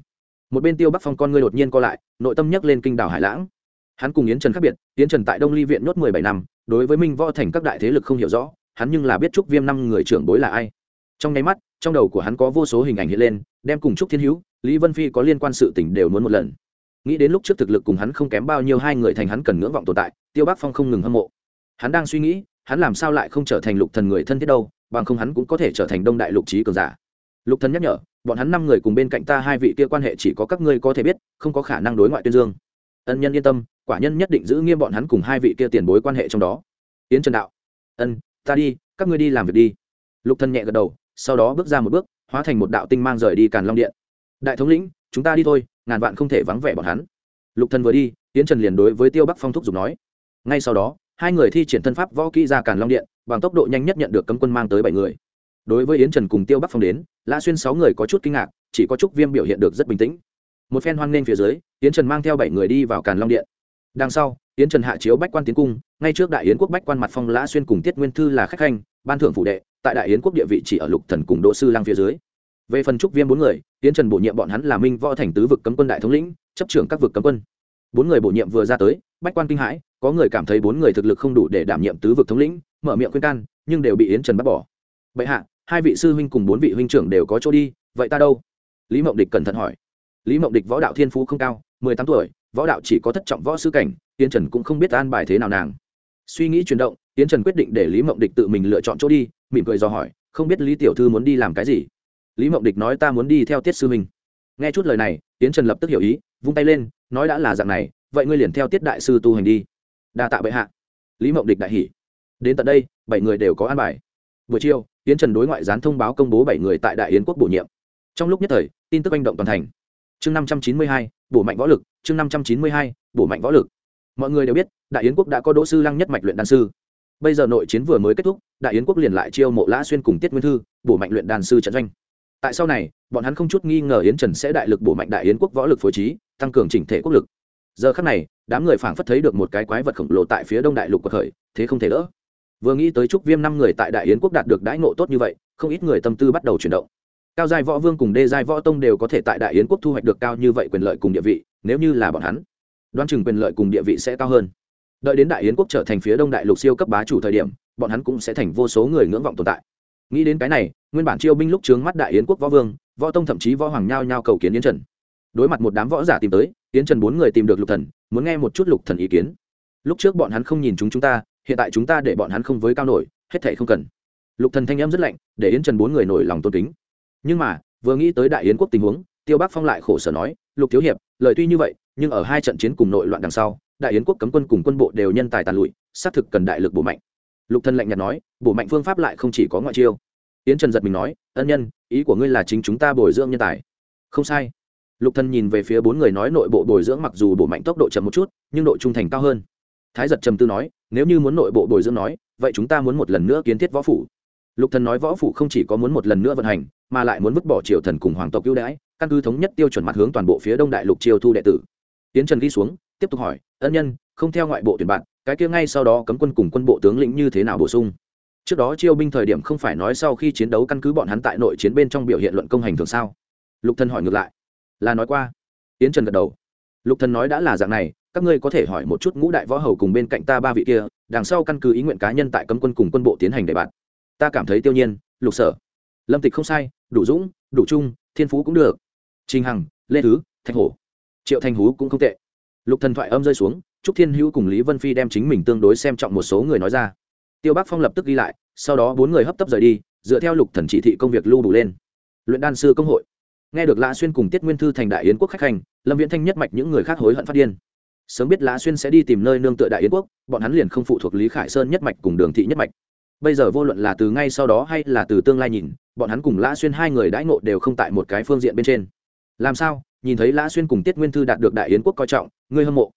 [SPEAKER 1] Một bên tiêu bắc phong con ngươi đột nhiên co lại, nội tâm nhấc lên kinh đảo hải lãng hắn cùng yến trần khác biệt, yến trần tại đông ly viện nhốt mười bảy năm, đối với minh võ thành các đại thế lực không hiểu rõ, hắn nhưng là biết trúc viêm năm người trưởng bối là ai. Trong nháy mắt, trong đầu của hắn có vô số hình ảnh hiện lên, đem cùng trúc thiên hữu, lý vân phi có liên quan sự tình đều muốn một lần. Nghĩ đến lúc trước thực lực cùng hắn không kém bao nhiêu hai người thành hắn cần ngưỡng vọng tồn tại, tiêu bắc phong không ngừng hâm mộ. Hắn đang suy nghĩ, hắn làm sao lại không trở thành lục thần người thân thiết đâu, bằng không hắn cũng có thể trở thành đông đại lục trí cường giả. Lục thần nhắc nhở, bọn hắn năm người cùng bên cạnh ta hai vị kia quan hệ chỉ có các ngươi có thể biết, không có khả năng đối ngoại tuyên dương. Ân nhân yên tâm quả nhân nhất định giữ nghiêm bọn hắn cùng hai vị kia tiền bối quan hệ trong đó. Yến trần đạo, ân, ta đi, các ngươi đi làm việc đi. Lục thần nhẹ gật đầu, sau đó bước ra một bước, hóa thành một đạo tinh mang rời đi càn long điện. Đại thống lĩnh, chúng ta đi thôi, ngàn vạn không thể vắng vẻ bọn hắn. Lục thần vừa đi, yến trần liền đối với tiêu bắc phong thúc giục nói. Ngay sau đó, hai người thi triển thân pháp võ kỹ ra càn long điện, bằng tốc độ nhanh nhất nhận được cấm quân mang tới bảy người. Đối với yến trần cùng tiêu bắc phong đến lã xuyên sáu người có chút kinh ngạc, chỉ có trúc viêm biểu hiện được rất bình tĩnh. Một phen hoan nghênh phía dưới, yến trần mang theo bảy người đi vào càn long điện đằng sau, yến trần hạ chiếu bách quan tiến cung, ngay trước đại yến quốc bách quan mặt phong lã xuyên cùng tiết nguyên thư là khách khanh, ban thưởng phủ đệ, tại đại yến quốc địa vị chỉ ở lục thần cùng đỗ sư lang phía dưới. Về phần trúc viêm bốn người, yến trần bổ nhiệm bọn hắn là minh võ thành tứ vực cấm quân đại thống lĩnh, chấp trưởng các vực cấm quân. Bốn người bổ nhiệm vừa ra tới, bách quan kinh hãi, có người cảm thấy bốn người thực lực không đủ để đảm nhiệm tứ vực thống lĩnh, mở miệng khuyên can, nhưng đều bị yến trần bắt bỏ. Bệ hạ, hai vị sư huynh cùng bốn vị huynh trưởng đều có chỗ đi, vậy ta đâu? Lý mộng địch cẩn thận hỏi. Lý mộng địch võ đạo thiên phú không cao, mười tám tuổi võ đạo chỉ có thất trọng võ sư cảnh tiến trần cũng không biết an bài thế nào nàng. Suy nghĩ chuyển động tiến trần quyết định để lý mộng địch tự mình lựa chọn chỗ đi, mỉm cười do hỏi, không biết lý tiểu thư muốn đi làm cái gì? Lý mộng địch nói, ta muốn đi theo tiết sư minh. Nghe chút lời này tiến trần lập tức hiểu ý, vung tay lên, nói, đã là dạng này, vậy ngươi liền theo tiết đại sư tu hành đi. Đa tạ bệ hạ. Lý mộng địch đại hỉ. Đến tận đây, bảy người đều có an bài. Buổi chiều tiến trần đối ngoại gián thông báo công bố bảy người tại đại yến quốc bổ nhiệm. Trong lúc nhất thời, tin tức manh động toàn thành. Chương năm trăm chín mươi hai bổ mạnh võ lực, chương năm trăm chín mươi hai, bổ mạnh võ lực. Mọi người đều biết, đại yến quốc đã có đỗ sư lăng nhất mạch luyện đan sư. Bây giờ nội chiến vừa mới kết thúc, đại yến quốc liền lại chiêu mộ lã xuyên cùng tiết nguyên thư, bổ mạnh luyện đan sư trận doanh. Tại sau này, bọn hắn không chút nghi ngờ yến trần sẽ đại lực bổ mạnh đại yến quốc võ lực phối trí, tăng cường chỉnh thể quốc lực. Giờ khắc này, đám người phảng phất thấy được một cái quái vật khổng lồ tại phía đông đại lục của khởi, thế không thể đỡ. Vừa nghĩ tới trúc viêm năm người tại đại yến quốc đạt được đãi ngộ tốt như vậy, không ít người tâm tư bắt đầu chuyển động cao giai võ vương cùng đê giai võ tông đều có thể tại đại yến quốc thu hoạch được cao như vậy quyền lợi cùng địa vị, nếu như là bọn hắn, đoán chừng quyền lợi cùng địa vị sẽ cao hơn. Đợi đến đại yến quốc trở thành phía đông đại lục siêu cấp bá chủ thời điểm, bọn hắn cũng sẽ thành vô số người ngưỡng vọng tồn tại. Nghĩ đến cái này, nguyên bản chiêu binh lúc trướng mắt đại yến quốc võ vương, võ tông thậm chí võ hoàng nhao nhao cầu kiến yến trần. Đối mặt một đám võ giả tìm tới, yến trần bốn người tìm được lục thần, muốn nghe một chút lục thần ý kiến. Lúc trước bọn hắn không nhìn chúng chúng ta, hiện tại chúng ta để bọn hắn không với cao nổi, hết thảy không cần. Lục thần thanh âm rất lạnh, để yến trần bốn người nổi lòng tôn kính nhưng mà, vừa nghĩ tới đại yến quốc tình huống, tiêu bắc phong lại khổ sở nói, lục thiếu hiệp, lời tuy như vậy, nhưng ở hai trận chiến cùng nội loạn đằng sau, đại yến quốc cấm quân cùng quân bộ đều nhân tài tàn lụi, xác thực cần đại lực bổ mạnh. Lục thân lạnh nhạt nói, bổ mạnh phương pháp lại không chỉ có ngoại chiêu. Yến trần giật mình nói, ân nhân, ý của ngươi là chính chúng ta bồi dưỡng nhân tài. Không sai. Lục thân nhìn về phía bốn người nói nội bộ bồi dưỡng mặc dù bổ mạnh tốc độ chậm một chút, nhưng độ trung thành cao hơn. Thái giật trầm tư nói, nếu như muốn nội bộ bồi dưỡng nói, vậy chúng ta muốn một lần nữa kiến thiết võ phủ. Lục thần nói võ phủ không chỉ có muốn một lần nữa vận hành mà lại muốn vứt bỏ triều thần cùng hoàng tộc ưu đãi, căn cứ thống nhất tiêu chuẩn mặt hướng toàn bộ phía đông đại lục chiêu thu đệ tử. Tiến trần ghi xuống, tiếp tục hỏi, ân nhân, không theo ngoại bộ tuyển bạn, cái kia ngay sau đó cấm quân cùng quân bộ tướng lĩnh như thế nào bổ sung? Trước đó chiêu binh thời điểm không phải nói sau khi chiến đấu căn cứ bọn hắn tại nội chiến bên trong biểu hiện luận công hành thường sao? Lục thần hỏi ngược lại. Là nói qua. Tiến trần gật đầu. Lục thần nói đã là dạng này, các ngươi có thể hỏi một chút ngũ đại võ hầu cùng bên cạnh ta ba vị kia, đằng sau căn cứ ý nguyện cá nhân tại cấm quân cùng quân bộ tiến hành đề bạt. Ta cảm thấy tiêu nhiên, lục sở lâm tịch không sai, đủ dũng, đủ trung, thiên phú cũng được. Trình hằng, lê thứ, thạch hổ. Triệu thanh hú cũng không tệ. Lục thần thoại âm rơi xuống, trúc thiên hữu cùng lý vân phi đem chính mình tương đối xem trọng một số người nói ra. Tiêu bắc phong lập tức ghi lại, sau đó bốn người hấp tấp rời đi, dựa theo lục thần chỉ thị công việc lưu đủ lên. Luyện đan sư công hội. Nghe được lã xuyên cùng tiết nguyên thư thành đại yến quốc khách hành, lâm viễn thanh nhất mạch những người khác hối hận phát điên. Sớm biết lã xuyên sẽ đi tìm nơi nương tựa đại yến quốc, bọn hắn liền không phụ thuộc lý khải sơn nhất mạch cùng đường thị nhất mạch bây giờ vô luận là từ ngay sau đó hay là từ tương lai nhìn, bọn hắn cùng lã xuyên hai người đãi ngộ đều không tại một cái phương diện bên trên. Làm sao? Nhìn thấy lã xuyên cùng tiết nguyên thư đạt được đại yến quốc coi trọng, ngươi hâm mộ,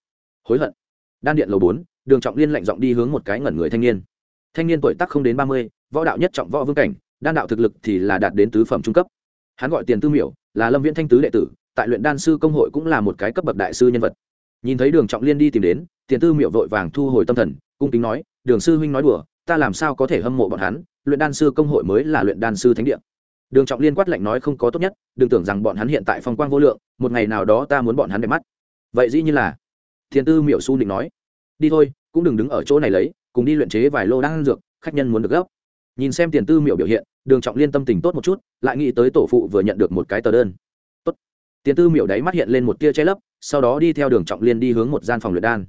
[SPEAKER 1] hối hận. Đan điện lầu bốn, đường trọng liên lạnh giọng đi hướng một cái ngẩn người thanh niên. Thanh niên tuổi tác không đến ba mươi, võ đạo nhất trọng võ vương cảnh, đan đạo thực lực thì là đạt đến tứ phẩm trung cấp. Hắn gọi tiền tư miểu, là lâm viễn thanh tứ đệ tử, tại luyện đan sư công hội cũng là một cái cấp bậc đại sư nhân vật. Nhìn thấy đường trọng liên đi tìm đến, tiền tư miểu vội vàng thu hồi tâm thần, cung kính nói, đường sư huynh nói đùa ta làm sao có thể hâm mộ bọn hắn, luyện đan sư công hội mới là luyện đan sư thánh địa. Đường trọng liên quát lạnh nói không có tốt nhất, đừng tưởng rằng bọn hắn hiện tại phong quang vô lượng, một ngày nào đó ta muốn bọn hắn đẹp mắt. Vậy dĩ như là thiền tư miểu su định nói, đi thôi, cũng đừng đứng ở chỗ này lấy, cùng đi luyện chế vài lô đan dược, khách nhân muốn được gấp. Nhìn xem tiền tư miểu biểu hiện, đường trọng liên tâm tình tốt một chút, lại nghĩ tới tổ phụ vừa nhận được một cái tờ đơn. Tốt. Tiền tư miểu đáy mắt hiện lên một tia che lấp, sau đó đi theo đường trọng liên đi hướng một gian phòng luyện đan.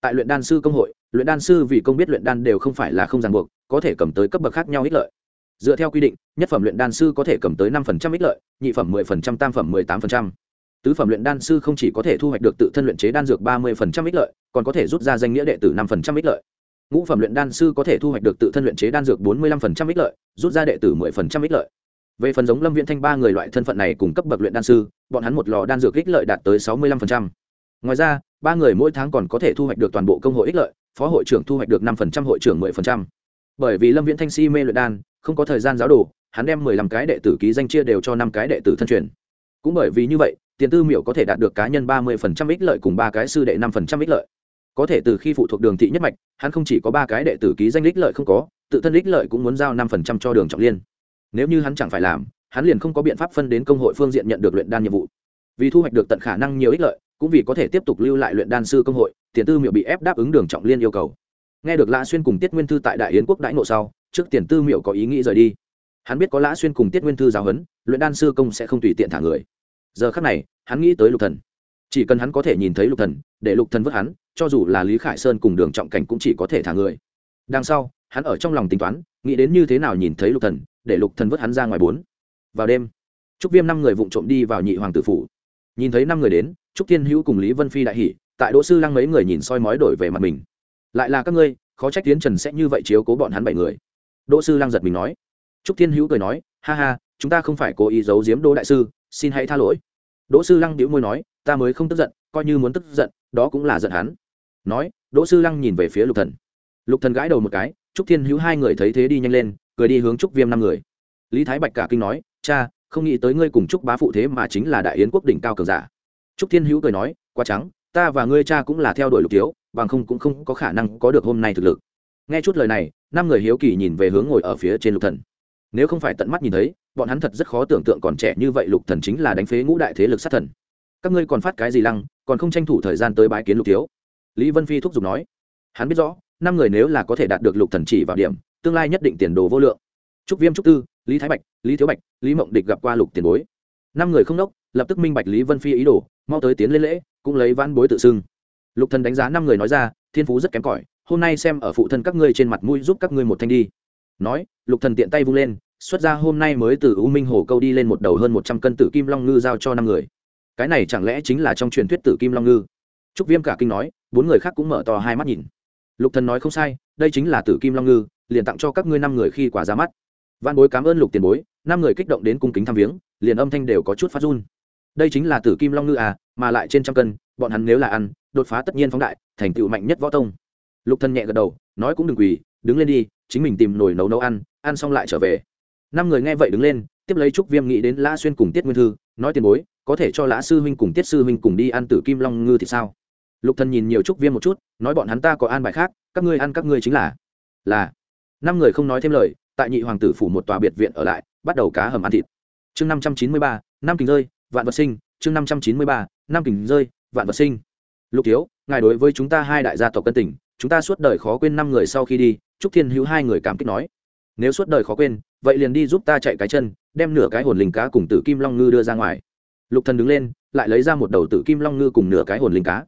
[SPEAKER 1] Tại luyện đan sư công hội luyện đan sư vì công biết luyện đan đều không phải là không ràng buộc, có thể cầm tới cấp bậc khác nhau ích lợi. Dựa theo quy định, nhất phẩm luyện đan sư có thể cầm tới năm phần trăm ích lợi, nhị phẩm mười phần trăm, tam phẩm mười tám phần trăm. Tứ phẩm luyện đan sư không chỉ có thể thu hoạch được tự thân luyện chế đan dược ba mươi phần trăm ích lợi, còn có thể rút ra danh nghĩa đệ tử năm phần trăm ích lợi. Ngũ phẩm luyện đan sư có thể thu hoạch được tự thân luyện chế đan dược bốn mươi lăm phần trăm ích lợi, rút ra đệ tử mười phần trăm ích lợi. Về phần giống lâm viễn thanh ba người loại thân phận này cùng cấp bậc luyện đan sư, bọn hắn một lò đan dược ích lợi đạt tới sáu mươi lăm phần trăm. Ngoài ra, ba người mỗi tháng còn có thể thu hoạch được toàn bộ công hội ích lợi phó hội trưởng thu hoạch được năm phần trăm, hội trưởng mười phần trăm. Bởi vì lâm viễn thanh si mê luyện đan, không có thời gian giáo đồ, hắn đem mười lăm cái đệ tử ký danh chia đều cho năm cái đệ tử thân truyền. Cũng bởi vì như vậy, tiền tư miểu có thể đạt được cá nhân ba mươi phần trăm ích lợi cùng ba cái sư đệ năm phần trăm ích lợi. Có thể từ khi phụ thuộc đường thị nhất mạch, hắn không chỉ có ba cái đệ tử ký danh ích lợi không có, tự thân ích lợi cũng muốn giao năm phần trăm cho đường trọng liên. Nếu như hắn chẳng phải làm, hắn liền không có biện pháp phân đến công hội phương diện nhận được luyện đan nhiệm vụ. Vì thu hoạch được tận khả năng nhiều ích lợi, cũng vì có thể tiếp tục lưu lại luyện đan sư công hội tiền tư miệu bị ép đáp ứng đường trọng liên yêu cầu. Nghe được lã xuyên cùng tiết nguyên thư tại đại yến quốc đãi ngộ sau, trước tiền tư miệu có ý nghĩ rời đi. Hắn biết có lã xuyên cùng tiết nguyên thư giáo huấn, luyện đan sư công sẽ không tùy tiện thả người. Giờ khắc này, hắn nghĩ tới lục thần. Chỉ cần hắn có thể nhìn thấy lục thần, để lục thần vứt hắn, cho dù là lý khải sơn cùng đường trọng cảnh cũng chỉ có thể thả người. Đằng sau, hắn ở trong lòng tính toán, nghĩ đến như thế nào nhìn thấy lục thần, để lục thần vứt hắn ra ngoài bốn. Vào đêm, trúc viêm năm người vụng trộm đi vào nhị hoàng tử phủ. Nhìn thấy năm người đến, trúc thiên hữu cùng lý vân phi đại hỉ tại đỗ sư lăng mấy người nhìn soi mói đổi về mặt mình. Lại là các ngươi, khó trách tiến trần sẽ như vậy chiếu cố bọn hắn bảy người. Đỗ sư lăng giật mình nói. Trúc thiên hữu cười nói, ha ha, chúng ta không phải cố ý giấu giếm đỗ đại sư, xin hãy tha lỗi. Đỗ sư lăng đĩu môi nói, ta mới không tức giận, coi như muốn tức giận, đó cũng là giận hắn. Nói, đỗ sư lăng nhìn về phía lục thần. Lục thần gãi đầu một cái, trúc thiên hữu hai người thấy thế đi nhanh lên, cười đi hướng trúc viêm năm người. Lý thái bạch cả kinh nói, cha, không nghĩ tới ngươi cùng trúc bá phụ thế mà chính là đại yến quốc đỉnh cao cường giả. Trúc thiên hữu cười nói, quá trắng ta và ngươi cha cũng là theo đuổi lục thiếu, bằng không cũng không có khả năng có được hôm nay thực lực. Nghe chút lời này, năm người hiếu kỳ nhìn về hướng ngồi ở phía trên lục thần. Nếu không phải tận mắt nhìn thấy, bọn hắn thật rất khó tưởng tượng còn trẻ như vậy lục thần chính là đánh phế ngũ đại thế lực sát thần. Các ngươi còn phát cái gì lăng, còn không tranh thủ thời gian tới bái kiến lục thiếu? Lý vân phi thúc giục nói. Hắn biết rõ, năm người nếu là có thể đạt được lục thần chỉ vào điểm, tương lai nhất định tiền đồ vô lượng. Trúc viêm, trúc tư, lý thái bạch, lý thiếu bạch, lý mộng địch gặp qua lục tiền bối. Năm người không đốc, lập tức minh bạch lý vân phi ý đồ mau tới tiến lên lễ, cũng lấy vãn bối tự xưng. Lục thần đánh giá năm người nói ra, thiên phú rất kém cỏi, hôm nay xem ở phụ thân các ngươi trên mặt mũi giúp các ngươi một thanh đi. Nói, lục thần tiện tay vung lên, xuất ra hôm nay mới từ u minh hồ câu đi lên một đầu hơn một trăm cân tử kim long ngư giao cho năm người. Cái này chẳng lẽ chính là trong truyền thuyết tử kim long ngư? Trúc viêm cả kinh nói, bốn người khác cũng mở to hai mắt nhìn. Lục thần nói không sai, đây chính là tử kim long ngư, liền tặng cho các ngươi năm người khi quả ra mắt. Văn bối cảm ơn lục tiền bối, năm người kích động đến cung kính thăm viếng, liền âm thanh đều có chút phát run đây chính là tử kim long ngư à mà lại trên trăm cân, bọn hắn nếu là ăn, đột phá tất nhiên phóng đại, thành tựu mạnh nhất võ tông. Lục thân nhẹ gật đầu, nói cũng đừng quỳ, đứng lên đi, chính mình tìm nồi nấu nấu ăn ăn xong lại trở về. Năm người nghe vậy đứng lên, tiếp lấy trúc viêm nghĩ đến lã xuyên cùng tiết nguyên thư, nói tiền bối, có thể cho lã sư huynh cùng tiết sư huynh cùng đi ăn tử kim long ngư thì sao? Lục thần nhìn nhiều trúc viêm một chút, nói bọn hắn ta có an bài khác, các ngươi ăn các ngươi chính là. Là. Năm người không nói thêm lời, tại nhị hoàng tử phủ một tòa biệt viện ở lại, bắt đầu cá hầm ăn thịt. Chương năm trăm chín mươi ba, năm kính rơi vạn vật sinh, chương năm trăm chín mươi ba, năm kình rơi, vạn vật sinh. Lục thiếu, ngài đối với chúng ta hai đại gia tộc cân tỉnh chúng ta suốt đời khó quên năm người sau khi đi, trúc thiên hữu hai người cảm kích nói. Nếu suốt đời khó quên, vậy liền đi giúp ta chạy cái chân, đem nửa cái hồn linh cá cùng tử kim long ngư đưa ra ngoài. Lục thần đứng lên, lại lấy ra một đầu tử kim long ngư cùng nửa cái hồn linh cá.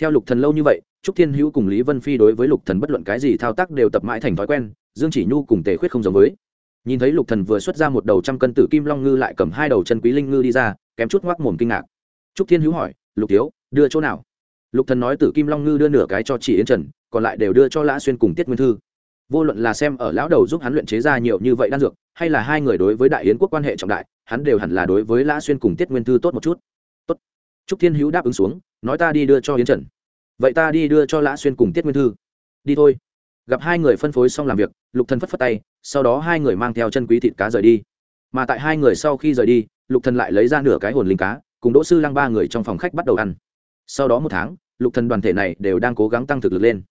[SPEAKER 1] Theo lục thần lâu như vậy, trúc thiên hữu cùng lý vân phi đối với lục thần bất luận cái gì thao tác đều tập mãi thành thói quen, dương chỉ nhu cùng tề khuyết không giống với. Nhìn thấy lục thần vừa xuất ra một đầu trăm cân tử kim long ngư lại cầm hai đầu chân quý linh ngư đi ra kém chút ngoác mồm kinh ngạc. Trúc thiên hữu hỏi, lục thiếu, đưa chỗ nào? Lục thần nói, tử kim long ngư đưa nửa cái cho chỉ yến trần, còn lại đều đưa cho lã xuyên cùng tiết nguyên thư. Vô luận là xem ở lão đầu giúp hắn luyện chế ra nhiều như vậy đan dược, hay là hai người đối với đại yến quốc quan hệ trọng đại, hắn đều hẳn là đối với lã xuyên cùng tiết nguyên thư tốt một chút. Tốt. Trúc thiên hữu đáp ứng xuống, nói ta đi đưa cho yến trần. Vậy ta đi đưa cho lã xuyên cùng tiết nguyên thư. Đi thôi. Gặp hai người phân phối xong làm việc, lục thần phất phất tay, sau đó hai người mang theo chân quý thịt cá rời đi. Mà tại hai người sau khi rời đi lục thần lại lấy ra nửa cái hồn linh cá, cùng đỗ sư lăng ba người trong phòng khách bắt đầu ăn. Sau đó một tháng, lục thần đoàn thể này đều đang cố gắng tăng thực lực lên.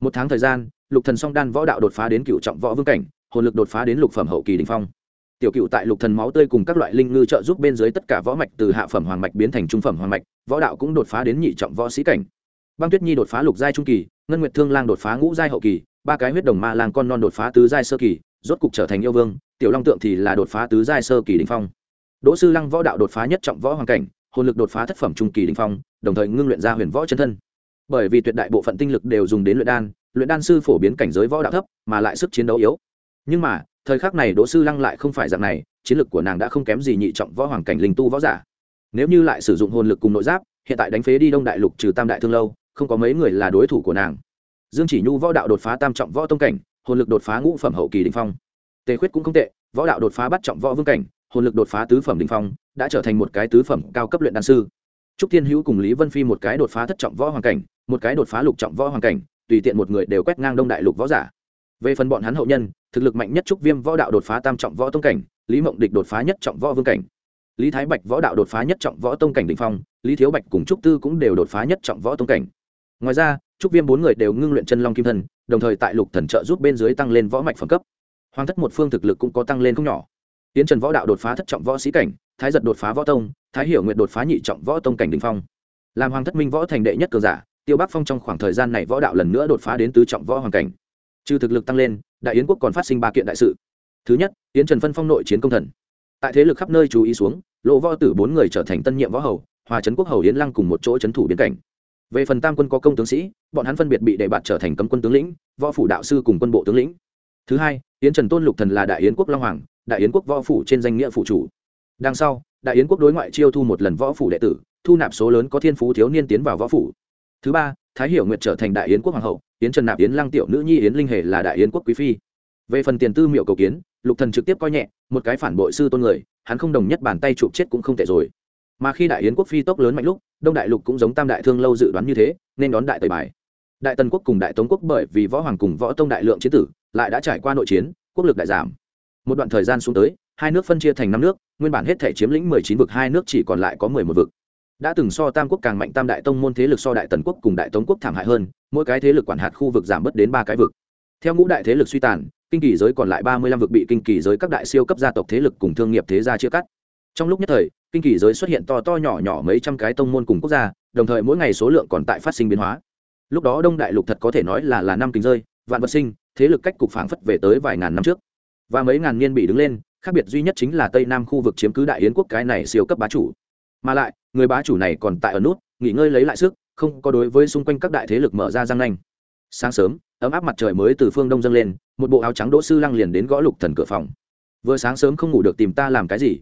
[SPEAKER 1] Một tháng thời gian, lục thần song đan võ đạo đột phá đến cựu trọng võ vương cảnh, hồn lực đột phá đến lục phẩm hậu kỳ đỉnh phong. Tiểu cựu tại lục thần máu tươi cùng các loại linh ngư trợ giúp bên dưới tất cả võ mạch từ hạ phẩm hoàng mạch biến thành trung phẩm hoàng mạch, võ đạo cũng đột phá đến nhị trọng võ sĩ cảnh. Băng tuyết nhi đột phá lục giai trung kỳ, ngân nguyệt thương lang đột phá ngũ giai hậu kỳ, ba cái huyết đồng ma lang con non đột phá tứ giai sơ kỳ, rốt cục trở thành yêu vương, tiểu long tượng thì là đột phá tứ giai sơ kỳ đỉnh phong đỗ sư lăng võ đạo đột phá nhất trọng võ hoàng cảnh, hồn lực đột phá thất phẩm trung kỳ đỉnh phong, đồng thời ngưng luyện ra huyền võ chân thân. Bởi vì tuyệt đại bộ phận tinh lực đều dùng đến luyện đan luyện đan sư phổ biến cảnh giới võ đạo thấp, mà lại sức chiến đấu yếu. Nhưng mà, thời khắc này đỗ sư lăng lại không phải dạng này, chiến lực của nàng đã không kém gì nhị trọng võ hoàng cảnh linh tu võ giả. Nếu như lại sử dụng hồn lực cùng nội giáp, hiện tại đánh phế đi đông đại lục trừ tam đại thương lâu, không có mấy người là đối thủ của nàng. Dương chỉ nhu võ đạo đột phá tam trọng võ tông cảnh, hồn lực đột phá ngũ phẩm hậu kỳ đình phong. Tề khuyết cũng không tệ, võ đạo đột phá bắt trọng võ vương cảnh hồn lực đột phá tứ phẩm đỉnh phong, đã trở thành một cái tứ phẩm cao cấp luyện đan sư. Trúc thiên hữu cùng lý vân phi một cái đột phá thất trọng võ hoàng cảnh, một cái đột phá lục trọng võ hoàng cảnh, tùy tiện một người đều quét ngang đông đại lục võ giả. Về phần bọn hắn hậu nhân, thực lực mạnh nhất trúc viêm võ đạo đột phá tam trọng võ tông cảnh, lý mộng địch đột phá nhất trọng võ vương cảnh. Lý thái bạch võ đạo đột phá nhất trọng võ tông cảnh đỉnh phong, lý thiếu bạch cùng trúc tư cũng đều đột phá nhất trọng võ tông cảnh. Ngoài ra, trúc viêm bốn người đều ngưng luyện chân long kim thân đồng thời tại lục thần trợ giúp bên dưới tăng lên võ mạch phẩm cấp. Hoàng thất một phương thực lực cũng có tăng lên không nhỏ tiến trần võ đạo đột phá thất trọng võ sĩ cảnh, thái giật đột phá võ tông, thái hiểu nguyện đột phá nhị trọng võ tông cảnh đình phong. Làm hoàng thất minh võ thành đệ nhất cường giả, tiêu bắc phong trong khoảng thời gian này võ đạo lần nữa đột phá đến tứ trọng võ hoàng cảnh. Trừ thực lực tăng lên, đại yến quốc còn phát sinh ba kiện đại sự. Thứ nhất yến trần phân phong nội chiến công thần. Tại thế lực khắp nơi chú ý xuống lộ võ tử bốn người trở thành tân nhiệm võ hầu, hòa trấn quốc hầu yến lăng cùng một chỗ trấn thủ biên cảnh. Về phần tam quân có công tướng sĩ, bọn hắn phân biệt bị đề bạt trở thành cấm quân tướng lĩnh, võ phủ đạo sư cùng quân bộ tướng lĩnh. Thứ hai yến trần tôn lục thần là đại yến quốc long hoàng đại yến quốc võ phủ trên danh nghĩa phủ chủ. Đằng sau, đại yến quốc đối ngoại chiêu thu một lần võ phủ đệ tử, thu nạp số lớn có thiên phú thiếu niên tiến vào võ phủ. Thứ ba, thái hiểu nguyệt trở thành đại yến quốc hoàng hậu, yến trần nạp, yến lăng tiểu nữ nhi, yến linh hề là đại yến quốc quý phi. Về phần tiền tư miệu cầu kiến, lục thần trực tiếp coi nhẹ, một cái phản bội sư tôn người, hắn không đồng nhất bàn tay chụp chết cũng không tệ rồi. Mà khi đại yến quốc phi tốc lớn mạnh lúc, đông đại lục cũng giống tam đại thương lâu dự đoán như thế, nên đón đại tời bài. Đại tần quốc cùng đại tống quốc bởi vì võ hoàng cùng võ tông đại lượng chiến tử, lại đã trải qua nội chiến, quốc lực đại giảm một đoạn thời gian xuống tới, hai nước phân chia thành năm nước, nguyên bản hết thể chiếm lĩnh mười chín vực, hai nước chỉ còn lại có mười một vực. Đã từng so tam quốc càng mạnh tam đại tông môn thế lực so đại tần quốc cùng đại tống quốc thảm hại hơn, mỗi cái thế lực quản hạt khu vực giảm bớt đến ba cái vực. Theo ngũ đại thế lực suy tàn, kinh kỳ giới còn lại ba mươi lăm vực bị kinh kỳ giới các đại siêu cấp gia tộc thế lực cùng thương nghiệp thế gia chia cắt. Trong lúc nhất thời, kinh kỳ giới xuất hiện to to nhỏ nhỏ mấy trăm cái tông môn cùng quốc gia, đồng thời mỗi ngày số lượng còn tại phát sinh biến hóa. Lúc đó đông đại lục thật có thể nói là là năm kính rơi vạn vật sinh, thế lực cách cục phảng phất về tới vài ngàn năm trước và mấy ngàn niên bị đứng lên, khác biệt duy nhất chính là tây nam khu vực chiếm cứ đại yến quốc cái này siêu cấp bá chủ. Mà lại, người bá chủ này còn tại ở nút, nghỉ ngơi lấy lại sức, không có đối với xung quanh các đại thế lực mở ra răng nanh. Sáng sớm, ấm áp mặt trời mới từ phương đông dâng lên, một bộ áo trắng đỗ sư lăng liền đến gõ lục thần cửa phòng. Vừa sáng sớm không ngủ được tìm ta làm cái gì?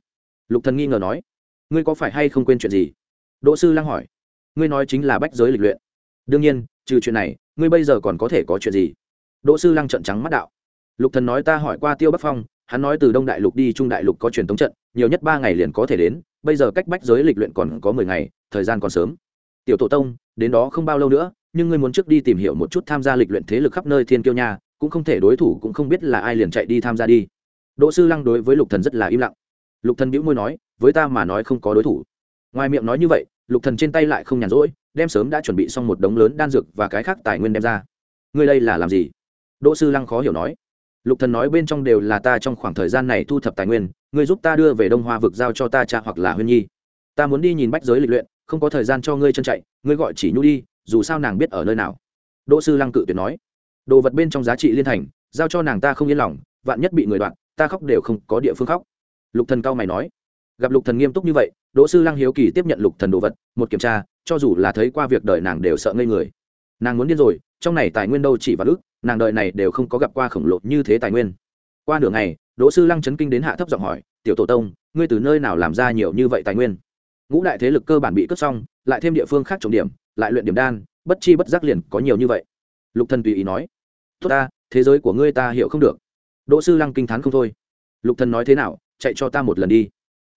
[SPEAKER 1] Lục thần nghi ngờ nói. Ngươi có phải hay không quên chuyện gì? Đỗ sư lăng hỏi. Ngươi nói chính là bách giới lịch luyện. Đương nhiên, trừ chuyện này, ngươi bây giờ còn có thể có chuyện gì? Đỗ sư lăng trợn trắng mắt đạo lục thần nói ta hỏi qua tiêu bắc phong, hắn nói từ đông đại lục đi trung đại lục có truyền thống trận, nhiều nhất ba ngày liền có thể đến, bây giờ cách bách giới lịch luyện còn có mười ngày, thời gian còn sớm. Tiểu tổ tông, đến đó không bao lâu nữa, nhưng ngươi muốn trước đi tìm hiểu một chút tham gia lịch luyện thế lực khắp nơi thiên kiêu nha, cũng không thể đối thủ cũng không biết là ai liền chạy đi tham gia đi. Đỗ sư lăng đối với lục thần rất là im lặng. Lục thần bĩu môi nói, với ta mà nói không có đối thủ. Ngoài miệng nói như vậy, lục thần trên tay lại không nhàn rỗi, đem sớm đã chuẩn bị xong một đống lớn đan dược và cái khác tài nguyên đem ra. Ngươi đây là làm gì? Đỗ sư lăng khó hiểu nói lục thần nói bên trong đều là ta trong khoảng thời gian này thu thập tài nguyên, ngươi giúp ta đưa về đông hoa vực giao cho ta cha hoặc là huyên nhi. Ta muốn đi nhìn bách giới lịch luyện, không có thời gian cho ngươi chân chạy, ngươi gọi chỉ nhu đi, dù sao nàng biết ở nơi nào. Đỗ sư lăng cự tuyệt nói. Đồ vật bên trong giá trị liên thành, giao cho nàng ta không yên lòng, vạn nhất bị người đoạn ta khóc đều không có địa phương khóc. Lục thần cao mày nói. Gặp lục thần nghiêm túc như vậy, đỗ sư lăng hiếu kỳ tiếp nhận lục thần đồ vật, một kiểm tra, cho dù là thấy qua việc đời nàng đều sợ ngây người. Nàng muốn điên rồi, trong này tài nguyên đâu chỉ vào ức nàng đời này đều không có gặp qua khổng lồ như thế tài nguyên. Qua nửa ngày, đỗ sư lăng chấn kinh đến hạ thấp giọng hỏi, tiểu tổ tông, ngươi từ nơi nào làm ra nhiều như vậy tài nguyên? Ngũ đại thế lực cơ bản bị cướp xong, lại thêm địa phương khác trọng điểm, lại luyện điểm đan, bất chi bất giác liền có nhiều như vậy. Lục thần tùy ý nói, tốt ta, thế giới của ngươi ta hiểu không được. Đỗ sư lăng kinh thán không thôi. Lục thần nói thế nào, chạy cho ta một lần đi.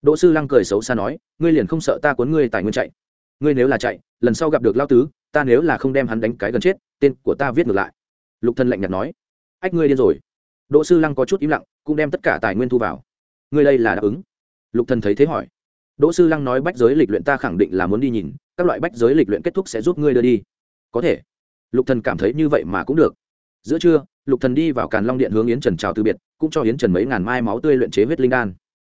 [SPEAKER 1] Đỗ sư lăng cười xấu xa nói, ngươi liền không sợ ta cuốn ngươi tài nguyên chạy? Ngươi nếu là chạy, lần sau gặp được lao tứ, ta nếu là không đem hắn đánh cái gần chết, tên của ta viết ngược lại lục thần lạnh nhạt nói, ách, ngươi điên rồi. Đỗ sư lăng có chút im lặng, cũng đem tất cả tài nguyên thu vào. Ngươi đây là đáp ứng? Lục thần thấy thế hỏi. Đỗ sư lăng nói bách giới lịch luyện ta khẳng định là muốn đi nhìn, các loại bách giới lịch luyện kết thúc sẽ giúp ngươi đưa đi. Có thể. Lục thần cảm thấy như vậy mà cũng được. Giữa trưa, lục thần đi vào càn long điện hướng yến trần chào từ biệt, cũng cho yến trần mấy ngàn mai máu tươi luyện chế huyết linh đan.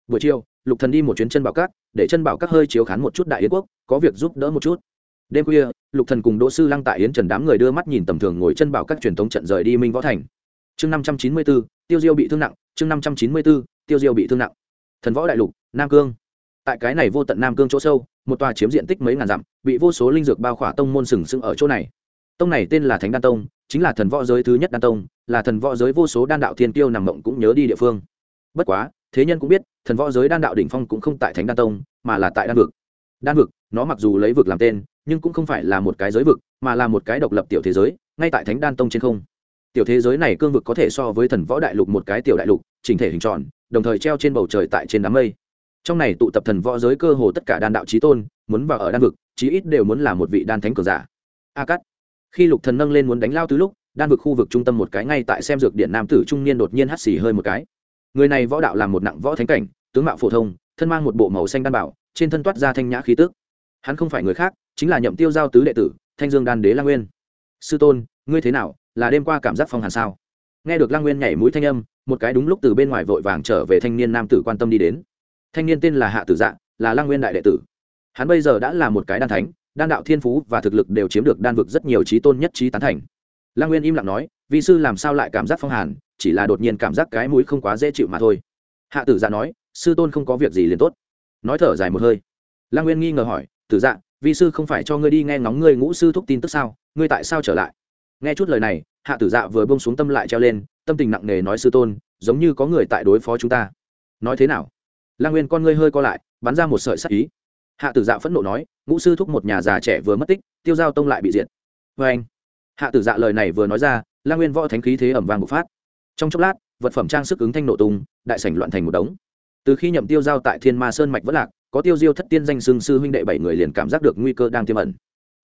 [SPEAKER 1] Buổi chiều, lục thần đi một chuyến chân bảo cát để chân bảo cát hơi chiếu khán một chút đại yến quốc, có việc giúp đỡ một chút đêm khuya, lục thần cùng đỗ sư lăng tại yến trần đám người đưa mắt nhìn tầm thường ngồi chân bảo các truyền thống trận rời đi minh võ thành. Chương năm trăm chín mươi bốn tiêu diêu bị thương nặng, chương năm trăm chín mươi bốn tiêu diêu bị thương nặng. Thần võ đại lục, nam cương. Tại cái này vô tận nam cương chỗ sâu, một tòa chiếm diện tích mấy ngàn dặm, bị vô số linh dược bao khỏa tông môn sừng sững ở chỗ này. Tông này tên là thánh đan tông, chính là thần võ giới thứ nhất đan tông, là thần võ giới vô số đan đạo thiên tiêu nằm mộng cũng nhớ đi địa phương. Bất quá, thế nhân cũng biết, thần võ giới đan đạo đỉnh phong cũng không tại thánh đan tông, mà là tại đan vực đan vực, nó mặc dù lấy vực làm tên, nhưng cũng không phải là một cái giới vực, mà là một cái độc lập tiểu thế giới, ngay tại thánh đan tông trên không. Tiểu thế giới này cương vực có thể so với thần võ đại lục một cái tiểu đại lục, chỉnh thể hình tròn, đồng thời treo trên bầu trời tại trên đám mây. Trong này tụ tập thần võ giới cơ hồ tất cả đan đạo trí tôn, muốn vào ở đan vực, chí ít đều muốn là một vị đan thánh cường giả. A cắt khi lục thần nâng lên muốn đánh lao tứ lúc, đan vực khu vực trung tâm một cái ngay tại xem dược điện nam tử trung niên đột nhiên hắt xì hơi một cái. Người này võ đạo làm một nặng võ thánh cảnh, tướng mạo phổ thông, thân mang một bộ màu xanh đan bảo trên thân toát ra thanh nhã khí tức. Hắn không phải người khác, chính là nhậm tiêu giao tứ đệ tử, thanh dương đan đế lang nguyên. Sư tôn, ngươi thế nào, là đêm qua cảm giác phong hàn sao? Nghe được lang nguyên nhảy mũi thanh âm, một cái đúng lúc từ bên ngoài vội vàng trở về thanh niên nam tử quan tâm đi đến. Thanh niên tên là hạ tử dạ là lang nguyên đại đệ tử. Hắn bây giờ đã là một cái đan thánh, đan đạo thiên phú và thực lực đều chiếm được đan vực rất nhiều trí tôn nhất trí tán thành. Lang nguyên im lặng nói, vi sư làm sao lại cảm giác phong hàn, chỉ là đột nhiên cảm giác cái mũi không quá dễ chịu mà thôi. Hạ tử dạ nói, sư tôn không có việc gì liền tốt nói thở dài một hơi. Lăng nguyên nghi ngờ hỏi, tử dạ vi sư không phải cho ngươi đi nghe ngóng ngươi ngũ sư thúc tin tức sao? Ngươi tại sao trở lại? Nghe chút lời này, hạ tử dạ vừa bông xuống tâm lại treo lên, tâm tình nặng nề nói sư tôn, giống như có người tại đối phó chúng ta. Nói thế nào? Lăng nguyên con ngươi hơi co lại, bắn ra một sợi sắc ý. Hạ tử dạ phẫn nộ nói, ngũ sư thúc một nhà già trẻ vừa mất tích, tiêu giao tông lại bị diệt. Vê anh, hạ tử dạ lời này vừa nói ra, lăng nguyên võ thánh khí thế ẩm vang bộc phát. Trong chốc lát, vật phẩm trang sức ứng thanh nổ tung, đại sảnh loạn thành một đống từ khi nhậm tiêu giao tại thiên ma sơn mạch vất lạc, có tiêu diêu thất tiên danh xưng sư huynh đệ bảy người liền cảm giác được nguy cơ đang tiềm ẩn.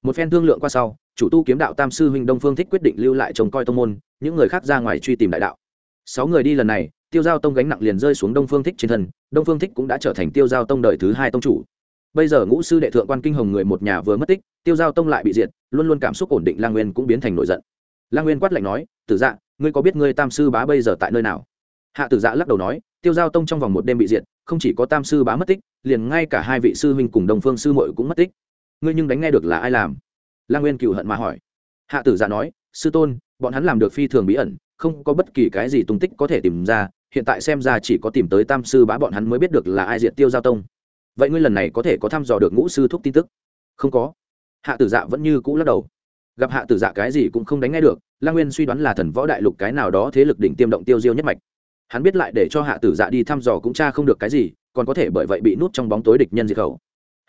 [SPEAKER 1] Một phen thương lượng qua sau, chủ tu kiếm đạo tam sư huynh đông phương thích quyết định lưu lại trông coi tông môn, những người khác ra ngoài truy tìm đại đạo. Sáu người đi lần này, tiêu giao tông gánh nặng liền rơi xuống đông phương thích trên thân, đông phương thích cũng đã trở thành tiêu giao tông đời thứ hai tông chủ. Bây giờ ngũ sư đệ thượng quan kinh hồng người một nhà vừa mất tích, tiêu giao tông lại bị diệt, luôn luôn cảm xúc ổn định lang nguyên cũng biến thành nổi giận. Lang nguyên quát lạnh nói, tử dạ ngươi có biết ngươi tam sư bá bây giờ tại nơi nào? Hạ tử dạ lắc đầu nói tiêu giao tông trong vòng một đêm bị diệt, không chỉ có tam sư bá mất tích, liền ngay cả hai vị sư huynh cùng đồng phương sư muội cũng mất tích. Ngươi nhưng đánh nghe được là ai làm? Lang nguyên cựu hận mà hỏi. Hạ tử dạ nói, sư tôn, bọn hắn làm được phi thường bí ẩn, không có bất kỳ cái gì tung tích có thể tìm ra, hiện tại xem ra chỉ có tìm tới tam sư bá bọn hắn mới biết được là ai diệt tiêu giao tông. Vậy ngươi lần này có thể có thăm dò được ngũ sư thúc tin tức? Không có. Hạ tử dạ vẫn như cũ lắc đầu. Gặp hạ tử dạ cái gì cũng không đánh ngay được, lang nguyên suy đoán là thần võ đại lục cái nào đó thế lực đỉnh tiêm động tiêu diêu nhất mạch hắn biết lại để cho hạ tử dạ đi thăm dò cũng cha không được cái gì, còn có thể bởi vậy bị nút trong bóng tối địch nhân diệt khẩu.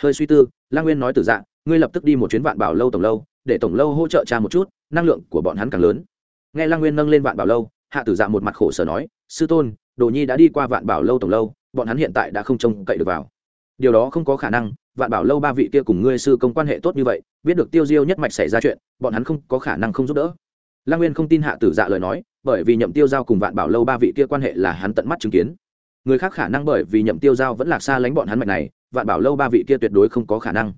[SPEAKER 1] Hơi suy tư, lang nguyên nói tử dạ ngươi lập tức đi một chuyến vạn bảo lâu tổng lâu, để tổng lâu hỗ trợ cha một chút, năng lượng của bọn hắn càng lớn. Nghe lang nguyên nâng lên vạn bảo lâu, hạ tử dạ một mặt khổ sở nói, sư tôn, đồ nhi đã đi qua vạn bảo lâu tổng lâu, bọn hắn hiện tại đã không trông cậy được vào. Điều đó không có khả năng, vạn bảo lâu ba vị kia cùng ngươi sư công quan hệ tốt như vậy, biết được tiêu diêu nhất mạch xảy ra chuyện, bọn hắn không có khả năng không giúp đỡ. Lang nguyên không tin hạ tử dạ lời nói bởi vì nhậm tiêu giao cùng vạn bảo lâu ba vị kia quan hệ là hắn tận mắt chứng kiến. Người khác khả năng bởi vì nhậm tiêu giao vẫn lạc xa lánh bọn hắn mạch này, vạn bảo lâu ba vị kia tuyệt đối không có khả năng.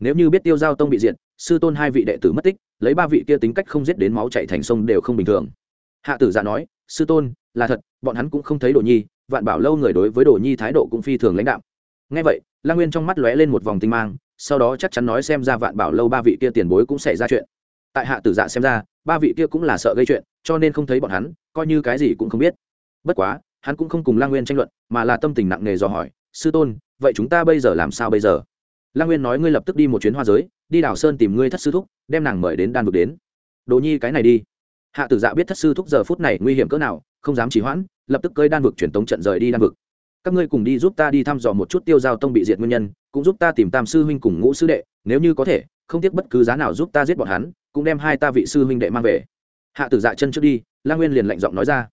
[SPEAKER 1] Nếu như biết tiêu giao tông bị diệt, sư tôn hai vị đệ tử mất tích, lấy ba vị kia tính cách không giết đến máu chạy thành sông đều không bình thường. Hạ tử dạ nói, sư tôn, là thật, bọn hắn cũng không thấy đồ nhi, vạn bảo lâu người đối với đồ nhi thái độ cũng phi thường lãnh đạo ngay vậy lang nguyên trong mắt lóe lên một vòng tinh mang, sau đó chắc chắn nói xem ra vạn bảo lâu ba vị kia tiền bối cũng xảy ra chuyện. Tại hạ tử dạ xem ra ba vị kia cũng là sợ gây chuyện, cho nên không thấy bọn hắn, coi như cái gì cũng không biết. Bất quá, hắn cũng không cùng lang nguyên tranh luận, mà là tâm tình nặng nề dò hỏi, sư tôn, vậy chúng ta bây giờ làm sao bây giờ? Lang nguyên nói, ngươi lập tức đi một chuyến hoa giới, đi đảo sơn tìm ngươi thất sư thúc, đem nàng mời đến đan vực đến. Đồ nhi, cái này đi. Hạ tử dạ biết thất sư thúc giờ phút này nguy hiểm cỡ nào, không dám trì hoãn, lập tức cơi đan vực truyền tống trận rời đi đan vực. Các ngươi cùng đi giúp ta đi thăm dò một chút tiêu giao tông bị diệt nguyên nhân, cũng giúp ta tìm tam sư huynh cùng ngũ sư đệ, nếu như có thể không tiếc bất cứ giá nào giúp ta giết bọn hắn, cũng đem hai ta vị sư huynh đệ mang về. Hạ tử dạ chân trước đi, lang nguyên liền lạnh giọng nói ra.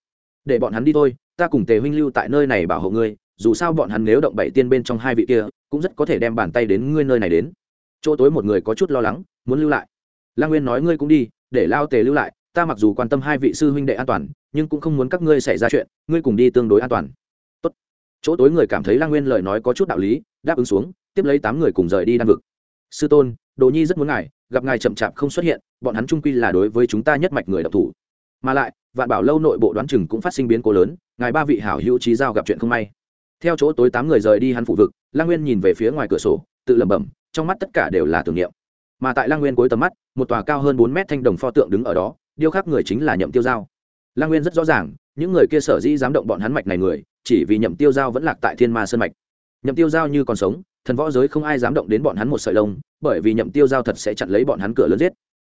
[SPEAKER 1] Để bọn hắn đi thôi, ta cùng tề huynh lưu tại nơi này bảo hộ ngươi, dù sao bọn hắn nếu động bảy tiên bên trong hai vị kia, cũng rất có thể đem bàn tay đến ngươi nơi này đến. Chỗ tối một người có chút lo lắng, muốn lưu lại. Lang nguyên nói ngươi cũng đi, để lao tề lưu lại, ta mặc dù quan tâm hai vị sư huynh đệ an toàn, nhưng cũng không muốn các ngươi xảy ra chuyện, ngươi cùng đi tương đối an toàn. Tốt. chỗ tối người cảm thấy lang nguyên lời nói có chút đạo lý, đáp ứng xuống, tiếp lấy tám người cùng rời đi đan vực sư tôn đồ nhi rất muốn ngài, gặp ngài chậm chạp không xuất hiện, bọn hắn trung quy là đối với chúng ta nhất mạch người đọc thủ. Mà lại, vạn bảo lâu nội bộ đoán chừng cũng phát sinh biến cố lớn, ngài ba vị hảo hữu trí giao gặp chuyện không may. Theo chỗ tối tám người rời đi hắn phụ vực, lang nguyên nhìn về phía ngoài cửa sổ, tự lẩm bẩm, trong mắt tất cả đều là tưởng niệm. Mà tại lang nguyên cuối tầm mắt, một tòa cao hơn bốn mét thanh đồng pho tượng đứng ở đó, điêu khắc người chính là nhậm tiêu giao. Lang nguyên rất rõ ràng, những người kia sở dĩ dám động bọn hắn mạch này người, chỉ vì nhậm tiêu giao vẫn lạc tại thiên ma sơn mạch. Nhậm tiêu giao như còn sống thần võ giới không ai dám động đến bọn hắn một sợi lông, bởi vì nhậm tiêu giao thật sẽ chặn lấy bọn hắn cửa lớn giết.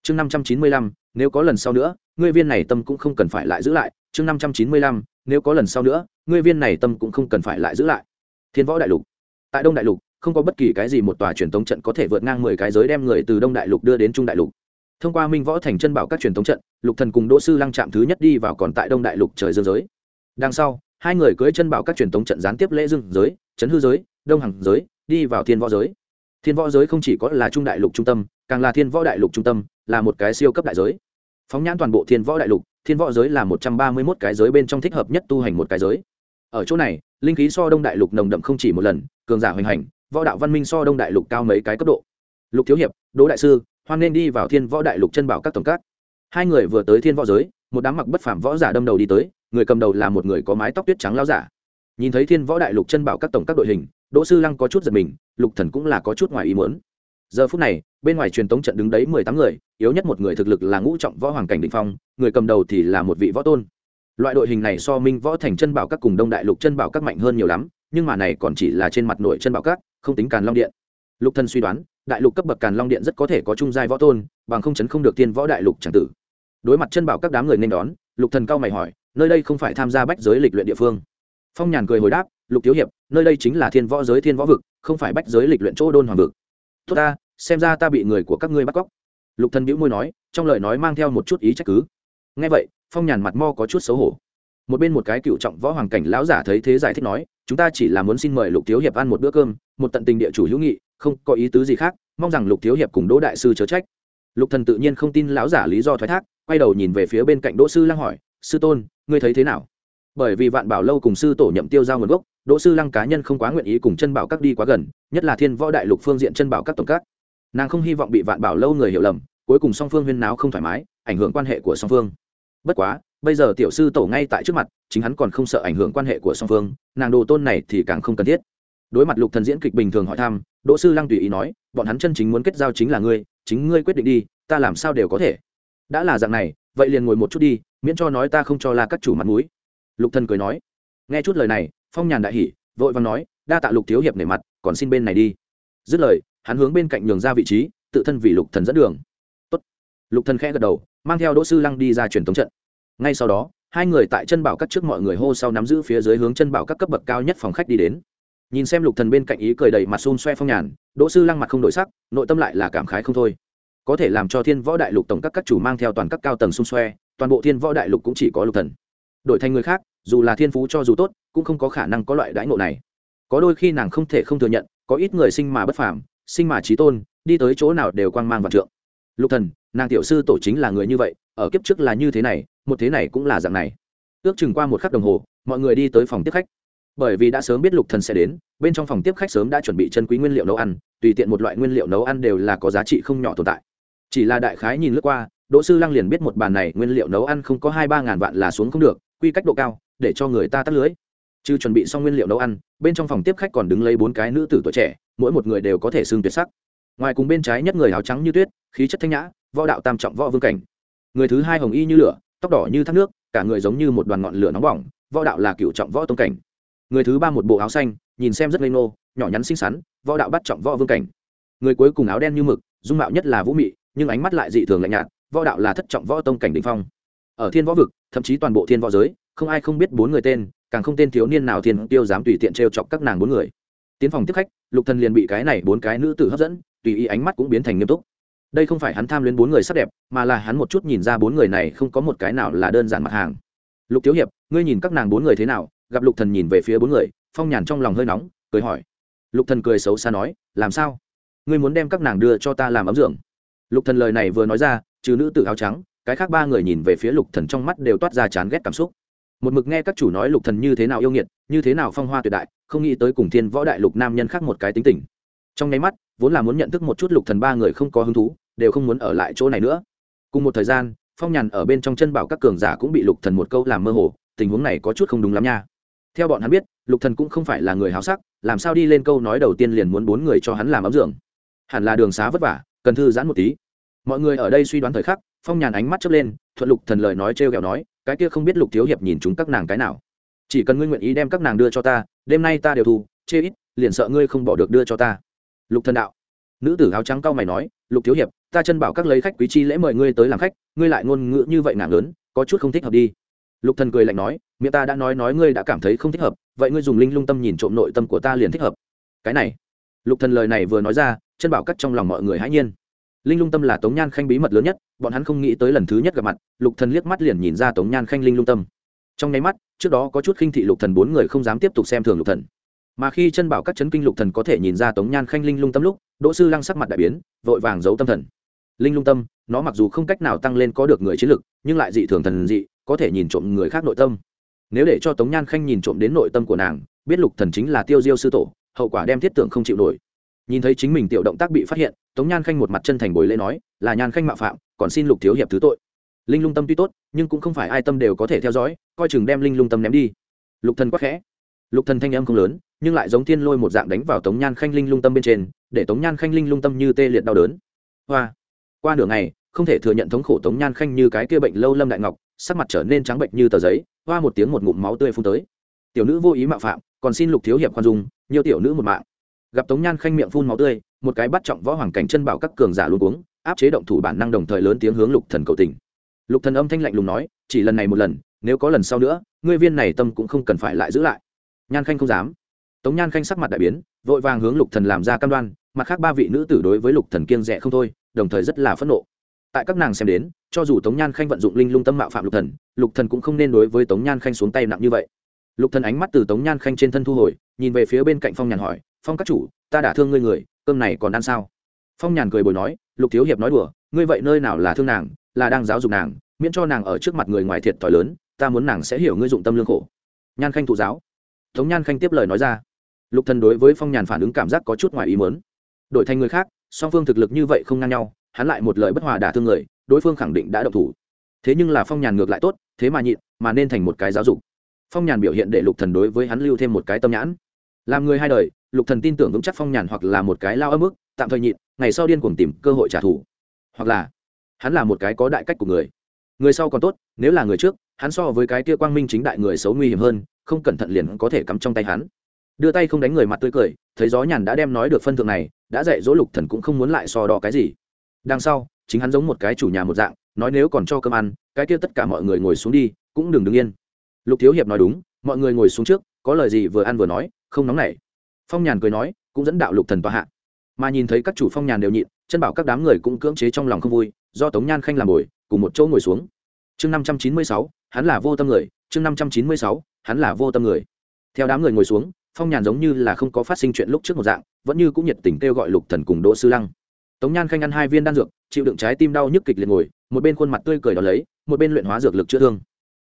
[SPEAKER 1] Chương năm trăm chín mươi lăm, nếu có lần sau nữa, ngươi viên này tâm cũng không cần phải lại giữ lại. Chương năm trăm chín mươi lăm, nếu có lần sau nữa, ngươi viên này tâm cũng không cần phải lại giữ lại. Thiên võ đại lục. Tại đông đại lục, không có bất kỳ cái gì một tòa truyền thống trận có thể vượt ngang mười cái giới đem người từ đông đại lục đưa đến trung đại lục. Thông qua minh võ thành chân bảo các truyền thống trận, lục thần cùng đỗ sư lăng chạm thứ nhất đi vào còn tại đông đại lục trời dương giới. Đằng sau, hai người cưới chân bảo các truyền thống trận gián tiếp lễ dương giới trấn hư giới, đông hằng giới đi vào thiên võ giới. Thiên võ giới không chỉ có là trung đại lục trung tâm, càng là thiên võ đại lục trung tâm, là một cái siêu cấp đại giới. Phóng nhãn toàn bộ thiên võ đại lục, thiên võ giới là một trăm ba mươi mốt cái giới bên trong thích hợp nhất tu hành một cái giới. Ở chỗ này, linh khí so đông đại lục nồng đậm không chỉ một lần, cường giả hoành hành, võ đạo văn minh so đông đại lục cao mấy cái cấp độ. Lục thiếu hiệp, đỗ đại sư, hoan nên đi vào thiên võ đại lục chân bảo các tổng các. Hai người vừa tới thiên võ giới, một đám mặc bất phàm võ giả đâm đầu đi tới, người cầm đầu là một người có mái tóc tuyết trắng lao giả nhìn thấy thiên võ đại lục chân bảo các tổng các đội hình, đỗ sư lăng có chút giật mình, lục thần cũng là có chút ngoài ý muốn. Giờ phút này, bên ngoài truyền tống trận đứng đấy mười tám người, yếu nhất một người thực lực là ngũ trọng võ hoàng cảnh định phong, người cầm đầu thì là một vị võ tôn. Loại đội hình này so minh võ thành chân bảo các cùng đông đại lục chân bảo các mạnh hơn nhiều lắm, nhưng mà này còn chỉ là trên mặt nội chân bảo các, không tính càn long điện. Lục thần suy đoán, đại lục cấp bậc càn long điện rất có thể có trung giai võ tôn, bằng không chấn không được tiên võ đại lục chẳng tử. Đối mặt chân bảo các đám người nên đón, lục thần cao mày hỏi, nơi đây không phải tham gia bách giới lịch luyện địa phương phong nhàn cười hồi đáp, lục thiếu hiệp, nơi đây chính là thiên võ giới, thiên võ vực, không phải bách giới lịch luyện chỗ đôn hoàng vực. Tốt ta, xem ra ta bị người của các ngươi bắt cóc. Lục thần bĩu môi nói, trong lời nói mang theo một chút ý trách cứ. Nghe vậy, phong nhàn mặt mo có chút xấu hổ. Một bên một cái cựu trọng võ hoàng cảnh lão giả thấy thế giải thích nói, chúng ta chỉ là muốn xin mời lục thiếu hiệp ăn một bữa cơm, một tận tình địa chủ hữu nghị, không có ý tứ gì khác, mong rằng lục thiếu hiệp cùng đỗ đại sư chớ trách. Lục thần tự nhiên không tin lão giả lý do thoái thác, quay đầu nhìn về phía bên cạnh đỗ sư lăng hỏi, sư tôn, ngươi thấy thế nào? Bởi vì vạn bảo lâu cùng sư tổ nhậm tiêu giao nguồn gốc, đỗ sư lăng cá nhân không quá nguyện ý cùng chân bảo các đi quá gần, nhất là thiên võ đại lục phương diện chân bảo các tổng các. Nàng không hy vọng bị vạn bảo lâu người hiểu lầm, cuối cùng song phương huyên náo không thoải mái, ảnh hưởng quan hệ của song phương. Bất quá, bây giờ tiểu sư tổ ngay tại trước mặt, chính hắn còn không sợ ảnh hưởng quan hệ của song phương, nàng đồ tôn này thì càng không cần thiết. Đối mặt lục thần diễn kịch bình thường hỏi thăm, đỗ sư lăng tùy ý nói, bọn hắn chân chính muốn kết giao chính là ngươi, chính ngươi quyết định đi, ta làm sao đều có thể. Đã là dạng này, vậy liền ngồi một chút đi, miễn cho nói ta không cho là các chủ mặt mũi lục thần cười nói, nghe chút lời này, phong nhàn đại hỉ, vội vàng nói, đa tạ lục thiếu hiệp nể mặt, còn xin bên này đi. Dứt lời, hắn hướng bên cạnh nhường ra vị trí, tự thân vì lục thần dẫn đường. Tốt. lục thần khẽ gật đầu, mang theo đỗ sư lăng đi ra truyền thống trận. Ngay sau đó, hai người tại chân bảo các trước mọi người hô sau nắm giữ phía dưới hướng chân bảo các cấp bậc cao nhất phòng khách đi đến. Nhìn xem lục thần bên cạnh ý cười đầy mặt xun xoe phong nhàn, đỗ sư lăng mặt không đổi sắc, nội tâm lại là cảm khái không thôi. Có thể làm cho thiên võ đại lục tổng các các chủ mang theo toàn các cao tầng xung xoe, toàn bộ thiên võ đại lục cũng chỉ có lục thần đổi thành người khác, dù là thiên phú cho dù tốt, cũng không có khả năng có loại đãi ngộ này. Có đôi khi nàng không thể không thừa nhận, có ít người sinh mà bất phàm, sinh mà trí tôn, đi tới chỗ nào đều quang mang vạn trượng. Lục thần, nàng tiểu sư tổ chính là người như vậy, ở kiếp trước là như thế này, một thế này cũng là dạng này. Ước chừng qua một khắc đồng hồ, mọi người đi tới phòng tiếp khách. Bởi vì đã sớm biết lục thần sẽ đến, bên trong phòng tiếp khách sớm đã chuẩn bị chân quý nguyên liệu nấu ăn, tùy tiện một loại nguyên liệu nấu ăn đều là có giá trị không nhỏ tồn tại. Chỉ là đại khái nhìn lướt qua, đỗ sư lăng liền biết một bàn này nguyên liệu nấu ăn không có hai ba ngàn vạn là xuống không được quy cách độ cao, để cho người ta tắt lưới. Chứ chuẩn bị xong nguyên liệu nấu ăn, bên trong phòng tiếp khách còn đứng lấy bốn cái nữ tử tuổi trẻ, mỗi một người đều có thể xương tuyệt sắc. Ngoài cùng bên trái nhất người áo trắng như tuyết, khí chất thanh nhã, võ đạo tam trọng võ vương cảnh. Người thứ hai hồng y như lửa, tóc đỏ như thác nước, cả người giống như một đoàn ngọn lửa nóng bỏng, võ đạo là cựu trọng võ tông cảnh. Người thứ ba một bộ áo xanh, nhìn xem rất lê nô nhỏ nhắn xinh xắn, võ đạo bắt trọng võ vương cảnh. Người cuối cùng áo đen như mực, dung mạo nhất là vũ mị, nhưng ánh mắt lại dị thường lạnh nhạt, võ đạo là thất trọng võ tông cảnh đ ỉ n h phong ở thiên võ vực, thậm chí toàn bộ thiên võ giới, không ai không biết bốn người tên, càng không tên thiếu niên nào thiên tiêu dám tùy tiện t r e o chọc các nàng bốn người. Tiến phòng tiếp khách, lục thần liền bị cái này bốn cái nữ tử hấp dẫn, tùy ý ánh mắt cũng biến thành nghiêm túc. Đây không phải hắn tham luyến bốn người sắc đẹp, mà là hắn một chút nhìn ra bốn người này không có một cái nào là đơn giản mặt hàng. Lục thiếu hiệp, ngươi nhìn các nàng bốn người thế nào? Gặp lục thần nhìn về phía bốn người, phong nhàn trong lòng hơi nóng, cười hỏi. Lục thần cười xấu xa nói, làm sao? Ngươi muốn đem các nàng đưa cho ta làm ấm dưỡng lục thần lời này vừa nói ra, trừ nữ tử áo trắng cái khác ba người nhìn về phía lục thần trong mắt đều toát ra chán ghét cảm xúc. Một mực nghe các chủ nói lục thần như thế nào yêu nghiệt, như thế nào phong hoa tuyệt đại, không nghĩ tới cùng thiên võ đại lục nam nhân khác một cái tính tình. Trong nháy mắt, vốn là muốn nhận thức một chút lục thần ba người không có hứng thú, đều không muốn ở lại chỗ này nữa. Cùng một thời gian, phong nhàn ở bên trong chân bảo các cường giả cũng bị lục thần một câu làm mơ hồ, tình huống này có chút không đúng lắm nha. Theo bọn hắn biết, lục thần cũng không phải là người háo sắc, làm sao đi lên câu nói đầu tiên liền muốn bốn người cho hắn làm ấm dưỡng hẳn là đường xá vất vả, cần thư giãn một tí. Mọi người ở đây suy đoán thời khắc phong nhàn ánh mắt chớp lên, thuận lục thần lời nói trêu ghẹo nói, cái kia không biết lục thiếu hiệp nhìn chúng các nàng cái nào. Chỉ cần ngươi nguyện ý đem các nàng đưa cho ta, đêm nay ta đều thu, chê ít, liền sợ ngươi không bỏ được đưa cho ta. Lục thần đạo. Nữ tử áo trắng cao mày nói, lục thiếu hiệp, ta chân bảo các lấy khách quý chi lễ mời ngươi tới làm khách, ngươi lại ngôn ngữ như vậy nàng lớn, có chút không thích hợp đi. Lục thần cười lạnh nói, miệng ta đã nói nói ngươi đã cảm thấy không thích hợp, vậy ngươi dùng linh lung tâm nhìn trộm nội tâm của ta liền thích hợp. Cái này, lục thần lời này vừa nói ra, chân bảo cắt trong lòng mọi người hãy nhiên linh lung tâm là tống nhan khanh bí mật lớn nhất, bọn hắn không nghĩ tới lần thứ nhất gặp mặt, lục thần liếc mắt liền nhìn ra tống nhan khanh linh lung tâm. Trong nháy mắt, trước đó có chút khinh thị lục thần bốn người không dám tiếp tục xem thường lục thần. Mà khi chân bảo các chấn kinh lục thần có thể nhìn ra tống nhan khanh linh lung tâm lúc, đỗ sư lăng sắc mặt đại biến, vội vàng giấu tâm thần. Linh lung tâm, nó mặc dù không cách nào tăng lên có được người chiến lực, nhưng lại dị thường thần dị, có thể nhìn trộm người khác nội tâm. Nếu để cho tống nhan khanh nhìn trộm đến nội tâm của nàng, biết lục thần chính là tiêu diêu sư tổ, hậu quả đem thiết tưởng không chịu nổi. Nhìn thấy chính mình tiểu động tác bị phát hiện tống nhan khanh một mặt chân thành bồi lễ nói, là nhan khanh mạo phạm, còn xin lục thiếu hiệp thứ tội. Linh lung tâm tuy tốt, nhưng cũng không phải ai tâm đều có thể theo dõi, coi chừng đem linh lung tâm ném đi. Lục thần quắc khẽ. Lục thần thanh âm không lớn, nhưng lại giống thiên lôi một dạng đánh vào tống nhan khanh linh lung tâm bên trên, để tống nhan khanh linh lung tâm như tê liệt đau đớn. Hoa. Qua nửa ngày, không thể thừa nhận thống khổ tống nhan khanh như cái kia bệnh lâu lâm đại ngọc, sắc mặt trở nên trắng bệnh như tờ giấy, hoa một tiếng một ngụm máu tươi phun tới. Tiểu nữ vô ý mạo phạm, còn xin lục thiếu hiệp khoan dung, nhiều tiểu nữ một mạng. Gặp tống nhan khanh miệng phun máu tươi một cái bắt trọng võ hoàng cảnh chân bảo các cường giả luôn uống áp chế động thủ bản năng đồng thời lớn tiếng hướng lục thần cầu tình. Lục thần âm thanh lạnh lùng nói, chỉ lần này một lần, nếu có lần sau nữa, ngươi viên này tâm cũng không cần phải lại giữ lại. Nhan khanh không dám. Tống nhan khanh sắc mặt đại biến, vội vàng hướng lục thần làm ra cam đoan, mặt khác ba vị nữ tử đối với lục thần kiêng rẻ không thôi, đồng thời rất là phẫn nộ. Tại các nàng xem đến, cho dù tống nhan khanh vận dụng linh lung tâm mạo phạm lục thần lục thần cũng không nên đối với tống nhan khanh xuống tay nặng như vậy. Lục thần ánh mắt từ tống nhan khanh trên thân thu hồi, nhìn về phía bên cạnh phong nhàn hỏi, phong các chủ, ta đã thương ngươi người cơm này còn ăn sao? Phong nhàn cười bồi nói, lục thiếu hiệp nói đùa, ngươi vậy nơi nào là thương nàng, là đang giáo dục nàng, miễn cho nàng ở trước mặt người ngoài thiệt thòi lớn, ta muốn nàng sẽ hiểu ngươi dụng tâm lương khổ. Nhan khanh thụ giáo. Tống nhan khanh tiếp lời nói ra. Lục thần đối với phong nhàn phản ứng cảm giác có chút ngoài ý muốn. Đổi thành người khác, song phương thực lực như vậy không ngang nhau, hắn lại một lời bất hòa đả thương người, đối phương khẳng định đã động thủ. Thế nhưng là phong nhàn ngược lại tốt, thế mà nhịn, mà nên thành một cái giáo dục. Phong nhàn biểu hiện để lục thần đối với hắn lưu thêm một cái tâm nhãn. Làm người hai đời lục thần tin tưởng vững chắc phong nhàn hoặc là một cái lao âm ức tạm thời nhịn, ngày sau điên cuồng tìm cơ hội trả thù. Hoặc là, hắn là một cái có đại cách của người. Người sau còn tốt, nếu là người trước, hắn so với cái kia quang minh chính đại người xấu nguy hiểm hơn, không cẩn thận liền có thể cắm trong tay hắn. Đưa tay không đánh người mặt tươi cười, thấy gió nhàn đã đem nói được phân thượng này, đã dạy dỗ lục thần cũng không muốn lại so đo cái gì. Đằng sau, chính hắn giống một cái chủ nhà một dạng, nói nếu còn cho cơm ăn, cái kia tất cả mọi người ngồi xuống đi, cũng đừng đứng yên. Lục thiếu hiệp nói đúng, mọi người ngồi xuống trước, có lời gì vừa ăn vừa nói, không nóng nảy phong nhàn cười nói, cũng dẫn đạo lục thần tòa hạ. Mà nhìn thấy các chủ phong nhàn đều nhịn, chân bảo các đám người cũng cưỡng chế trong lòng không vui, do tống nhan khanh làm bồi, cùng một chỗ ngồi xuống. Chương năm trăm chín mươi sáu, hắn là vô tâm người, chương năm trăm chín mươi sáu, hắn là vô tâm người. Theo đám người ngồi xuống, phong nhàn giống như là không có phát sinh chuyện lúc trước một dạng, vẫn như cũng nhiệt tình kêu gọi lục thần cùng đỗ sư lăng. Tống nhan khanh ăn hai viên đan dược, chịu đựng trái tim đau nhức kịch liệt ngồi, một bên khuôn mặt tươi cười đó lấy, một bên luyện hóa dược lực chữa thương.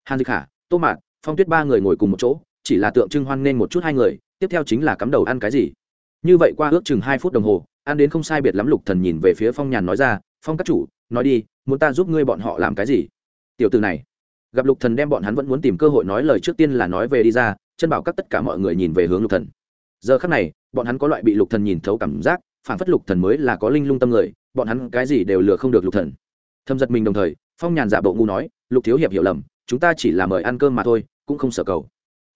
[SPEAKER 1] Hàn dịch khả tô mạt, phong tuyết ba người ngồi cùng một chỗ chỉ là tượng trưng hoan nghênh một chút hai người, tiếp theo chính là cắm đầu ăn cái gì. Như vậy qua ước chừng hai phút đồng hồ, ăn đến không sai biệt lắm lục thần nhìn về phía phong nhàn nói ra, phong các chủ, nói đi, muốn ta giúp ngươi bọn họ làm cái gì? Tiểu từ này, gặp lục thần đem bọn hắn vẫn muốn tìm cơ hội nói lời trước tiên là nói về đi ra, chân bảo các tất cả mọi người nhìn về hướng lục thần. Giờ khắc này, bọn hắn có loại bị lục thần nhìn thấu cảm giác, phản phất lục thần mới là có linh lung tâm người, bọn hắn cái gì đều lừa không được lục thần. Thâm giật mình đồng thời, phong nhàn giả bộ ngu nói, lục thiếu hiệp hiểu lầm, chúng ta chỉ là mời ăn cơm mà thôi, cũng không sợ cầu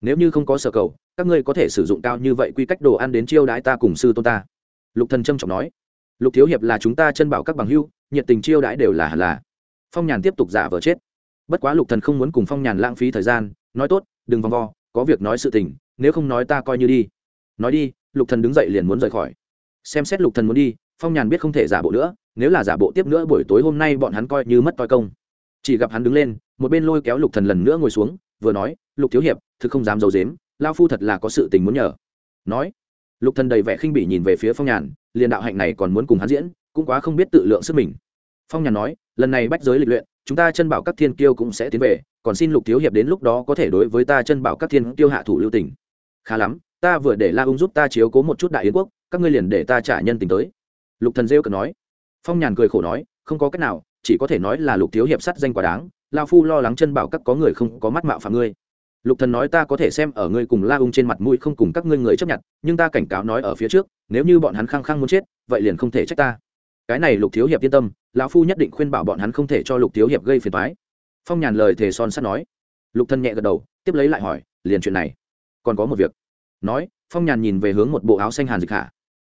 [SPEAKER 1] nếu như không có sở cầu, các ngươi có thể sử dụng cao như vậy quy cách đồ ăn đến chiêu đãi ta cùng sư tôn ta. Lục thần trâm trọng nói. Lục thiếu hiệp là chúng ta chân bảo các bằng hưu nhiệt tình chiêu đãi đều là hẳn là. Phong nhàn tiếp tục giả vờ chết. Bất quá lục thần không muốn cùng phong nhàn lãng phí thời gian, nói tốt, đừng vòng vo, có việc nói sự tình, nếu không nói ta coi như đi. Nói đi, lục thần đứng dậy liền muốn rời khỏi. Xem xét lục thần muốn đi, phong nhàn biết không thể giả bộ nữa, nếu là giả bộ tiếp nữa buổi tối hôm nay bọn hắn coi như mất toi công. Chỉ gặp hắn đứng lên, một bên lôi kéo lục thần lần nữa ngồi xuống, vừa nói, lục thiếu hiệp thực không dám d i ấ u dếm lao phu thật là có sự tình muốn nhờ. Nói, lục thần đầy vẻ khinh bỉ nhìn về phía phong nhàn, liền đạo hạnh này còn muốn cùng hắn diễn, cũng quá không biết tự lượng sức mình. Phong nhàn nói, lần này bách giới lịch luyện, chúng ta chân bảo các thiên kiêu cũng sẽ tiến về, còn xin lục thiếu hiệp đến lúc đó có thể đối với ta chân bảo các thiên kiêu hạ thủ lưu tình. Khá lắm, ta vừa để la ung giúp ta chiếu cố một chút đại yến quốc, các ngươi liền để ta trả nhân tình tới. Lục thần rêu cần nói. Phong nhàn cười khổ nói, không có cách nào, chỉ có thể nói là lục thiếu hiệp sắt danh quá đáng lao phu lo lắng chân bảo các có người không có mắt mạo phạm ngươi lục thần nói ta có thể xem ở ngươi cùng la ung trên mặt mũi không cùng các ngươi người chấp nhận, nhưng ta cảnh cáo nói ở phía trước, nếu như bọn hắn khăng khăng muốn chết, vậy liền không thể trách ta. Cái này lục thiếu hiệp yên tâm, lão phu nhất định khuyên bảo bọn hắn không thể cho lục thiếu hiệp gây phiền toái. Phong nhàn lời thề son sắt nói. Lục thần nhẹ gật đầu, tiếp lấy lại hỏi, liền chuyện này. Còn có một việc. Nói, phong nhàn nhìn về hướng một bộ áo xanh hàn dịch hạ.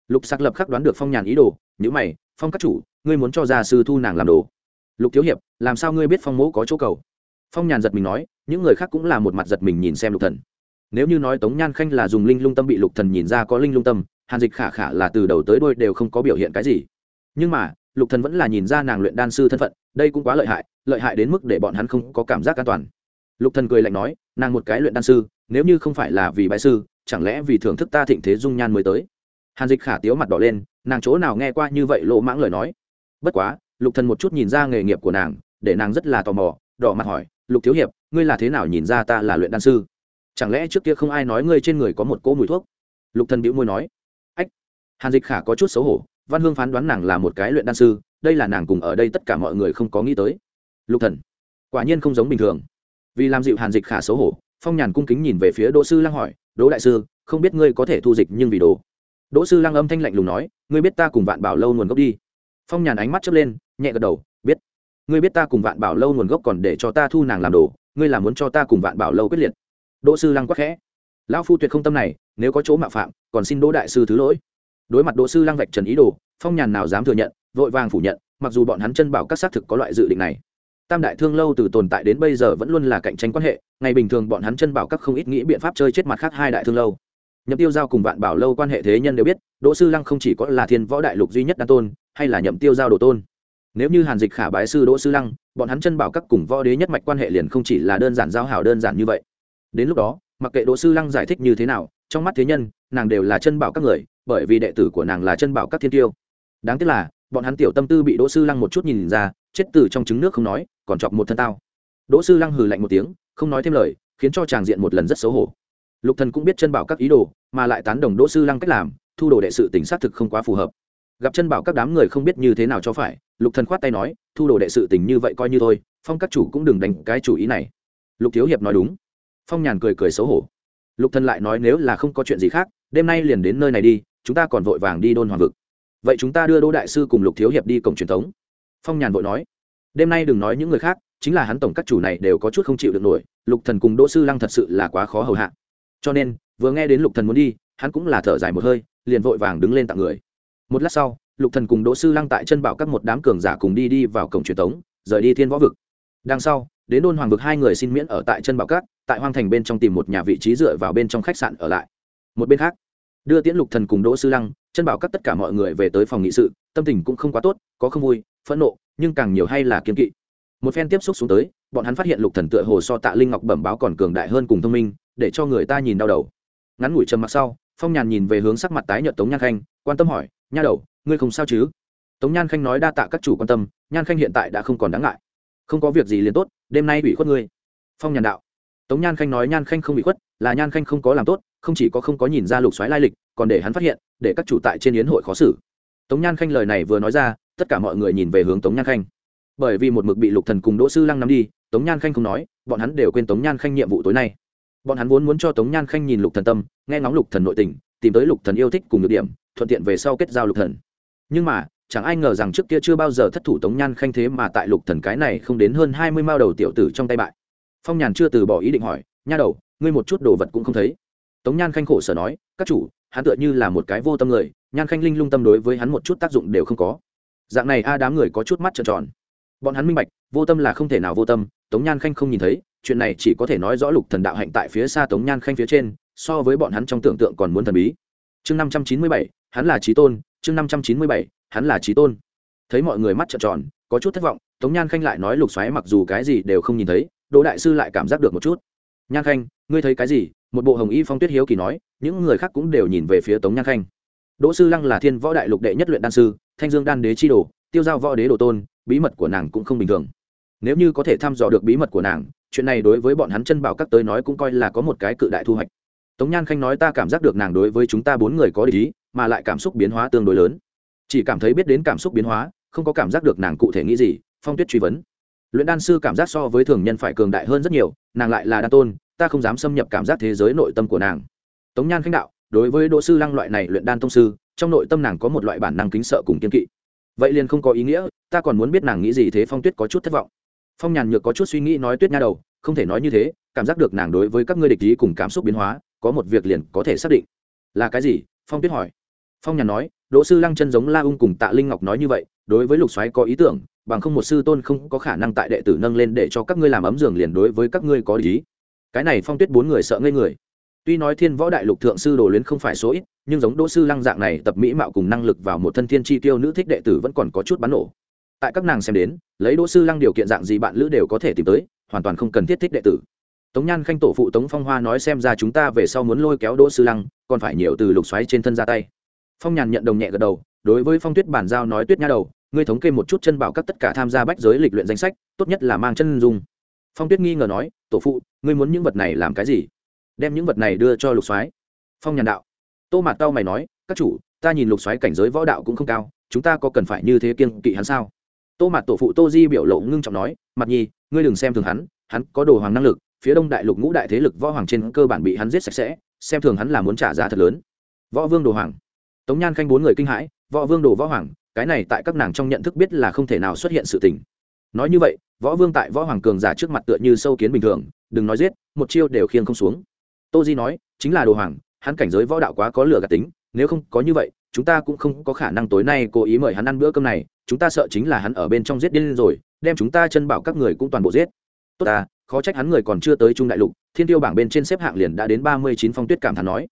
[SPEAKER 1] Lục sắc lập khắc đoán được phong nhàn ý đồ nhữ mày, phong các chủ, ngươi muốn cho gia sư thu nàng làm đồ. Lục thiếu hiệp, làm sao ngươi biết phong mỗ có chỗ cầu? Phong nhàn giật mình nói những người khác cũng là một mặt giật mình nhìn xem lục thần. Nếu như nói tống nhan khanh là dùng linh lung tâm bị lục thần nhìn ra có linh lung tâm, hàn dịch khả khả là từ đầu tới đôi đều không có biểu hiện cái gì. Nhưng mà, lục thần vẫn là nhìn ra nàng luyện đan sư thân phận, đây cũng quá lợi hại lợi hại đến mức để bọn hắn không có cảm giác an toàn. Lục thần cười lạnh nói, nàng một cái luyện đan sư, nếu như không phải là vì bại sư, chẳng lẽ vì thưởng thức ta thịnh thế dung nhan mới tới? Hàn dịch khả tiếu mặt đỏ lên, nàng chỗ nào nghe qua như vậy lộ mãng lời nói. Bất quá, lục thần một chút nhìn ra nghề nghiệp của nàng, để nàng rất là tò mò, đỏ mặt hỏi, lục thiếu hiệp ngươi là thế nào nhìn ra ta là luyện đan sư? Chẳng lẽ trước kia không ai nói ngươi trên người có một cỗ mùi thuốc? Lục thần bĩu môi nói. Ách, hàn dịch khả có chút xấu hổ, văn hương phán đoán nàng là một cái luyện đan sư, đây là nàng cùng ở đây tất cả mọi người không có nghĩ tới. Lục thần, quả nhiên không giống bình thường. Vì làm dịu hàn dịch khả xấu hổ, phong nhàn cung kính nhìn về phía đỗ sư lăng hỏi, đỗ đại sư, không biết ngươi có thể thu dịch nhưng vì đồ? Đỗ sư lăng âm thanh lạnh lùng nói, ngươi biết ta cùng vạn bảo lâu nguồn gốc đi. Phong nhàn ánh mắt chớp lên, nhẹ gật đầu, biết. Ngươi biết ta cùng vạn bảo lâu nguồn gốc còn để cho ta thu nàng làm đồ ngươi là muốn cho ta cùng vạn bảo lâu quyết liệt. Đỗ sư lăng quắc khẽ. Lão phu tuyệt không tâm này, nếu có chỗ mạo phạm, còn xin đỗ đại sư thứ lỗi. Đối mặt đỗ sư lăng vạch trần ý đồ, phong nhàn nào dám thừa nhận, vội vàng phủ nhận, mặc dù bọn hắn chân bảo các xác thực có loại dự định này. Tam đại thương lâu từ tồn tại đến bây giờ vẫn luôn là cạnh tranh quan hệ, ngày bình thường bọn hắn chân bảo các không ít nghĩ biện pháp chơi chết mặt khác hai đại thương lâu. Nhậm tiêu giao cùng vạn bảo lâu quan hệ thế nhân đều biết, đỗ sư lăng không chỉ có là thiên võ đại lục duy nhất đan tôn, hay là nhậm tiêu giao đồ tôn nếu như hàn dịch khả bái sư đỗ sư lăng, bọn hắn chân bảo các cùng võ đế nhất mạch quan hệ liền không chỉ là đơn giản giao hảo đơn giản như vậy. Đến lúc đó, mặc kệ đỗ sư lăng giải thích như thế nào, trong mắt thế nhân, nàng đều là chân bảo các người, bởi vì đệ tử của nàng là chân bảo các thiên tiêu. Đáng tiếc là, bọn hắn tiểu tâm tư bị đỗ sư lăng một chút nhìn ra, chết từ trong trứng nước không nói, còn chọc một thân tao. Đỗ sư lăng hừ lạnh một tiếng, không nói thêm lời, khiến cho tràng diện một lần rất xấu hổ. Lục thần cũng biết chân bảo các ý đồ, mà lại tán đồng đỗ sư lăng cách làm, thu đồ đệ sự tính xác thực không quá phù hợp gặp chân bảo các đám người không biết như thế nào cho phải, lục thần khoát tay nói, thu đồ đệ sự tình như vậy coi như thôi, phong các chủ cũng đừng đánh cái chủ ý này. Lục thiếu hiệp nói đúng. Phong nhàn cười cười xấu hổ. Lục thần lại nói, nếu là không có chuyện gì khác, đêm nay liền đến nơi này đi, chúng ta còn vội vàng đi đôn hoàng vực. Vậy chúng ta đưa đỗ đại sư cùng lục thiếu hiệp đi cổng truyền thống. Phong nhàn vội nói, đêm nay đừng nói những người khác, chính là hắn tổng các chủ này đều có chút không chịu được nổi, lục thần cùng đỗ sư lăng thật sự là quá khó hầu hạ. Cho nên, vừa nghe đến lục thần muốn đi, hắn cũng là thở dài một hơi, liền vội vàng đứng lên tặng người một lát sau, lục thần cùng đỗ sư lăng tại chân bảo các một đám cường giả cùng đi đi vào cổng truyền thống rời đi thiên võ vực. Đằng sau đến đôn hoàng vực hai người xin miễn ở tại chân bảo các, tại hoang thành bên trong tìm một nhà vị trí dựa vào bên trong khách sạn ở lại. Một bên khác, đưa tiễn lục thần cùng đỗ sư lăng, chân bảo các tất cả mọi người về tới phòng nghị sự, tâm tình cũng không quá tốt, có không vui, phẫn nộ, nhưng càng nhiều hay là kiên kỵ. Một phen tiếp xúc xuống tới, bọn hắn phát hiện lục thần tựa hồ so tạ linh ngọc bẩm báo còn cường đại hơn cùng thông minh, để cho người ta nhìn đau đầu. Ngắn ngủi trầm mặc sau, phong nhàn nhìn về hướng sắc mặt tái nhợt tống nhan khanh, quan tâm hỏi nha đầu, ngươi không sao chứ? Tống nhan khanh nói đa tạ các chủ quan tâm, nhan khanh hiện tại đã không còn đáng ngại. Không có việc gì liền tốt, đêm nay ủy khuất ngươi. Phong nhàn đạo. Tống nhan khanh nói nhan khanh không bị khuất, là nhan khanh không có làm tốt, không chỉ có không có nhìn ra lục xoáy lai lịch, còn để hắn phát hiện, để các chủ tại trên yến hội khó xử. Tống nhan khanh lời này vừa nói ra, tất cả mọi người nhìn về hướng tống nhan khanh. Bởi vì một mực bị lục thần cùng đỗ sư lăng nắm đi, tống nhan khanh không nói, bọn hắn đều quên tống nhan khanh nhiệm vụ tối nay. Bọn hắn vốn muốn cho tống nhan khanh nhìn lục thần tâm, nghe ngóng lục thần nội tình, tìm tới lục thần yêu thích cùng nhược điểm thuận tiện về sau kết giao lục thần. Nhưng mà, chẳng ai ngờ rằng trước kia chưa bao giờ thất thủ tống nhan khanh thế mà tại lục thần cái này không đến hơn hai mươi mao đầu tiểu tử trong tay bại. Phong nhàn chưa từ bỏ ý định hỏi, nha đầu, ngươi một chút đồ vật cũng không thấy? Tống nhan khanh khổ sở nói, các chủ, hắn tựa như là một cái vô tâm người, nhan khanh linh lung tâm đối với hắn một chút tác dụng đều không có. Dạng này a đám người có chút mắt trợn tròn. Bọn hắn minh bạch, vô tâm là không thể nào vô tâm, tống nhan khanh không nhìn thấy, chuyện này chỉ có thể nói rõ lục thần đạo hạnh tại phía xa tống nhan khanh phía trên, so với bọn hắn trong tưởng tượng còn muốn thần bí. Chương năm trăm chín mươi bảy hắn là trí tôn, chương năm trăm chín mươi bảy, hắn là trí tôn. Thấy mọi người mắt trợn tròn, có chút thất vọng, tống nhan khanh lại nói lục xoáy mặc dù cái gì đều không nhìn thấy, đỗ đại sư lại cảm giác được một chút. Nhan khanh, ngươi thấy cái gì? Một bộ hồng y phong tuyết hiếu kỳ nói, những người khác cũng đều nhìn về phía tống nhan khanh. Đỗ sư lăng là thiên võ đại lục đệ nhất luyện đan sư, thanh dương đan đế chi đồ, tiêu giao võ đế đồ tôn, bí mật của nàng cũng không bình thường. Nếu như có thể thăm dò được bí mật của nàng, chuyện này đối với bọn hắn chân bảo các tới nói cũng coi là có một cái cự đại thu hoạch. Tống nhan khanh nói ta cảm giác được nàng đối với chúng ta bốn người có lý mà lại cảm xúc biến hóa tương đối lớn. Chỉ cảm thấy biết đến cảm xúc biến hóa, không có cảm giác được nàng cụ thể nghĩ gì, phong tuyết truy vấn. Luyện đan sư cảm giác so với thường nhân phải cường đại hơn rất nhiều, nàng lại là đa tôn, ta không dám xâm nhập cảm giác thế giới nội tâm của nàng. Tống nhan khánh đạo, đối với đỗ sư lăng loại này luyện đan tông sư, trong nội tâm nàng có một loại bản năng kính sợ cùng kiên kỵ. Vậy liền không có ý nghĩa, ta còn muốn biết nàng nghĩ gì thế phong tuyết có chút thất vọng. Phong nhàn nhược có chút suy nghĩ nói tuyết nha đầu, không thể nói như thế, cảm giác được nàng đối với các ngươi địch ý cùng cảm xúc biến hóa, có một việc liền có thể xác định. Là cái gì? Phong tuyết hỏi phong nhàn nói, đỗ sư lăng chân giống la ung cùng tạ linh ngọc nói như vậy, đối với lục xoáy có ý tưởng, bằng không một sư tôn không có khả năng tại đệ tử nâng lên để cho các ngươi làm ấm giường liền đối với các ngươi có ý. Cái này phong tuyết bốn người sợ ngây người. Tuy nói thiên võ đại lục thượng sư đồ luyến không phải số ít, nhưng giống đỗ sư lăng dạng này tập mỹ mạo cùng năng lực vào một thân thiên chi tiêu nữ thích đệ tử vẫn còn có chút bắn nổ. Tại các nàng xem đến, lấy đỗ sư lăng điều kiện dạng gì bạn lữ đều có thể tìm tới, hoàn toàn không cần thiết thích đệ tử. Tống nhan khanh tổ phụ tống phong hoa nói xem ra chúng ta về sau muốn lôi kéo đỗ sư lăng, còn phải nhiều từ lục xoáy trên thân ra tay phong nhàn nhận đồng nhẹ gật đầu, đối với phong tuyết bản giao nói, tuyết nha đầu, ngươi thống kê một chút chân bảo các tất cả tham gia bách giới lịch luyện danh sách, tốt nhất là mang chân dung. Phong tuyết nghi ngờ nói, tổ phụ, ngươi muốn những vật này làm cái gì? Đem những vật này đưa cho lục soái. Phong nhàn đạo, tô mạt tao mày nói, các chủ, ta nhìn lục soái cảnh giới võ đạo cũng không cao, chúng ta có cần phải như thế kiên kỵ hắn sao? Tô mạt tổ phụ tô di biểu lộ ngưng trọng nói mặt nhi, ngươi đừng xem thường hắn hắn có đồ hoàng năng lực, phía đông đại lục ngũ đại thế lực võ hoàng trên cơ bản bị hắn giết sạch sẽ, xem thường hắn là muốn trả giá thật lớn. Võ vương đồ hoàng tống nhan khanh bốn người kinh hãi, võ vương đồ võ hoàng, cái này tại các nàng trong nhận thức biết là không thể nào xuất hiện sự tình. Nói như vậy, võ vương tại võ hoàng cường giả trước mặt tựa như sâu kiến bình thường, đừng nói giết, một chiêu đều khiêng không xuống. Tô di nói, chính là đồ hoàng, hắn cảnh giới võ đạo quá có lửa gạt tính, nếu không có như vậy, chúng ta cũng không có khả năng tối nay cố ý mời hắn ăn bữa cơm này, chúng ta sợ chính là hắn ở bên trong giết điên rồi, đem chúng ta chân bảo các người cũng toàn bộ giết. Tốt ta, khó trách hắn người còn chưa tới trung đại lục, thiên tiêu bảng bên trên xếp hạng liền đã đến ba mươi chín phong tuyết cảm thán nói.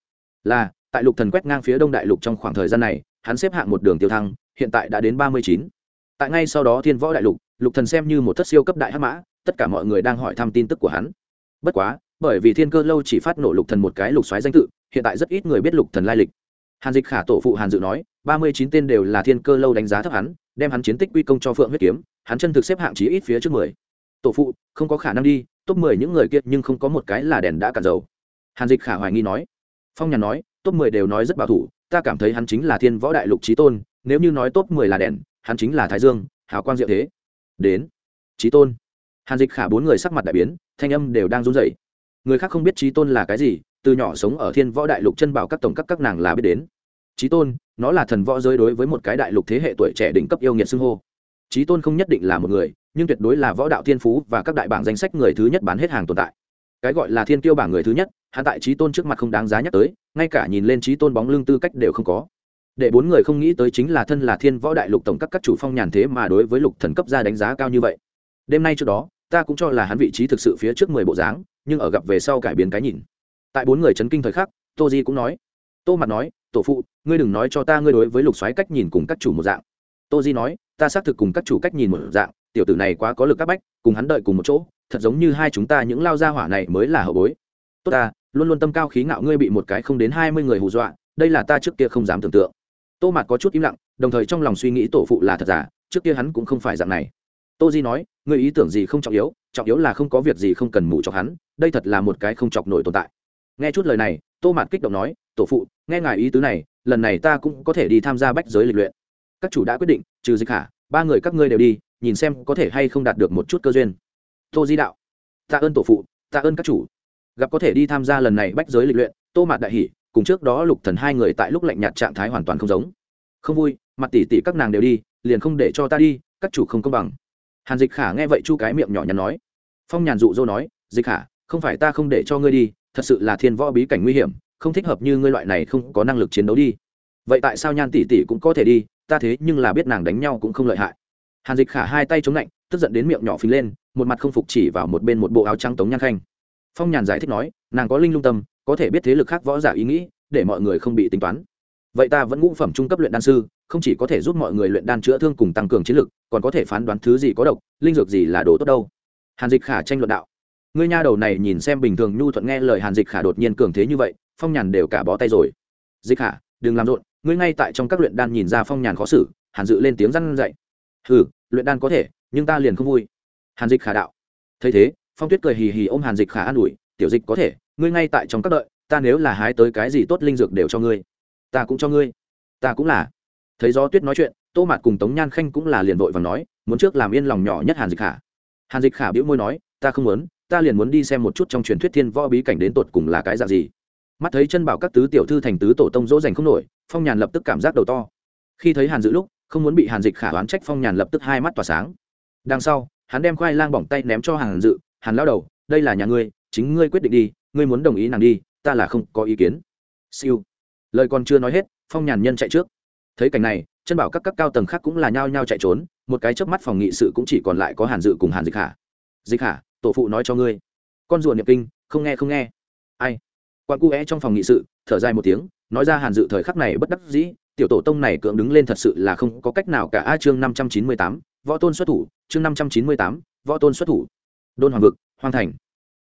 [SPEAKER 1] Là tại lục thần quét ngang phía đông đại lục trong khoảng thời gian này, hắn xếp hạng một đường tiêu thăng, hiện tại đã đến ba mươi chín. Tại ngay sau đó thiên võ đại lục lục thần xem như một thất siêu cấp đại hắc mã, tất cả mọi người đang hỏi thăm tin tức của hắn. Bất quá, bởi vì thiên cơ lâu chỉ phát nổ lục thần một cái lục xoáy danh tự, hiện tại rất ít người biết lục thần lai lịch. Hàn dịch khả tổ phụ hàn dự nói, ba mươi chín tên đều là thiên cơ lâu đánh giá thấp hắn, đem hắn chiến tích quy công cho phượng huyết kiếm, hắn chân thực xếp hạng chí ít phía trước mười. Tổ phụ, không có khả năng đi, top mười những người kia nhưng không có một cái là đèn đã cạn dầu. Hàn dịch khả hoài nghi nói. Phong nhàn nói top mười đều nói rất bảo thủ, ta cảm thấy hắn chính là thiên võ đại lục trí tôn, nếu như nói top mười là đèn, hắn chính là thái dương, hào quang diệu thế. Đến trí tôn. Hàn dịch khả bốn người sắc mặt đại biến, thanh âm đều đang run rẩy. Người khác không biết trí tôn là cái gì, từ nhỏ sống ở thiên võ đại lục chân bảo các tổng các các nàng là biết đến. Trí tôn, nó là thần võ giới đối với một cái đại lục thế hệ tuổi trẻ đỉnh cấp yêu nghiệt xưng hô. Trí tôn không nhất định là một người, nhưng tuyệt đối là võ đạo thiên phú và các đại bảng danh sách người thứ nhất bán hết hàng tồn tại. Cái gọi là thiên tiêu bảng người thứ nhất hạ tại trí tôn trước mặt không đáng giá nhắc tới ngay cả nhìn lên trí tôn bóng lưng tư cách đều không có. Để bốn người không nghĩ tới chính là thân là thiên võ đại lục tổng các các chủ phong nhàn thế mà đối với lục thần cấp ra đánh giá cao như vậy. Đêm nay trước đó, ta cũng cho là hắn vị trí thực sự phía trước mười bộ dáng, nhưng ở gặp về sau cải biến cái nhìn. Tại bốn người chấn kinh thời khắc, tô di cũng nói, tô mặt nói, tổ phụ, ngươi đừng nói cho ta ngươi đối với lục xoáy cách nhìn cùng các chủ một dạng. Tô di nói, ta xác thực cùng các chủ cách nhìn một dạng, tiểu tử này quá có lực các bách, cùng hắn đợi cùng một chỗ, thật giống như hai chúng ta những lao gia hỏa này mới là hậu bối. Tốt ta luôn luôn tâm cao khí ngạo ngươi bị một cái không đến hai mươi người hù dọa, đây là ta trước kia không dám tưởng tượng. Tô mạt có chút im lặng, đồng thời trong lòng suy nghĩ tổ phụ là thật giả, trước kia hắn cũng không phải dạng này. Tô di nói, ngươi ý tưởng gì không trọng yếu trọng yếu là không có việc gì không cần mù chọc hắn, đây thật là một cái không chọc nổi tồn tại. Nghe chút lời này, tô mạt kích động nói, tổ phụ, nghe ngài ý tứ này, lần này ta cũng có thể đi tham gia bách giới lịch luyện. Các chủ đã quyết định, trừ dịch hả? ba người các ngươi đều đi, nhìn xem có thể hay không đạt được một chút cơ duyên. Tô di đạo, tạ ơn tổ phụ, tạ ơn các chủ gặp có thể đi tham gia lần này bách giới lịch luyện, tô mạt đại hỷ, cùng trước đó lục thần hai người tại lúc lạnh nhạt trạng thái hoàn toàn không giống. Không vui, mặt tỷ tỷ các nàng đều đi, liền không để cho ta đi, các chủ không công bằng. Hàn dịch khả nghe vậy chu cái miệng nhỏ nhắn nói. Phong nhàn dụ dỗ nói, dịch khả, không phải ta không để cho ngươi đi, thật sự là thiên võ bí cảnh nguy hiểm, không thích hợp như ngươi loại này không có năng lực chiến đấu đi. Vậy tại sao nhan tỷ tỷ cũng có thể đi, ta thế nhưng là biết nàng đánh nhau cũng không lợi hại. Hàn dịch khả hai tay chống lạnh, tức giận đến miệng nhỏ phình lên, một mặt không phục chỉ vào một bên một bộ áo trắng tống nhan khanh phong nhàn giải thích nói, nàng có linh lung tâm, có thể biết thế lực khác võ giả ý nghĩ, để mọi người không bị tính toán. Vậy ta vẫn ngũ phẩm trung cấp luyện đan sư, không chỉ có thể giúp mọi người luyện đan chữa thương cùng tăng cường chiến lực, còn có thể phán đoán thứ gì có độc, linh dược gì là đồ tốt đâu. Hàn dịch khả tranh luận đạo. Ngươi nha đầu này nhìn xem bình thường nhu thuận nghe lời hàn dịch khả đột nhiên cường thế như vậy, phong nhàn đều cả bó tay rồi. Dịch khả, đừng làm rộn, ngươi ngay tại trong các luyện đan nhìn ra phong nhàn khó xử, hàn dự lên tiếng răn dậy hừ, luyện đan có thể, nhưng ta liền không vui. Hàn dịch khả đạo. Thấy thế phong tuyết cười hì hì ôm hàn dịch khả an ủi, tiểu dịch có thể, ngươi ngay tại trong các đợi, ta nếu là hái tới cái gì tốt linh dược đều cho ngươi. Ta cũng cho ngươi. Ta cũng là. Thấy do tuyết nói chuyện, tô mạt cùng tống nhan khanh cũng là liền vội và nói, muốn trước làm yên lòng nhỏ nhất hàn dịch khả. Hàn dịch khả biễu môi nói, ta không muốn, ta liền muốn đi xem một chút trong truyền thuyết thiên võ bí cảnh đến tột cùng là cái dạng gì. Mắt thấy chân bảo các tứ tiểu thư thành tứ tổ tông dỗ dành không nổi, phong nhàn lập tức cảm giác đầu to. Khi thấy hàn dự lúc, không muốn bị hàn dịch khả đoán trách, phong nhàn lập tức hai mắt tỏa sáng. Đằng sau, hắn đem khoai lang bỏng tay ném cho hàn dự hàn lao đầu, đây là nhà ngươi, chính ngươi quyết định đi, ngươi muốn đồng ý nàng đi, ta là không có ý kiến. Siêu. Lời còn chưa nói hết, phong nhàn nhân chạy trước. Thấy cảnh này, chân bảo các các cao tầng khác cũng là nhao nhao chạy trốn, một cái chớp mắt phòng nghị sự cũng chỉ còn lại có hàn dự cùng hàn dịch hà. Dịch hà, tổ phụ nói cho ngươi. Con rùa niệm kinh, không nghe không nghe. Ai? Quan cu é trong phòng nghị sự, thở dài một tiếng, nói ra hàn dự thời khắc này bất đắc dĩ, tiểu tổ tông này cưỡng đứng lên thật sự là không có cách nào cả. A chương năm trăm chín mươi tám, võ tôn xuất thủ, chương năm trăm chín mươi tám, võ tôn xuất thủ đôn hoàng vực, hoang thành.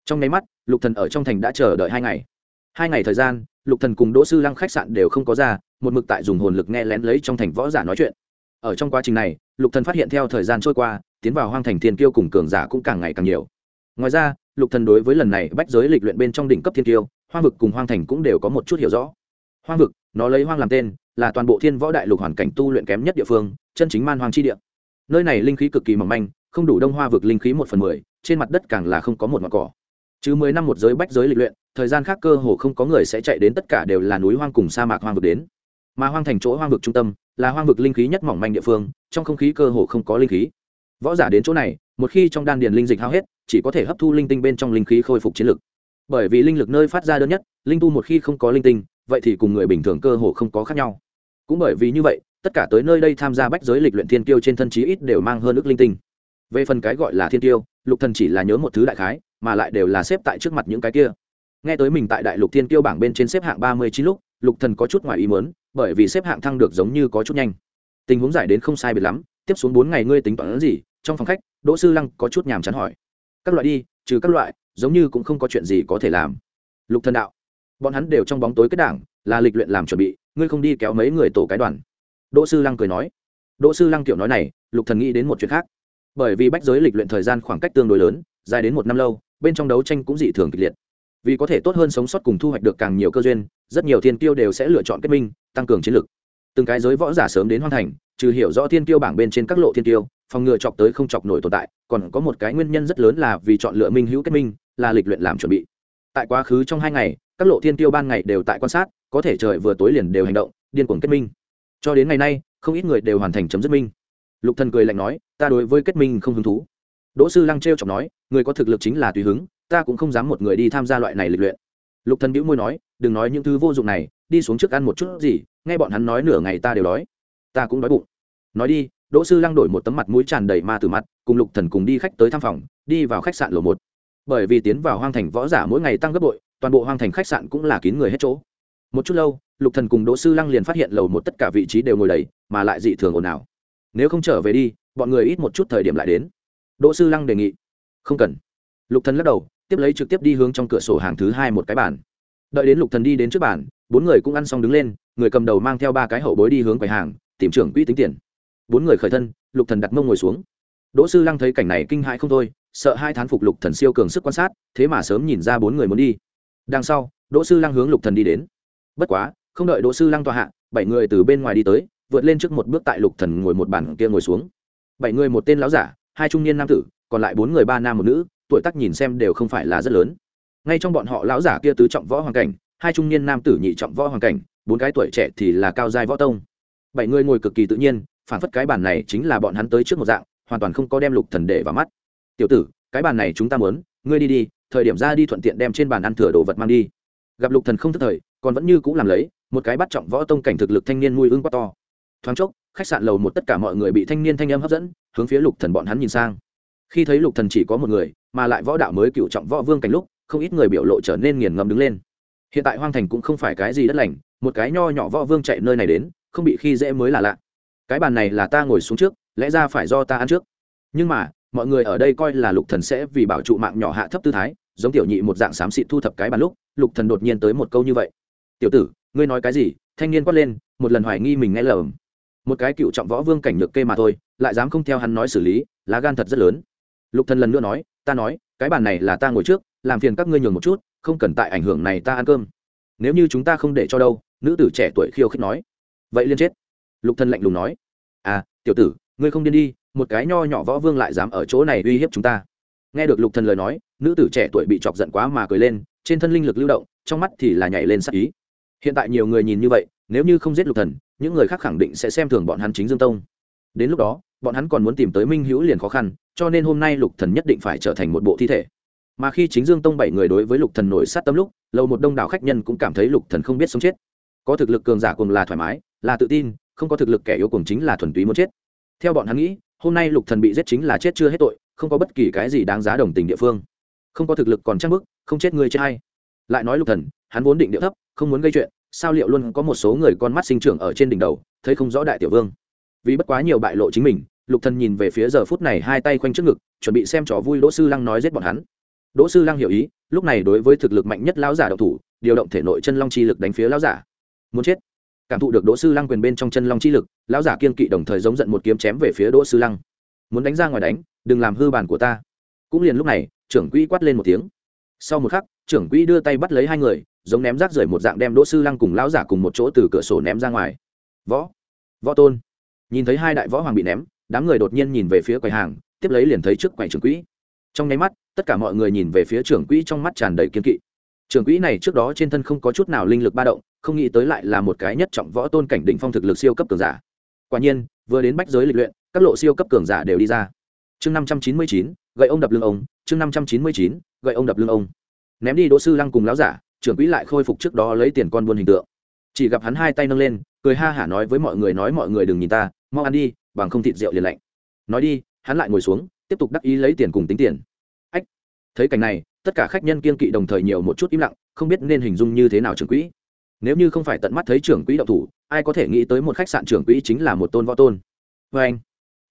[SPEAKER 1] Trong nháy mắt, lục thần ở trong thành đã chờ đợi hai ngày. Hai ngày thời gian, lục thần cùng đỗ sư lăng khách sạn đều không có ra, một mực tại dùng hồn lực nghe lén lấy trong thành võ giả nói chuyện. Ở trong quá trình này, lục thần phát hiện theo thời gian trôi qua, tiến vào hoang thành thiên kiêu cùng cường giả cũng càng ngày càng nhiều. Ngoài ra, lục thần đối với lần này bách giới lịch luyện bên trong đỉnh cấp thiên kiêu, hoang vực cùng hoang thành cũng đều có một chút hiểu rõ. Hoang vực, nó lấy hoang làm tên, là toàn bộ thiên võ đại lục hoàn cảnh tu luyện kém nhất địa phương, chân chính man hoang chi địa. Nơi này linh khí cực kỳ mỏng manh, không đủ đông hoa vực linh khí một phần mười trên mặt đất càng là không có một mặt cỏ. Chứ mười năm một giới bách giới lịch luyện, thời gian khác cơ hồ không có người sẽ chạy đến tất cả đều là núi hoang cùng sa mạc hoang vực đến. Mà hoang thành chỗ hoang vực trung tâm, là hoang vực linh khí nhất mỏng manh địa phương, trong không khí cơ hồ không có linh khí. Võ giả đến chỗ này, một khi trong đan điền linh dịch hao hết, chỉ có thể hấp thu linh tinh bên trong linh khí khôi phục chiến lực. Bởi vì linh lực nơi phát ra đơn nhất, linh tu một khi không có linh tinh, vậy thì cùng người bình thường cơ hồ không có khác nhau. Cũng bởi vì như vậy, tất cả tới nơi đây tham gia bách giới lịch luyện thiên tiêu trên thân chí ít đều mang hơn ước linh tinh. Về phần cái gọi là thiên tiêu lục thần chỉ là nhớ một thứ đại khái, mà lại đều là xếp tại trước mặt những cái kia. Nghe tới mình tại đại lục thiên tiêu bảng bên trên xếp hạng ba mươi chín lúc, lục thần có chút ngoài ý muốn, bởi vì xếp hạng thăng được giống như có chút nhanh. Tình huống giải đến không sai biệt lắm, tiếp xuống bốn ngày ngươi tính toán gì, trong phòng khách, đỗ sư lăng có chút nhàm chán hỏi. Các loại đi, trừ các loại, giống như cũng không có chuyện gì có thể làm. Lục thần đạo, bọn hắn đều trong bóng tối kết đảng, là lịch luyện làm chuẩn bị, ngươi không đi kéo mấy người tổ cái đoàn. Đỗ sư lăng cười nói. Đỗ sư lăng kiểu nói này, lục thần nghĩ đến một chuyện khác bởi vì bách giới lịch luyện thời gian khoảng cách tương đối lớn, dài đến một năm lâu, bên trong đấu tranh cũng dị thường kịch liệt. Vì có thể tốt hơn sống sót cùng thu hoạch được càng nhiều cơ duyên, rất nhiều thiên tiêu đều sẽ lựa chọn kết minh, tăng cường chiến lực. Từng cái giới võ giả sớm đến hoàn thành, trừ hiểu rõ thiên tiêu bảng bên trên các lộ thiên tiêu phòng ngừa chọc tới không chọc nổi tồn tại, còn có một cái nguyên nhân rất lớn là vì chọn lựa minh hữu kết minh, là lịch luyện làm chuẩn bị. Tại quá khứ trong hai ngày, các lộ thiên tiêu ban ngày đều tại quan sát, có thể trời vừa tối liền đều hành động, điên cuồng kết minh. Cho đến ngày nay, không ít người đều hoàn thành chấm dứt minh lục thần cười lạnh nói, ta đối với kết minh không hứng thú. Đỗ sư lăng trêu chọc nói, người có thực lực chính là tùy hứng, ta cũng không dám một người đi tham gia loại này lịch luyện. Lục thần bĩu môi nói, đừng nói những thứ vô dụng này, đi xuống trước ăn một chút gì, nghe bọn hắn nói nửa ngày ta đều đói. Ta cũng đói bụng. Nói đi, đỗ sư lăng đổi một tấm mặt mũi tràn đầy ma từ mặt, cùng lục thần cùng đi khách tới thăm phòng, đi vào khách sạn lầu một. Bởi vì tiến vào hoang thành võ giả mỗi ngày tăng gấp bội, toàn bộ hoang thành khách sạn cũng là kín người hết chỗ. Một chút lâu, lục thần cùng đỗ sư lăng liền phát hiện lầu một tất cả vị trí đều ngồi đầy, mà lại dị thường ồn ào nếu không trở về đi, bọn người ít một chút thời điểm lại đến. Đỗ sư lăng đề nghị. Không cần. Lục thần lắc đầu, tiếp lấy trực tiếp đi hướng trong cửa sổ hàng thứ hai một cái bàn. Đợi đến lục thần đi đến trước bàn, bốn người cũng ăn xong đứng lên, người cầm đầu mang theo ba cái hậu bối đi hướng quầy hàng, tìm trưởng quỹ tính tiền. Bốn người khởi thân, lục thần đặt mông ngồi xuống. Đỗ sư lăng thấy cảnh này kinh hãi không thôi, sợ hai thán phục lục thần siêu cường sức quan sát, thế mà sớm nhìn ra bốn người muốn đi. Đằng sau, đỗ sư lăng hướng lục thần đi đến. Bất quá, không đợi đỗ sư lăng tòa hạ, bảy người từ bên ngoài đi tới vượt lên trước một bước tại lục thần ngồi một bàn kia ngồi xuống. Bảy người một tên lão giả, hai trung niên nam tử, còn lại bốn người ba nam một nữ, tuổi tác nhìn xem đều không phải là rất lớn. Ngay trong bọn họ lão giả kia tứ trọng võ hoàng cảnh, hai trung niên nam tử nhị trọng võ hoàng cảnh, bốn cái tuổi trẻ thì là cao giai võ tông. Bảy người ngồi cực kỳ tự nhiên, phản phất cái bàn này chính là bọn hắn tới trước một dạng, hoàn toàn không có đem lục thần để vào mắt. Tiểu tử, cái bàn này chúng ta muốn, ngươi đi đi, thời điểm ra đi thuận tiện đem trên bàn ăn thừa đồ vật mang đi. Gặp lục thần không thức thời, còn vẫn như cũ làm lấy, một cái bắt trọng võ tông cảnh thực lực thanh niên mùi ương quá to thoáng chốc, khách sạn lầu một tất cả mọi người bị thanh niên thanh âm hấp dẫn, hướng phía lục thần bọn hắn nhìn sang. Khi thấy lục thần chỉ có một người, mà lại võ đạo mới cựu trọng võ vương cảnh lúc, không ít người biểu lộ trở nên nghiền ngẫm đứng lên. Hiện tại hoang thành cũng không phải cái gì đất lành, một cái nho nhỏ võ vương chạy nơi này đến, không bị khi dễ mới là lạ. Cái bàn này là ta ngồi xuống trước, lẽ ra phải do ta ăn trước. Nhưng mà, mọi người ở đây coi là lục thần sẽ vì bảo trụ mạng nhỏ hạ thấp tư thái, giống tiểu nhị một dạng xám xịt thu thập cái bàn lúc, lục thần đột nhiên tới một câu như vậy. Tiểu tử, ngươi nói cái gì? Thanh niên quát lên, một lần hoài nghi mình nghe lầm một cái cựu trọng võ vương cảnh nhược kê mà thôi, lại dám không theo hắn nói xử lý, lá gan thật rất lớn. Lục thần lần nữa nói, ta nói, cái bàn này là ta ngồi trước, làm phiền các ngươi nhường một chút, không cần tại ảnh hưởng này ta ăn cơm. Nếu như chúng ta không để cho đâu, nữ tử trẻ tuổi khiêu khích nói. Vậy liên chết. Lục thần lạnh lùng nói. À tiểu tử, ngươi không điên đi, một cái nho nhỏ võ vương lại dám ở chỗ này uy hiếp chúng ta. Nghe được lục thần lời nói, nữ tử trẻ tuổi bị chọc giận quá mà cười lên, trên thân linh lực lưu động, trong mắt thì là nhảy lên sắc ý. Hiện tại nhiều người nhìn như vậy, nếu như không giết lục thần những người khác khẳng định sẽ xem thường bọn hắn chính dương tông. Đến lúc đó, bọn hắn còn muốn tìm tới minh hữu liền khó khăn, cho nên hôm nay lục thần nhất định phải trở thành một bộ thi thể. Mà khi chính dương tông bảy người đối với lục thần nổi sát tâm lúc lâu một đông đảo khách nhân cũng cảm thấy lục thần không biết sống chết. Có thực lực cường giả cùng là thoải mái, là tự tin, không có thực lực kẻ yếu cùng chính là thuần túy muốn chết. Theo bọn hắn nghĩ, hôm nay lục thần bị giết chính là chết chưa hết tội, không có bất kỳ cái gì đáng giá đồng tình địa phương. Không có thực lực còn trang bức, không chết người chết hay lại nói lục thần, hắn vốn định điệu thấp, không muốn gây chuyện sao liệu luôn có một số người con mắt sinh trưởng ở trên đỉnh đầu, thấy không rõ đại tiểu vương. Vì bất quá nhiều bại lộ chính mình, lục thần nhìn về phía giờ phút này hai tay quanh trước ngực, chuẩn bị xem trò vui đỗ sư lăng nói giết bọn hắn. Đỗ sư lăng hiểu ý, lúc này đối với thực lực mạnh nhất lão giả độc thủ, điều động thể nội chân long chi lực đánh phía lão giả. Muốn chết. Cảm thụ được đỗ sư lăng quyền bên trong chân long chi lực, lão giả kiên kỵ đồng thời giống giận một kiếm chém về phía đỗ sư lăng. Muốn đánh ra ngoài đánh, đừng làm hư bàn của ta. Cũng liền lúc này, trưởng quỹ quát lên một tiếng. Sau một khắc, trưởng quỹ đưa tay bắt lấy hai người giống ném rác rưởi một dạng đem đỗ sư lăng cùng lão giả cùng một chỗ từ cửa sổ ném ra ngoài. Võ võ tôn. Nhìn thấy hai đại võ hoàng bị ném, đám người đột nhiên nhìn về phía quầy hàng, tiếp lấy liền thấy trước quầy trưởng quỹ. Trong nháy mắt, tất cả mọi người nhìn về phía trưởng quỹ trong mắt tràn đầy kiên kỵ. Trưởng quỹ này trước đó trên thân không có chút nào linh lực ba động, không nghĩ tới lại là một cái nhất trọng võ tôn cảnh đỉnh phong thực lực siêu cấp cường giả. Quả nhiên, vừa đến bách giới lịch luyện, các lộ siêu cấp cường giả đều đi ra. Chương năm trăm chín mươi chín, gậy ông đập lưng ông, chương năm trăm chín mươi chín, gậy ông đập lưng ông. Ném đi đỗ sư lăng cùng láo giả trưởng quỹ lại khôi phục trước đó lấy tiền con buôn hình tượng. Chỉ gặp hắn hai tay nâng lên, cười ha hả nói với mọi người nói mọi người đừng nhìn ta, mau ăn đi, bằng không thịt rượu liền lạnh. Nói đi, hắn lại ngồi xuống, tiếp tục đắc ý lấy tiền cùng tính tiền. Ách, thấy cảnh này, tất cả khách nhân kiên kỵ đồng thời nhiều một chút im lặng, không biết nên hình dung như thế nào trưởng quỹ. Nếu như không phải tận mắt thấy trưởng quỹ đậu thủ, ai có thể nghĩ tới một khách sạn trưởng quỹ chính là một tôn võ tôn. Vê anh,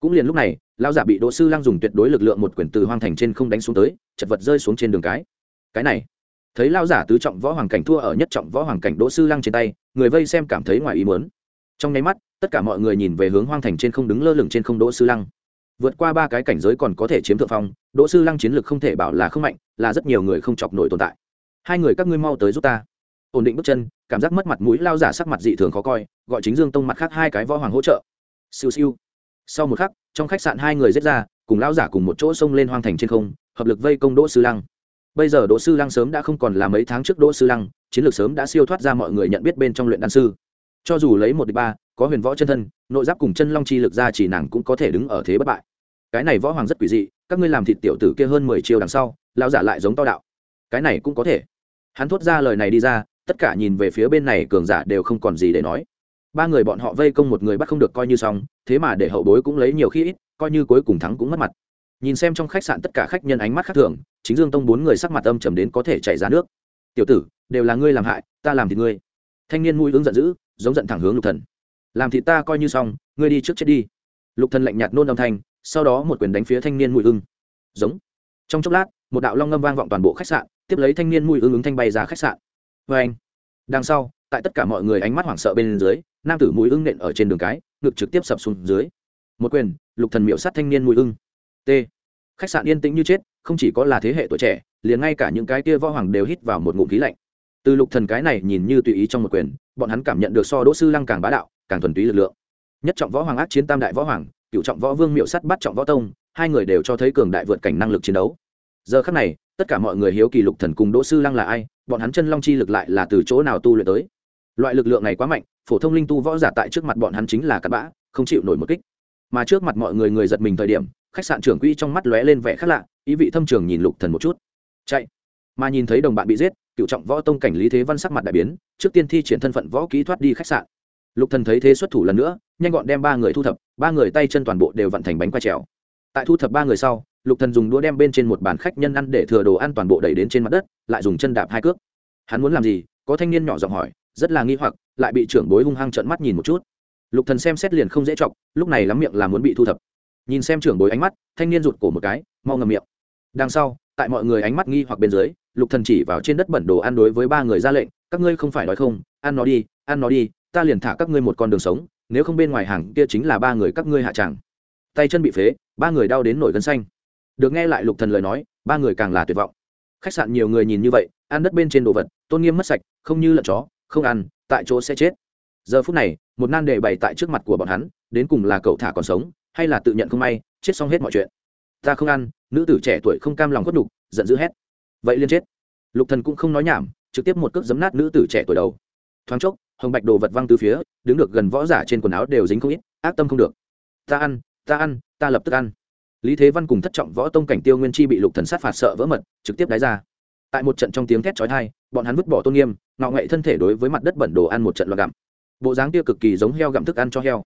[SPEAKER 1] cũng liền lúc này lao giả bị đỗ sư lăng dùng tuyệt đối lực lượng một quyển từ hoang thành trên không đánh xuống tới, chật vật rơi xuống trên đường cái. Cái này thấy lao giả tứ trọng võ hoàng cảnh thua ở nhất trọng võ hoàng cảnh đỗ sư lăng trên tay, người vây xem cảm thấy ngoài ý muốn. Trong nháy mắt, tất cả mọi người nhìn về hướng hoang thành trên không đứng lơ lửng trên không đỗ sư lăng. Vượt qua ba cái cảnh giới còn có thể chiếm thượng phong, đỗ sư lăng chiến lược không thể bảo là không mạnh, là rất nhiều người không chọc nổi tồn tại. Hai người các ngươi mau tới giúp ta. Ổn định bước chân, cảm giác mất mặt mũi lao giả sắc mặt dị thường khó coi, gọi chính dương tông mặt khác hai cái võ hoàng hỗ trợ. Siêu siêu. Sau một khắc, trong khách sạn hai người giết ra, cùng lao giả cùng một chỗ xông lên hoang thành trên không, hợp lực vây công đỗ sư lăng bây giờ đỗ sư lăng sớm đã không còn là mấy tháng trước đỗ sư lăng, chiến lược sớm đã siêu thoát ra mọi người nhận biết bên trong luyện đan sư. Cho dù lấy một đ ba, có huyền võ chân thân, nội giáp cùng chân long chi lực ra chỉ nàng cũng có thể đứng ở thế bất bại. Cái này võ hoàng rất quỷ dị, các ngươi làm thịt tiểu tử kia hơn mười chiều đằng sau lao giả lại giống to đạo. Cái này cũng có thể. Hắn thốt ra lời này đi ra, tất cả nhìn về phía bên này cường giả đều không còn gì để nói. Ba người bọn họ vây công một người bắt không được coi như xong, thế mà để hậu bối cũng lấy nhiều khi ít, coi như cuối cùng thắng cũng mất mặt nhìn xem trong khách sạn tất cả khách nhân ánh mắt khác thường, chính dương tông bốn người sắc mặt âm trầm đến có thể chảy ra nước. Tiểu tử, đều là ngươi làm hại, ta làm thì ngươi. Thanh niên mũi ứng giận dữ, giống giận thẳng hướng lục thần. Làm thì ta coi như xong, ngươi đi trước chết đi. Lục thần lạnh nhạt nôn âm thanh, sau đó một quyền đánh phía thanh niên mũi ưng. Giống. Trong chốc lát, một đạo long ngâm vang vọng toàn bộ khách sạn, tiếp lấy thanh niên mũi ưng ứng thanh bay ra khách sạn. Vê anh đằng sau, tại tất cả mọi người ánh mắt hoảng sợ bên dưới, nam tử mũi ưng nện ở trên đường cái, ngực trực tiếp sập xuống dưới. Một quyền, lục thần miểu sát thanh niên mũi ưng t. Khách sạn yên tĩnh như chết, không chỉ có là thế hệ tuổi trẻ, liền ngay cả những cái kia võ hoàng đều hít vào một ngụm khí lạnh. Từ lục thần cái này nhìn như tùy ý trong một quyền, bọn hắn cảm nhận được so đỗ sư lăng càng bá đạo, càng thuần túy lực lượng. Nhất trọng võ hoàng ác chiến tam đại võ hoàng, cựu trọng võ vương miệu sắt bắt trọng võ tông, hai người đều cho thấy cường đại vượt cảnh năng lực chiến đấu. Giờ khắc này, tất cả mọi người hiếu kỳ lục thần cùng đỗ sư lăng là ai, bọn hắn chân long chi lực lại là từ chỗ nào tu luyện tới. Loại lực lượng này quá mạnh, phổ thông linh tu võ giả tại trước mặt bọn hắn chính là cặn bã, không chịu nổi một kích. Mà trước mặt mọi người người giật mình thời điểm khách sạn trưởng quỹ trong mắt lóe lên vẻ khác lạ, ý vị thâm trường nhìn lục thần một chút. Chạy. Mà nhìn thấy đồng bạn bị giết, cựu trọng võ tông cảnh lý thế văn sắc mặt đại biến, trước tiên thi triển thân phận võ kỹ thoát đi khách sạn. Lục thần thấy thế xuất thủ lần nữa, nhanh gọn đem ba người thu thập, ba người tay chân toàn bộ đều vận thành bánh quay trèo. Tại thu thập ba người sau, lục thần dùng đũa đem bên trên một bàn khách nhân ăn để thừa đồ ăn toàn bộ đẩy đến trên mặt đất, lại dùng chân đạp hai cước. Hắn muốn làm gì? Có thanh niên nhỏ giọng hỏi, rất là nghi hoặc, lại bị trưởng bối hung hăng trợn mắt nhìn một chút. Lục thần xem xét liền không dễ chọc, lúc này lắm miệng là muốn bị thu thập nhìn xem trưởng bối ánh mắt, thanh niên rụt cổ một cái, mau ngậm miệng. Đằng sau, tại mọi người ánh mắt nghi hoặc bên dưới, lục thần chỉ vào trên đất bẩn đồ ăn đối với ba người ra lệnh, các ngươi không phải nói không, ăn nó đi, ăn nó đi, ta liền thả các ngươi một con đường sống, nếu không bên ngoài hàng kia chính là ba người các ngươi hạ tràng tay chân bị phế, ba người đau đến nổi gân xanh. Được nghe lại lục thần lời nói, ba người càng là tuyệt vọng. Khách sạn nhiều người nhìn như vậy, ăn đất bên trên đồ vật, tôn nghiêm mất sạch, không như lợn chó, không ăn, tại chỗ sẽ chết. Giờ phút này, một nan đề bày tại trước mặt của bọn hắn, đến cùng là cậu thả còn sống hay là tự nhận không may, chết xong hết mọi chuyện. Ta không ăn, nữ tử trẻ tuổi không cam lòng khuất đục giận dữ hét. Vậy liên chết. Lục thần cũng không nói nhảm, trực tiếp một cước giấm nát nữ tử trẻ tuổi đầu. Thoáng chốc, hồng bạch đồ vật văng từ phía, đứng được gần võ giả trên quần áo đều dính không ít, ác tâm không được. Ta ăn ta ăn, ta lập tức ăn. Lý thế văn cùng thất trọng võ tông cảnh tiêu nguyên chi bị lục thần sát phạt sợ vỡ mật, trực tiếp đái ra. Tại một trận trong tiếng thét chói tai, bọn hắn vứt bỏ tôn nghiêm, ngạo nghệ thân thể đối với mặt đất bẩn đồ ăn một trận loạn gặm. Bộ dáng kia cực kỳ giống heo gặm thức ăn cho heo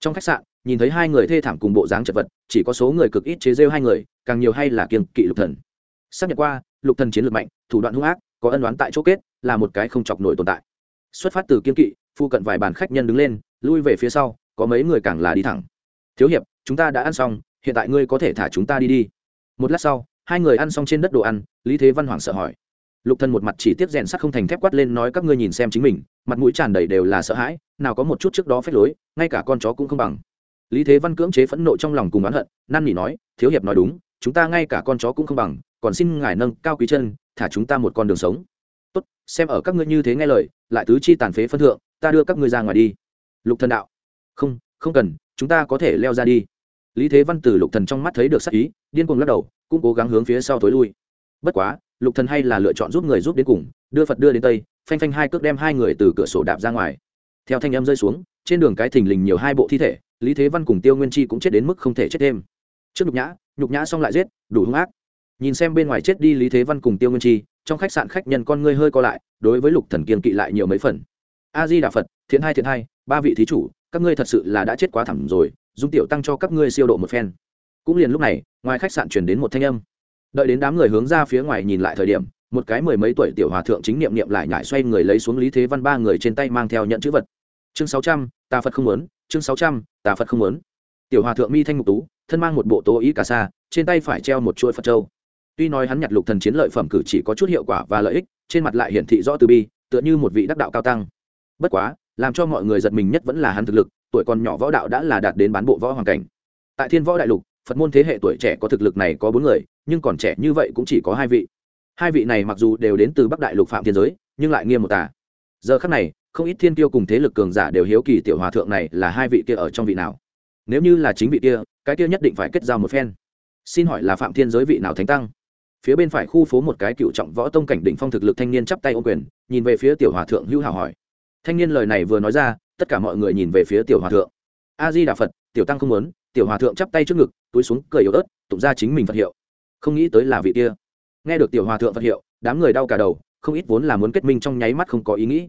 [SPEAKER 1] trong khách sạn, nhìn thấy hai người thê thảm cùng bộ dáng chật vật, chỉ có số người cực ít chế rêu hai người, càng nhiều hay là kiêng kỵ lục thần. Xác nhận qua, lục thần chiến lược mạnh, thủ đoạn hung ác, có ân đoán tại chỗ kết, là một cái không chọc nổi tồn tại. Xuất phát từ kiêng kỵ, phu cận vài bàn khách nhân đứng lên, lui về phía sau, có mấy người càng là đi thẳng. Thiếu hiệp, chúng ta đã ăn xong, hiện tại ngươi có thể thả chúng ta đi đi. Một lát sau, hai người ăn xong trên đất đồ ăn, lý thế văn hoảng sợ hỏi lục thần một mặt chỉ tiếp rèn sắt không thành thép quát lên nói các ngươi nhìn xem chính mình, mặt mũi tràn đầy đều là sợ hãi, nào có một chút trước đó phép lối, ngay cả con chó cũng không bằng. Lý thế văn cưỡng chế phẫn nộ trong lòng cùng oán hận, năn nỉ nói, thiếu hiệp nói đúng, chúng ta ngay cả con chó cũng không bằng, còn xin ngài nâng cao quý chân, thả chúng ta một con đường sống. Tốt, xem ở các ngươi như thế nghe lời, lại tứ chi tàn phế phân thượng, ta đưa các ngươi ra ngoài đi. Lục thần đạo, không không cần, chúng ta có thể leo ra đi. Lý thế văn từ lục thần trong mắt thấy được sắc ý, điên cuồng lắc đầu, cũng cố gắng hướng phía sau tối lui. Bất quá lục thần hay là lựa chọn giúp người giúp đến cùng, đưa phật đưa đến tây, phanh phanh hai cước đem hai người từ cửa sổ đạp ra ngoài. Theo thanh âm rơi xuống, trên đường cái thình lình nhiều hai bộ thi thể, lý thế văn cùng tiêu nguyên chi cũng chết đến mức không thể chết thêm. Trước nhục nhã nhục nhã xong lại giết, đủ hung ác. Nhìn xem bên ngoài chết đi lý thế văn cùng tiêu nguyên chi, trong khách sạn khách nhân con ngươi hơi co lại, đối với lục thần kiên kỵ lại nhiều mấy phần. A di đà phật, thiện hai thiện hai, ba vị thí chủ, các ngươi thật sự là đã chết quá thẳm rồi, dung tiểu tăng cho các ngươi siêu độ một phen. Cũng liền lúc này, ngoài khách sạn truyền đến một thanh âm đợi đến đám người hướng ra phía ngoài nhìn lại thời điểm, một cái mười mấy tuổi tiểu hòa thượng chính niệm niệm lại nhải xoay người lấy xuống lý thế văn ba người trên tay mang theo nhận chữ vật. Chương sáu trăm tà phật không muốn, chương sáu trăm tà phật không muốn. Tiểu hòa thượng mi thanh ngục tú, thân mang một bộ tố ý cà sa, trên tay phải treo một chuỗi phật châu. Tuy nói hắn nhặt lục thần chiến lợi phẩm cử chỉ có chút hiệu quả và lợi ích, trên mặt lại hiển thị rõ từ bi, tựa như một vị đắc đạo cao tăng. Bất quá, làm cho mọi người giật mình nhất vẫn là hắn thực lực, tuổi còn nhỏ võ đạo đã là đạt đến bán bộ võ hoàng cảnh. Tại thiên võ đại lục phật môn thế hệ tuổi trẻ có thực lực này có bốn người, nhưng còn trẻ như vậy cũng chỉ có hai vị. Hai vị này mặc dù đều đến từ bắc đại lục phạm thiên giới, nhưng lại nghiêm một tà. Giờ khắc này, không ít thiên tiêu cùng thế lực cường giả đều hiếu kỳ tiểu hòa thượng này là hai vị kia ở trong vị nào. Nếu như là chính vị kia, cái kia nhất định phải kết giao một phen. Xin hỏi là phạm thiên giới vị nào thánh tăng? Phía bên phải khu phố một cái cựu trọng võ tông cảnh đỉnh phong thực lực thanh niên chắp tay ô quyền, nhìn về phía tiểu hòa thượng hữu hào hỏi. Thanh niên lời này vừa nói ra, tất cả mọi người nhìn về phía tiểu hòa thượng. A di đà phật, tiểu tăng không muốn tiểu hòa thượng chắp tay trước ngực, túi xuống cười yếu ớt, tụng ra chính mình phật hiệu. Không nghĩ tới là vị kia. Nghe được tiểu hòa thượng phật hiệu, đám người đau cả đầu, không ít vốn là muốn kết minh trong nháy mắt không có ý nghĩ.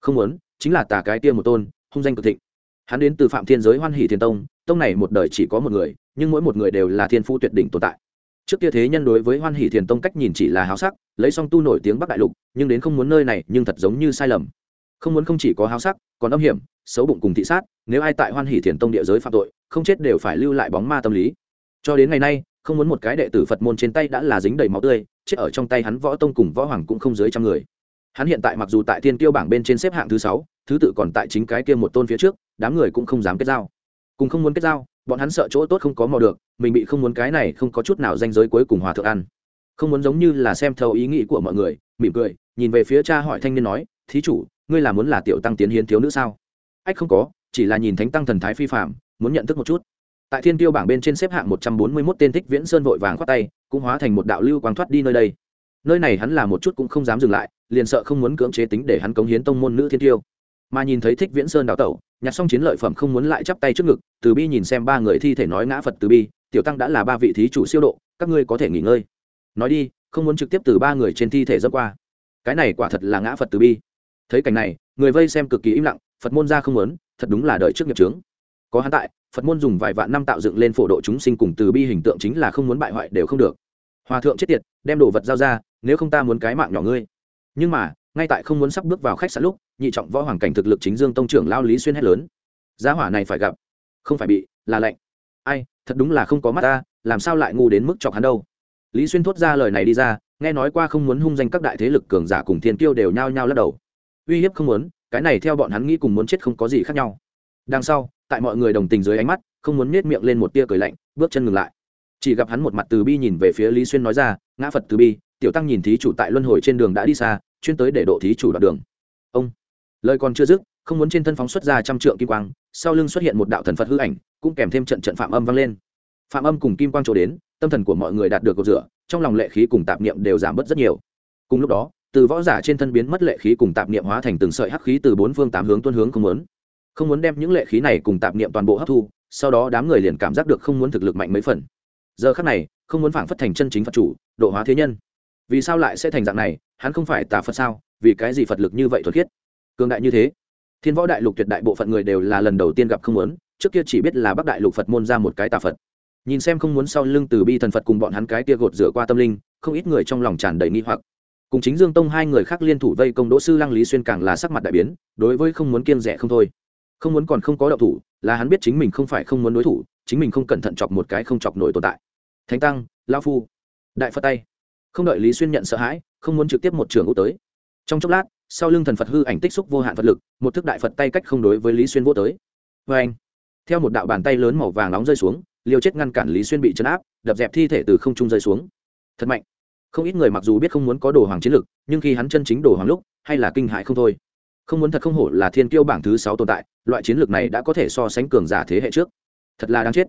[SPEAKER 1] Không muốn, chính là tà cái kia một tôn, hung danh cực thịnh. Hắn đến từ phạm thiên giới hoan hỷ thiên tông tông này một đời chỉ có một người, nhưng mỗi một người đều là thiên phu tuyệt đỉnh tồn tại. Trước kia thế nhân đối với hoan hỷ thiền tông cách nhìn chỉ là háo sắc, lấy song tu nổi tiếng bắc đại lục, nhưng đến không muốn nơi này, nhưng thật giống như sai lầm. Không muốn không chỉ có háo sắc, còn âm hiểm xấu bụng cùng thị sát, nếu ai tại hoan hỷ thiền tông địa giới phạm tội, không chết đều phải lưu lại bóng ma tâm lý. Cho đến ngày nay, không muốn một cái đệ tử phật môn trên tay đã là dính đầy máu tươi, chết ở trong tay hắn võ tông cùng võ hoàng cũng không dưới trăm người. Hắn hiện tại mặc dù tại thiên tiêu bảng bên trên xếp hạng thứ sáu, thứ tự còn tại chính cái kia một tôn phía trước, đám người cũng không dám kết giao. Cùng không muốn kết giao, bọn hắn sợ chỗ tốt không có mò được, mình bị không muốn cái này không có chút nào danh giới cuối cùng hòa thượng ăn. Không muốn giống như là xem thấu ý nghĩ của mọi người, mỉm cười, nhìn về phía cha hỏi thanh niên nói, thí chủ, ngươi là muốn là tiểu tăng tiến hiến thiếu nữ sao? Ách không có, chỉ là nhìn thánh tăng thần thái phi phạm muốn nhận thức một chút. Tại thiên tiêu bảng bên trên xếp hạng một trăm bốn mươi mốt tên thích viễn sơn vội vàng khoát tay, cũng hóa thành một đạo lưu quang thoát đi nơi đây. Nơi này hắn là một chút cũng không dám dừng lại, liền sợ không muốn cưỡng chế tính để hắn cống hiến tông môn nữ thiên tiêu mà nhìn thấy thích viễn sơn đào tẩu, nhặt xong chiến lợi phẩm không muốn lại chắp tay trước ngực, từ bi nhìn xem ba người thi thể nói ngã phật từ bi, tiểu tăng đã là ba vị thí chủ siêu độ, các ngươi có thể nghỉ ngơi. Nói đi, không muốn trực tiếp từ ba người trên thi thể dâng qua. Cái này quả thật là ngã phật từ bi. Thấy cảnh này, người vây xem cực kỳ im lặng phật môn ra không muốn, thật đúng là đợi trước nghiệp trướng có hắn tại, phật môn dùng vài vạn năm tạo dựng lên phổ độ chúng sinh cùng từ bi hình tượng chính là không muốn bại hoại đều không được. Hòa thượng chết tiệt, đem đồ vật giao ra, nếu không ta muốn cái mạng nhỏ ngươi. Nhưng mà, ngay tại không muốn sắp bước vào khách sạn lúc, nhị trọng võ hoàng cảnh thực lực chính dương tông trưởng lao lý xuyên hét lớn. Giá hỏa này phải gặp. Không phải bị, là lạnh. Ai, thật đúng là không có mắt ta, làm sao lại ngu đến mức chọc hắn đâu? Lý xuyên thốt ra lời này đi ra, nghe nói qua không muốn hung danh các đại thế lực cường giả cùng thiên tiêu đều nhao nhao lắc đầu. Uy hiếp không muốn cái này theo bọn hắn nghĩ cùng muốn chết không có gì khác nhau. Đằng sau, tại mọi người đồng tình dưới ánh mắt, không muốn nết miệng lên một tia cười lạnh, bước chân ngừng lại. Chỉ gặp hắn một mặt từ bi nhìn về phía lý xuyên nói ra, ngã phật từ bi, tiểu tăng nhìn thí chủ tại luân hồi trên đường đã đi xa, chuyên tới để độ thí chủ đoạn đường. Ông. Lời còn chưa dứt, không muốn trên thân phóng xuất ra trăm trượng kim quang, sau lưng xuất hiện một đạo thần phật hư ảnh, cũng kèm thêm trận trận phạm âm vang lên. Phạm âm cùng kim quang trổ đến, tâm thần của mọi người đạt được cột rửa, trong lòng lệ khí cùng tạp niệm đều giảm bớt rất nhiều. Cùng lúc đó từ võ giả trên thân biến mất lệ khí cùng tạp niệm hóa thành từng sợi hắc khí từ bốn phương tám hướng tuân hướng không muốn. Không muốn đem những lệ khí này cùng tạp niệm toàn bộ hấp thu, sau đó đám người liền cảm giác được không muốn thực lực mạnh mấy phần. Giờ khắc này, không muốn phảng phất thành chân chính phật chủ, độ hóa thế nhân. Vì sao lại sẽ thành dạng này, hắn không phải tà phật sao, vì cái gì phật lực như vậy thuật khiết? Cường đại như thế, thiên võ đại lục tuyệt đại bộ phận người đều là lần đầu tiên gặp không muốn, trước kia chỉ biết là bắc đại lục phật môn ra một cái tà phật. Nhìn xem không muốn sau lưng từ bi thần phật cùng bọn hắn cái kia gột rửa qua tâm linh, không ít người trong lòng tràn đầy nghi hoặc cùng chính dương tông hai người khác liên thủ vây công đỗ sư lăng lý xuyên càng là sắc mặt đại biến, đối với không muốn kiên rẻ không thôi. Không muốn còn không có đậu thủ, là hắn biết chính mình không phải không muốn đối thủ, chính mình không cẩn thận chọc một cái không chọc nổi tồn tại. Thánh tăng lao phu, đại phật tay. Không đợi lý xuyên nhận sợ hãi, không muốn trực tiếp một trường ưu tới. Trong chốc lát, sau lưng thần phật hư ảnh tích xúc vô hạn phật lực, một thức đại phật tay cách không đối với lý xuyên vô tới. Vê anh, theo một đạo bàn tay lớn màu vàng nóng rơi xuống, liều chết ngăn cản lý xuyên bị chấn áp, đập dẹp thi thể từ không trung rơi xuống. Thật mạnh không ít người mặc dù biết không muốn có đồ hoàng chiến lực, nhưng khi hắn chân chính đồ hoàng lúc, hay là kinh hại không thôi. Không muốn thật không hổ là thiên kiêu bảng thứ sáu tồn tại, loại chiến lược này đã có thể so sánh cường giả thế hệ trước. Thật là đáng chết.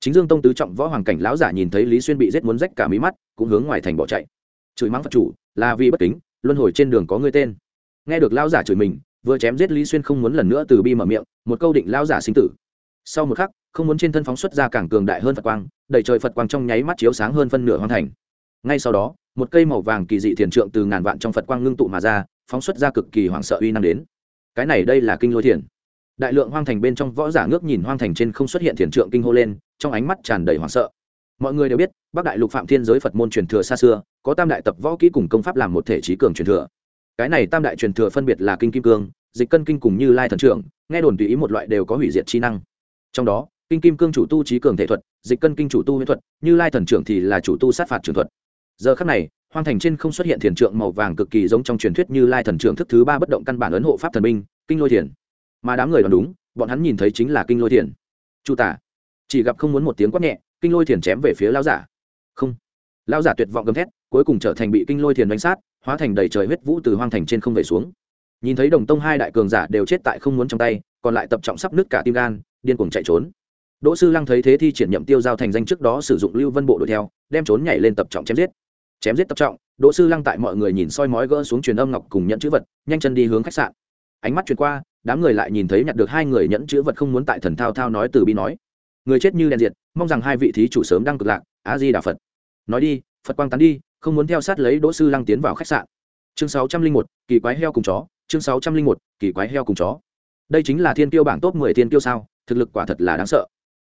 [SPEAKER 1] Chính dương tông tứ trọng võ hoàng cảnh lão giả nhìn thấy lý xuyên bị giết muốn rách cả mí mắt, cũng hướng ngoài thành bỏ chạy. Chửi mắng phật chủ, là vì bất kính, luân hồi trên đường có người tên. Nghe được lão giả chửi mình, vừa chém giết lý xuyên không muốn lần nữa từ bi mở miệng, một câu định lão giả sinh tử. Sau một khắc, không muốn trên thân phóng xuất ra càng cường đại hơn phật quang đẩy trời phật quang trong nháy mắt chiếu sáng hơn phân nửa hoàn thành. Ngay sau đó một cây màu vàng kỳ dị thiền trượng từ ngàn vạn trong phật quang ngưng tụ mà ra, phóng xuất ra cực kỳ hoảng sợ uy năng đến. Cái này đây là kinh lôi thiền. Đại lượng hoang thành bên trong võ giả ngước nhìn hoang thành trên không xuất hiện thiền trượng kinh hô lên, trong ánh mắt tràn đầy hoảng sợ. Mọi người đều biết, bắc đại lục phạm thiên giới phật môn truyền thừa xa xưa, có tam đại tập võ kỹ cùng công pháp làm một thể trí cường truyền thừa. Cái này tam đại truyền thừa phân biệt là kinh kim cương, dịch cân kinh cùng như lai thần trưởng, nghe đồn tùy ý một loại đều có hủy diệt chi năng. Trong đó, kinh kim cương chủ tu trí cường thể thuật, dịch cân kinh chủ tu huyết thuật, như lai thần trưởng thì là chủ tu sát phạt trường thuật giờ khắc này, hoang thành trên không xuất hiện thiền trượng màu vàng cực kỳ giống trong truyền thuyết như lai thần trưởng thức thứ ba bất động căn bản ấn hộ pháp thần binh, kinh lôi thiền. Mà đám người đoán đúng, bọn hắn nhìn thấy chính là kinh lôi thiền. Chu tả, chỉ gặp không muốn một tiếng quát nhẹ, kinh lôi thiền chém về phía lao giả. Không. Lao giả tuyệt vọng gầm thét, cuối cùng trở thành bị kinh lôi thiền đánh sát, hóa thành đầy trời huyết vũ từ hoang thành trên không về xuống. Nhìn thấy đồng tông hai đại cường giả đều chết tại không muốn trong tay, còn lại tập trọng sắp nứt cả tim gan, điên cuồng chạy trốn. Đỗ sư lăng thấy thế thi triển nhậm tiêu giao thành danh trước đó sử dụng lưu vân bộ đuổi theo, đem trốn nhảy lên tập trọng chém giết chém giết tập trọng, đỗ sư lăng tại mọi người nhìn soi mói gỡ xuống truyền âm ngọc cùng nhận chữ vật, nhanh chân đi hướng khách sạn. Ánh mắt chuyển qua, đám người lại nhìn thấy nhặt được hai người nhẫn chữ vật không muốn tại thần thao thao nói từ bi nói. Người chết như đèn diệt, mong rằng hai vị thí chủ sớm đăng cực lạc, a di đà phật. Nói đi, phật quang tán đi, không muốn theo sát lấy đỗ sư lăng tiến vào khách sạn. Chương sáu trăm linh một, kỳ quái heo cùng chó. Chương sáu trăm linh một, kỳ quái heo cùng chó. Đây chính là thiên tiêu bảng top mười thiên tiêu sao, thực lực quả thật là đáng sợ.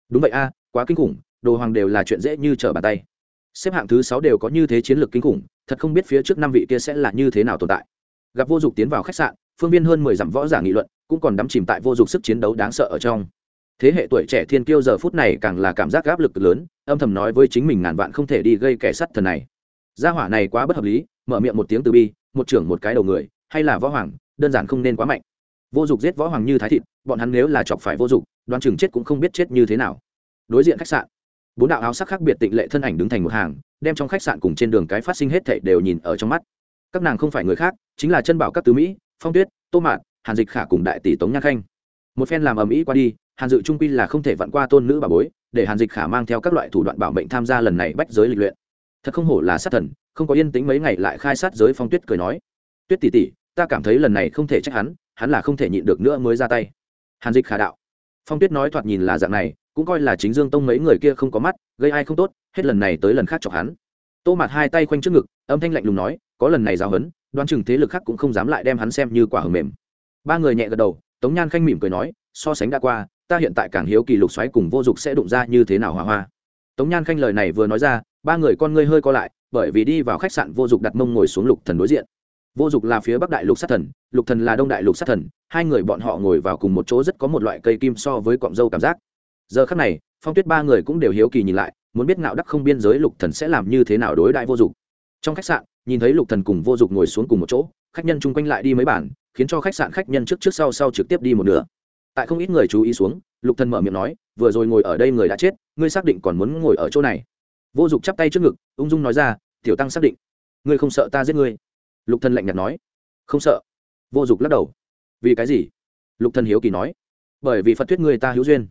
[SPEAKER 1] Đúng vậy a, quá kinh khủng, đồ hoàng đều là chuyện dễ như trở bàn tay xếp hạng thứ sáu đều có như thế chiến lược kinh khủng, thật không biết phía trước năm vị kia sẽ là như thế nào tồn tại. Gặp vô dụng tiến vào khách sạn, phương viên hơn mười dặm võ giả nghị luận, cũng còn đắm chìm tại vô dụng sức chiến đấu đáng sợ ở trong. Thế hệ tuổi trẻ thiên kiêu giờ phút này càng là cảm giác áp lực lớn, âm thầm nói với chính mình ngàn vạn không thể đi gây kẻ sắt thần này. Gia hỏa này quá bất hợp lý, mở miệng một tiếng từ bi, một trưởng một cái đầu người, hay là võ hoàng, đơn giản không nên quá mạnh. Vô dụng giết võ hoàng như thái thịt, bọn hắn nếu là chọc phải vô dụng đoán chừng chết cũng không biết chết như thế nào. Đối diện khách sạn bốn đạo áo sắc khác biệt tịnh lệ thân ảnh đứng thành một hàng, đem trong khách sạn cùng trên đường cái phát sinh hết thảy đều nhìn ở trong mắt. Các nàng không phải người khác, chính là chân bảo các tứ mỹ, phong tuyết, tô mạn, hàn dịch khả cùng đại tỷ tống nhan khanh. Một phen làm ầm ĩ qua đi, hàn dự trung quy là không thể vặn qua tôn nữ bà bối, để hàn dịch khả mang theo các loại thủ đoạn bảo mệnh tham gia lần này bách giới lịch luyện. Thật không hổ là sát thần, không có yên tĩnh mấy ngày lại khai sát giới phong tuyết cười nói. Tuyết tỷ tỷ, ta cảm thấy lần này không thể trách hắn hắn là không thể nhịn được nữa mới ra tay. Hàn dịch khả đạo phong tuyết nói thoạt nhìn là dạng này, cũng coi là chính dương tông mấy người kia không có mắt, gây ai không tốt, hết lần này tới lần khác chọc hắn. Tô mặt hai tay quanh trước ngực, âm thanh lạnh lùng nói, có lần này giao hấn đoán chừng thế lực khác cũng không dám lại đem hắn xem như quả hầm mềm. Ba người nhẹ gật đầu, tống nhan khanh mỉm cười nói, so sánh đã qua, ta hiện tại càng hiếu kỳ lục xoáy cùng vô dục sẽ đụng ra như thế nào hòa hoa. Tống nhan khanh lời này vừa nói ra, ba người con ngươi hơi co lại, bởi vì đi vào khách sạn vô dục đặt mông ngồi xuống lục thần đối diện vô Dục là phía bắc đại lục sát thần, lục thần là đông đại lục sát thần, hai người bọn họ ngồi vào cùng một chỗ rất có một loại cây kim so với cọng dâu cảm giác. Giờ khắc này, phong tuyết ba người cũng đều hiếu kỳ nhìn lại, muốn biết ngạo đắc không biên giới lục thần sẽ làm như thế nào đối đại vô Dục. trong khách sạn, nhìn thấy lục thần cùng vô Dục ngồi xuống cùng một chỗ, khách nhân chung quanh lại đi mấy bản khiến cho khách sạn khách nhân trước trước sau sau trực tiếp đi một nửa. Tại không ít người chú ý xuống, lục thần mở miệng nói, vừa rồi ngồi ở đây người đã chết, ngươi xác định còn muốn ngồi ở chỗ này? Vô Dục chắp tay trước ngực, ung dung nói ra, tiểu tăng xác định. Ngươi không sợ ta giết ngươi? Lục thần lạnh nhạt nói. Không sợ. Vô Dục lắc đầu. Vì cái gì? Lục thần hiếu kỳ nói. Bởi vì phật thuyết người ta hữu duyên.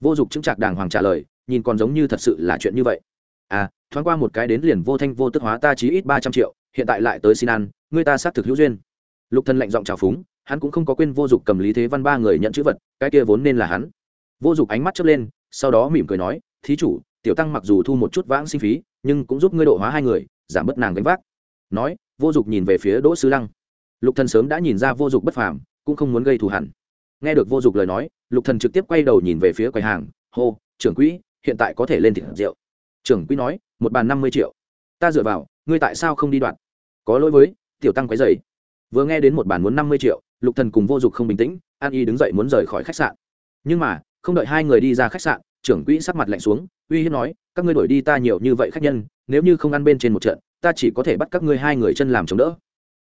[SPEAKER 1] Vô Dục chứng trạc đàng hoàng trả lời, nhìn còn giống như thật sự là chuyện như vậy. À thoáng qua một cái đến liền vô thanh vô tức hóa ta chí ít ba trăm triệu, hiện tại lại tới xin ăn, người ta xác thực hữu duyên. Lục thần lạnh giọng trào phúng, hắn cũng không có quên vô Dục cầm lý thế văn ba người nhận chữ vật, cái kia vốn nên là hắn. Vô Dục ánh mắt chớp lên, sau đó mỉm cười nói, thí chủ, tiểu tăng mặc dù thu một chút vãng sinh phí, nhưng cũng giúp ngươi độ hóa hai người, giảm bớt nàng gánh vác. Nói vô Dục nhìn về phía đỗ sư lăng. Lục thần sớm đã nhìn ra vô Dục bất phàm, cũng không muốn gây thù hẳn nghe được vô Dục lời nói, lục thần trực tiếp quay đầu nhìn về phía quầy hàng, hô, trưởng quỹ, hiện tại có thể lên thịt rượu. Trưởng quỹ nói, một bàn năm mươi triệu. Ta dựa vào, ngươi tại sao không đi đoạn? Có lỗi với, tiểu tăng quấy dày vừa nghe đến một bàn muốn năm mươi triệu, lục thần cùng vô Dục không bình tĩnh, an y đứng dậy muốn rời khỏi khách sạn. Nhưng mà, không đợi hai người đi ra khách sạn, trưởng quỹ sắc mặt lạnh xuống, uy hiếp nói, các ngươi đuổi đi ta nhiều như vậy khách nhân, nếu như không ăn bên trên một trận ta chỉ có thể bắt các ngươi hai người chân làm chống đỡ.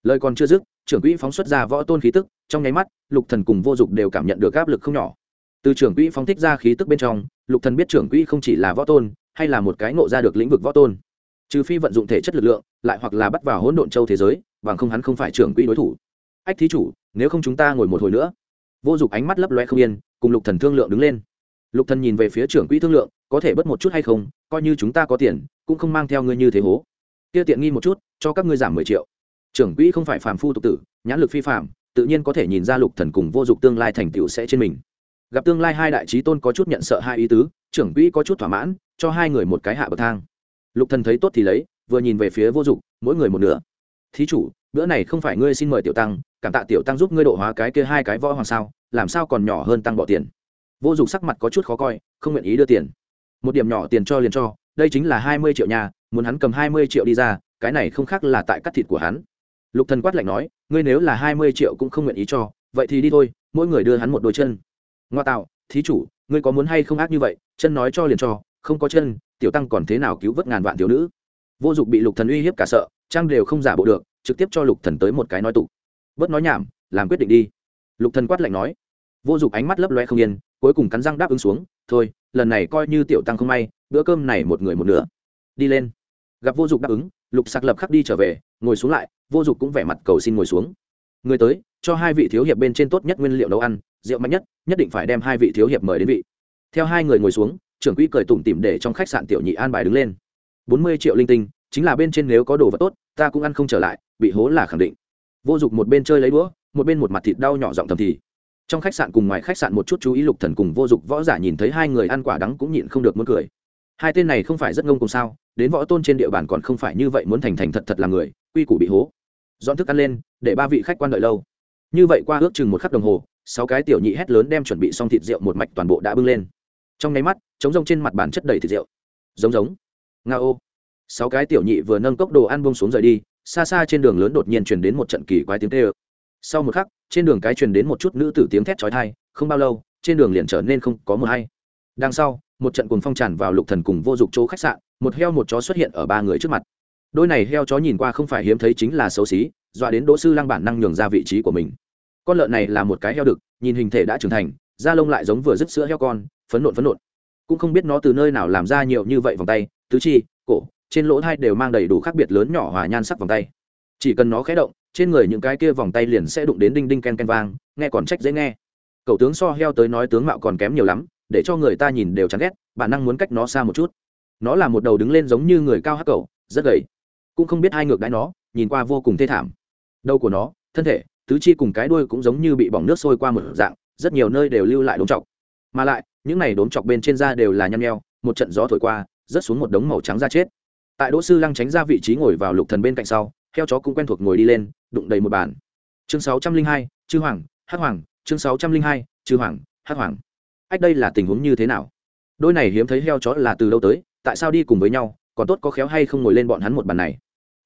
[SPEAKER 1] Lời còn chưa dứt, trưởng quỹ phóng xuất ra võ tôn khí tức, trong nháy mắt, lục thần cùng vô dụng đều cảm nhận được áp lực không nhỏ. Từ trưởng quỹ phóng thích ra khí tức bên trong, lục thần biết trưởng quỹ không chỉ là võ tôn, hay là một cái ngộ ra được lĩnh vực võ tôn. Trừ phi vận dụng thể chất lực lượng, lại hoặc là bắt vào hỗn độn châu thế giới, bằng không hắn không phải trưởng quỹ đối thủ. Ách thí chủ, nếu không chúng ta ngồi một hồi nữa. Vô dụng ánh mắt lấp loe không yên, cùng lục thần thương lượng đứng lên. Lục thần nhìn về phía trưởng quỹ thương lượng, có thể bớt một chút hay không, coi như chúng ta có tiền, cũng không mang theo ngươi như thế hố kia tiện nghi một chút, cho các ngươi giảm mười triệu. Trưởng quỹ không phải phàm phu tục tử, nhãn lực phi phàm, tự nhiên có thể nhìn ra lục thần cùng vô dụng tương lai thành tựu sẽ trên mình. Gặp tương lai hai đại trí tôn có chút nhận sợ hai ý tứ, trưởng quỹ có chút thỏa mãn, cho hai người một cái hạ bậc thang. Lục thần thấy tốt thì lấy, vừa nhìn về phía vô dụng mỗi người một nửa. Thí chủ, bữa này không phải ngươi xin mời tiểu tăng, cảm tạ tiểu tăng giúp ngươi độ hóa cái kia hai cái võ hoàng sao, làm sao còn nhỏ hơn tăng bỏ tiền. Vô dụng sắc mặt có chút khó coi, không nguyện ý đưa tiền. Một điểm nhỏ tiền cho liền cho đây chính là hai mươi triệu nhà muốn hắn cầm hai mươi triệu đi ra, cái này không khác là tại cắt thịt của hắn. Lục thần quát lạnh nói, ngươi nếu là hai mươi triệu cũng không nguyện ý cho, vậy thì đi thôi, mỗi người đưa hắn một đôi chân. Ngoa tạo, thí chủ, ngươi có muốn hay không ác như vậy, chân nói cho liền cho, không có chân, tiểu tăng còn thế nào cứu vớt ngàn vạn thiếu nữ? Vô dụng bị lục thần uy hiếp cả sợ, trang đều không giả bộ được, trực tiếp cho lục thần tới một cái nói tụ bớt nói nhảm, làm quyết định đi. Lục thần quát lạnh nói. Vô dụng ánh mắt lấp loe không yên, cuối cùng cắn răng đáp ứng xuống, thôi, lần này coi như tiểu tăng không may bữa cơm này một người một nửa. Đi lên. Gặp vô dụng đáp ứng, lục sạc lập khắc đi trở về, ngồi xuống lại, vô dụng cũng vẻ mặt cầu xin ngồi xuống. Người tới, cho hai vị thiếu hiệp bên trên tốt nhất nguyên liệu nấu ăn, rượu mạnh nhất nhất định phải đem hai vị thiếu hiệp mời đến vị. Theo hai người ngồi xuống, trưởng quỹ cười tủm tỉm để trong khách sạn tiểu nhị an bài đứng lên. Bốn mươi triệu linh tinh, chính là bên trên nếu có đồ vật tốt, ta cũng ăn không trở lại, bị hố là khẳng định. Vô dụng một bên chơi lấy đũa, một bên một mặt thịt đau nhỏ giọng thầm thì. Trong khách sạn cùng ngoài khách sạn một chút chú ý lục thần cùng vô dụng võ giả nhìn thấy hai người ăn quả đắng cũng nhịn không được muốn cười hai tên này không phải rất ngông cùng sao, đến võ tôn trên địa bàn còn không phải như vậy muốn thành thành thật thật là người, quy củ bị hố. Dọn thức ăn lên, để ba vị khách quan đợi lâu. Như vậy qua ước chừng một khắc đồng hồ, sáu cái tiểu nhị hét lớn đem chuẩn bị xong thịt rượu một mạch toàn bộ đã bưng lên. Trong nháy mắt, trống rông trên mặt bàn chất đầy thịt rượu. Giống giống. Nga ô. Sáu cái tiểu nhị vừa nâng cốc đồ ăn bông xuống rời đi, xa xa trên đường lớn đột nhiên truyền đến một trận kỳ quái tiếng tê ơ sau một khắc, trên đường cái truyền đến một chút nữ tử tiếng thét trói thai không bao lâu, trên đường liền trở nên không có mờ hay. Đằng sau một trận cuồng phong tràn vào lục thần cùng vô dụng chỗ khách sạn, một heo một chó xuất hiện ở ba người trước mặt. Đôi này heo chó nhìn qua không phải hiếm thấy chính là xấu xí, dọa đến đỗ sư lăng bản năng nhường ra vị trí của mình. Con lợn này là một cái heo đực, nhìn hình thể đã trưởng thành, da lông lại giống vừa dứt sữa heo con, phấn nộn phấn nộn. Cũng không biết nó từ nơi nào làm ra nhiều như vậy vòng tay, tứ chi, cổ, trên lỗ thai đều mang đầy đủ khác biệt lớn nhỏ hòa nhan sắc vòng tay. Chỉ cần nó khé động, trên người những cái kia vòng tay liền sẽ đụng đến đinh đinh ken ken vang, nghe còn trách dễ nghe. Cậu tướng so heo tới nói tướng mạo còn kém nhiều lắm để cho người ta nhìn đều chán ghét, bản năng muốn cách nó xa một chút. Nó là một đầu đứng lên giống như người cao hắc cầu, rất gầy. Cũng không biết hai ngược đãi nó, nhìn qua vô cùng thê thảm. Đầu của nó, thân thể, tứ chi cùng cái đuôi cũng giống như bị bỏng nước sôi qua một dạng, rất nhiều nơi đều lưu lại đốm chọc mà lại, những này đốm chọc bên trên da đều là nhăn nheo, một trận gió thổi qua, rớt xuống một đống màu trắng da chết. Tại đỗ sư lăng tránh ra vị trí ngồi vào lục thần bên cạnh sau heo chó cũng quen thuộc ngồi đi lên, đụng đầy một bàn. Chương sáu trăm linh hai, chư hoàng, hắc hoàng, chương sáu trăm linh hai, chư hoàng, hắc hoàng ách đây là tình huống như thế nào? Đôi này hiếm thấy heo chó là từ đâu tới, tại sao đi cùng với nhau, còn tốt có khéo hay không ngồi lên bọn hắn một bàn này?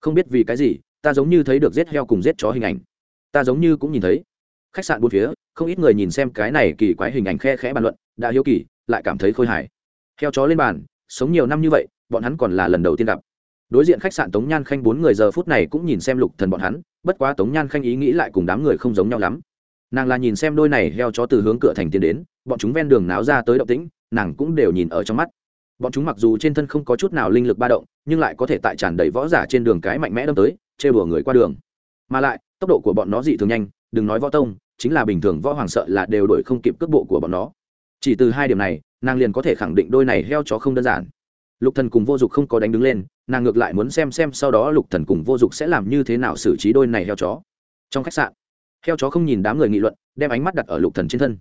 [SPEAKER 1] Không biết vì cái gì, ta giống như thấy được giết heo cùng giết chó hình ảnh. Ta giống như cũng nhìn thấy. Khách sạn bốn phía, không ít người nhìn xem cái này kỳ quái hình ảnh khe khẽ bàn luận, đã hiếu kỳ, lại cảm thấy khôi hài. Heo chó lên bàn, sống nhiều năm như vậy, bọn hắn còn là lần đầu tiên gặp. Đối diện khách sạn tống nhan khanh bốn người giờ phút này cũng nhìn xem lục thần bọn hắn, bất quá tống nhan khanh ý nghĩ lại cùng đám người không giống nhau lắm. Nàng là nhìn xem đôi này heo chó từ hướng cửa thành tiến đến bọn chúng ven đường náo ra tới động tĩnh, nàng cũng đều nhìn ở trong mắt. Bọn chúng mặc dù trên thân không có chút nào linh lực ba động, nhưng lại có thể tại tràn đầy võ giả trên đường cái mạnh mẽ đâm tới chê bừa người qua đường. Mà lại, tốc độ của bọn nó dị thường nhanh, đừng nói võ tông, chính là bình thường võ hoàng sợ là đều đổi không kịp cước bộ của bọn nó. Chỉ từ hai điểm này, nàng liền có thể khẳng định đôi này heo chó không đơn giản. Lục thần cùng vô dụng không có đánh đứng lên, nàng ngược lại muốn xem xem sau đó lục thần cùng vô dụng sẽ làm như thế nào xử trí đôi này heo chó. Trong khách sạn, heo chó không nhìn đám người nghị luận, đem ánh mắt đặt ở lục thần trên thân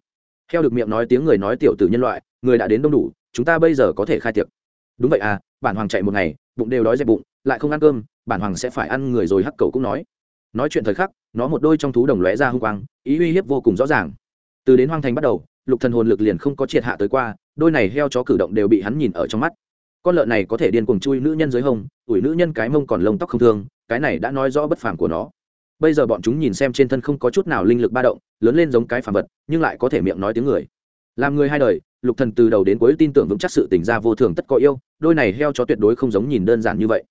[SPEAKER 1] heo được miệng nói tiếng người nói tiểu tử nhân loại, người đã đến đông đủ, chúng ta bây giờ có thể khai tiệc. Đúng vậy à bản hoàng chạy một ngày, bụng đều đói dẹp bụng, lại không ăn cơm, bản hoàng sẽ phải ăn người rồi hắc cầu cũng nói. Nói chuyện thời khắc, nó một đôi trong thú đồng lóe ra hung quang, ý uy hiếp vô cùng rõ ràng. Từ đến hoang thành bắt đầu, lục thần hồn lực liền không có triệt hạ tới qua, đôi này heo chó cử động đều bị hắn nhìn ở trong mắt. Con lợn này có thể điên cuồng chui nữ nhân dưới hông, ủi nữ nhân cái mông còn lông tóc không thương, cái này đã nói rõ bất phàm của nó bây giờ bọn chúng nhìn xem trên thân không có chút nào linh lực ba động, lớn lên giống cái phàm vật, nhưng lại có thể miệng nói tiếng người. Làm người hai đời, lục thần từ đầu đến cuối tin tưởng vững chắc sự tình ra vô thường tất có yêu, đôi này heo chó tuyệt đối không giống nhìn đơn giản như vậy.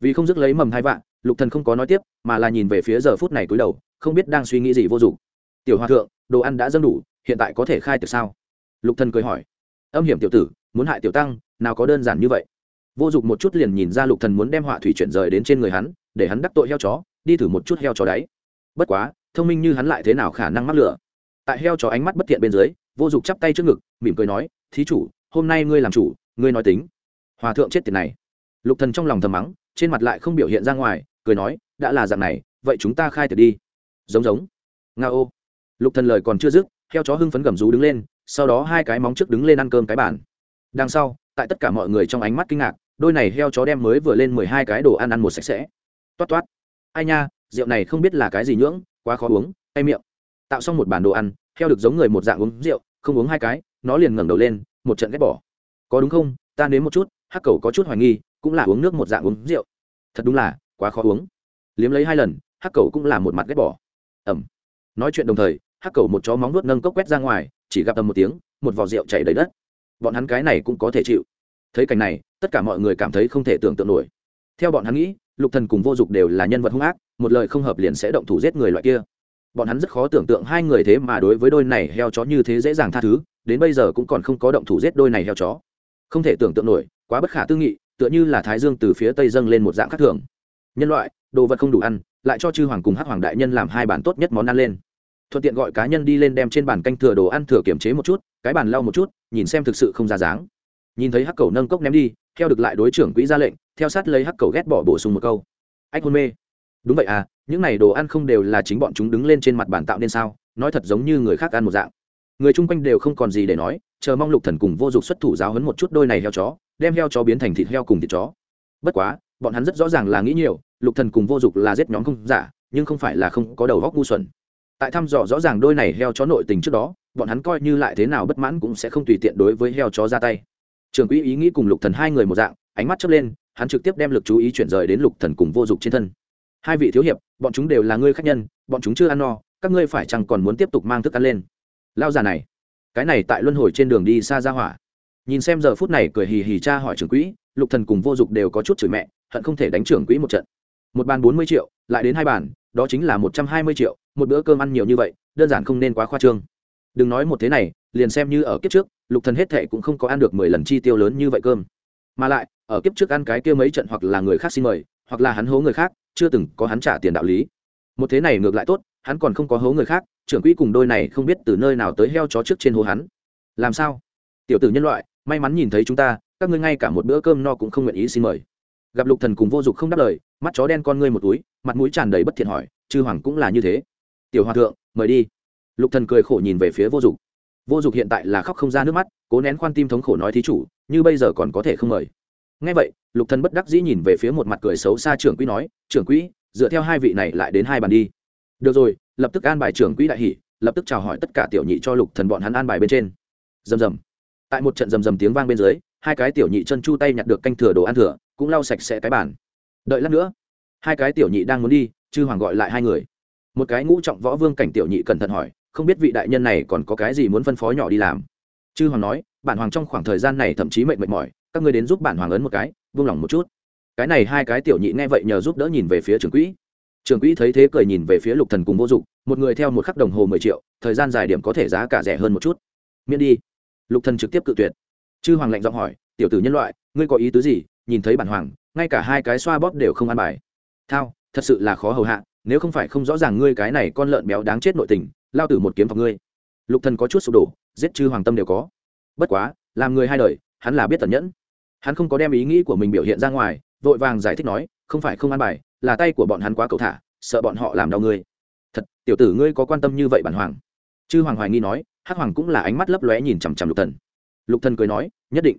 [SPEAKER 1] Vì không dứt lấy mầm hai vạn, lục thần không có nói tiếp, mà là nhìn về phía giờ phút này cúi đầu, không biết đang suy nghĩ gì vô dụng. Tiểu hòa thượng, đồ ăn đã dâng đủ, hiện tại có thể khai từ sao? Lục thần cười hỏi. Âm hiểm tiểu tử, muốn hại tiểu tăng, nào có đơn giản như vậy. Vô dụng một chút liền nhìn ra lục thần muốn đem họa thủy chuyển rời đến trên người hắn, để hắn đắc tội heo chó đi thử một chút heo chó đáy. Bất quá, thông minh như hắn lại thế nào khả năng mắc lửa? Tại heo chó ánh mắt bất thiện bên dưới, vô dụng chắp tay trước ngực, mỉm cười nói, thí chủ, hôm nay ngươi làm chủ, ngươi nói tính. Hòa thượng chết tiệt này. Lục thần trong lòng thầm mắng, trên mặt lại không biểu hiện ra ngoài, cười nói, đã là dạng này, vậy chúng ta khai tiệc đi. Giống giống. Nga ô. Lục thần lời còn chưa dứt, heo chó hưng phấn gầm rú đứng lên, sau đó hai cái móng trước đứng lên ăn cơm cái bàn. Đằng sau, tại tất cả mọi người trong ánh mắt kinh ngạc, đôi này heo chó đem mới vừa lên mười hai cái đồ ăn ăn một sạch sẽ. Toát toát ai nha, rượu này không biết là cái gì nhưỡng, quá khó uống tay miệng. Tạo xong một bàn đồ ăn, heo được giống người một dạng uống rượu, không uống hai cái, nó liền ngẩng đầu lên, một trận ghét bỏ. Có đúng không? Ta nếm một chút, hắc cầu có chút hoài nghi, cũng là uống nước một dạng uống rượu. Thật đúng là, quá khó uống. Liếm lấy hai lần, hắc cầu cũng là một mặt ghét bỏ. Ẩm nói chuyện đồng thời, hắc cầu một chó móng nuốt nâng cốc quét ra ngoài, chỉ gặp tầm một tiếng, một vò rượu chảy đầy đất. Bọn hắn cái này cũng có thể chịu. Thấy cảnh này, tất cả mọi người cảm thấy không thể tưởng tượng nổi. Theo bọn hắn nghĩ lục thần cùng vô dục đều là nhân vật hung ác, một lời không hợp liền sẽ động thủ giết người loại kia. Bọn hắn rất khó tưởng tượng hai người thế mà đối với đôi này heo chó như thế dễ dàng tha thứ, đến bây giờ cũng còn không có động thủ giết đôi này heo chó. Không thể tưởng tượng nổi, quá bất khả tư nghị, tựa như là thái dương từ phía tây dâng lên một dạng khác thường. Nhân loại, đồ vật không đủ ăn, lại cho chư hoàng cùng hắc hoàng đại nhân làm hai bản tốt nhất món ăn lên. Thuận tiện gọi cá nhân đi lên đem trên bàn canh thừa đồ ăn thừa kiểm chế một chút, cái bàn lau một chút, nhìn xem thực sự không ra dáng nhìn thấy hắc cầu nâng cốc ném đi, theo được lại đối trưởng quỹ ra lệnh, theo sát lấy hắc cầu ghét bỏ bổ sung một câu. Ách hôn mê. Đúng vậy à những này đồ ăn không đều là chính bọn chúng đứng lên trên mặt bàn tạo nên sao? Nói thật giống như người khác ăn một dạng. Người chung quanh đều không còn gì để nói, chờ mong lục thần cùng vô dụng xuất thủ giáo hấn một chút đôi này heo chó, đem heo chó biến thành thịt heo cùng thịt chó. Bất quá, bọn hắn rất rõ ràng là nghĩ nhiều, lục thần cùng vô dụng là giết nhóm không giả, nhưng không phải là không có đầu góc ngu xuẩn. Tại thăm dò rõ ràng đôi này heo chó nội tình trước đó, bọn hắn coi như lại thế nào bất mãn cũng sẽ không tùy tiện đối với heo chó ra tay trường quỹ ý nghĩ cùng lục thần hai người một dạng, ánh mắt chớp lên, hắn trực tiếp đem lực chú ý chuyển rời đến lục thần cùng vô dụng trên thân. Hai vị thiếu hiệp, bọn chúng đều là ngươi khách nhân, bọn chúng chưa ăn no, các ngươi phải chăng còn muốn tiếp tục mang thức ăn lên? Lao già này, cái này tại luân hồi trên đường đi xa ra hỏa. Nhìn xem giờ phút này cười hì hì cha hỏi trưởng quỹ, lục thần cùng vô dụng đều có chút chửi mẹ, hận không thể đánh trưởng quỹ một trận. Một bàn bốn mươi triệu, lại đến hai bàn, đó chính là một trăm hai mươi triệu, một bữa cơm ăn nhiều như vậy, đơn giản không nên quá khoa trương. Đừng nói một thế này, liền xem như ở kiếp trước lục thần hết thệ cũng không có ăn được mười lần chi tiêu lớn như vậy cơm. Mà lại, ở kiếp trước ăn cái kia mấy trận hoặc là người khác xin mời, hoặc là hắn hố người khác, chưa từng có hắn trả tiền đạo lý. Một thế này ngược lại tốt, hắn còn không có hố người khác, trưởng quỹ cùng đôi này không biết từ nơi nào tới heo chó trước trên hố hắn. Làm sao? Tiểu tử nhân loại, may mắn nhìn thấy chúng ta, các ngươi ngay cả một bữa cơm no cũng không nguyện ý xin mời. Gặp lục thần cùng vô dụng không đáp lời, mắt chó đen con ngươi một túi, mặt mũi tràn đầy bất thiện hỏi, chư hoàng cũng là như thế? Tiểu hòa thượng, mời đi. Lục thần cười khổ nhìn về phía vô dụng vô dụng hiện tại là khóc không ra nước mắt, cố nén khoan tim thống khổ nói thí chủ, như bây giờ còn có thể không mời. Ngay vậy, lục thần bất đắc dĩ nhìn về phía một mặt cười xấu xa trưởng quỹ nói, trưởng quỹ, dựa theo hai vị này lại đến hai bàn đi. Được rồi, lập tức an bài trưởng quỹ đại hỷ lập tức chào hỏi tất cả tiểu nhị cho lục thần bọn hắn an bài bên trên. Rầm rầm. Tại một trận rầm rầm tiếng vang bên dưới, hai cái tiểu nhị chân chu tay nhặt được canh thừa đồ ăn thừa, cũng lau sạch sẽ cái bàn. Đợi lát nữa. Hai cái tiểu nhị đang muốn đi, chư hoàng gọi lại hai người. Một cái ngũ trọng võ vương cảnh tiểu nhị cẩn thận hỏi không biết vị đại nhân này còn có cái gì muốn phân phó nhỏ đi làm. Chư hoàng nói, bản hoàng trong khoảng thời gian này thậm chí mệt mệt mỏi, các ngươi đến giúp bản hoàng ấn một cái, vương lòng một chút. Cái này hai cái tiểu nhị nghe vậy nhờ giúp đỡ nhìn về phía trưởng quỹ. Trưởng quỹ thấy thế cười nhìn về phía lục thần cùng vô dụng, một người theo một khắc đồng hồ mười triệu, thời gian dài điểm có thể giá cả rẻ hơn một chút. Miễn đi. Lục thần trực tiếp cự tuyệt. Chư hoàng lạnh giọng hỏi, tiểu tử nhân loại, ngươi có ý tứ gì? Nhìn thấy bản hoàng, ngay cả hai cái xoa bóp đều không ăn bài. Thao, thật sự là khó hầu hạ, nếu không phải không rõ ràng ngươi cái này con lợn béo đáng chết nội tình lao tử một kiếm vào ngươi. Lục thần có chút sụp đổ, giết chư hoàng tâm đều có. Bất quá, làm người hai đời, hắn là biết tận nhẫn. Hắn không có đem ý nghĩ của mình biểu hiện ra ngoài, vội vàng giải thích nói, không phải không ăn bài, là tay của bọn hắn quá cầu thả, sợ bọn họ làm đau ngươi. Thật, tiểu tử ngươi có quan tâm như vậy bản hoàng? Chư hoàng hoài nghi nói, hắc hoàng cũng là ánh mắt lấp lóe nhìn chằm chằm lục thần. Lục thần cười nói, nhất định.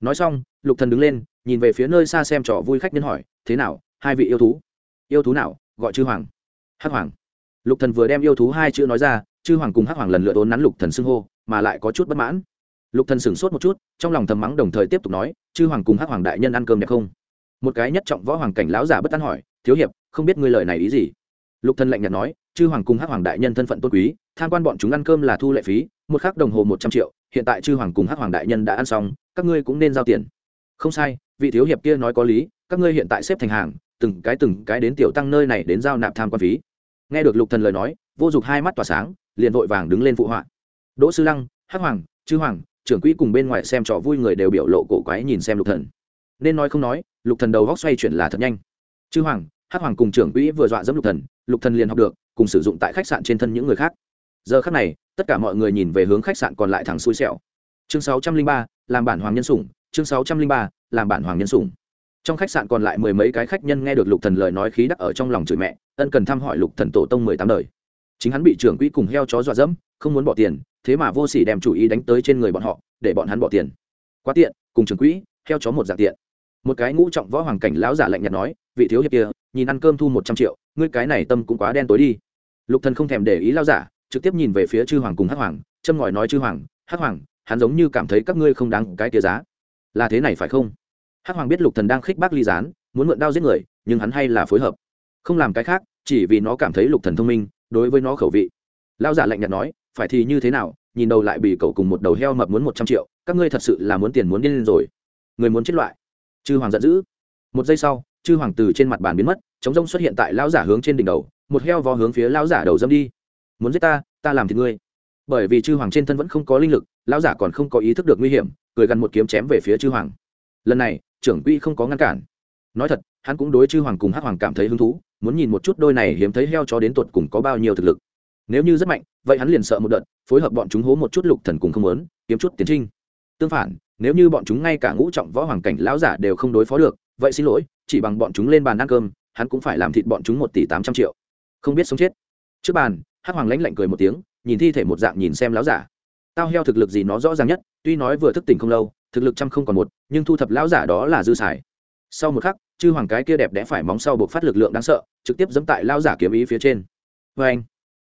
[SPEAKER 1] Nói xong, lục thần đứng lên, nhìn về phía nơi xa xem trò vui khách nhân hỏi, thế nào, hai vị yêu thú? Yêu thú nào? Gọi chư hoàng. Hắc hoàng lục thần vừa đem yêu thú hai chữ nói ra, chư hoàng cùng hắc hoàng lần lượt ốn nắn lục thần xưng hô, mà lại có chút bất mãn. Lục thần sửng sốt một chút, trong lòng thầm mắng đồng thời tiếp tục nói, chư hoàng cùng hắc hoàng đại nhân ăn cơm đẹp không? Một cái nhất trọng võ hoàng cảnh lão giả bất tán hỏi, thiếu hiệp, không biết ngươi lời này ý gì? Lục thần lạnh nhạt nói, chư hoàng cùng hắc hoàng đại nhân thân phận tôn quý, tham quan bọn chúng ăn cơm là thu lệ phí, một khắc đồng hồ một trăm triệu, hiện tại chư hoàng cùng hắc hoàng đại nhân đã ăn xong, các ngươi cũng nên giao tiền. Không sai, vị thiếu hiệp kia nói có lý, các ngươi hiện tại xếp thành hàng, từng cái từng cái đến tiểu tăng nơi này đến giao nạp tham quan phí nghe được lục thần lời nói, vô dục hai mắt tỏa sáng, liền vội vàng đứng lên phụ họa. Đỗ sư lăng, hắc hoàng, chư hoàng, trưởng quỹ cùng bên ngoài xem trò vui người đều biểu lộ cổ quái nhìn xem lục thần. Nên nói không nói, lục thần đầu góc xoay chuyển là thật nhanh. Chư hoàng, hắc hoàng cùng trưởng quỹ vừa dọa dẫm lục thần lục thần liền học được, cùng sử dụng tại khách sạn trên thân những người khác. Giờ khắc này, tất cả mọi người nhìn về hướng khách sạn còn lại thẳng xui xẻo. Chương sáu trăm linh ba, làm bản hoàng nhân sủng, chương sáu trăm linh ba, làm bản hoàng nhân sủng. Trong khách sạn còn lại mười mấy cái khách nhân nghe được lục thần lời nói khí đắc ở trong lòng chửi mẹ ân cần thăm hỏi lục thần tổ tông mười tám đời. Chính hắn bị trưởng quỹ cùng heo chó dọa dẫm, không muốn bỏ tiền, thế mà vô sỉ đem chủ ý đánh tới trên người bọn họ, để bọn hắn bỏ tiền. Quá tiện, cùng trưởng quỹ, heo chó một dạng tiện. Một cái ngũ trọng võ hoàng cảnh lão giả lạnh nhạt nói, vị thiếu hiệp kia, nhìn ăn cơm thu một trăm triệu, ngươi cái này tâm cũng quá đen tối đi. Lục thần không thèm để ý lão giả, trực tiếp nhìn về phía chư hoàng cùng hắc hoàng, châm ngòi nói chư hoàng, hắc hoàng, hắn giống như cảm thấy các ngươi không đáng cái tia giá. Là thế này phải không? Hắc hoàng biết lục thần đang khích bác ly gián, muốn mượn đao giết người, nhưng hắn hay là phối hợp không làm cái khác, chỉ vì nó cảm thấy lục thần thông minh, đối với nó khẩu vị. Lão giả lạnh nhạt nói, phải thì như thế nào, nhìn đầu lại bị cậu cùng một đầu heo mập muốn một trăm triệu, các ngươi thật sự là muốn tiền muốn điên lên rồi. Người muốn chết loại. Chư hoàng giận dữ. Một giây sau, chư hoàng từ trên mặt bàn biến mất chống rông xuất hiện tại lão giả hướng trên đỉnh đầu, một heo vó hướng phía lão giả đầu dâm đi. Muốn giết ta ta làm thì ngươi. Bởi vì chư hoàng trên thân vẫn không có linh lực, lão giả còn không có ý thức được nguy hiểm, cười gần một kiếm chém về phía chư hoàng. Lần này, trưởng quỹ không có ngăn cản. Nói thật, hắn cũng đối chư hoàng cùng hắc hoàng cảm thấy hứng thú muốn nhìn một chút đôi này hiếm thấy heo cho đến tuột cùng có bao nhiêu thực lực. Nếu như rất mạnh, vậy hắn liền sợ một đợt, phối hợp bọn chúng hố một chút lục thần cùng không muốn, kiếm chút tiến trinh. Tương phản, nếu như bọn chúng ngay cả ngũ trọng võ hoàng cảnh lão giả đều không đối phó được, vậy xin lỗi, chỉ bằng bọn chúng lên bàn ăn cơm, hắn cũng phải làm thịt bọn chúng một tỷ tám trăm triệu. Không biết sống chết. Trước bàn, hắc hoàng lãnh lạnh cười một tiếng, nhìn thi thể một dạng nhìn xem lão giả. Tao heo thực lực gì nó rõ ràng nhất, tuy nói vừa thức tỉnh không lâu, thực lực trăm không còn một, nhưng thu thập lão giả đó là dư xài. Sau một khắc chư hoàng cái kia đẹp đẽ phải móng sau buộc phát lực lượng đáng sợ, trực tiếp dẫm tại lão giả kiếm ý phía trên. Vê anh,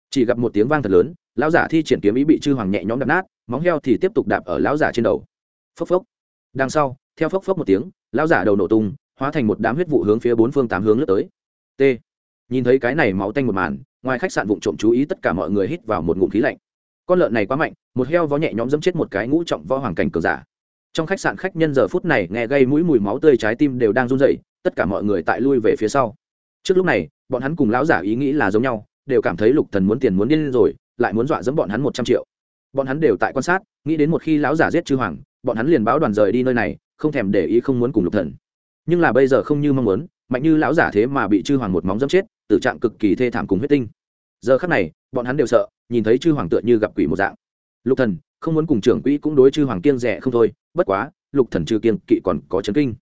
[SPEAKER 1] chỉ gặp một tiếng vang thật lớn, lão giả thi triển kiếm ý bị chư hoàng nhẹ nhõm đập nát, móng heo thì tiếp tục đạp ở lão giả trên đầu. Phốc phốc. Đằng sau, theo phốc phốc một tiếng, lão giả đầu nổ tung, hóa thành một đám huyết vụ hướng phía bốn phương tám hướng lướt tới. T. Nhìn thấy cái này máu tanh một màn, ngoài khách sạn vụng trộm chú ý tất cả mọi người hít vào một ngụm khí lạnh. Con lợn này quá mạnh, một heo vó nhẹ nhõm dẫm chết một cái ngũ trọng võ hoàng cảnh cờ giả. Trong khách sạn khách nhân giờ phút này nghe gây mũi mùi máu tươi trái tim đều đang run rẩy tất cả mọi người tại lui về phía sau. Trước lúc này, bọn hắn cùng lão giả ý nghĩ là giống nhau, đều cảm thấy lục thần muốn tiền muốn điên rồi, lại muốn dọa dẫm bọn hắn một trăm triệu. Bọn hắn đều tại quan sát, nghĩ đến một khi lão giả giết chư hoàng, bọn hắn liền báo đoàn rời đi nơi này, không thèm để ý không muốn cùng lục thần. Nhưng là bây giờ không như mong muốn, mạnh như lão giả thế mà bị chư hoàng một móng dẫm chết, tử trạng cực kỳ thê thảm cùng huyết tinh. Giờ khắc này, bọn hắn đều sợ, nhìn thấy chư hoàng tựa như gặp quỷ một dạng. Lục thần, không muốn cùng trưởng quỹ cũng đối chư hoàng kiêng rẻ không thôi, bất quá, lục thần chư kiêng kỵ còn có chấn kinh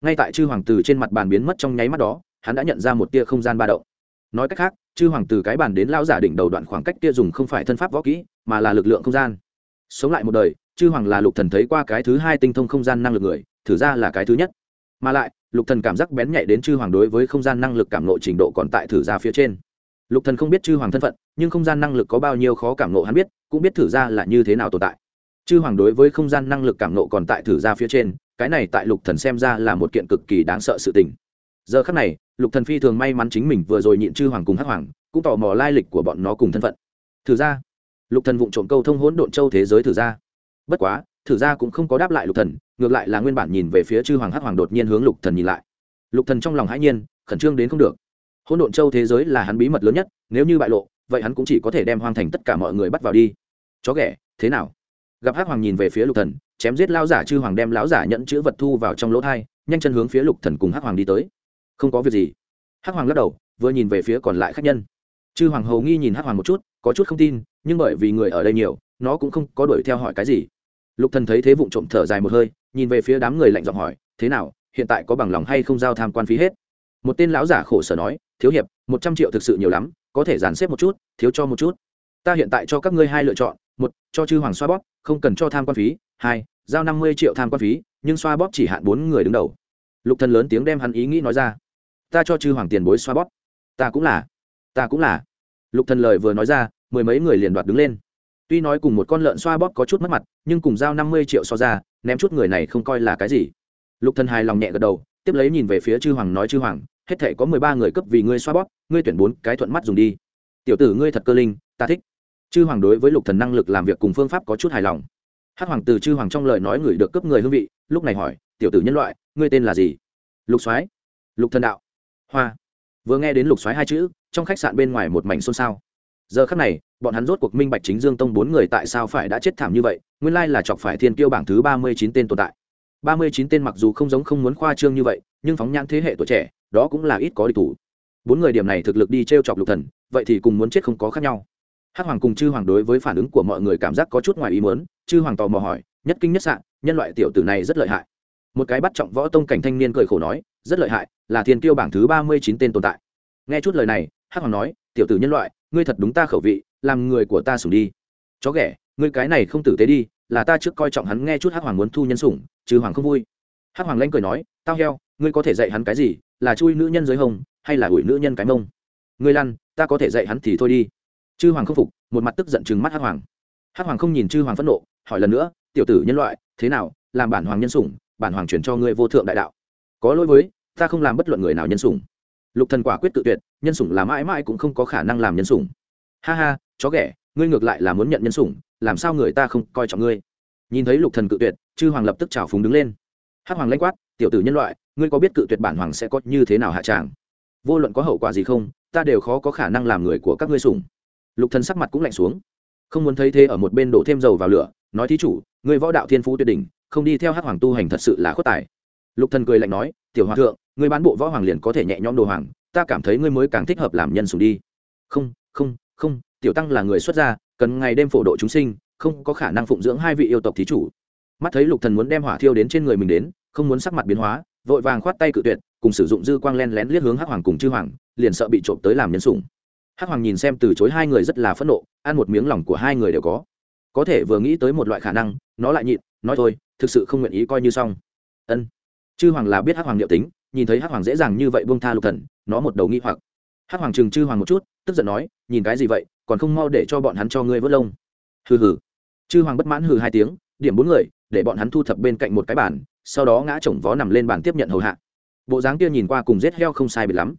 [SPEAKER 1] ngay tại chư hoàng từ trên mặt bàn biến mất trong nháy mắt đó, hắn đã nhận ra một tia không gian ba động. Nói cách khác, chư hoàng từ cái bàn đến lão giả đỉnh đầu đoạn khoảng cách tia dùng không phải thân pháp võ kỹ, mà là lực lượng không gian. Sống lại một đời, chư hoàng là lục thần thấy qua cái thứ hai tinh thông không gian năng lực người, thử ra là cái thứ nhất. Mà lại, lục thần cảm giác bén nhạy đến chư hoàng đối với không gian năng lực cảm nộ trình độ còn tại thử ra phía trên. Lục thần không biết chư hoàng thân phận, nhưng không gian năng lực có bao nhiêu khó cảm nộ hắn biết, cũng biết thử ra là như thế nào tồn tại. Chư hoàng đối với không gian năng lực cảm nộ còn tại thử ra phía trên cái này tại lục thần xem ra là một kiện cực kỳ đáng sợ sự tình. Giờ khắc này, lục thần phi thường may mắn chính mình vừa rồi nhịn chư hoàng cùng hắc hoàng, cũng tò mò lai lịch của bọn nó cùng thân phận. Thử ra, lục thần vụng trộm câu thông hỗn độn châu thế giới thử ra. Bất quá, thử ra cũng không có đáp lại lục thần, ngược lại là nguyên bản nhìn về phía chư hoàng hắc hoàng đột nhiên hướng lục thần nhìn lại. Lục thần trong lòng hãi nhiên, khẩn trương đến không được. Hỗn độn châu thế giới là hắn bí mật lớn nhất, nếu như bại lộ, vậy hắn cũng chỉ có thể đem hoang thành tất cả mọi người bắt vào đi. Chó ghẻ, thế nào? Gặp hắc hoàng nhìn về phía lục thần chém giết lão giả chư hoàng đem lão giả nhận chữ vật thu vào trong lỗ thai, nhanh chân hướng phía lục thần cùng hắc hoàng đi tới. Không có việc gì. Hắc hoàng lắc đầu, vừa nhìn về phía còn lại khách nhân. Chư hoàng hầu nghi nhìn hắc hoàng một chút, có chút không tin, nhưng bởi vì người ở đây nhiều, nó cũng không có đuổi theo hỏi cái gì. Lục thần thấy thế vụng trộm thở dài một hơi, nhìn về phía đám người lạnh giọng hỏi, thế nào, hiện tại có bằng lòng hay không giao tham quan phí hết? Một tên lão giả khổ sở nói, thiếu hiệp, một trăm triệu thực sự nhiều lắm, có thể dàn xếp một chút, thiếu cho một chút. Ta hiện tại cho các ngươi hai lựa chọn, một, cho chư hoàng xoa bóp, không cần cho tham quan phí hai, giao năm mươi triệu tham quan phí, nhưng xoa bóp chỉ hạn bốn người đứng đầu. Lục thần lớn tiếng đem hắn ý nghĩ nói ra. Ta cho chư hoàng tiền bối xoa bóp. Ta cũng là. Ta cũng là. Lục thần lời vừa nói ra, mười mấy người liền đoạt đứng lên. Tuy nói cùng một con lợn xoa bóp có chút mất mặt, nhưng cùng giao năm mươi triệu so ra, ném chút người này không coi là cái gì. Lục thần hài lòng nhẹ gật đầu, tiếp lấy nhìn về phía chư hoàng nói chư hoàng, hết thể có mười ba người cấp vì ngươi xoa bóp, ngươi tuyển bốn cái thuận mắt dùng đi. Tiểu tử ngươi thật cơ linh, ta thích. Chư hoàng đối với lục thần năng lực làm việc cùng phương pháp có chút hài lòng. Hát hoàng từ chư hoàng trong lời nói người được cấp người hương vị, lúc này hỏi, tiểu tử nhân loại, ngươi tên là gì? Lục soái. Lục thần đạo. Hoa. Vừa nghe đến lục soái hai chữ, trong khách sạn bên ngoài một mảnh xôn xao. Giờ khắc này, bọn hắn rốt cuộc minh bạch chính dương tông bốn người tại sao phải đã chết thảm như vậy, nguyên lai là chọc phải thiên kiêu bảng thứ ba mươi chín tên tồn tại. ba mươi chín tên mặc dù không giống không muốn khoa trương như vậy, nhưng phóng nhãn thế hệ tuổi trẻ, đó cũng là ít có địch thủ. Bốn người điểm này thực lực đi t r e o chọc lục thần, vậy thì cùng muốn chết không có khác nhau hắc hoàng cùng chư hoàng đối với phản ứng của mọi người cảm giác có chút ngoài ý muốn, chư hoàng tò mò hỏi, nhất kinh nhất sạn nhân loại tiểu tử này rất lợi hại. Một cái bắt trọng võ tông cảnh thanh niên cười khổ nói, rất lợi hại, là thiên tiêu bảng thứ ba mươi chín tên tồn tại. Nghe chút lời này, hắc hoàng nói, tiểu tử nhân loại, ngươi thật đúng ta khẩu vị, làm người của ta sủng đi. Chó ghẻ, ngươi cái này không tử tế đi, là ta trước coi trọng hắn. Nghe chút hắc hoàng muốn thu nhân sủng chứ hoàng không vui. Hắc hoàng lanh cười nói, tao heo, ngươi có thể dạy hắn cái gì, là chui nữ nhân dưới hồng, hay là ủi nữ nhân cái mông? Ngươi lăn, ta có thể dạy hắn thì thôi đi chư hoàng không phục, một mặt tức giận chừng mắt Hát hoàng. Hát hoàng không nhìn chư hoàng phẫn nộ, hỏi lần nữa, tiểu tử nhân loại, thế nào? Làm bản hoàng nhân sủng, bản hoàng chuyển cho ngươi vô thượng đại đạo. Có lỗi với, ta không làm bất luận người nào nhân sủng. Lục thần quả quyết tự tuyệt, nhân sủng là mãi mãi cũng không có khả năng làm nhân sủng. Ha ha, chó ghẻ, ngươi ngược lại là muốn nhận nhân sủng, làm sao người ta không coi trọng ngươi? Nhìn thấy lục thần cự tuyệt, chư hoàng lập tức trào phúng đứng lên. Hát hoàng lanh quát, tiểu tử nhân loại, ngươi có biết cự tuyệt bản hoàng sẽ có như thế nào hạ tràng? Vô luận có hậu quả gì không, ta đều khó có khả năng làm người của các ngươi sủng lục thần sắc mặt cũng lạnh xuống. Không muốn thấy thế ở một bên đổ thêm dầu vào lửa, nói thí chủ người võ đạo thiên phú tuyệt đỉnh, không đi theo hắc hoàng tu hành thật sự là khuất tài. Lục thần cười lạnh nói, tiểu hòa thượng, ngươi bán bộ võ hoàng liền có thể nhẹ nhõm đồ hoàng, ta cảm thấy ngươi mới càng thích hợp làm nhân sủng đi. Không không không, tiểu tăng là người xuất gia, cần ngày đêm phổ độ chúng sinh, không có khả năng phụng dưỡng hai vị yêu tộc thí chủ. Mắt thấy lục thần muốn đem hỏa thiêu đến trên người mình đến, không muốn sắc mặt biến hóa, vội vàng khoát tay cự tuyệt, cùng sử dụng dư quang len lén liếc hướng hắc hoàng cùng chư hoàng, liền sợ bị trộm tới làm nhân sủng hắc hoàng nhìn xem từ chối hai người rất là phẫn nộ, ăn một miếng lòng của hai người đều có. Có thể vừa nghĩ tới một loại khả năng, nó lại nhịn, nói thôi, thực sự không nguyện ý coi như xong. Ân. Chư hoàng là biết hắc hoàng liệu tính, nhìn thấy hắc hoàng dễ dàng như vậy buông tha lục thần, nó một đầu nghi hoặc. Hắc hoàng chừng chư hoàng một chút, tức giận nói, nhìn cái gì vậy, còn không mau để cho bọn hắn cho ngươi vớt lông. Hừ hừ. Chư hoàng bất mãn hừ hai tiếng, điểm bốn người, để bọn hắn thu thập bên cạnh một cái bàn, sau đó ngã chồng vó nằm lên bàn tiếp nhận hầu hạ. Bộ dáng kia nhìn qua cùng rết heo không sai biệt lắm.